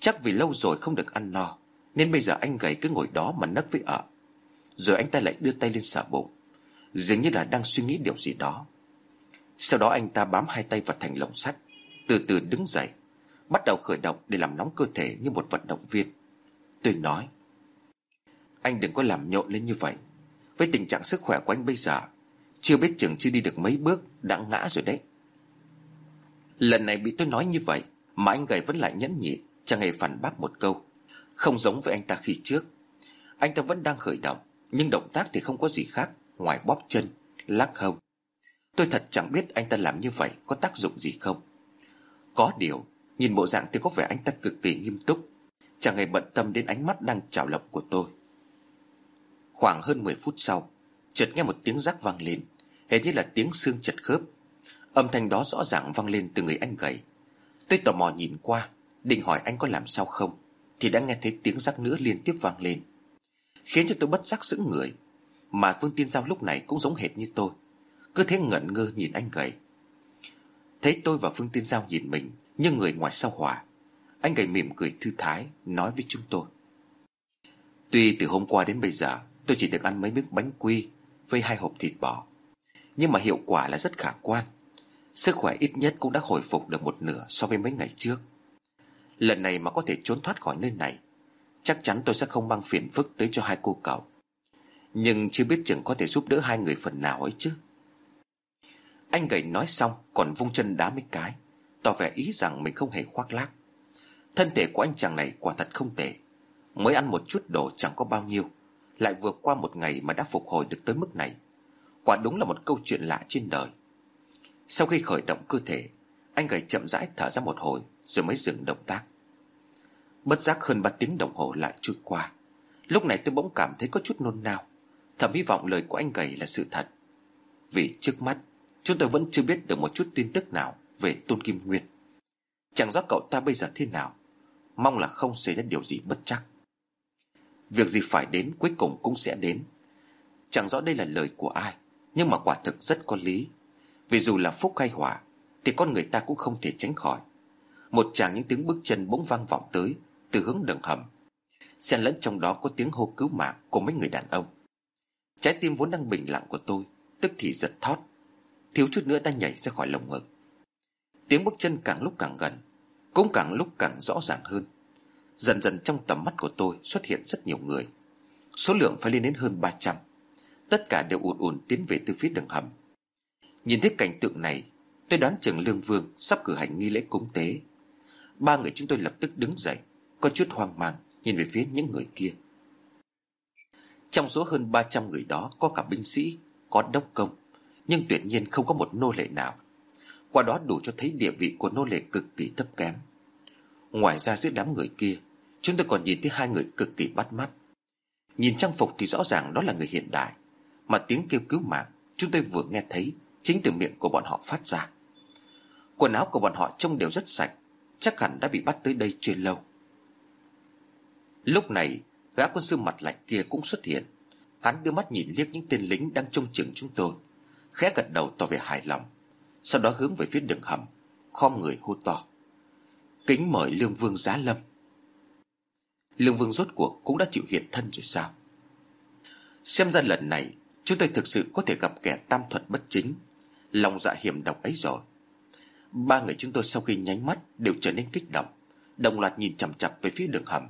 Chắc vì lâu rồi không được ăn no, Nên bây giờ anh gầy cứ ngồi đó mà nấc với ở. Rồi anh ta lại đưa tay lên xả bụng, Dường như là đang suy nghĩ điều gì đó. Sau đó anh ta bám hai tay vào thành lồng sắt Từ từ đứng dậy Bắt đầu khởi động để làm nóng cơ thể như một vận động viên. Tôi nói Anh đừng có làm nhộn lên như vậy. Với tình trạng sức khỏe của anh bây giờ Chưa biết chừng chưa đi được mấy bước Đã ngã rồi đấy. Lần này bị tôi nói như vậy Mà anh gầy vẫn lại nhẫn nhịn Chẳng hề phản bác một câu. Không giống với anh ta khi trước. Anh ta vẫn đang khởi động Nhưng động tác thì không có gì khác Ngoài bóp chân, lắc hông. Tôi thật chẳng biết anh ta làm như vậy Có tác dụng gì không. Có điều, Nhìn bộ dạng thì có vẻ anh ta cực kỳ nghiêm túc. Chẳng hề bận tâm đến ánh mắt đang trào lộc của tôi. Khoảng hơn 10 phút sau, Chợt nghe một tiếng rắc vang lên. Hình như là tiếng xương chật khớp. Âm thanh đó rõ ràng vang lên từ người anh gầy. Tôi tò mò nhìn qua, Định hỏi anh có làm sao không, Thì đã nghe thấy tiếng rắc nữa liên tiếp vang lên. Khiến cho tôi bất giác sững người, Mà Vương Tiên Giao lúc này cũng giống hệt như tôi. Cứ thế ngẩn ngơ nhìn anh gầy. Thấy tôi và Phương Tiên Giao nhìn mình Như người ngoài sao hỏa. Anh gầy mỉm cười thư thái, Nói với chúng tôi. Tuy từ hôm qua đến bây giờ, Tôi chỉ được ăn mấy miếng bánh quy Với hai hộp thịt bò, Nhưng mà hiệu quả là rất khả quan. Sức khỏe ít nhất cũng đã hồi phục được một nửa So với mấy ngày trước. Lần này mà có thể trốn thoát khỏi nơi này, Chắc chắn tôi sẽ không mang phiền phức tới cho hai cô cậu. Nhưng chưa biết chừng có thể giúp đỡ hai người phần nào ấy chứ. Anh gầy nói xong, Còn vung chân đá mấy cái. Tỏ vẻ ý rằng mình không hề khoác lác. Thân thể của anh chàng này quả thật không tệ. Mới ăn một chút đồ chẳng có bao nhiêu. Lại vượt qua một ngày mà đã phục hồi được tới mức này. Quả đúng là một câu chuyện lạ trên đời. Sau khi khởi động cơ thể, Anh gầy chậm rãi thở ra một hồi, Rồi mới dừng động tác. Bất giác hơn ba tiếng đồng hồ lại trôi qua. Lúc này tôi bỗng cảm thấy có chút nôn nao. Thầm hy vọng lời của anh gầy là sự thật. Vì trước mắt Chúng tôi vẫn chưa biết được một chút tin tức nào Về Tôn Kim Nguyên. Chẳng rõ cậu ta bây giờ thế nào. Mong là không xảy ra điều gì bất chắc. Việc gì phải đến cuối cùng cũng sẽ đến. Chẳng rõ đây là lời của ai, Nhưng mà quả thực rất có lý. Vì dù là phúc hay họa, Thì con người ta cũng không thể tránh khỏi. Một chàng những tiếng bước chân bỗng vang vọng tới, Từ hướng đường hầm. Xen lẫn trong đó có tiếng hô cứu mạng Của mấy người đàn ông. Trái tim vốn đang bình lặng của tôi, Tức thì giật thót. Thiếu chút nữa đã nhảy ra khỏi lồng ngực. Tiếng bước chân càng lúc càng gần, Cũng càng lúc càng rõ ràng hơn. Dần dần trong tầm mắt của tôi xuất hiện rất nhiều người. Số lượng phải lên đến hơn 300 Tất cả đều ùn ùn tiến về từ phía đường hầm. Nhìn thấy cảnh tượng này, Tôi đoán chừng Lương Vương sắp cử hành nghi lễ cúng tế. Ba người chúng tôi lập tức đứng dậy, Có chút hoang mang, Nhìn về phía những người kia. Trong số hơn 300 người đó Có cả binh sĩ, Có đốc công nhưng tuyệt nhiên không có một nô lệ nào. Qua đó đủ cho thấy địa vị của nô lệ cực kỳ thấp kém. Ngoài ra giữa đám người kia, Chúng tôi còn nhìn thấy hai người cực kỳ bắt mắt. Nhìn trang phục thì rõ ràng đó là người hiện đại, Mà tiếng kêu cứu mạng Chúng tôi vừa nghe thấy Chính từ miệng của bọn họ phát ra. Quần áo của bọn họ trông đều rất sạch, Chắc hẳn đã bị bắt tới đây chưa lâu. Lúc này, Gã quân sư mặt lạnh kia cũng xuất hiện. Hắn đưa mắt nhìn liếc những tên lính Đang trông chừng chúng tôi. Khẽ gật đầu tỏ vẻ hài lòng, Sau đó hướng về phía đường hầm, Khom người hô to. Kính mời Lương Vương Giá Lâm. Lương Vương rốt cuộc cũng đã chịu hiện thân rồi sao? Xem ra lần này, Chúng tôi thực sự có thể gặp kẻ tam thuật bất chính. Lòng dạ hiểm độc ấy rồi. Ba người chúng tôi sau khi nháy mắt Đều trở nên kích động, Đồng loạt nhìn chằm chặp về phía đường hầm.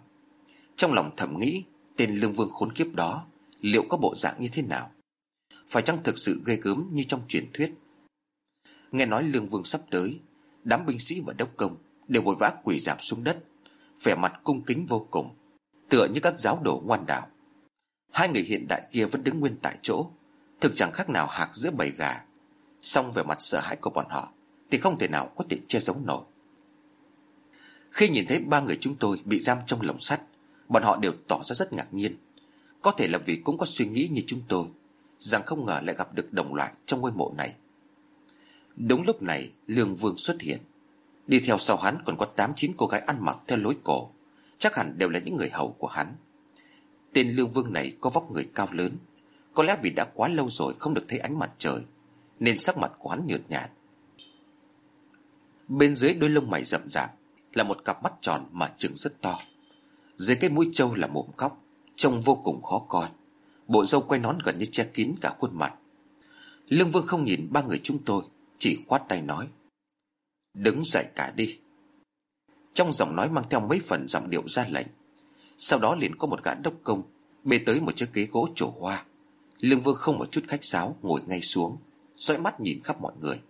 Trong lòng thầm nghĩ, Tên lương vương khốn kiếp đó Liệu có bộ dạng như thế nào? Phải chăng thực sự ghê gớm như trong truyền thuyết? Nghe nói lương vương sắp tới, Đám binh sĩ và đốc công Đều vội vã quỳ giảm xuống đất, Vẻ mặt cung kính vô cùng, Tựa như các giáo đồ ngoan đạo. Hai người hiện đại kia vẫn đứng nguyên tại chỗ, Thực chẳng khác nào hạc giữa bầy gà. Song về mặt sợ hãi của bọn họ Thì không thể nào có thể che giấu nổi. Khi nhìn thấy ba người chúng tôi Bị giam trong lồng sắt, Bọn họ đều tỏ ra rất ngạc nhiên. Có thể là vì cũng có suy nghĩ như chúng tôi Rằng không ngờ lại gặp được đồng loại Trong ngôi mộ này. Đúng lúc này, Lương Vương xuất hiện. Đi theo sau hắn còn có 8-9 cô gái ăn mặc theo lối cổ. Chắc hẳn đều là những người hầu của hắn. Tên Lương Vương này có vóc người cao lớn. Có lẽ vì đã quá lâu rồi không được thấy ánh mặt trời, Nên sắc mặt của hắn nhợt nhạt. Bên dưới đôi lông mày rậm rạp Là một cặp mắt tròn mà trừng rất to. Dưới cái mũi trâu là mồm khóc Trông vô cùng khó coi. Bộ râu quay nón gần như che kín cả khuôn mặt. Lương Vương không nhìn ba người chúng tôi, Chỉ khoát tay nói, Đứng dậy cả đi. Trong giọng nói mang theo mấy phần giọng điệu ra lệnh, Sau đó liền có một gã đốc công Bê tới một chiếc ghế gỗ trổ hoa. Lương Vương không một chút khách sáo Ngồi ngay xuống, dõi mắt nhìn khắp mọi người.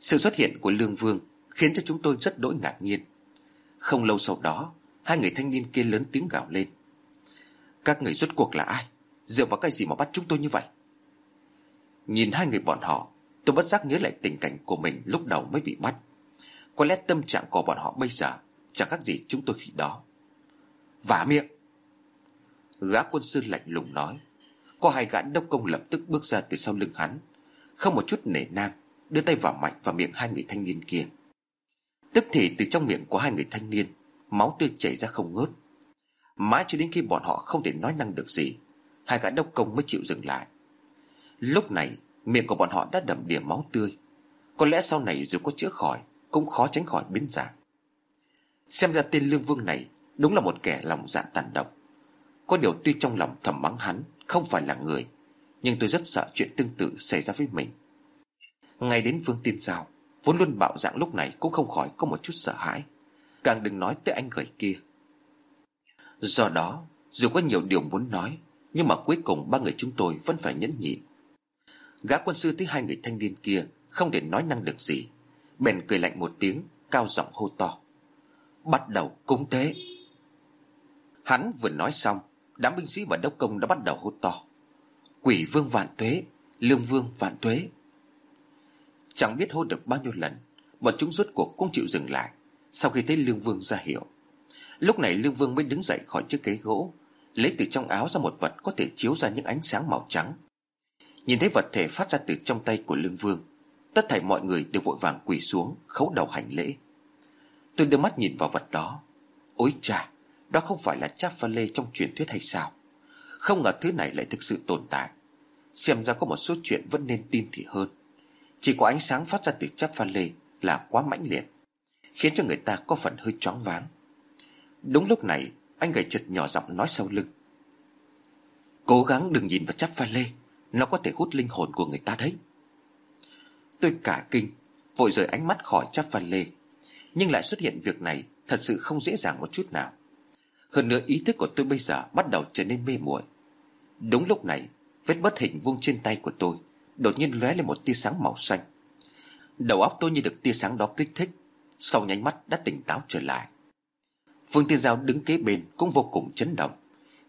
Sự xuất hiện của Lương Vương Khiến cho chúng tôi rất đỗi ngạc nhiên. Không lâu sau đó, Hai người thanh niên kia lớn tiếng gào lên, Các người rốt cuộc là ai? Dựa vào cái gì mà bắt chúng tôi như vậy? Nhìn hai người bọn họ, Tôi bất giác nhớ lại tình cảnh của mình lúc đầu mới bị bắt. Có lẽ tâm trạng của bọn họ bây giờ Chẳng khác gì chúng tôi khi đó. Vả miệng! Gã quân sư lạnh lùng nói. Có hai gã đốc công lập tức bước ra từ sau lưng hắn, Không một chút nể nang, Đưa tay vào mạnh vào miệng hai người thanh niên kia. Tức thì từ trong miệng của hai người thanh niên, Máu tươi chảy ra không ngớt. Mãi cho đến khi bọn họ không thể nói năng được gì Hai gã đốc công mới chịu dừng lại. Lúc này, Miệng của bọn họ đã đầm đìa máu tươi. Có lẽ sau này dù có chữa khỏi, Cũng khó tránh khỏi biến dạng. Xem ra tên Lương Vương này Đúng là một kẻ lòng dạ tàn độc. Có điều tuy trong lòng thầm mắng hắn, Không phải là người, Nhưng tôi rất sợ chuyện tương tự xảy ra với mình. Ngay đến Vương Tiên Giao, Vốn luôn bạo dạng lúc này Cũng không khỏi có một chút sợ hãi. Càng đừng nói tới anh gầy kia. Do đó, Dù có nhiều điều muốn nói nhưng mà cuối cùng ba người chúng tôi vẫn phải nhẫn nhịn. Gã quân sư thấy hai người thanh niên kia Không để nói năng được gì. Bèn cười lạnh một tiếng, Cao giọng hô to. Bắt đầu cúng tế. Hắn vừa nói xong, Đám binh sĩ và đốc công đã bắt đầu hô to. Quỷ vương vạn tuế, Lương vương vạn tuế. Chẳng biết hô được bao nhiêu lần, Bọn chúng rốt cuộc cũng chịu dừng lại Sau khi thấy lương vương ra hiệu. Lúc này lương vương mới đứng dậy khỏi chiếc ghế gỗ Lấy từ trong áo ra một vật Có thể chiếu ra những ánh sáng màu trắng. Nhìn thấy vật thể phát ra từ trong tay của lương vương, Tất thảy mọi người đều vội vàng quỳ xuống, Khấu đầu hành lễ. Tôi đưa mắt nhìn vào vật đó. Ôi cha Đó không phải là cháp pha lê trong truyền thuyết hay sao? Không ngờ thứ này lại thực sự tồn tại. Xem ra có một số chuyện vẫn nên tin thì hơn. Chỉ có ánh sáng phát ra từ cháp pha lê Là quá mãnh liệt, Khiến cho người ta có phần hơi choáng váng. Đúng lúc này anh gầy chợt nhỏ giọng nói sau lưng. Cố gắng đừng nhìn vào chắp pha lê, Nó có thể hút linh hồn của người ta đấy. Tôi cả kinh, Vội rời ánh mắt khỏi chắp pha lê. Nhưng lại xuất hiện việc này Thật sự không dễ dàng một chút nào. Hơn nữa ý thức của tôi bây giờ Bắt đầu trở nên mê muội. Đúng lúc này, Vết bất hình vuông trên tay của tôi Đột nhiên lóe lên một tia sáng màu xanh. Đầu óc tôi như được tia sáng đó kích thích, Sau nháy mắt đã tỉnh táo trở lại. Phương Tiên Giao đứng kế bên Cũng vô cùng chấn động,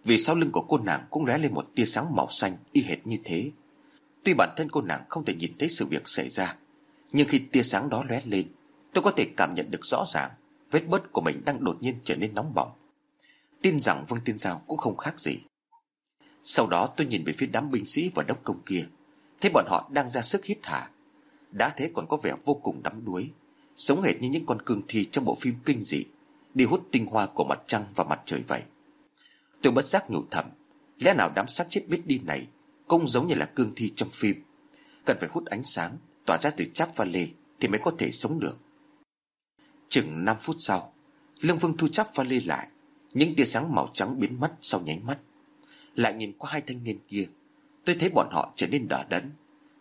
Vì sau lưng của cô nàng cũng lóe lên một tia sáng màu xanh Y hệt như thế. Tuy bản thân cô nàng không thể nhìn thấy sự việc xảy ra, Nhưng khi tia sáng đó lóe lên, Tôi có thể cảm nhận được rõ ràng Vết bớt của mình đang đột nhiên trở nên nóng bỏng. Tin rằng Vương Tiên Giao cũng không khác gì. Sau đó tôi nhìn về phía đám binh sĩ và đốc công kia, Thấy bọn họ đang ra sức hít thả Đã thế còn có vẻ vô cùng đắm đuối Sống hệt như những con cương thi trong bộ phim kinh dị. Đi hút tinh hoa của mặt trăng và mặt trời vậy. Tôi bất giác nhủ thầm, Lẽ nào đám xác chết biết đi này Cũng giống như là cương thi trong phim? Cần phải hút ánh sáng, Tỏa ra từ cháp pha lê Thì mới có thể sống được. Chừng 5 phút sau, Lương Vương thu cháp pha lê lại, Những tia sáng màu trắng biến mất sau nháy mắt. Lại nhìn qua hai thanh niên kia, Tôi thấy bọn họ trở nên đỏ đẫn,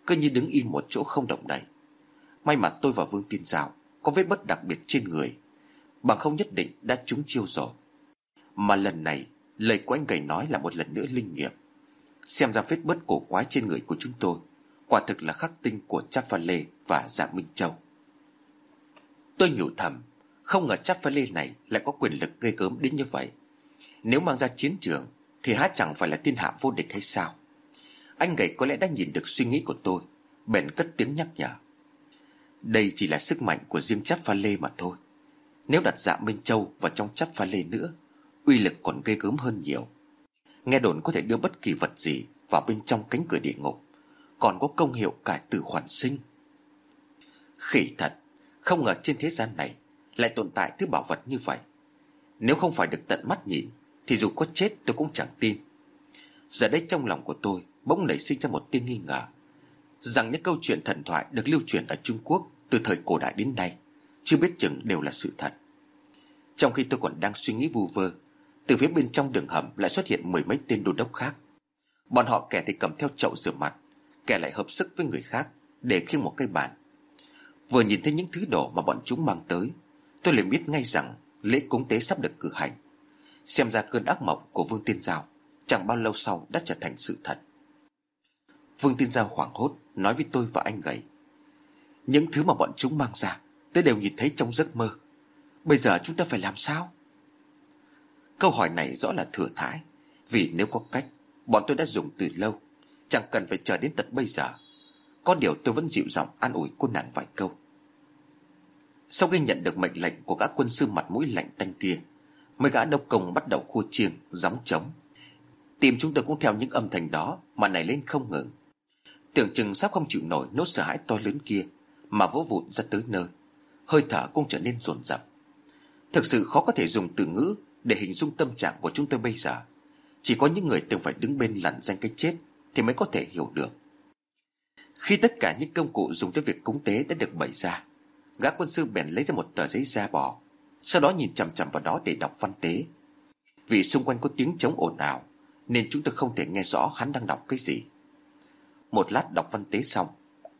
Cứ như đứng im một chỗ không động đậy. May mà tôi và Vương Tiên Giao Có vết bất đặc biệt trên người Bằng không nhất định đã trúng chiêu rồi. Mà lần này, Lời của anh gầy nói là một lần nữa linh nghiệm. Xem ra vết bớt cổ quái trên người của chúng tôi, Quả thực là khắc tinh của Cháp Pha Lê và Dạ Minh Châu. Tôi nhủ thầm, Không ngờ Cháp Pha Lê này lại có quyền lực gây gớm đến như vậy. Nếu mang ra chiến trường, Thì há chẳng phải là thiên hạ vô địch hay sao? Anh gầy có lẽ đã nhìn được suy nghĩ của tôi, Bèn cất tiếng nhắc nhở. Đây chỉ là sức mạnh của riêng Cháp Pha Lê mà thôi. Nếu đặt dạ Minh Châu vào trong chắp Pha Lê nữa, Uy lực còn gây gớm hơn nhiều. Nghe đồn có thể đưa bất kỳ vật gì Vào bên trong cánh cửa địa ngục, Còn có công hiệu cải tử hoàn sinh. Khỉ thật, Không ngờ trên thế gian này Lại tồn tại thứ bảo vật như vậy. Nếu không phải được tận mắt nhìn, Thì dù có chết tôi cũng chẳng tin. Giờ đây trong lòng của tôi Bỗng nảy sinh ra một tia nghi ngờ, Rằng những câu chuyện thần thoại Được lưu truyền ở Trung Quốc Từ thời cổ đại đến nay chưa biết chừng đều là sự thật. Trong khi tôi còn đang suy nghĩ vu vơ, từ phía bên trong đường hầm lại xuất hiện mười mấy tên đô đốc khác. Bọn họ kẻ thì cầm theo chậu rửa mặt, Kẻ lại hợp sức với người khác, Để khiêng một cây bàn. Vừa nhìn thấy những thứ đồ mà bọn chúng mang tới, Tôi liền biết ngay rằng Lễ cúng tế sắp được cử hành. Xem ra cơn ác mộng của Vương Tiên Giao Chẳng bao lâu sau đã trở thành sự thật. Vương Tiên Giao hoảng hốt Nói với tôi và anh gầy, Những thứ mà bọn chúng mang ra Tôi đều nhìn thấy trong giấc mơ. Bây giờ chúng ta phải làm sao? Câu hỏi này rõ là thừa thãi, Vì nếu có cách, Bọn tôi đã dùng từ lâu. Chẳng cần phải chờ đến tận bây giờ. Có điều tôi vẫn dịu giọng an ủi cô nàng vài câu. Sau khi nhận được mệnh lệnh của các quân sư mặt mũi lạnh tanh kia, Mấy gã đốc công bắt đầu khua chiêng, Gióng trống. Tìm chúng tôi cũng theo những âm thanh đó Mà nảy lên không ngừng. Tưởng chừng sắp không chịu nổi nốt sợ hãi to lớn kia Mà vỗ vụn ra tới nơi. Hơi thở cũng trở nên dồn dập Thực sự khó có thể dùng từ ngữ để hình dung tâm trạng của chúng tôi bây giờ. Chỉ có những người từng phải đứng bên lằn danh cái chết Thì mới có thể hiểu được. Khi tất cả những công cụ dùng cho việc cúng tế đã được bày ra, Gã quân sư bèn lấy ra một tờ giấy da bò, Sau đó nhìn chằm chằm vào đó để đọc văn tế. Vì xung quanh có tiếng trống ồn ào, Nên chúng tôi không thể nghe rõ hắn đang đọc cái gì. Một lát đọc văn tế xong,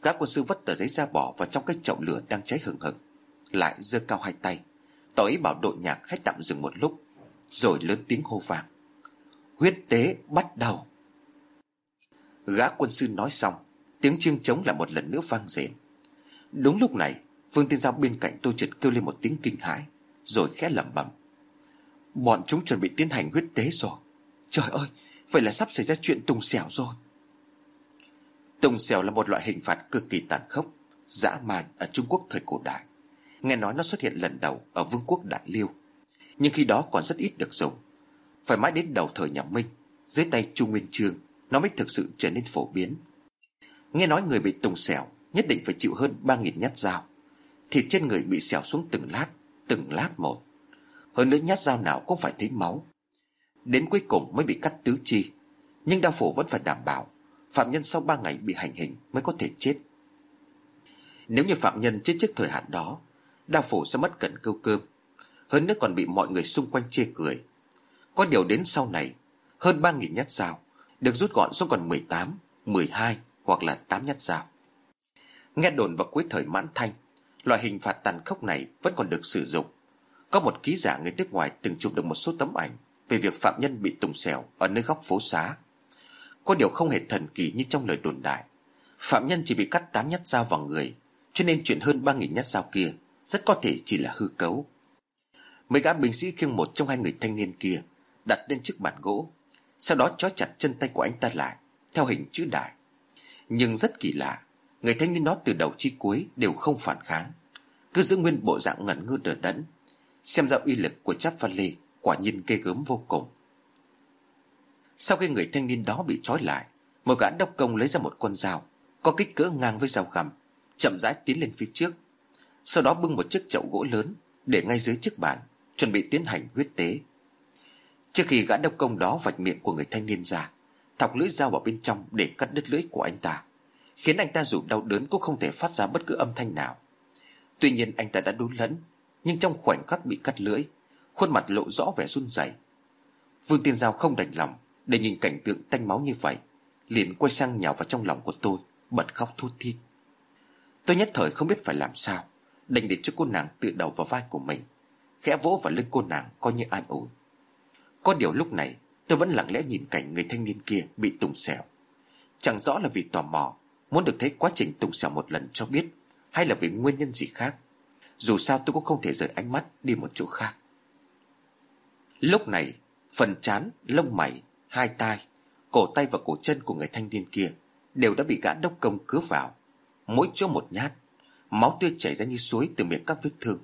gã quân sư vất tờ giấy da bỏ vào trong cái chậu lửa đang cháy hừng hực. Lại giơ cao hai tay. Tỏ ý bảo đội nhạc hãy tạm dừng một lúc, Rồi lớn tiếng hô vang Huyết tế bắt đầu. Gã quân sư nói xong, Tiếng chiêng trống lại một lần nữa vang rền Đúng lúc này, Vương Tiên Giao bên cạnh tôi chợt kêu lên một tiếng kinh hãi, Rồi khẽ lẩm bẩm. Bọn chúng chuẩn bị tiến hành huyết tế rồi. Trời ơi, Vậy là sắp xảy ra chuyện tùng xẻo rồi. Tùng xẻo là một loại hình phạt cực kỳ tàn khốc, Dã man ở Trung Quốc thời cổ đại. Nghe nói nó xuất hiện lần đầu Ở vương quốc Đại Liêu, Nhưng khi đó còn rất ít được dùng. Phải mãi đến đầu thời nhà Minh, Dưới tay Trung Nguyên Trương, Nó mới thực sự trở nên phổ biến. Nghe nói người bị tùng xẻo, Nhất định phải chịu hơn 3.000 nhát dao. Thịt trên người bị xẻo xuống từng lát Từng lát một. Hơn nữa nhát dao nào cũng phải thấy máu. Đến cuối cùng mới bị cắt tứ chi. Nhưng đao phủ vẫn phải đảm bảo, Phạm nhân sau 3 ngày bị hành hình mới có thể chết. Nếu như phạm nhân chết trước thời hạn đó đa phủ sẽ mất cẩn câu cơm. Hơn nữa còn bị mọi người xung quanh chê cười. Có điều đến sau này Hơn ba nghìn nhát dao Được rút gọn xuống còn 18, 12 hoặc là 8 nhát dao. Nghe đồn vào cuối thời mãn thanh Loại hình phạt tàn khốc này vẫn còn được sử dụng. Có một ký giả người nước ngoài từng chụp được một số tấm ảnh Về việc phạm nhân bị tùng xèo ở nơi góc phố xá. Có điều không hề thần kỳ như trong lời đồn đại. Phạm nhân chỉ bị cắt 8 nhát dao vào người Cho nên chuyện hơn 3.000 nhát dao kia rất có thể chỉ là hư cấu. Mấy gã binh sĩ khiêng một trong hai người thanh niên kia Đặt lên chiếc bàn gỗ, Sau đó trói chặt chân tay của anh ta lại, Theo hình chữ đại. Nhưng rất kỳ lạ, Người thanh niên đó từ đầu chi cuối đều không phản kháng, Cứ giữ nguyên bộ dạng ngẩn ngơ đờ đẫn, Xem ra uy lực của cháp pha lê Quả nhiên ghê gớm vô cùng. Sau khi người thanh niên đó bị trói lại, Một gã đốc công lấy ra một con dao, Có kích cỡ ngang với dao găm, Chậm rãi tiến lên phía trước sau đó bưng một chiếc chậu gỗ lớn Để ngay dưới chiếc bàn, Chuẩn bị tiến hành huyết tế. Trước khi gã đốc công đó vạch miệng của người thanh niên ra, Thọc lưỡi dao vào bên trong Để cắt đứt lưỡi của anh ta, Khiến anh ta dù đau đớn cũng không thể phát ra bất cứ âm thanh nào. Tuy nhiên anh ta đã đốn lẫn, Nhưng trong khoảnh khắc bị cắt lưỡi, Khuôn mặt lộ rõ vẻ run rẩy. Vương Tiên Giao không đành lòng Để nhìn cảnh tượng tanh máu như vậy, Liền quay sang nhào vào trong lòng của tôi, Bật khóc thút thít. Tôi nhất thời không biết phải làm sao. Đành để cho cô nàng tự đầu vào vai của mình Khẽ vỗ vào lưng cô nàng coi như an ủi. Có điều lúc này Tôi vẫn lặng lẽ nhìn cảnh người thanh niên kia bị tùng xẻo Chẳng rõ là vì tò mò Muốn được thấy quá trình tùng xẻo một lần cho biết Hay là vì nguyên nhân gì khác. Dù sao tôi cũng không thể rời ánh mắt đi một chỗ khác. Lúc này Phần chán, lông mày, hai tai Cổ tay và cổ chân của người thanh niên kia Đều đã bị gã đốc công cứa vào Mỗi chỗ một nhát. Máu tươi chảy ra như suối từ miệng các vết thương.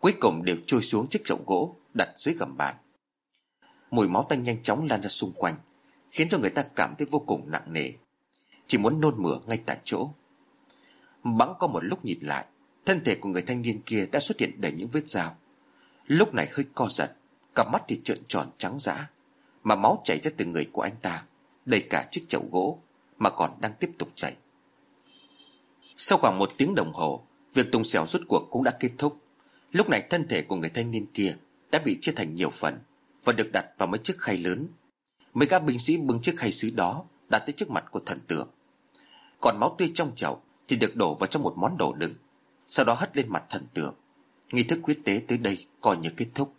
Cuối cùng đều trôi xuống chiếc chậu gỗ Đặt dưới gầm bàn. Mùi máu tanh nhanh chóng lan ra xung quanh, Khiến cho người ta cảm thấy vô cùng nặng nề. Chỉ muốn nôn mửa ngay tại chỗ. Bắn có một lúc nhìn lại, Thân thể của người thanh niên kia đã xuất hiện đầy những vết dao. Lúc này hơi co giật, Cặp mắt thì trợn tròn trắng dã, Mà máu chảy ra từ người của anh ta, Đầy cả chiếc chậu gỗ Mà còn đang tiếp tục chảy. Sau khoảng một tiếng đồng hồ, Việc tùng xẻo rút cuộc cũng đã kết thúc. Lúc này thân thể của người thanh niên kia Đã bị chia thành nhiều phần Và được đặt vào mấy chiếc khay lớn. Mấy các binh sĩ bưng chiếc khay sứ đó Đặt tới trước mặt của thần tượng. Còn máu tươi trong chậu Thì được đổ vào trong một món đồ đựng, Sau đó hất lên mặt thần tượng. Nghi thức quyết tế tới đây coi như kết thúc.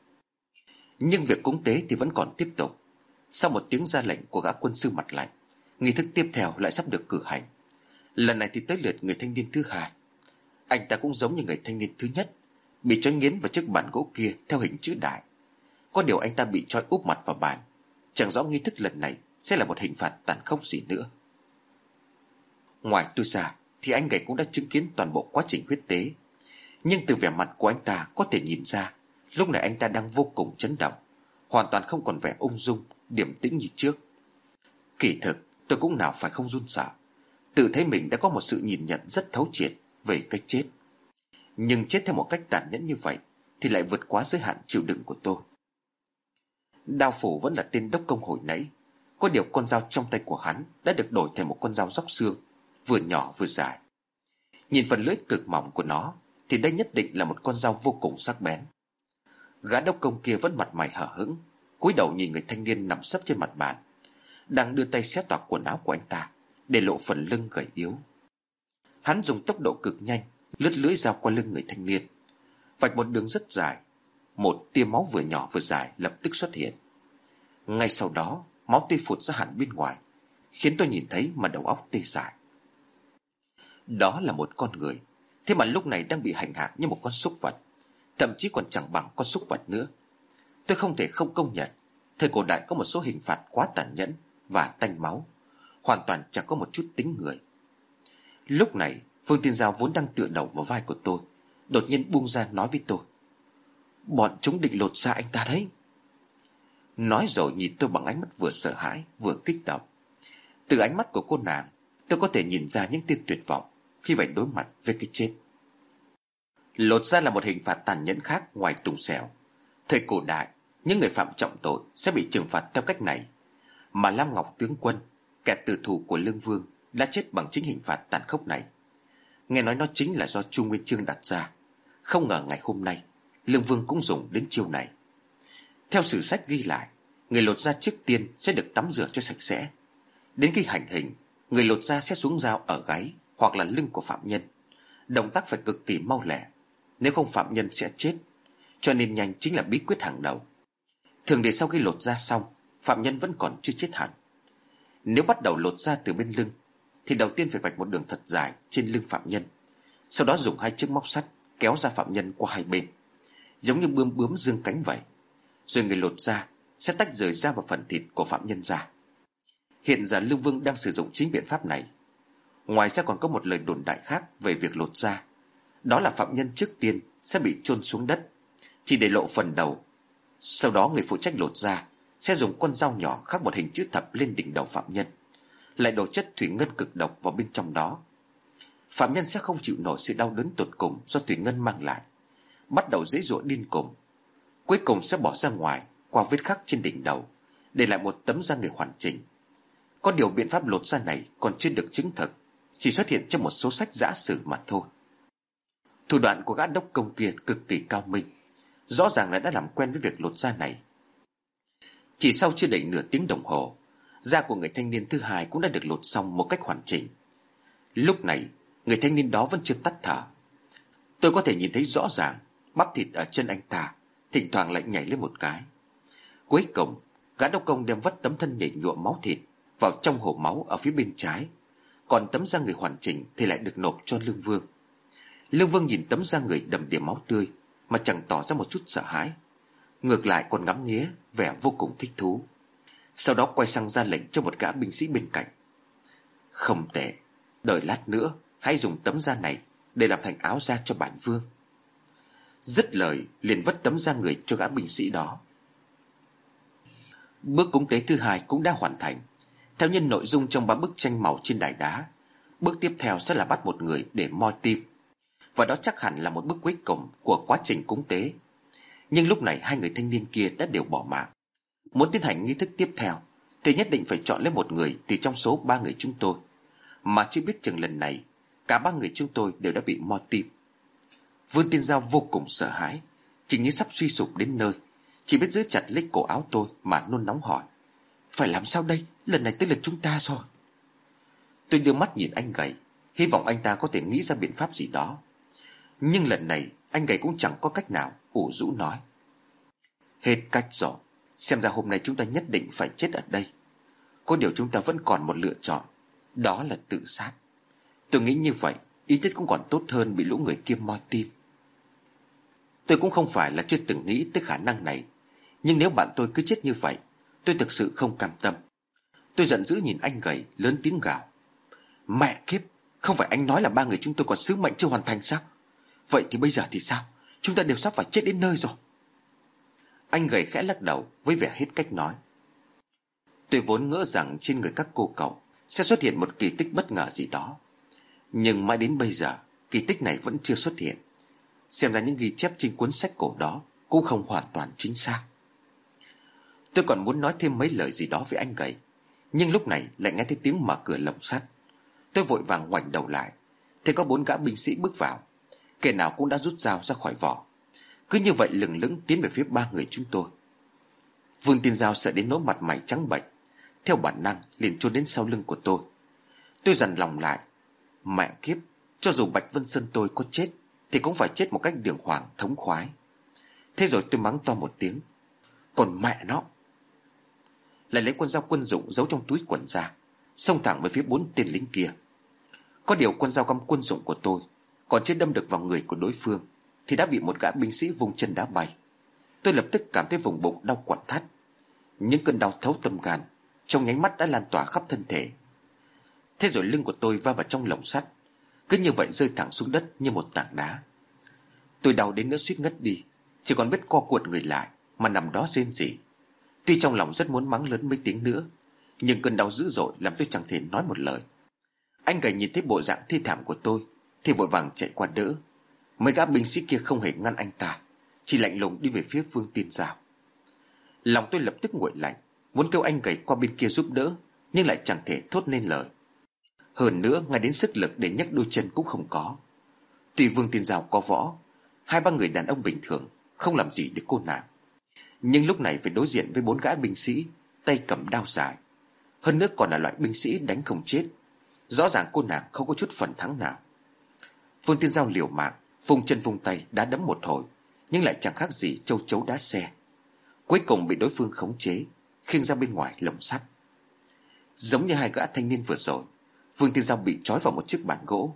Nhưng việc cúng tế thì vẫn còn tiếp tục. Sau một tiếng ra lệnh của gã quân sư mặt lạnh, Nghi thức tiếp theo lại sắp được cử hành. Lần này thì tới lượt người thanh niên thứ hai. Anh ta cũng giống như người thanh niên thứ nhất, Bị trói nghiến vào chiếc bàn gỗ kia Theo hình chữ đại. Có điều anh ta bị trói úp mặt vào bàn. Chẳng rõ nghi thức lần này Sẽ là một hình phạt tàn khốc gì nữa. Ngoài tôi ra, Thì anh gầy cũng đã chứng kiến toàn bộ quá trình huyết tế. Nhưng từ vẻ mặt của anh ta Có thể nhìn ra, Lúc này anh ta đang vô cùng chấn động, Hoàn toàn không còn vẻ ung dung Điểm tĩnh như trước. Kỳ thực, tôi cũng nào phải không run sợ. Tự thấy mình đã có một sự nhìn nhận rất thấu triệt Về cách chết. Nhưng chết theo một cách tàn nhẫn như vậy Thì lại vượt quá giới hạn chịu đựng của tôi. Đao phủ vẫn là tên đốc công hồi nãy. Có điều con dao trong tay của hắn Đã được đổi thành một con dao róc xương, Vừa nhỏ vừa dài. Nhìn phần lưỡi cực mỏng của nó Thì đây nhất định là một con dao vô cùng sắc bén. Gã đốc công kia vẫn mặt mày hở hững, cúi đầu nhìn người thanh niên nằm sấp trên mặt bàn, Đang đưa tay xé toạc quần áo của anh ta. Để lộ phần lưng gầy yếu. Hắn dùng tốc độ cực nhanh, Lướt lưỡi dao qua lưng người thanh niên. Vạch một đường rất dài, Một tia máu vừa nhỏ vừa dài lập tức xuất hiện. Ngay sau đó, Máu tươi phụt ra hẳn bên ngoài, Khiến tôi nhìn thấy mà đầu óc tê dại. Đó là một con người, Thế mà lúc này đang bị hành hạ như một con súc vật, Thậm chí còn chẳng bằng con súc vật nữa. Tôi không thể không công nhận, Thời cổ đại có một số hình phạt quá tàn nhẫn Và tanh máu. Hoàn toàn chẳng có một chút tính người. Lúc này, Phương Tiên Giao vốn đang tựa đầu vào vai của tôi, Đột nhiên buông ra nói với tôi. Bọn chúng định lột ra anh ta đấy. Nói rồi nhìn tôi bằng ánh mắt vừa sợ hãi, Vừa kích động. Từ ánh mắt của cô nàng, Tôi có thể nhìn ra những tia tuyệt vọng Khi phải đối mặt với cái chết. Lột ra là một hình phạt tàn nhẫn khác ngoài tùng xẻo. Thời cổ đại, Những người phạm trọng tội sẽ bị trừng phạt theo cách này. Mà Lam Ngọc tướng quân Kẻ tử thủ của Lương Vương Đã chết bằng chính hình phạt tàn khốc này. Nghe nói nó chính là do Chu Nguyên Chương đặt ra. Không ngờ ngày hôm nay, Lương Vương cũng dùng đến chiêu này. Theo sử sách ghi lại, Người lột da trước tiên sẽ được tắm rửa cho sạch sẽ. Đến khi hành hình, Người lột da sẽ xuống dao ở gáy Hoặc là lưng của phạm nhân. Động tác phải cực kỳ mau lẹ. Nếu không phạm nhân sẽ chết, Cho nên nhanh chính là bí quyết hàng đầu. Thường để sau khi lột da xong, Phạm nhân vẫn còn chưa chết hẳn. Nếu bắt đầu lột ra từ bên lưng, Thì đầu tiên phải vạch một đường thật dài Trên lưng phạm nhân. Sau đó dùng hai chiếc móc sắt Kéo ra phạm nhân qua hai bên. Giống như bươm bướm dương cánh vậy. Rồi người lột ra Sẽ tách rời da và phần thịt của phạm nhân ra. Hiện giờ lưu Vương đang sử dụng chính biện pháp này. Ngoài ra còn có một lời đồn đại khác Về việc lột da. Đó là phạm nhân trước tiên sẽ bị chôn xuống đất, Chỉ để lộ phần đầu. Sau đó người phụ trách lột da sẽ dùng con dao nhỏ khắc một hình chữ thập lên đỉnh đầu phạm nhân, Lại đổ chất thủy ngân cực độc vào bên trong đó. Phạm nhân sẽ không chịu nổi sự đau đớn tột cùng Do thủy ngân mang lại, Bắt đầu dễ dụa điên cùng Cuối cùng sẽ bỏ ra ngoài Qua vết khắc trên đỉnh đầu, Để lại một tấm da người hoàn chỉnh. Có điều biện pháp lột da này còn chưa được chứng thực, Chỉ xuất hiện trong một số sách giã sử mà thôi. Thủ đoạn của gã đốc công kia cực kỳ cao minh, Rõ ràng là đã làm quen với việc lột da này. Chỉ sau chưa đầy nửa tiếng đồng hồ, Da của người thanh niên thứ hai cũng đã được lột xong một cách hoàn chỉnh. Lúc này, Người thanh niên đó vẫn chưa tắt thở. Tôi có thể nhìn thấy rõ ràng, Bắp thịt ở chân anh ta Thỉnh thoảng lại nhảy lên một cái. Cuối cùng, Gã đốc công đem vất tấm thân nhảy nhuộm máu thịt Vào trong hồ máu ở phía bên trái. Còn tấm da người hoàn chỉnh Thì lại được nộp cho Lương Vương. Lương Vương nhìn tấm da người đầm đìa máu tươi Mà chẳng tỏ ra một chút sợ hãi. Ngược lại còn ngắm nghía, Vẻ vô cùng thích thú. Sau đó quay sang ra lệnh cho một gã binh sĩ bên cạnh. Không tệ, Đợi lát nữa, Hãy dùng tấm da này Để làm thành áo da cho bản vương. Dứt lời, liền vất tấm da người cho gã binh sĩ đó. Bước cúng tế thứ hai cũng đã hoàn thành. Theo nhân nội dung trong ba bức tranh màu trên đài đá, Bước tiếp theo sẽ là bắt một người để moi tim. Và đó chắc hẳn là một bước cuối cùng của quá trình cúng tế. Nhưng lúc này hai người thanh niên kia đã đều bỏ mạng. Muốn tiến hành nghi thức tiếp theo, Thì nhất định phải chọn lấy một người từ trong số ba người chúng tôi. Mà chưa biết chừng lần này, Cả ba người chúng tôi đều đã bị mò tim. Vương Tiên Giao vô cùng sợ hãi, Chỉ như sắp suy sụp đến nơi. Chỉ biết giữ chặt lấy cổ áo tôi Mà nôn nóng hỏi, Phải làm sao đây? Lần này tới lượt chúng ta rồi. Tôi đưa mắt nhìn anh gầy, Hy vọng anh ta có thể nghĩ ra biện pháp gì đó. Nhưng lần này anh gầy cũng chẳng có cách nào ủ rũ nói. Hết cách rồi. Xem ra hôm nay chúng ta nhất định phải chết ở đây. Có điều chúng ta vẫn còn một lựa chọn. Đó là tự sát. Tôi nghĩ như vậy, Ít nhất cũng còn tốt hơn bị lũ người kia moi tim. Tôi cũng không phải là chưa từng nghĩ tới khả năng này. Nhưng nếu bạn tôi cứ chết như vậy, Tôi thực sự không cam tâm. Tôi giận dữ nhìn anh gầy, lớn tiếng gào. Mẹ kiếp, Không phải anh nói là ba người chúng tôi còn sứ mệnh chưa hoàn thành sao? Vậy thì bây giờ thì sao? Chúng ta đều sắp phải chết đến nơi rồi. Anh gầy khẽ lắc đầu Với vẻ hết cách nói. Tôi vốn ngỡ rằng trên người các cô cậu Sẽ xuất hiện một kỳ tích bất ngờ gì đó. Nhưng mãi đến bây giờ, Kỳ tích này vẫn chưa xuất hiện. Xem ra những ghi chép trên cuốn sách cổ đó Cũng không hoàn toàn chính xác. Tôi còn muốn nói thêm mấy lời gì đó với anh gầy. Nhưng lúc này lại nghe thấy tiếng mở cửa lồng sắt. Tôi vội vàng ngoảnh đầu lại. Thì có bốn gã binh sĩ bước vào. Kẻ nào cũng đã rút dao ra khỏi vỏ. Cứ như vậy lừng lững tiến về phía ba người chúng tôi. Vương Tiên Giao sợ đến nỗi mặt mày trắng bệch. Theo bản năng, liền trốn đến sau lưng của tôi. Tôi dằn lòng lại. Mẹ kiếp, Cho dù Bạch Vân Sơn tôi có chết, Thì cũng phải chết một cách đường hoàng, thống khoái. Thế rồi tôi mắng to một tiếng. Còn mẹ nó. Lại lấy con dao quân dụng giấu trong túi quần ra, Xông thẳng về phía bốn tên lính kia. Có điều con dao găm quân dụng của tôi còn chưa đâm được vào người của đối phương, Thì đã bị một gã binh sĩ vùng chân đá bay. Tôi lập tức cảm thấy vùng bụng đau quặn thắt. Những cơn đau thấu tâm gan, Trong nháy mắt đã lan tỏa khắp thân thể. Thế rồi lưng của tôi va vào trong lồng sắt, Cứ như vậy rơi thẳng xuống đất như một tảng đá. Tôi đau đến nỗi suýt ngất đi, Chỉ còn biết co cuộn người lại Mà nằm đó rên rỉ. Tuy trong lòng rất muốn mắng lớn mấy tiếng nữa, Nhưng cơn đau dữ dội làm tôi chẳng thể nói một lời. Anh gầy nhìn thấy bộ dạng thi thảm của tôi thì vội vàng chạy qua đỡ. Mấy gã binh sĩ kia không hề ngăn anh ta, Chỉ lạnh lùng đi về phía Vương Tiên Giao. Lòng tôi lập tức nguội lạnh, Muốn kêu anh gầy qua bên kia giúp đỡ, Nhưng lại chẳng thể thốt nên lời. Hơn nữa, ngay đến sức lực để nhấc đôi chân cũng không có. Tuy Vương Tiên Giao có võ, Hai ba người đàn ông bình thường, Không làm gì để cô nàng. Nhưng lúc này phải đối diện với bốn gã binh sĩ, Tay cầm đao dài. Hơn nữa còn là loại binh sĩ đánh không chết. Rõ ràng cô nàng không có chút phần thắng nào. Vương Tiên Giao liều mạng phung chân vung tay đã đấm một hồi, Nhưng lại chẳng khác gì châu chấu đá xe. Cuối cùng bị đối phương khống chế, khiêng ra bên ngoài lồng sắt. Giống như hai gã thanh niên vừa rồi Vương Tiên Giao bị trói vào một chiếc bàn gỗ,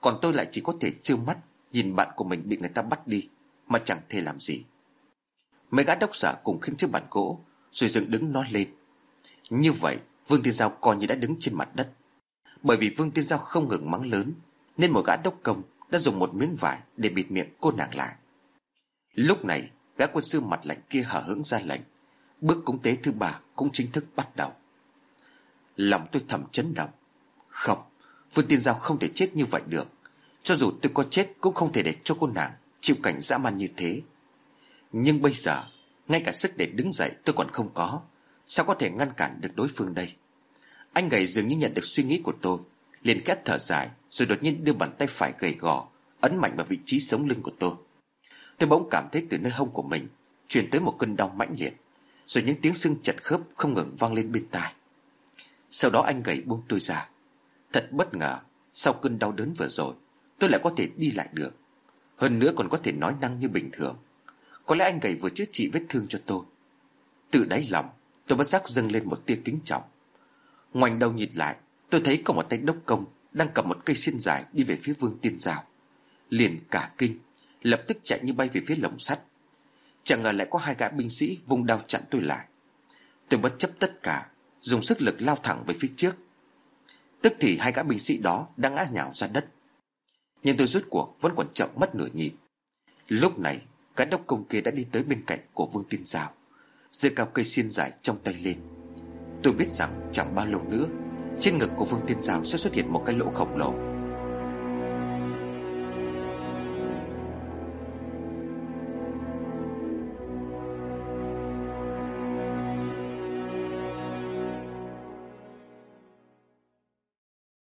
Còn tôi lại chỉ có thể trơ mắt Nhìn bạn của mình bị người ta bắt đi, Mà chẳng thể làm gì. Mấy gã đốc giả cùng khiêng chiếc bàn gỗ, Rồi dựng đứng nó lên. Như vậy, Vương Tiên Giao coi như đã đứng trên mặt đất, Bởi vì Vương Tiên Giao không ngừng mắng lớn. Nên một gã đốc công đã dùng một miếng vải Để bịt miệng cô nàng lại. Lúc này, gã quân sư mặt lạnh kia hở hững ra lệnh. Bước cúng tế thứ ba cũng chính thức bắt đầu. Lòng tôi thầm chấn động. Không Vương Tiên Giao không thể chết như vậy được. Cho dù tôi có chết cũng không thể để cho cô nàng Chịu cảnh dã man như thế. Nhưng bây giờ, Ngay cả sức để đứng dậy tôi còn không có. Sao có thể ngăn cản được đối phương đây? Anh gầy dường như nhận được suy nghĩ của tôi, liền két thở dài rồi đột nhiên đưa bàn tay phải gầy gò, Ấn mạnh vào vị trí sống lưng của tôi. Tôi bỗng cảm thấy từ nơi hông của mình Truyền tới một cơn đau mãnh liệt, Rồi những tiếng xương chật khớp không ngừng vang lên bên tai. Sau đó anh gầy buông tôi ra. Thật bất ngờ, Sau cơn đau đớn vừa rồi, Tôi lại có thể đi lại được. Hơn nữa còn có thể nói năng như bình thường. Có lẽ anh gầy vừa chữa trị vết thương cho tôi. Từ đáy lòng, Tôi bất giác dâng lên một tia kính trọng. Ngoảnh đầu nhìn lại, Tôi thấy có một tay đốc công đang cầm một cây xiên dài đi về phía vương tiên giao. Liền cả kinh, Lập tức chạy như bay về phía lồng sắt. Chẳng ngờ lại có hai gã binh sĩ Vùng đao chặn tôi lại. Tôi bất chấp tất cả, Dùng sức lực lao thẳng về phía trước. Tức thì hai gã binh sĩ đó đang ngã nhào ra đất. Nhưng tôi rút cuộc vẫn còn chậm mất nửa nhịp. Lúc này, Cái đốc công kia đã đi tới bên cạnh của Vương Tiên Giao, giơ cao cây xiên dài trong tay lên. Tôi biết rằng chẳng bao lâu nữa trên ngực của Vương Tiên Giao sẽ xuất hiện một cái lỗ khổng lồ.